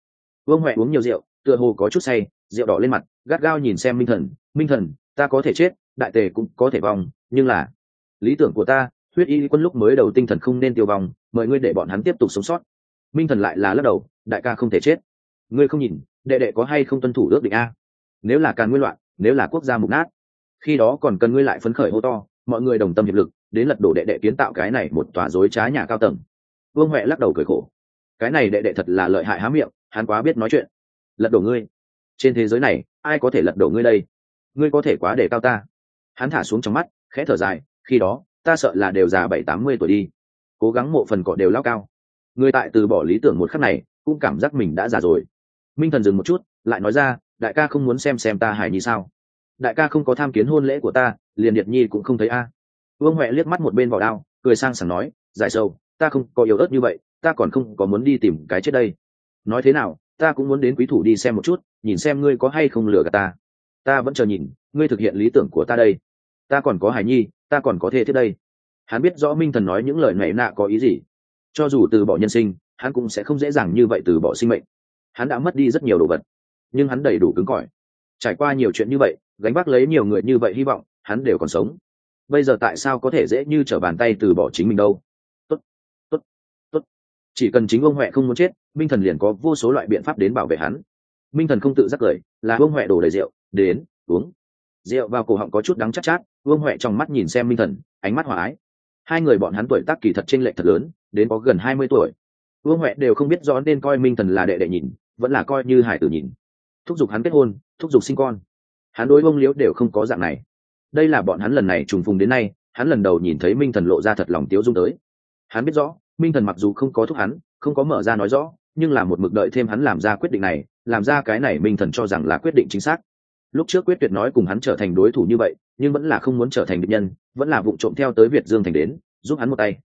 Vương huệ uống nhiều rượu, tựa hồ có chút say rượu đỏ lên mặt, gắt gao nhìn xem minh thần. Minh thần, ta có thể chết, đại tề cũng có thể vong, nhưng là, lý tưởng của ta, huyết y quân lúc mới đầu tinh thần không nên tiêu vong, mời ngươi để bọn hắn tiếp tục sống sót. Minh thần lại là lắc đầu, đại ca không thể chết. Ngươi không nhìn, đệ đệ có hay không tuân thủ ước định a? Nếu là càn nguyên loạn, nếu là quốc gia mục nát, khi đó còn cần ngươi lại phấn khởi hô to, mọi người đồng tâm hiệp lực, đến lật đổ đệ đệ kiến tạo cái này một tòa dối trá nhà cao tầng. Vương huệ lắc đầu cười khổ. Cái này đệ đệ thật là lợi hại há miệng, hắn quá biết nói chuyện. Lật đổ ngươi trên thế giới này, ai có thể lật đổ ngươi đây? Ngươi có thể quá để cao ta. Hắn thả xuống trong mắt, khẽ thở dài, khi đó, ta sợ là đều già bảy, tám mươi tuổi đi. Cố gắng mộ phần cọ đều lao cao. Người tại từ bỏ lý tưởng một khắc này, cũng cảm giác mình đã già rồi. Minh thần dừng một chút, lại nói ra, đại ca không muốn xem xem ta hài nhi sao? Đại ca không có tham kiến hôn lễ của ta, liền điệt nhi cũng không thấy a. Vương huệ liếc mắt một bên vào đao, cười sang sảng nói dài sâu ta không có yếu ớt như vậy, ta còn không có muốn đi tìm cái chết đây. Nói thế nào, ta cũng muốn đến quý thủ đi xem một chút nhìn xem ngươi có hay không lừa gạt ta. Ta vẫn chờ nhìn, ngươi thực hiện lý tưởng của ta đây. Ta còn có hải nhi, ta còn có thể thiết đây. Hắn biết rõ minh thần nói những lời này nạ có ý gì. Cho dù từ bỏ nhân sinh, hắn cũng sẽ không dễ dàng như vậy từ bỏ sinh mệnh. Hắn đã mất đi rất nhiều đồ vật, nhưng hắn đầy đủ cứng cỏi. Trải qua nhiều chuyện như vậy, gánh vác lấy nhiều người như vậy hy vọng, hắn đều còn sống. Bây giờ tại sao có thể dễ như trở bàn tay từ bỏ chính mình đâu? Tốt tốt tốt. Chỉ cần chính ông huệ không muốn chết, minh thần liền có vô số loại biện pháp đến bảo vệ hắn minh thần không tự giác cười là Vương huệ đổ đầy rượu đến uống. Rượu vào cổ họng có chút đắng chắc chát, chát vương huệ trong mắt nhìn xem minh thần ánh mắt hòa ái. Hai người bọn hắn tuổi tác kỳ thật chênh lệch thật lớn đến có gần hai mươi tuổi. Vương huệ đều không biết rõ nên coi minh thần là đệ đệ nhìn vẫn là coi như hải tử nhìn. Thúc giục hắn kết hôn thúc giục sinh con. Hắn đối bông liễu đều không có dạng này. Đây là bọn hắn lần này trùng phùng đến nay hắn lần đầu nhìn thấy minh thần lộ ra thật lòng tiếu dung tới. Hắn biết rõ minh thần mặc dù không có thúc hắn không có mở ra nói rõ nhưng là một mực đợi thêm hắn làm ra quyết định này, làm ra cái này minh thần cho rằng là quyết định chính xác. Lúc trước quyết tuyệt nói cùng hắn trở thành đối thủ như vậy, nhưng vẫn là không muốn trở thành địch nhân, vẫn là vụ trộm theo tới việt dương thành đến, giúp hắn một tay.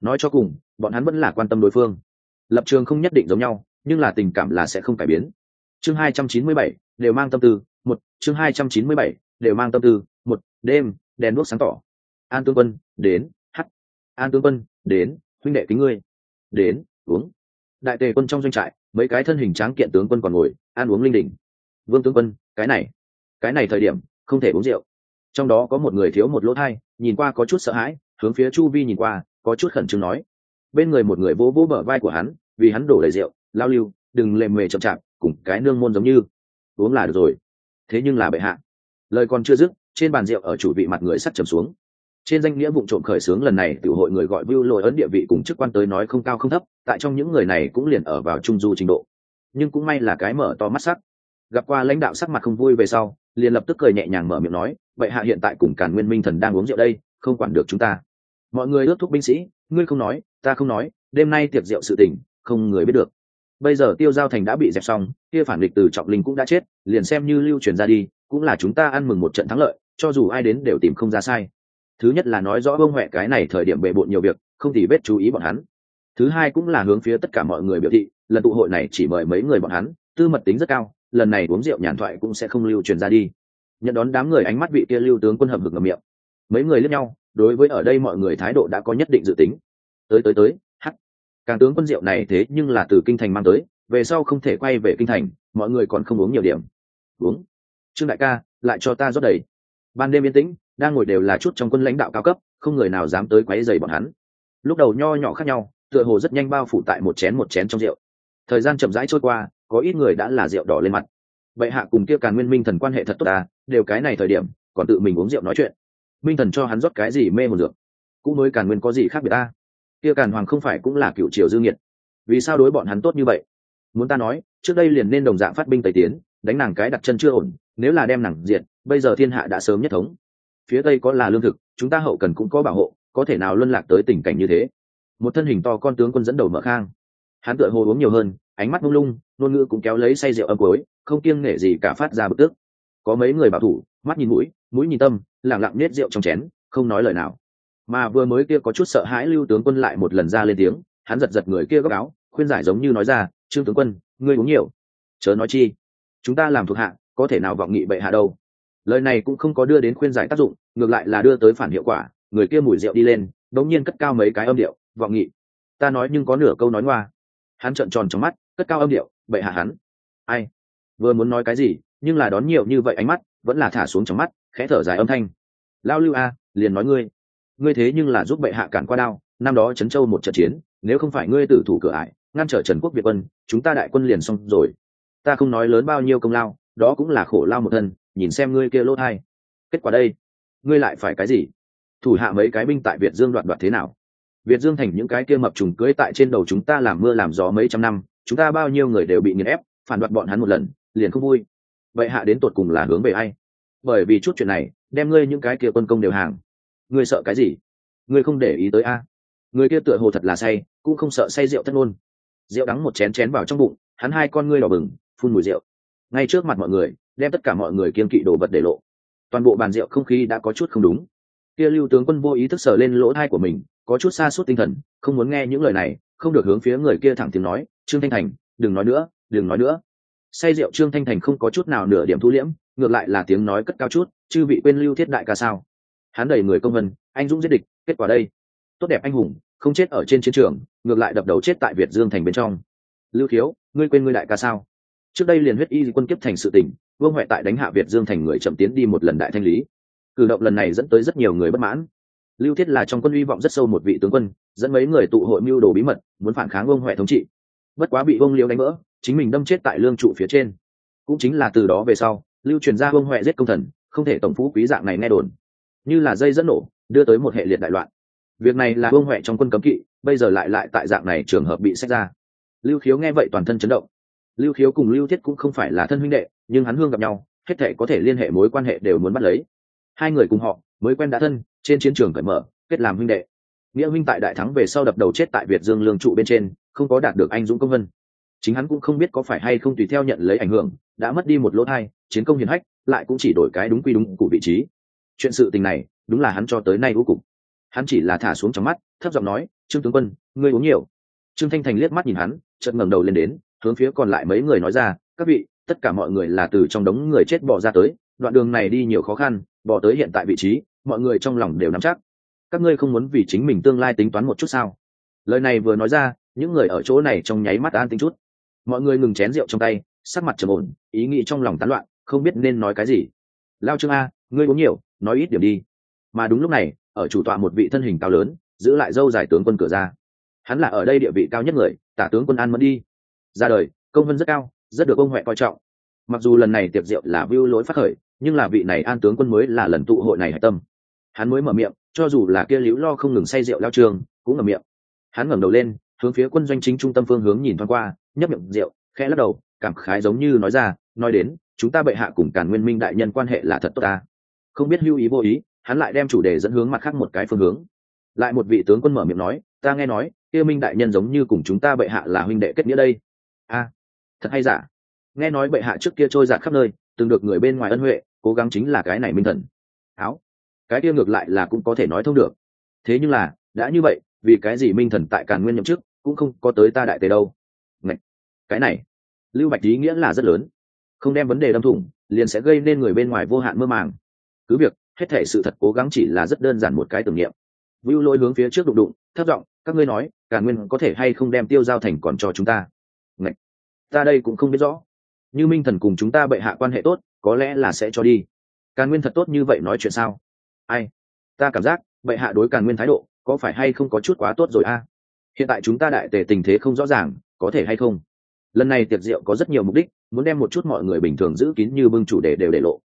Nói cho cùng, bọn hắn vẫn là quan tâm đối phương. Lập trường không nhất định giống nhau, nhưng là tình cảm là sẽ không cải biến. Chương hai trăm chín mươi bảy, đều mang tâm tư, một, chương hai trăm chín mươi bảy, đều mang tâm tư, một, đêm, đèn đuốc sáng tỏ. An tương quân, đến hắt an tương quân, đến, huynh đệ kính ngươi. Đến, uống đại tề quân trong doanh trại, mấy cái thân hình tráng kiện tướng quân còn ngồi, ăn uống linh đình. Vương tướng quân, cái này cái này thời điểm, không thể uống rượu. Trong đó có một người thiếu một lỗ thai, nhìn qua có chút sợ hãi, hướng phía chu vi nhìn qua, có chút khẩn trương nói. Bên người một người vỗ vỗ bờ vai của hắn, vì hắn đổ đầy rượu, lao lưu, đừng lề mề chậm chạp, cùng cái nương môn giống như. Uống là được rồi. Thế nhưng là bệ hạ. Lời còn chưa dứt, trên bàn rượu ở chủ vị mặt người sắt trầm xuống. Trên danh nghĩa vụ trộm khởi xướng lần này, tiểu hội người gọi vưu lội ấn địa vị cùng chức quan tới nói không cao không thấp tại trong những người này cũng liền ở vào trung du trình độ. Nhưng cũng may là cái mở to mắt sắc. Gặp qua lãnh đạo sắc mặt không vui về sau, liền lập tức cười nhẹ nhàng mở miệng nói, vậy hạ hiện tại cùng càn nguyên minh thần đang uống rượu đây, không quản được chúng ta. Mọi người ước thúc binh sĩ, ngươi không nói, ta không nói, đêm nay tiệc rượu sự tình, không người biết được. Bây giờ tiêu giao thành đã bị dẹp xong, kia phản địch từ trọng linh cũng đã chết, liền xem như lưu truyền ra đi, cũng là chúng ta ăn mừng một trận thắng lợi, cho dù ai đến đều tìm không ra sai. Thứ nhất là nói rõ bông huệ cái này thời điểm bề bộn nhiều việc, không thì vết chú ý bọn hắn thứ hai cũng là hướng phía tất cả mọi người biểu thị, lần tụ hội này chỉ mời mấy người bọn hắn, tư mật tính rất cao, lần này uống rượu nhàn thoại cũng sẽ không lưu truyền ra đi. Nhận đón đám người ánh mắt vị kia lưu tướng quân hầm hực ngầm miệng. Mấy người lướt nhau, đối với ở đây mọi người thái độ đã có nhất định dự tính. Tới tới tới, hắc. Càng tướng quân rượu này thế nhưng là từ kinh thành mang tới, về sau không thể quay về kinh thành, mọi người còn không uống nhiều điểm. Uống. Trương đại ca, lại cho ta rót đầy. Ban đêm yên tĩnh, đang ngồi đều là chút trong quân lãnh đạo cao cấp, không người nào dám tới quấy rầy bọn hắn. Lúc đầu nho nhỏ khác nhau tựa hồ rất nhanh bao phủ tại một chén một chén trong rượu. Thời gian chậm rãi trôi qua, có ít người đã là rượu đỏ lên mặt. Vậy hạ cùng kia càn nguyên minh thần quan hệ thật tốt à đều cái này thời điểm, còn tự mình uống rượu nói chuyện. Minh thần cho hắn rót cái gì mê một dược? Cũng mới càn nguyên có gì khác biệt ta? Kia càn hoàng không phải cũng là cựu triều dư nghiệt. Vì sao đối bọn hắn tốt như vậy? Muốn ta nói, trước đây liền nên đồng dạng phát binh tây tiến, đánh nàng cái đặt chân chưa ổn, nếu là đem nàng diện bây giờ thiên hạ đã sớm nhất thống. Phía tây có là lương thực, chúng ta hậu cần cũng có bảo hộ, có thể nào luân lạc tới tình cảnh như thế? Một thân hình to con tướng quân dẫn đầu mở khang. Hắn tựa hồ uống nhiều hơn, ánh mắt lung lung, ngôn ngữ cũng kéo lấy say rượu âm cối không kiêng nể gì cả phát ra bực tức. Có mấy người bảo thủ, mắt nhìn mũi mũi nhìn tâm lẳng lặng nết rượu trong chén, không nói lời nào. Mà vừa mới kia có chút sợ hãi lưu tướng quân lại một lần ra lên tiếng, hắn giật giật người kia góc áo, khuyên giải giống như nói ra, trương tướng quân, ngươi uống nhiều. Chớ nói chi, chúng ta làm thuộc hạ, có thể nào vọng nghị bệ hạ đâu? Lời này cũng không có đưa đến khuyên giải tác dụng, ngược lại là đưa tới phản hiệu quả, người kia mùi rượu đi lên, đống nhiên cất cao mấy cái âm điệu vọng nghị. Ta nói nhưng có nửa câu nói ngoa. Hắn trợn tròn trong mắt, cất cao âm điệu, bệ hạ hắn. Ai? Vừa muốn nói cái gì, nhưng là đón nhiều như vậy ánh mắt, vẫn là thả xuống trong mắt, khẽ thở dài âm thanh. Lao lưu a, liền nói ngươi. Ngươi thế nhưng là giúp bệ hạ cản qua đao, năm đó trấn châu một trận chiến, nếu không phải ngươi tử thủ cửa ải, ngăn trở trần quốc việt quân, chúng ta đại quân liền xong rồi. Ta không nói lớn bao nhiêu công lao, đó cũng là khổ lao một thân, nhìn xem ngươi kia lỗ thai. Kết quả đây, ngươi lại phải cái gì? Thủ hạ mấy cái binh tại việt dương đoạn đoạt thế nào? Việt dương thành những cái kia mập trùng cưới tại trên đầu chúng ta làm mưa làm gió mấy trăm năm, chúng ta bao nhiêu người đều bị nghiền ép, phản đoạt bọn hắn một lần, liền không vui. Vậy hạ đến tột cùng là hướng về ai? Bởi vì chút chuyện này, đem ngươi những cái kia quân công đều hàng. Ngươi sợ cái gì? Ngươi không để ý tới a. Người kia tựa hồ thật là say, cũng không sợ say rượu thất ngôn. Rượu đắng một chén chén vào trong bụng, hắn hai con ngươi đỏ bừng, phun mùi rượu. Ngay trước mặt mọi người, đem tất cả mọi người kiên kỵ đồ vật để lộ. Toàn bộ bàn rượu không khí đã có chút không đúng. Kia lưu tướng quân vô ý thức sờ lên lỗ thai của mình có chút xa suốt tinh thần, không muốn nghe những lời này, không được hướng phía người kia thẳng tiếng nói, trương thanh thành, đừng nói nữa, đừng nói nữa. Say rượu trương thanh thành không có chút nào nửa điểm thu liễm, ngược lại là tiếng nói cất cao chút, chư vị quên lưu thiết đại ca sao? Hắn đầy người công vân, anh dũng giết địch, kết quả đây. Tốt đẹp anh hùng, không chết ở trên chiến trường, ngược lại đập đầu chết tại việt dương thành bên trong. Lưu thiếu, ngươi quên ngươi đại ca sao? Trước đây liền huyết y quân kiếp thành sự tình, vương huệ tại đánh hạ việt dương thành người chậm tiến đi một lần đại thanh lý. Cử động lần này dẫn tới rất nhiều người bất mãn lưu thiết là trong quân hy vọng rất sâu một vị tướng quân, dẫn mấy người tụ hội mưu đồ bí mật, muốn phản kháng ông huệ thống trị. Bất quá bị ông Liễu đánh vỡ, chính mình đâm chết tại lương trụ phía trên. Cũng chính là từ đó về sau, lưu truyền ra ông huệ giết công thần, không thể tổng phú quý dạng này nghe đồn. Như là dây dẫn nổ, đưa tới một hệ liệt đại loạn. Việc này là ông huệ trong quân cấm kỵ, bây giờ lại lại tại dạng này trường hợp bị xét ra. Lưu khiếu nghe vậy toàn thân chấn động. Lưu khiếu cùng lưu thiết cũng không phải là thân huynh đệ, nhưng hắn hương gặp nhau, hết thể có thể liên hệ mối quan hệ đều muốn bắt lấy. Hai người cùng họ, mới quen đã thân trên chiến trường cởi mở, kết làm huynh đệ. Nghĩa huynh tại đại thắng về sau đập đầu chết tại việt dương lương trụ bên trên, không có đạt được anh dũng công vân. Chính hắn cũng không biết có phải hay không tùy theo nhận lấy ảnh hưởng, đã mất đi một lỗ thai, chiến công hiền hách, lại cũng chỉ đổi cái đúng quy đúng của vị trí. Chuyện sự tình này, đúng là hắn cho tới nay vô cùng. Hắn chỉ là thả xuống trong mắt, thấp giọng nói, trương tướng quân, ngươi uống nhiều. Trương thanh thành liếc mắt nhìn hắn, chợt ngẩng đầu lên đến, hướng phía còn lại mấy người nói ra, các vị, tất cả mọi người là từ trong đống người chết bỏ ra tới, đoạn đường này đi nhiều khó khăn, bỏ tới hiện tại vị trí mọi người trong lòng đều nắm chắc. Các ngươi không muốn vì chính mình tương lai tính toán một chút sao? Lời này vừa nói ra, những người ở chỗ này trong nháy mắt an tính chút. Mọi người ngừng chén rượu trong tay, sắc mặt trầm ổn, ý nghĩ trong lòng tán loạn, không biết nên nói cái gì. Lao trương a, ngươi uống nhiều, nói ít điểm đi. Mà đúng lúc này, ở chủ tọa một vị thân hình cao lớn, giữ lại dâu giải tướng quân cửa ra. Hắn là ở đây địa vị cao nhất người, tả tướng quân an mẫn đi. Ra đời, công vân rất cao, rất được ông huệ coi trọng. Mặc dù lần này tiệc rượu là vưu lỗi phát khởi, nhưng là vị này an tướng quân mới là lần tụ hội này hạch tâm hắn mới mở miệng, cho dù là kia liễu lo không ngừng say rượu lao trường, cũng mở miệng. Hắn ngẩng đầu lên, hướng phía quân doanh chính trung tâm phương hướng nhìn thoáng qua, nhấp miệng rượu, khẽ lắc đầu, cảm khái giống như nói ra, nói đến, chúng ta bệ hạ cùng càn nguyên minh đại nhân quan hệ là thật tốt ta. Không biết hưu ý vô ý, hắn lại đem chủ đề dẫn hướng mặt khác một cái phương hướng. Lại một vị tướng quân mở miệng nói, ta nghe nói, kia minh đại nhân giống như cùng chúng ta bệ hạ là huynh đệ kết nghĩa đây. A, thật hay giả? Nghe nói bệ hạ trước kia trôi giạt khắp nơi, từng được người bên ngoài ân huệ, cố gắng chính là cái này minh thần. Áo cái kia ngược lại là cũng có thể nói thông được. Thế nhưng là, đã như vậy, vì cái gì minh thần tại càn nguyên nhậm chức, cũng không có tới ta đại tề đâu? Ngạch! cái này, lưu bạch ý nghĩa là rất lớn. Không đem vấn đề đâm thủng, liền sẽ gây nên người bên ngoài vô hạn mơ màng. Cứ việc, hết thể sự thật cố gắng chỉ là rất đơn giản một cái tưởng niệm. Vưu lôi hướng phía trước đụng đụng thất giọng, các ngươi nói, càn nguyên có thể hay không đem tiêu giao thành còn cho chúng ta? Ngạch! ta đây cũng không biết rõ. Như minh thần cùng chúng ta bệ hạ quan hệ tốt, có lẽ là sẽ cho đi. Càn nguyên thật tốt như vậy nói chuyện sao? Ai? Ta cảm giác, bệ hạ đối càn nguyên thái độ, có phải hay không có chút quá tốt rồi a? Hiện tại chúng ta đại tề tình thế không rõ ràng, có thể hay không? Lần này tiệc rượu có rất nhiều mục đích, muốn đem một chút mọi người bình thường giữ kín như bưng chủ đề đều để lộ.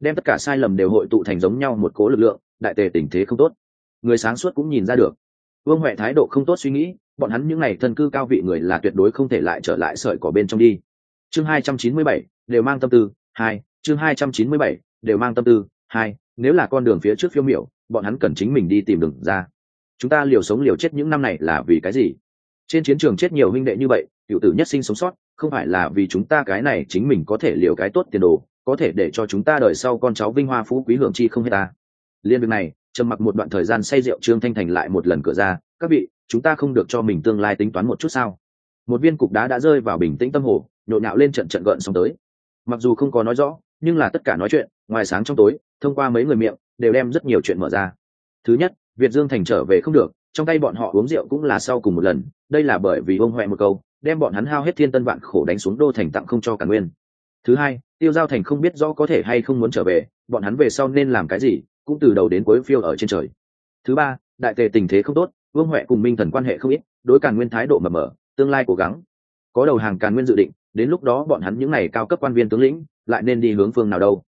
Đem tất cả sai lầm đều hội tụ thành giống nhau một cố lực lượng, đại tề tình thế không tốt. Người sáng suốt cũng nhìn ra được. Vương huệ thái độ không tốt suy nghĩ, bọn hắn những n à y thân cư cao vị người là tuyệt đối không thể lại trở lại sợi cỏ bên trong đi. Chương hai trăm chín mươi bảy, đều mang tâm tư, hai, chương hai trăm chín mươi bảy, đều mang tâm tư, hai nếu là con đường phía trước phiêu miểu, bọn hắn cần chính mình đi tìm đường ra. Chúng ta liều sống liều chết những năm này là vì cái gì? Trên chiến trường chết nhiều huynh đệ như vậy cựu tử nhất sinh sống sót, không phải là vì chúng ta cái này chính mình có thể liều cái tốt tiền đồ, có thể để cho chúng ta đời sau con cháu vinh hoa phú quý hưởng chi không hết ta. Liên việc này, trầm mặc một đoạn thời gian say rượu trương thanh thành lại một lần cửa ra, các vị, chúng ta không được cho mình tương lai tính toán một chút sao? Một viên cục đá đã rơi vào bình tĩnh tâm hồ, nhộn nhạo lên trận trận gợn xong tới. Mặc dù không có nói rõ, nhưng là tất cả nói chuyện ngoài sáng trong tối, thông qua mấy người miệng, đều đem rất nhiều chuyện mở ra. Thứ nhất, việt dương thành trở về không được, trong tay bọn họ uống rượu cũng là sau cùng một lần, đây là bởi vì ông huệ một câu, đem bọn hắn hao hết thiên tân vạn khổ đánh xuống đô thành tặng không cho cả nguyên. Thứ hai, tiêu giao thành không biết rõ có thể hay không muốn trở về, bọn hắn về sau nên làm cái gì, cũng từ đầu đến cuối phiêu ở trên trời. Thứ ba, đại tề tình thế không tốt, vương huệ cùng minh thần quan hệ không ít, đối càn nguyên thái độ mờ mờ, tương lai cố gắng. Có đầu hàng càn nguyên dự định, đến lúc đó bọn hắn những n à y cao cấp quan viên tướng lĩnh, lại nên đi hướng phương nào đâu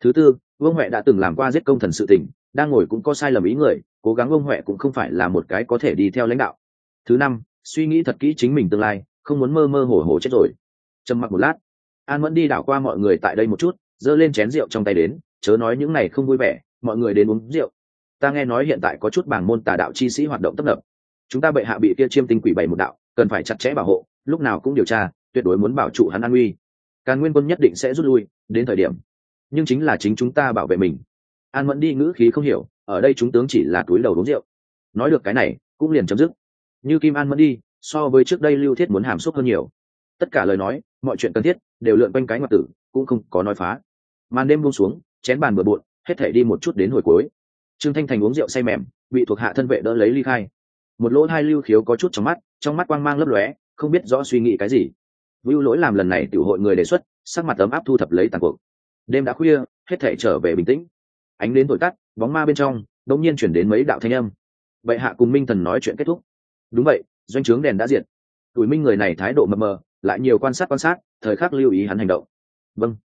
thứ tư, vương huệ đã từng làm qua giết công thần sự tỉnh đang ngồi cũng có sai lầm ý người, cố gắng vương huệ cũng không phải là một cái có thể đi theo lãnh đạo. Thứ năm, suy nghĩ thật kỹ chính mình tương lai, không muốn mơ mơ hồ hồ chết rồi. Trầm mặc một lát, an vẫn đi đảo qua mọi người tại đây một chút, giơ lên chén rượu trong tay đến, chớ nói những này không vui vẻ, mọi người đến uống rượu. Ta nghe nói hiện tại có chút bảng môn tà đạo chi sĩ hoạt động tấp nập. Chúng ta bệ hạ bị kia chiêm tinh quỷ bày một đạo, cần phải chặt chẽ bảo hộ, lúc nào cũng điều tra, tuyệt đối muốn bảo trụ hắn an uy càn nguyên quân nhất định sẽ rút lui, đến thời điểm nhưng chính là chính chúng ta bảo vệ mình. An mẫn đi ngữ khí không hiểu, ở đây chúng tướng chỉ là túi đầu uống rượu. Nói được cái này, cũng liền chấm dứt. Như kim an mẫn đi, so với trước đây lưu thiết muốn hàm xúc hơn nhiều. Tất cả lời nói, mọi chuyện cần thiết, đều lượn quanh cái ngoại tử, cũng không có nói phá. Màn đêm buông xuống, chén bàn bừa bộn, hết thể đi một chút đến hồi cuối. Trương thanh thành uống rượu say mềm, bị thuộc hạ thân vệ đỡ lấy ly khai. Một lỗ hai lưu khiếu có chút trong mắt trong mắt quang mang lấp lóe, không biết rõ suy nghĩ cái gì. Vưu lỗi làm lần này tiểu hội người đề xuất, sắc mặt ấm áp thu thập lấy tàn cuộc đêm đã khuya, hết thể trở về bình tĩnh. Ánh đến thổi tắt, bóng ma bên trong đống nhiên chuyển đến mấy đạo thanh âm. Vậy hạ cùng minh thần nói chuyện kết thúc. Đúng vậy, doanh trướng đèn đã diệt. Tuổi minh người này thái độ mờ mờ, lại nhiều quan sát quan sát, thời khắc lưu ý hắn hành động. Vâng.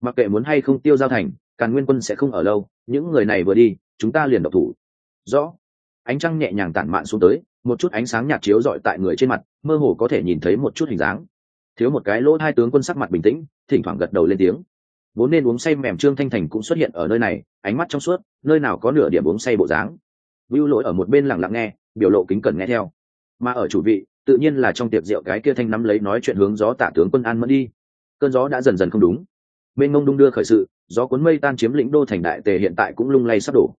Mặc kệ muốn hay không tiêu giao thành, càn nguyên quân sẽ không ở lâu, những người này vừa đi, chúng ta liền độc thủ. Rõ. Ánh trăng nhẹ nhàng tản mạn xuống tới, một chút ánh sáng nhạt chiếu rọi tại người trên mặt, mơ hồ có thể nhìn thấy một chút hình dáng. Thiếu một cái lỗ hai tướng quân sắc mặt bình tĩnh, thỉnh thoảng gật đầu lên tiếng vốn nên uống say mềm trương thanh thành cũng xuất hiện ở nơi này, ánh mắt trong suốt, nơi nào có nửa điểm uống say bộ dáng. Vưu lỗi ở một bên lặng lặng nghe, biểu lộ kính cẩn nghe theo. Mà ở chủ vị, tự nhiên là trong tiệc rượu cái kia thanh nắm lấy nói chuyện hướng gió tả tướng quân an mẫn đi. Cơn gió đã dần dần không đúng. Bên ngông đung đưa khởi sự, gió cuốn mây tan chiếm lĩnh đô thành đại tề hiện tại cũng lung lay sắp đổ.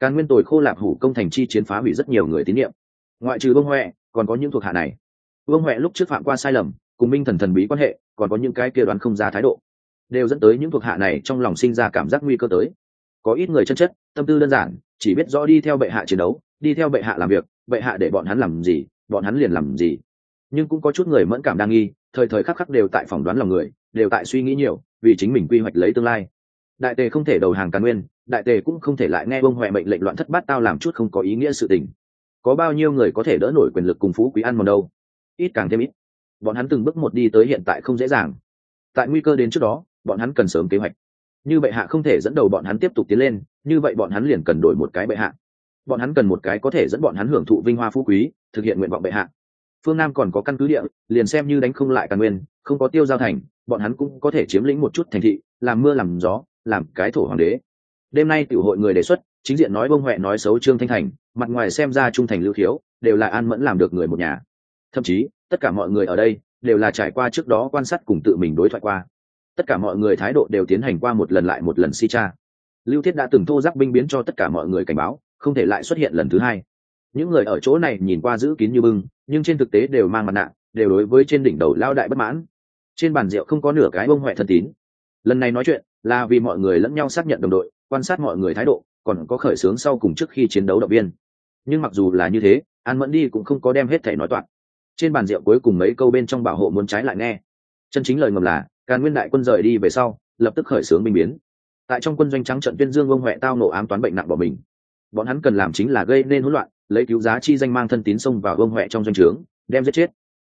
Càn nguyên tồi khô lạc hủ công thành chi chiến phá hủy rất nhiều người tín nhiệm. Ngoại trừ bông huệ, còn có những thuộc hạ này. Vương huệ lúc trước phạm qua sai lầm, cùng minh thần thần bí quan hệ, còn có những cái kia đoán không ra thái độ đều dẫn tới những thuộc hạ này trong lòng sinh ra cảm giác nguy cơ tới. Có ít người chân chất, tâm tư đơn giản, chỉ biết rõ đi theo bệ hạ chiến đấu, đi theo bệ hạ làm việc, bệ hạ để bọn hắn làm gì, bọn hắn liền làm gì. Nhưng cũng có chút người mẫn cảm đa nghi, thời thời khắc khắc đều tại phỏng đoán lòng người, đều tại suy nghĩ nhiều, vì chính mình quy hoạch lấy tương lai. Đại tề không thể đầu hàng càn nguyên, đại tề cũng không thể lại nghe bông huệ mệnh lệnh loạn thất bát tao làm chút không có ý nghĩa sự tình. Có bao nhiêu người có thể đỡ nổi quyền lực cùng phú quý ăn mòn đâu? Ít càng thêm ít. Bọn hắn từng bước một đi tới hiện tại không dễ dàng. Tại nguy cơ đến trước đó bọn hắn cần sớm kế hoạch. Như bệ hạ không thể dẫn đầu bọn hắn tiếp tục tiến lên như vậy bọn hắn liền cần đổi một cái bệ hạ. Bọn hắn cần một cái có thể dẫn bọn hắn hưởng thụ vinh hoa phú quý thực hiện nguyện vọng bệ hạ. Phương nam còn có căn cứ địa liền xem như đánh không lại càn nguyên không có tiêu giao thành bọn hắn cũng có thể chiếm lĩnh một chút thành thị làm mưa làm gió làm cái thổ hoàng đế. Đêm nay tiểu hội người đề xuất chính diện nói bông huệ nói xấu trương thanh thành mặt ngoài xem ra trung thành lưu thiếu, đều là an mẫn làm được người một nhà. Thậm chí tất cả mọi người ở đây đều là trải qua trước đó quan sát cùng tự mình đối thoại qua tất cả mọi người thái độ đều tiến hành qua một lần lại một lần si cha. Lưu thiết đã từng thô giác binh biến cho tất cả mọi người cảnh báo, không thể lại xuất hiện lần thứ hai. Những người ở chỗ này nhìn qua giữ kín như bưng, nhưng trên thực tế đều mang mặt nạ, đều đối với trên đỉnh đầu lao đại bất mãn. Trên bàn rượu không có nửa cái bông huệ thân tín. Lần này nói chuyện, là vì mọi người lẫn nhau xác nhận đồng đội, quan sát mọi người thái độ, còn có khởi xướng sau cùng trước khi chiến đấu động viên. Nhưng mặc dù là như thế, an mẫn đi cũng không có đem hết thể nói toạc. Trên bàn rượu cuối cùng mấy câu bên trong bảo hộ muốn trái lại nghe. Chân chính lời ngầm là càn nguyên đại quân rời đi về sau, lập tức khởi xướng binh biến. Tại trong quân doanh trắng trận tuyên dương ông huệ tao nổ ám toán bệnh nặng bỏ mình. Bọn hắn cần làm chính là gây nên hỗn loạn, lấy cứu giá chi danh mang thân tín xông vào vương huệ trong doanh trướng, đem giết chết.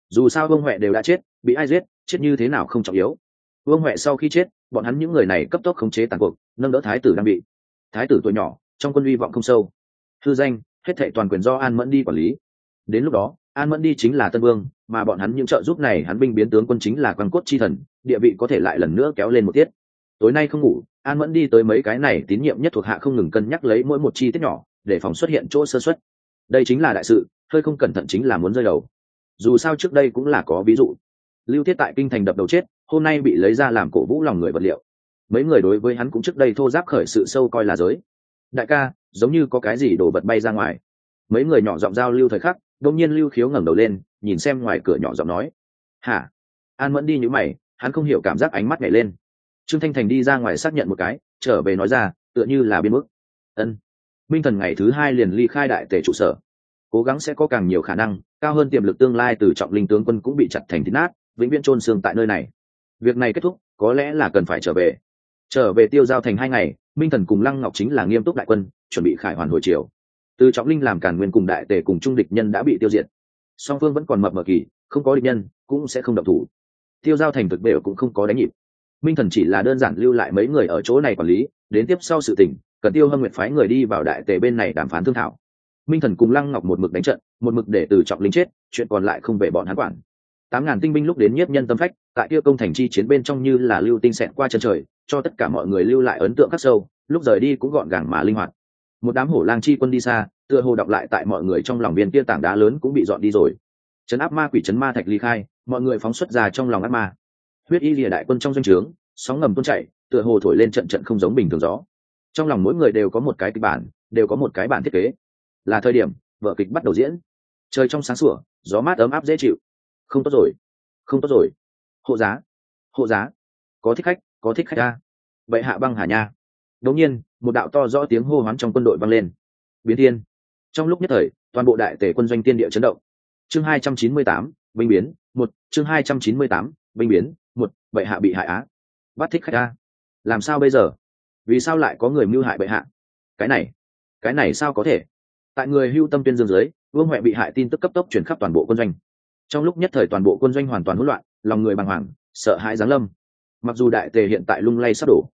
Dù sao vương huệ đều đã chết, bị ai giết, chết như thế nào không trọng yếu. Vương huệ sau khi chết, bọn hắn những người này cấp tốc khống chế tàn cuộc, nâng đỡ thái tử đang bị. Thái tử tuổi nhỏ, trong quân hy vọng không sâu. Thư danh, hết thệ toàn quyền do an mẫn đi quản lý. Đến lúc đó, an mẫn đi chính là tân vương, mà bọn hắn những trợ giúp này hắn binh biến tướng quân chính là quan cốt chi thần địa vị có thể lại lần nữa kéo lên một tiết. Tối nay không ngủ, an mẫn đi tới mấy cái này tín nhiệm nhất thuộc hạ không ngừng cân nhắc lấy mỗi một chi tiết nhỏ, để phòng xuất hiện chỗ sơ xuất đây chính là đại sự, hơi không cẩn thận chính là muốn rơi đầu. Dù sao trước đây cũng là có ví dụ. Lưu thiết tại kinh thành đập đầu chết, hôm nay bị lấy ra làm cổ vũ lòng người vật liệu. Mấy người đối với hắn cũng trước đây thô giáp khởi sự sâu coi là giới. Đại ca, giống như có cái gì đổ vật bay ra ngoài. Mấy người nhỏ giọng giao lưu thời khắc đông nhiên lưu khiếu ngẩng đầu lên, nhìn xem ngoài cửa nhỏ giọng nói. Hả? An mẫn đi nhữ mày hắn không hiểu cảm giác ánh mắt nhảy lên. Trương thanh thành đi ra ngoài xác nhận một cái, trở về nói ra, tựa như là biên mức. Ân. Minh thần ngày thứ hai liền ly khai đại tể trụ sở. Cố gắng sẽ có càng nhiều khả năng, cao hơn tiềm lực tương lai từ trọng linh tướng quân cũng bị chặt thành thít nát, vĩnh viễn trôn xương tại nơi này. Việc này kết thúc, có lẽ là cần phải trở về. Trở về tiêu giao thành hai ngày, minh thần cùng lăng ngọc chính là nghiêm túc đại quân, chuẩn bị khải hoàn hồi chiều từ trọng linh làm càn nguyên cùng đại tề cùng trung địch nhân đã bị tiêu diệt. Song phương vẫn còn mập mờ kỳ, không có địch nhân, cũng sẽ không độc thủ tiêu giao thành thực đều cũng không có đánh nhịp. Minh thần chỉ là đơn giản lưu lại mấy người ở chỗ này quản lý, đến tiếp sau sự tình, cần tiêu hâm nguyện phái người đi vào đại tề bên này đàm phán thương thảo. Minh thần cùng lăng ngọc một mực đánh trận, một mực để từ trọng linh chết, chuyện còn lại không về bọn hắn quản. Tám ngàn tinh binh lúc đến nhiếp nhân tâm phách, tại Tiêu công thành chi chiến bên trong như là lưu tinh xẹn qua chân trời, cho tất cả mọi người lưu lại ấn tượng khắc sâu, lúc rời đi cũng gọn gàng mà linh hoạt. Một đám hổ lang chi quân đi xa, tựa hồ đọc lại tại mọi người trong lòng viên kia tảng đá lớn cũng bị dọn đi rồi. Trấn áp ma quỷ trấn ma thạch ly khai mọi người phóng xuất ra trong lòng ác ma. Huyết y lìa đại quân trong doanh trướng, sóng ngầm tuôn chảy, tựa hồ thổi lên trận trận không giống bình thường gió. Trong lòng mỗi người đều có một cái kịch bản, đều có một cái bản thiết kế. Là thời điểm, vở kịch bắt đầu diễn. Trời trong sáng sủa, gió mát ấm áp dễ chịu. Không tốt rồi, không tốt rồi. Hộ giá hộ giá. Có thích khách, có thích khách ta vậy hạ băng hà nha. Đống nhiên, một đạo to rõ tiếng hô hoán trong quân đội vang lên. Biến thiên. Trong lúc nhất thời, toàn bộ đại tể quân doanh tiên địa chấn động. Chương hai trăm chín mươi tám binh biến, một, chương hai trăm chín mươi tám binh biến, một, bệ hạ bị hại á. Bắt thích khách ta làm sao bây giờ? Vì sao lại có người mưu hại bệ hạ? Cái này cái này sao có thể? Tại người hưu tâm tuyên dương dưới, vương huệ bị hại tin tức cấp tốc chuyển khắp toàn bộ quân doanh. Trong lúc nhất thời toàn bộ quân doanh hoàn toàn hỗn loạn, lòng người bàng hoàng, sợ hãi giáng lâm. Mặc dù đại tề hiện tại lung lay sắp đổ,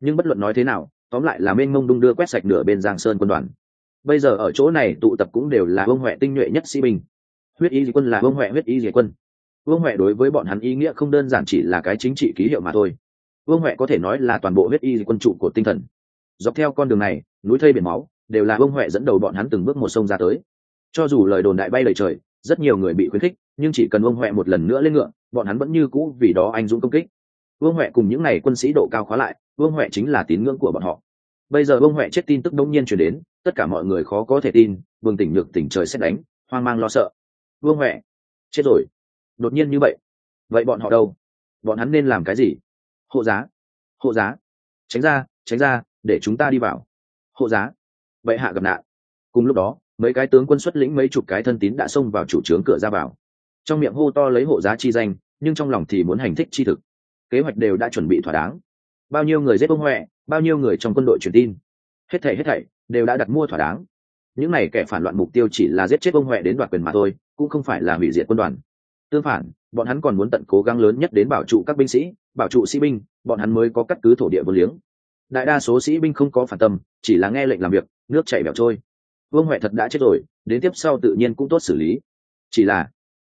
nhưng bất luận nói thế nào, tóm lại là mênh mông đung đưa quét sạch nửa bên giang sơn quân đoàn. Bây giờ ở chỗ này tụ tập cũng đều là vương huệ tinh nhuệ nhất sĩ binh huyết y dị quân là vương huệ, huyết y dị quân. Vương huệ đối với bọn hắn ý nghĩa không đơn giản chỉ là cái chính trị ký hiệu mà thôi. Vương huệ có thể nói là toàn bộ huyết y dị quân trụ của tinh thần. Dọc theo con đường này, núi thây biển máu đều là vương huệ dẫn đầu bọn hắn từng bước một sông ra tới. Cho dù lời đồn đại bay lời trời, rất nhiều người bị khuyến khích, nhưng chỉ cần vương huệ một lần nữa lên ngựa, bọn hắn vẫn như cũ vì đó anh dũng công kích. Vương huệ cùng những n à y quân sĩ độ cao khóa lại, vương huệ chính là tín ngưỡng của bọn họ. Bây giờ vương huệ chết tin tức đông nhiên chuyển đến, tất cả mọi người khó có thể tin vương tỉnh nhược tỉnh trời xét đánh, hoang mang lo sợ vương huệ. Chết rồi. Đột nhiên như vậy. Vậy bọn họ đâu? Bọn hắn nên làm cái gì? Hộ giá. Hộ giá. Tránh ra tránh ra, để chúng ta đi vào. Hộ giá. Vậy hạ gặp nạn. Cùng lúc đó, mấy cái tướng quân xuất lĩnh mấy chục cái thân tín đã xông vào chủ trướng cửa ra vào. Trong miệng hô to lấy hộ giá chi danh, nhưng trong lòng thì muốn hành thích chi thực. Kế hoạch đều đã chuẩn bị thỏa đáng. Bao nhiêu người giết ông huệ, bao nhiêu người trong quân đội truyền tin. Hết thảy hết thảy đều đã đặt mua thỏa đáng. Những này kẻ phản loạn mục tiêu chỉ là giết chết ông huệ đến đoạt quyền mà thôi cũng không phải là hủy diệt quân đoàn. Tương phản, bọn hắn còn muốn tận cố gắng lớn nhất đến bảo trụ các binh sĩ, bảo trụ sĩ binh, bọn hắn mới có cắt cứ thổ địa vô liếng. Đại đa số sĩ binh không có phản tâm, chỉ là nghe lệnh làm việc, nước chảy bẻo trôi. Vương huệ thật đã chết rồi, đến tiếp sau tự nhiên cũng tốt xử lý. Chỉ là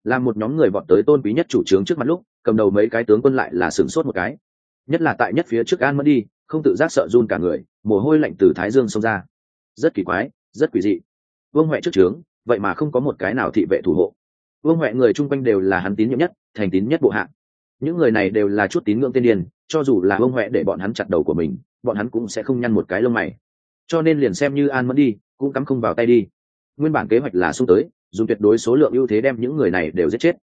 là một nhóm người vọt tới tôn quý nhất chủ trướng trước mặt lúc, cầm đầu mấy cái tướng quân lại là sửng sốt một cái. Nhất là tại nhất phía trước an mất đi, không tự giác sợ run cả người, mồ hôi lạnh từ thái dương xông ra. Rất kỳ quái, rất quỷ dị. Vương huệ trước trướng vậy mà không có một cái nào thị vệ thủ hộ. Vương huệ người chung quanh đều là hắn tín nhiệm nhất, thành tín nhất bộ hạ những người này đều là chút tín ngưỡng tiên điên cho dù là vương huệ để bọn hắn chặt đầu của mình, bọn hắn cũng sẽ không nhăn một cái lông mày. Cho nên liền xem như an mất đi, cũng cắm không vào tay đi. Nguyên bản kế hoạch là xung tới, dùng tuyệt đối số lượng ưu thế đem những người này đều giết chết.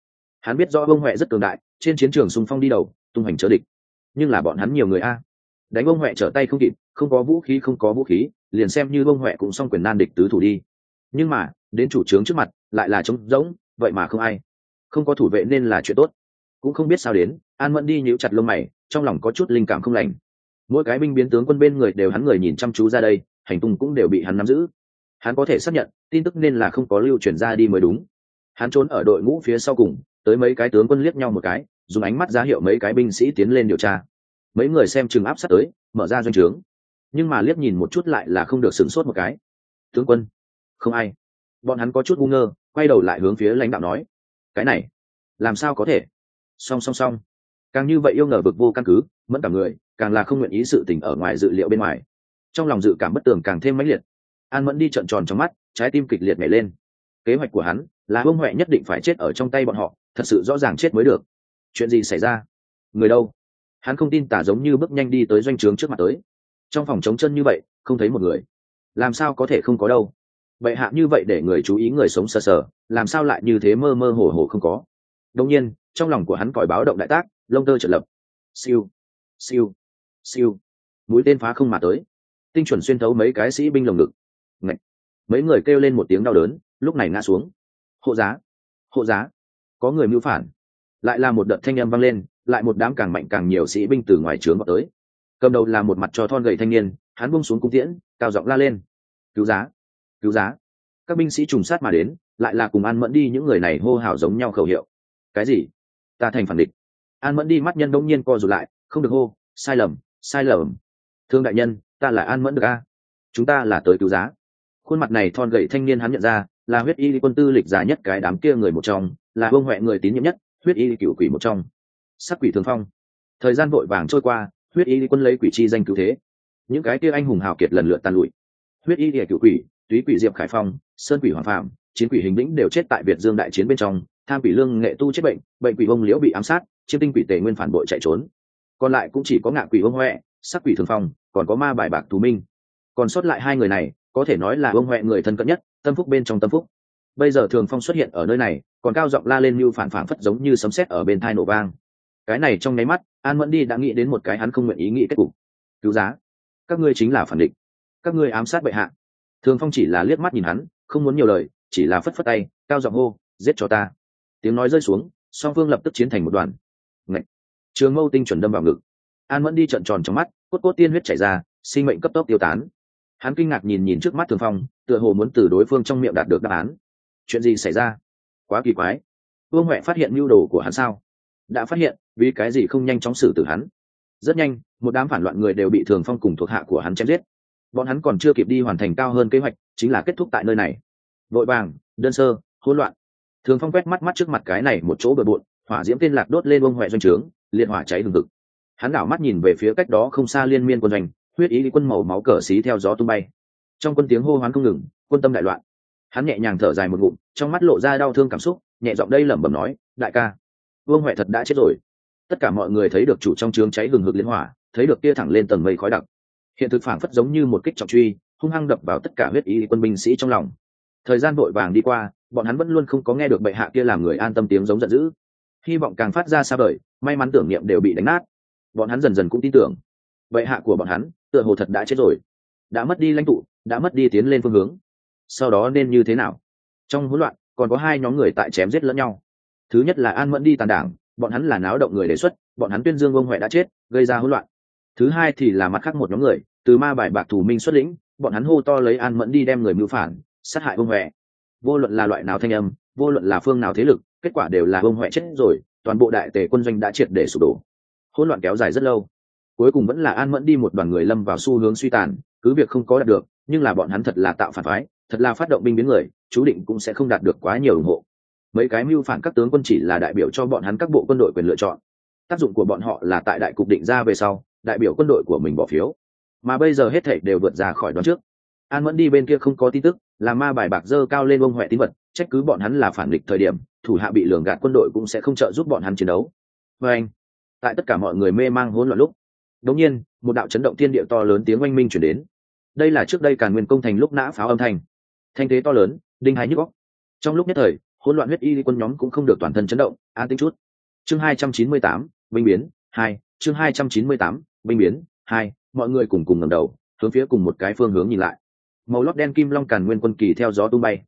Hắn biết rõ vương huệ rất cường đại, trên chiến trường xung phong đi đầu, tung hành chớ địch. Nhưng là bọn hắn nhiều người a. Đánh vương huệ trở tay không kịp, không có vũ khí, không có vũ khí, liền xem như vương huệ cũng xong quyền nan địch tứ thủ đi. Nhưng mà đến chủ trướng trước mặt, lại là trống rỗng, vậy mà không ai. Không có thủ vệ nên là chuyện tốt. Cũng không biết sao đến, an mẫn đi nhíu chặt lông mày, trong lòng có chút linh cảm không lành. Mỗi cái binh biến tướng quân bên người đều hắn người nhìn chăm chú ra đây, hành tung cũng đều bị hắn nắm giữ. Hắn có thể xác nhận, tin tức nên là không có lưu truyền ra đi mới đúng. Hắn trốn ở đội ngũ phía sau cùng, tới mấy cái tướng quân liếc nhau một cái, dùng ánh mắt ra hiệu mấy cái binh sĩ tiến lên điều tra. Mấy người xem chừng áp sát tới, mở ra doanh trướng. Nhưng mà liếc nhìn một chút lại là không được sửng sốt một cái. Tướng quân, không ai bọn hắn có chút ngu ngơ, quay đầu lại hướng phía lãnh đạo nói, cái này, làm sao có thể? Song song song. Càng như vậy yêu ngờ vực vô căn cứ mẫn cả người, càng là không nguyện ý sự tình ở ngoài dự liệu bên ngoài. Trong lòng dự cảm bất tường càng thêm mãnh liệt. An mẫn đi trợn tròn trong mắt, trái tim kịch liệt nhảy lên. Kế hoạch của hắn là hông huệ nhất định phải chết ở trong tay bọn họ, thật sự rõ ràng chết mới được. Chuyện gì xảy ra? Người đâu? Hắn không tin tả giống như bước nhanh đi tới doanh trướng trước mặt tới. Trong phòng chống chân như vậy, không thấy một người. Làm sao có thể không có đâu? Bệ hạ như vậy để người chú ý người sống sờ sờ, làm sao lại như thế mơ mơ hồ hồ không có? Đông nhiên, trong lòng của hắn còi báo động đại tác, lông tơ trợ lập. Siêu siêu siêu. Mũi tên phá không mà tới. Tinh chuẩn xuyên thấu mấy cái sĩ binh lồng ngực. Ngậy. mấy người kêu lên một tiếng đau đớn, lúc này ngã xuống. Hộ giá hộ giá. Có người mưu phản. Lại là một đợt thanh âm vang lên, lại một đám càng mạnh càng nhiều sĩ binh từ ngoài trướng vào tới. Cầm đầu là một mặt cho thon gầy thanh niên, hắn bung xuống cung tiễn, cao giọng la lên. Cứu giá cứu giá. Các binh sĩ trùng sát mà đến, lại là cùng an mẫn đi những người này hô hào giống nhau khẩu hiệu. Cái gì? Ta thành phản địch. An mẫn đi mắt nhân đông nhiên co rụt lại, không được hô, sai lầm sai lầm. Thương đại nhân, ta là an mẫn được a. Chúng ta là tới cứu giá. Khuôn mặt này thon gậy thanh niên hắn nhận ra, là huyết y quân tư lịch già nhất cái đám kia người một trong, là vương huệ người tín nhiệm nhất, huyết y cựu quỷ một trong. Sắc quỷ thường phong. Thời gian vội vàng trôi qua, huyết y quân lấy quỷ chi danh cứu thế. Những cái kia anh hùng hào kiệt lần lượt tan lụi. Huyết y địa cựu quỷ túy quỷ diệp khải phong, sơn quỷ hoàng phạm chiến quỷ hình lĩnh đều chết tại việt dương đại chiến bên trong, tham quỷ lương nghệ tu chết bệnh bệnh quỷ vông liễu bị ám sát, chiêm tinh quỷ tề nguyên phản bội chạy trốn. Còn lại cũng chỉ có ngạ quỷ vông huệ, sắc quỷ thường phong, còn có ma bài bạc tù minh. Còn sót lại hai người này, có thể nói là vông huệ người thân cận nhất, tâm phúc bên trong tâm phúc. Bây giờ thường phong xuất hiện ở nơi này, còn cao giọng la lên như phản phản phất giống như sấm sét ở bên thai nổ vang. Cái này trong nháy mắt, an mẫn đi đã nghĩ đến một cái hắn không nguyện ý nghĩ kết cục. Cứu giá, các ngươi chính là phản định các ngươi ám sát bệ hạ thường phong chỉ là liếc mắt nhìn hắn, không muốn nhiều lời, chỉ là phất phất tay, cao giọng hô, giết cho ta. Tiếng nói rơi xuống, song phương lập tức chiến thành một đoàn. Ngậy! trường mâu tinh chuẩn đâm vào ngực. An mẫn đi trận tròn trong mắt, cốt cốt tiên huyết chảy ra, sinh mệnh cấp tốc tiêu tán. Hắn kinh ngạc nhìn nhìn trước mắt thường phong, tựa hồ muốn từ đối phương trong miệng đạt được đáp án. Chuyện gì xảy ra? Quá kỳ quái. Vương huệ phát hiện mưu đồ của hắn sao? Đã phát hiện, vì cái gì không nhanh chóng xử tử hắn? Rất nhanh, một đám phản loạn người đều bị thường phong cùng thuộc hạ của hắn chém giết bọn hắn còn chưa kịp đi hoàn thành cao hơn kế hoạch, chính là kết thúc tại nơi này. Vội vàng, đơn sơ, hỗn loạn. Thường phong quét mắt mắt trước mặt cái này một chỗ bừa bộn, hỏa diễm tên lạc đốt lên bông huệ doanh trướng, liệt hỏa cháy hừng hực. Hắn đảo mắt nhìn về phía cách đó không xa liên miên quân doanh, huyết ý quân màu máu cờ xí theo gió tung bay. Trong quân tiếng hô hoán không ngừng, quân tâm đại loạn. Hắn nhẹ nhàng thở dài một ngụm, trong mắt lộ ra đau thương cảm xúc, nhẹ giọng đây lẩm bẩm nói, đại ca, vương huệ thật đã chết rồi. Tất cả mọi người thấy được chủ trong trướng cháy hừng hực liên hỏa, thấy được kia thẳng lên tầng mây khói đặc hiện thực phản phất giống như một kích trọng truy, hung hăng đập vào tất cả huyết ý quân binh sĩ trong lòng. Thời gian vội vàng đi qua, bọn hắn vẫn luôn không có nghe được bệ hạ kia làm người an tâm tiếng giống giận dữ. Hy vọng càng phát ra xa vời, may mắn tưởng niệm đều bị đánh nát. Bọn hắn dần dần cũng tin tưởng. Bệ hạ của bọn hắn, tựa hồ thật đã chết rồi. Đã mất đi lãnh tụ, đã mất đi tiến lên phương hướng. Sau đó nên như thế nào? Trong hỗn loạn, còn có hai nhóm người tại chém giết lẫn nhau. Thứ nhất là an mẫn đi tàn đảng, bọn hắn là náo động người đề xuất, bọn hắn tuyên dương ông huệ đã chết, gây ra hỗn loạn thứ hai thì là mặt khác một nhóm người, từ ma bài bạc thủ minh xuất lĩnh, bọn hắn hô to lấy an mẫn đi đem người mưu phản, sát hại ông huệ. Vô luận là loại nào thanh âm, vô luận là phương nào thế lực, kết quả đều là ông huệ chết rồi, toàn bộ đại tề quân doanh đã triệt để sụp đổ. Hỗn loạn kéo dài rất lâu. Cuối cùng vẫn là an mẫn đi một đoàn người lâm vào xu hướng suy tàn, cứ việc không có đạt được, nhưng là bọn hắn thật là tạo phản phái, thật là phát động binh biến người, chú định cũng sẽ không đạt được quá nhiều ủng hộ. Mấy cái mưu phản các tướng quân chỉ là đại biểu cho bọn hắn các bộ quân đội quyền lựa chọn. Tác dụng của bọn họ là tại đại cục định ra về sau đại biểu quân đội của mình bỏ phiếu. Mà bây giờ hết thảy đều vượt ra khỏi đoán trước. An mẫn đi bên kia không có tin tức, là ma bài bạc dơ cao lên ông huệ tín vật, trách cứ bọn hắn là phản địch thời điểm, thủ hạ bị lường gạt quân đội cũng sẽ không trợ giúp bọn hắn chiến đấu. Và anh, tại tất cả mọi người mê mang hỗn loạn lúc đống nhiên, một đạo chấn động thiên địa to lớn tiếng oanh minh chuyển đến. Đây là trước đây càn nguyên công thành lúc nã pháo âm thanh. Thanh thế to lớn, đinh hai nhức góc trong lúc nhất thời, hỗn loạn huyết y quân nhóm cũng không được toàn thân chấn động, an tính chút. Chương hai trăm chín mươi tám, binh biến, hai, chương hai trăm chín mươi tám binh biến, hai, mọi người cùng cùng ngầm đầu, hướng phía cùng một cái phương hướng nhìn lại. Màu lót đen kim long càn nguyên quân kỳ theo gió tung bay.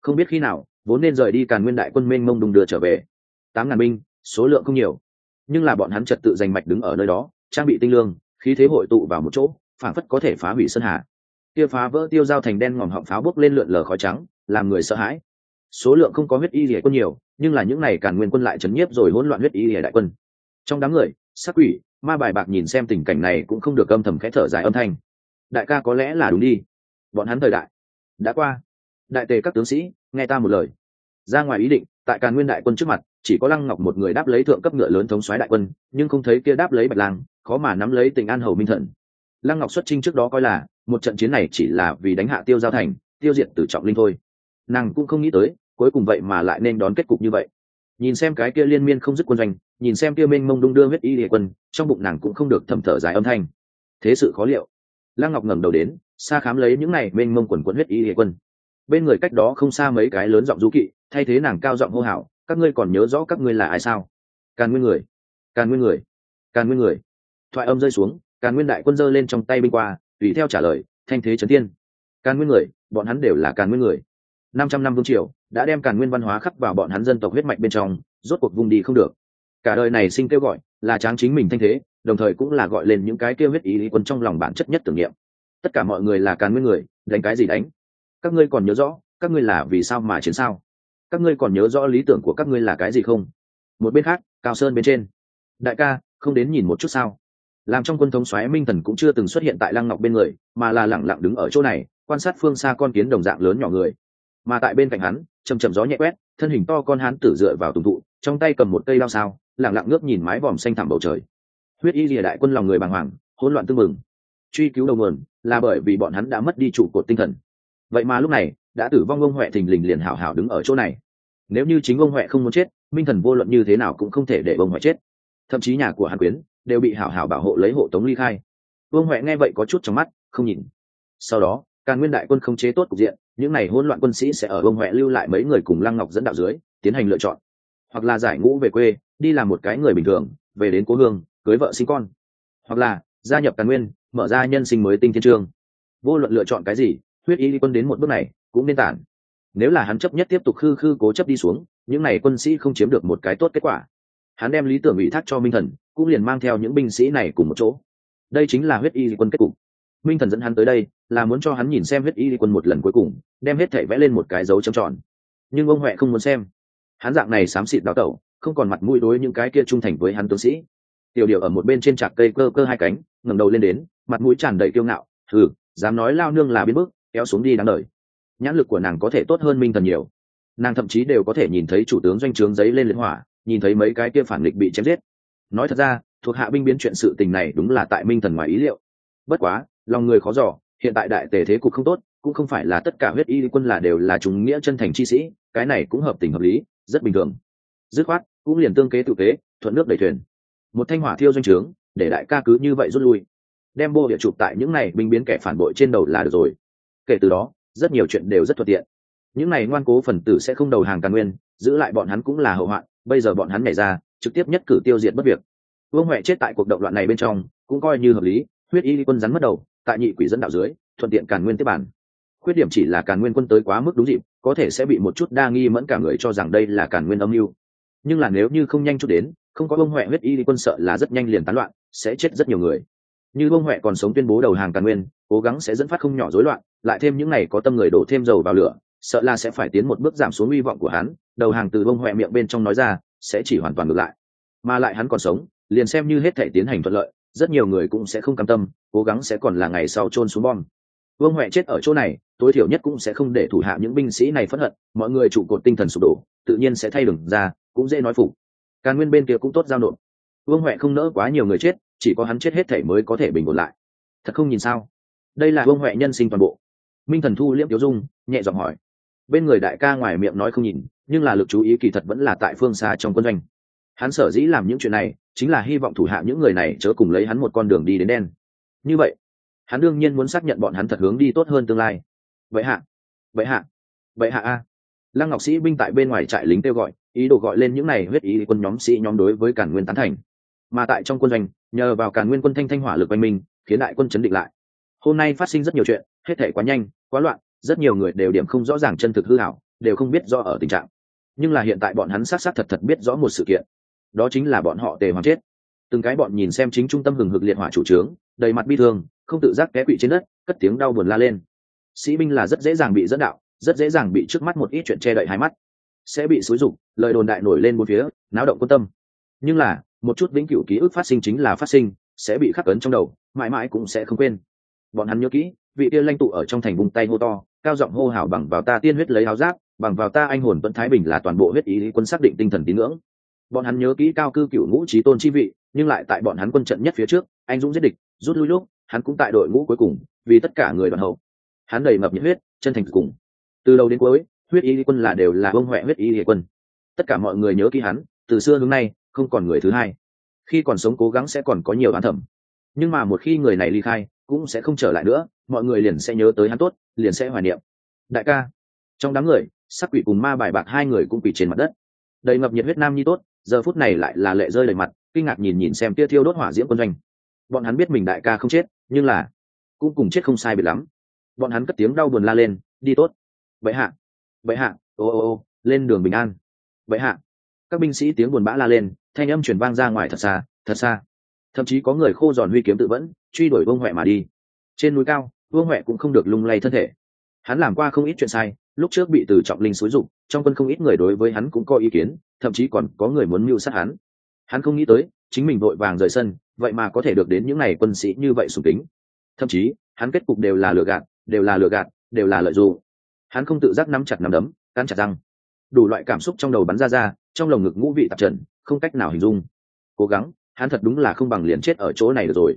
Không biết khi nào, vốn nên rời đi càn nguyên đại quân mênh mông đùng đưa trở về. Tám ngàn binh, số lượng không nhiều. Nhưng là bọn hắn trật tự giành mạch đứng ở nơi đó, trang bị tinh lương, khí thế hội tụ vào một chỗ phản phất có thể phá hủy sơn hà. Kia phá vỡ tiêu giao thành đen ngòm họng pháo bốc lên lượn lờ khói trắng, làm người sợ hãi. Số lượng không có huyết y rỉa quân nhiều, nhưng là những này càn nguyên quân lại chấn nhiếp rồi hỗn loạn huyết y rỉa đại quân. Trong đám người, sắc quỷ ma bài bạc nhìn xem tình cảnh này cũng không được âm thầm khẽ thở dài âm thanh. Đại ca có lẽ là đúng đi. Bọn hắn thời đại. Đã qua. Đại tề các tướng sĩ, nghe ta một lời. Ra ngoài ý định, tại càn nguyên đại quân trước mặt, chỉ có lăng ngọc một người đáp lấy thượng cấp ngựa lớn thống soái đại quân, nhưng không thấy kia đáp lấy bạch lang, khó mà nắm lấy tình an hầu minh thần. Lăng ngọc xuất trinh trước đó coi là, một trận chiến này chỉ là vì đánh hạ tiêu giao thành, tiêu diệt tử trọng linh thôi. Nàng cũng không nghĩ tới, cuối cùng vậy mà lại nên đón kết cục như vậy nhìn xem cái kia liên miên không dứt quân doanh, nhìn xem kia mênh mông đung đưa huyết y địa quân, trong bụng nàng cũng không được thầm thở dài âm thanh. Thế sự khó liệu. Lăng ngọc ngẩng đầu đến xa khám lấy những này mênh mông quần quẫn huyết y địa quân. Bên người cách đó không xa mấy cái lớn giọng du kỵ, thay thế nàng cao giọng hô hào, các ngươi còn nhớ rõ các ngươi là ai sao? Càn nguyên người, càn nguyên người, càn nguyên người. Thoại âm rơi xuống, càn nguyên đại quân giơ lên trong tay binh qua, tùy theo trả lời, thanh thế trấn tiên càn nguyên người, bọn hắn đều là càn nguyên người. Năm trăm năm vương triều đã đem càn nguyên văn hóa khắc vào bọn hắn dân tộc huyết mạch bên trong, rốt cuộc vùng đi không được. Cả đời này sinh kêu gọi là tráng chính mình thanh thế, đồng thời cũng là gọi lên những cái kêu huyết ý lý quân trong lòng bản chất nhất tưởng niệm. Tất cả mọi người là càn nguyên người, đánh cái gì đánh? Các ngươi còn nhớ rõ, các ngươi là vì sao mà chiến sao? Các ngươi còn nhớ rõ lý tưởng của các ngươi là cái gì không? Một bên khác, cao sơn bên trên. Đại ca, không đến nhìn một chút sao? Làm trong quân thống xoáy minh thần cũng chưa từng xuất hiện tại lăng ngọc bên người, mà là lẳng lặng đứng ở chỗ này, quan sát phương xa con kiến đồng dạng lớn nhỏ người. Mà tại bên cạnh hắn chầm chầm gió nhẹ quét, thân hình to con hắn tử dựa vào tùng thụ, trong tay cầm một cây lao sao lẳng lặng ngước nhìn mái vòm xanh thẳm bầu trời. Huyết y lìa đại quân lòng người bàng hoàng, hỗn loạn tương mừng truy cứu đầu nguồn là bởi vì bọn hắn đã mất đi trụ cột tinh thần. Vậy mà lúc này, đã tử vong ông huệ thình lình liền hảo hảo đứng ở chỗ này. Nếu như chính ông huệ không muốn chết, minh thần vô luận như thế nào cũng không thể để ông huệ chết. Thậm chí nhà của hàn quyến đều bị hảo hảo bảo hộ lấy hộ tống ly khai. Vương huệ nghe vậy có chút trong mắt, không nhìn. Sau đó, càn nguyên đại quân không chế tốt cục diện những này hỗn loạn quân sĩ sẽ ở ông huệ lưu lại mấy người cùng lăng ngọc dẫn đạo dưới, tiến hành lựa chọn. Hoặc là giải ngũ về quê, đi làm một cái người bình thường, về đến cố hương, cưới vợ sinh con. Hoặc là, gia nhập càn nguyên, mở ra nhân sinh mới tinh thiên trường. Vô luận lựa chọn cái gì, huyết y quân đến một bước này, cũng nên tản. Nếu là hắn chấp nhất tiếp tục khư khư cố chấp đi xuống, những n à y quân sĩ không chiếm được một cái tốt kết quả. Hắn đem lý tưởng ủy thác cho minh thần, cũng liền mang theo những binh sĩ này cùng một chỗ. Đây chính là huyết y quân kết cục minh thần dẫn hắn tới đây, là muốn cho hắn nhìn xem huyết y quân một lần cuối cùng, đem hết thể vẽ lên một cái dấu trầm tròn. Nhưng ông huệ không muốn xem. Hắn dạng này xám xịt đào tẩu, không còn mặt mũi đối những cái kia trung thành với hắn tướng sĩ. Tiểu điệu ở một bên trên trạc cây cơ cơ hai cánh, ngẩng đầu lên đến, mặt mũi tràn đầy kiêu ngạo thử dám nói lao nương là biến bước kéo xuống đi đáng đời. Nhãn lực của nàng có thể tốt hơn minh thần nhiều. Nàng thậm chí đều có thể nhìn thấy chủ tướng doanh trướng giấy lên liên hỏa, nhìn thấy mấy cái kia phản nghịch bị chém giết. Nói thật ra, thuộc hạ binh biến chuyện sự tình này đúng là tại minh thần ngoài ý liệu. Bất quá lòng người khó dò, hiện tại đại tề thế cục không tốt, cũng không phải là tất cả huyết y quân là đều là chúng nghĩa chân thành chi sĩ, cái này cũng hợp tình hợp lý, rất bình thường. Dứt khoát, cũng liền tương kế tự kế, thuận nước đẩy thuyền. Một thanh hỏa thiêu doanh trướng, để đại ca cứ như vậy rút lui. Đem bô địa chụp tại những này binh biến kẻ phản bội trên đầu là được rồi. Kể từ đó, rất nhiều chuyện đều rất thuận tiện. Những này ngoan cố phần tử sẽ không đầu hàng càn nguyên, giữ lại bọn hắn cũng là hậu hoạn, bây giờ bọn hắn nhảy ra, trực tiếp nhất cử tiêu diệt bất việc. Vương huệ chết tại cuộc động loạn này bên trong, cũng coi như hợp lý, huyết y quân rắn mất đầu tại nhị quỷ dẫn đạo dưới, thuận tiện càn nguyên tiếp bản khuyết điểm chỉ là càn nguyên quân tới quá mức đúng dịp, có thể sẽ bị một chút đa nghi mẫn cả người cho rằng đây là càn nguyên âm mưu. Nhưng là nếu như không nhanh chút đến, không có bông huệ huyết y quân sợ là rất nhanh liền tán loạn, sẽ chết rất nhiều người. Như bông huệ còn sống tuyên bố đầu hàng càn nguyên, cố gắng sẽ dẫn phát không nhỏ rối loạn, lại thêm những ngày có tâm người đổ thêm dầu vào lửa, sợ là sẽ phải tiến một bước giảm xuống hy vọng của hắn, đầu hàng từ bông huệ miệng bên trong nói ra, sẽ chỉ hoàn toàn ngược lại. Mà lại hắn còn sống, liền xem như hết thể tiến hành thuận lợi rất nhiều người cũng sẽ không cam tâm, cố gắng sẽ còn là ngày sau trôn xuống bom. Vương huệ chết ở chỗ này, tối thiểu nhất cũng sẽ không để thủ hạ những binh sĩ này phẫn hận, mọi người trụ cột tinh thần sụp đổ, tự nhiên sẽ thay đường ra, cũng dễ nói phục. Càn nguyên bên kia cũng tốt giao nộp. Vương huệ không nỡ quá nhiều người chết, chỉ có hắn chết hết thể mới có thể bình ổn lại. Thật không nhìn sao? Đây là vương huệ nhân sinh toàn bộ. Minh thần thu liễm tiểu dung, nhẹ giọng hỏi. Bên người đại ca ngoài miệng nói không nhìn, nhưng là lực chú ý kỳ thật vẫn là tại phương xa trong quân doanh hắn sở dĩ làm những chuyện này chính là hy vọng thủ hạ những người này chớ cùng lấy hắn một con đường đi đến đen. Như vậy, hắn đương nhiên muốn xác nhận bọn hắn thật hướng đi tốt hơn tương lai. Vậy hạ vậy hạ vậy hạ a. Lăng ngọc sĩ binh tại bên ngoài trại lính kêu gọi, ý đồ gọi lên những này huyết ý quân nhóm sĩ nhóm đối với cản nguyên tán thành. Mà tại trong quân doanh, nhờ vào cản nguyên quân thanh thanh hỏa lực oanh minh, khiến đại quân chấn định lại. Hôm nay phát sinh rất nhiều chuyện, hết thể quá nhanh, quá loạn, rất nhiều người đều điểm không rõ ràng chân thực hư hảo đều không biết do ở tình trạng. Nhưng là hiện tại bọn hắn sát sát thật thật biết rõ một sự kiện đó chính là bọn họ tề hoàng chết. Từng cái bọn nhìn xem chính trung tâm hừng hực liệt hỏa chủ trướng, đầy mặt bi thương, không tự giác té quỵ trên đất, cất tiếng đau buồn la lên. Sĩ binh là rất dễ dàng bị dẫn đạo, rất dễ dàng bị trước mắt một ít chuyện che đậy hai mắt. Sẽ bị xúi rục lời đồn đại nổi lên bốn phía, náo động quan tâm. Nhưng là, một chút vĩnh cửu ký ức phát sinh chính là phát sinh, sẽ bị khắc ấn trong đầu, mãi mãi cũng sẽ không quên. Bọn hắn nhớ kỹ, vị tiên lanh tụ ở trong thành vùng tay hô to, cao giọng hô hào bằng vào ta tiên huyết lấy áo giáp, bằng vào ta anh hồn vẫn thái bình là toàn bộ huyết ý quân xác định tinh thần tín ngưỡng bọn hắn nhớ kỹ cao cư cựu ngũ trí tôn chi vị, nhưng lại tại bọn hắn quân trận nhất phía trước, anh dũng giết địch, rút lui lúc, hắn cũng tại đội ngũ cuối cùng, vì tất cả người đoàn hậu. Hắn đầy ngập nhiệt huyết, chân thành cùng. Từ đầu đến cuối, huyết y quân là đều là bông huệ huyết y quân. Tất cả mọi người nhớ kỹ hắn, từ xưa hướng nay, không còn người thứ hai. Khi còn sống cố gắng sẽ còn có nhiều án thẩm. Nhưng mà một khi người này ly khai, cũng sẽ không trở lại nữa, mọi người liền sẽ nhớ tới hắn tốt, liền sẽ hoài niệm. Đại ca. Trong đám người, sắc quỷ cùng ma bài bạc hai người cũng quỷ trên mặt đất. Đầy ngập nhiệt huyết nam nhi tốt giờ phút này lại là lệ rơi đầy mặt, kinh ngạc nhìn nhìn xem tia thiêu đốt hỏa diễm quân doanh. Bọn hắn biết mình đại ca không chết, nhưng là cũng cùng chết không sai biệt lắm. Bọn hắn cất tiếng đau buồn la lên, đi tốt. Vậy hạ. Vậy hạ. Ô ô ô, lên đường bình an. Vậy hạ. Các binh sĩ tiếng buồn bã la lên, thanh âm chuyển vang ra ngoài thật xa thật xa. Thậm chí có người khô giòn huy kiếm tự vẫn truy đuổi vương huệ mà đi. Trên núi cao, vương huệ cũng không được lung lay thân thể. Hắn làm qua không ít chuyện sai, lúc trước bị từ trọng linh xúi rụng trong quân không ít người đối với hắn cũng có ý kiến thậm chí còn có người muốn mưu sát hắn. Hắn không nghĩ tới, chính mình vội vàng rời sân, vậy mà có thể được đến những n à y quân sĩ như vậy sùng kính. Thậm chí, hắn kết cục đều là lừa gạt, đều là lừa gạt, đều là lợi dụng. Hắn không tự giác nắm chặt nắm đấm, cắn chặt răng. Đủ loại cảm xúc trong đầu bắn ra ra, trong lồng ngực ngũ vị tạp trần, không cách nào hình dung. Cố gắng, hắn thật đúng là không bằng liền chết ở chỗ này được rồi.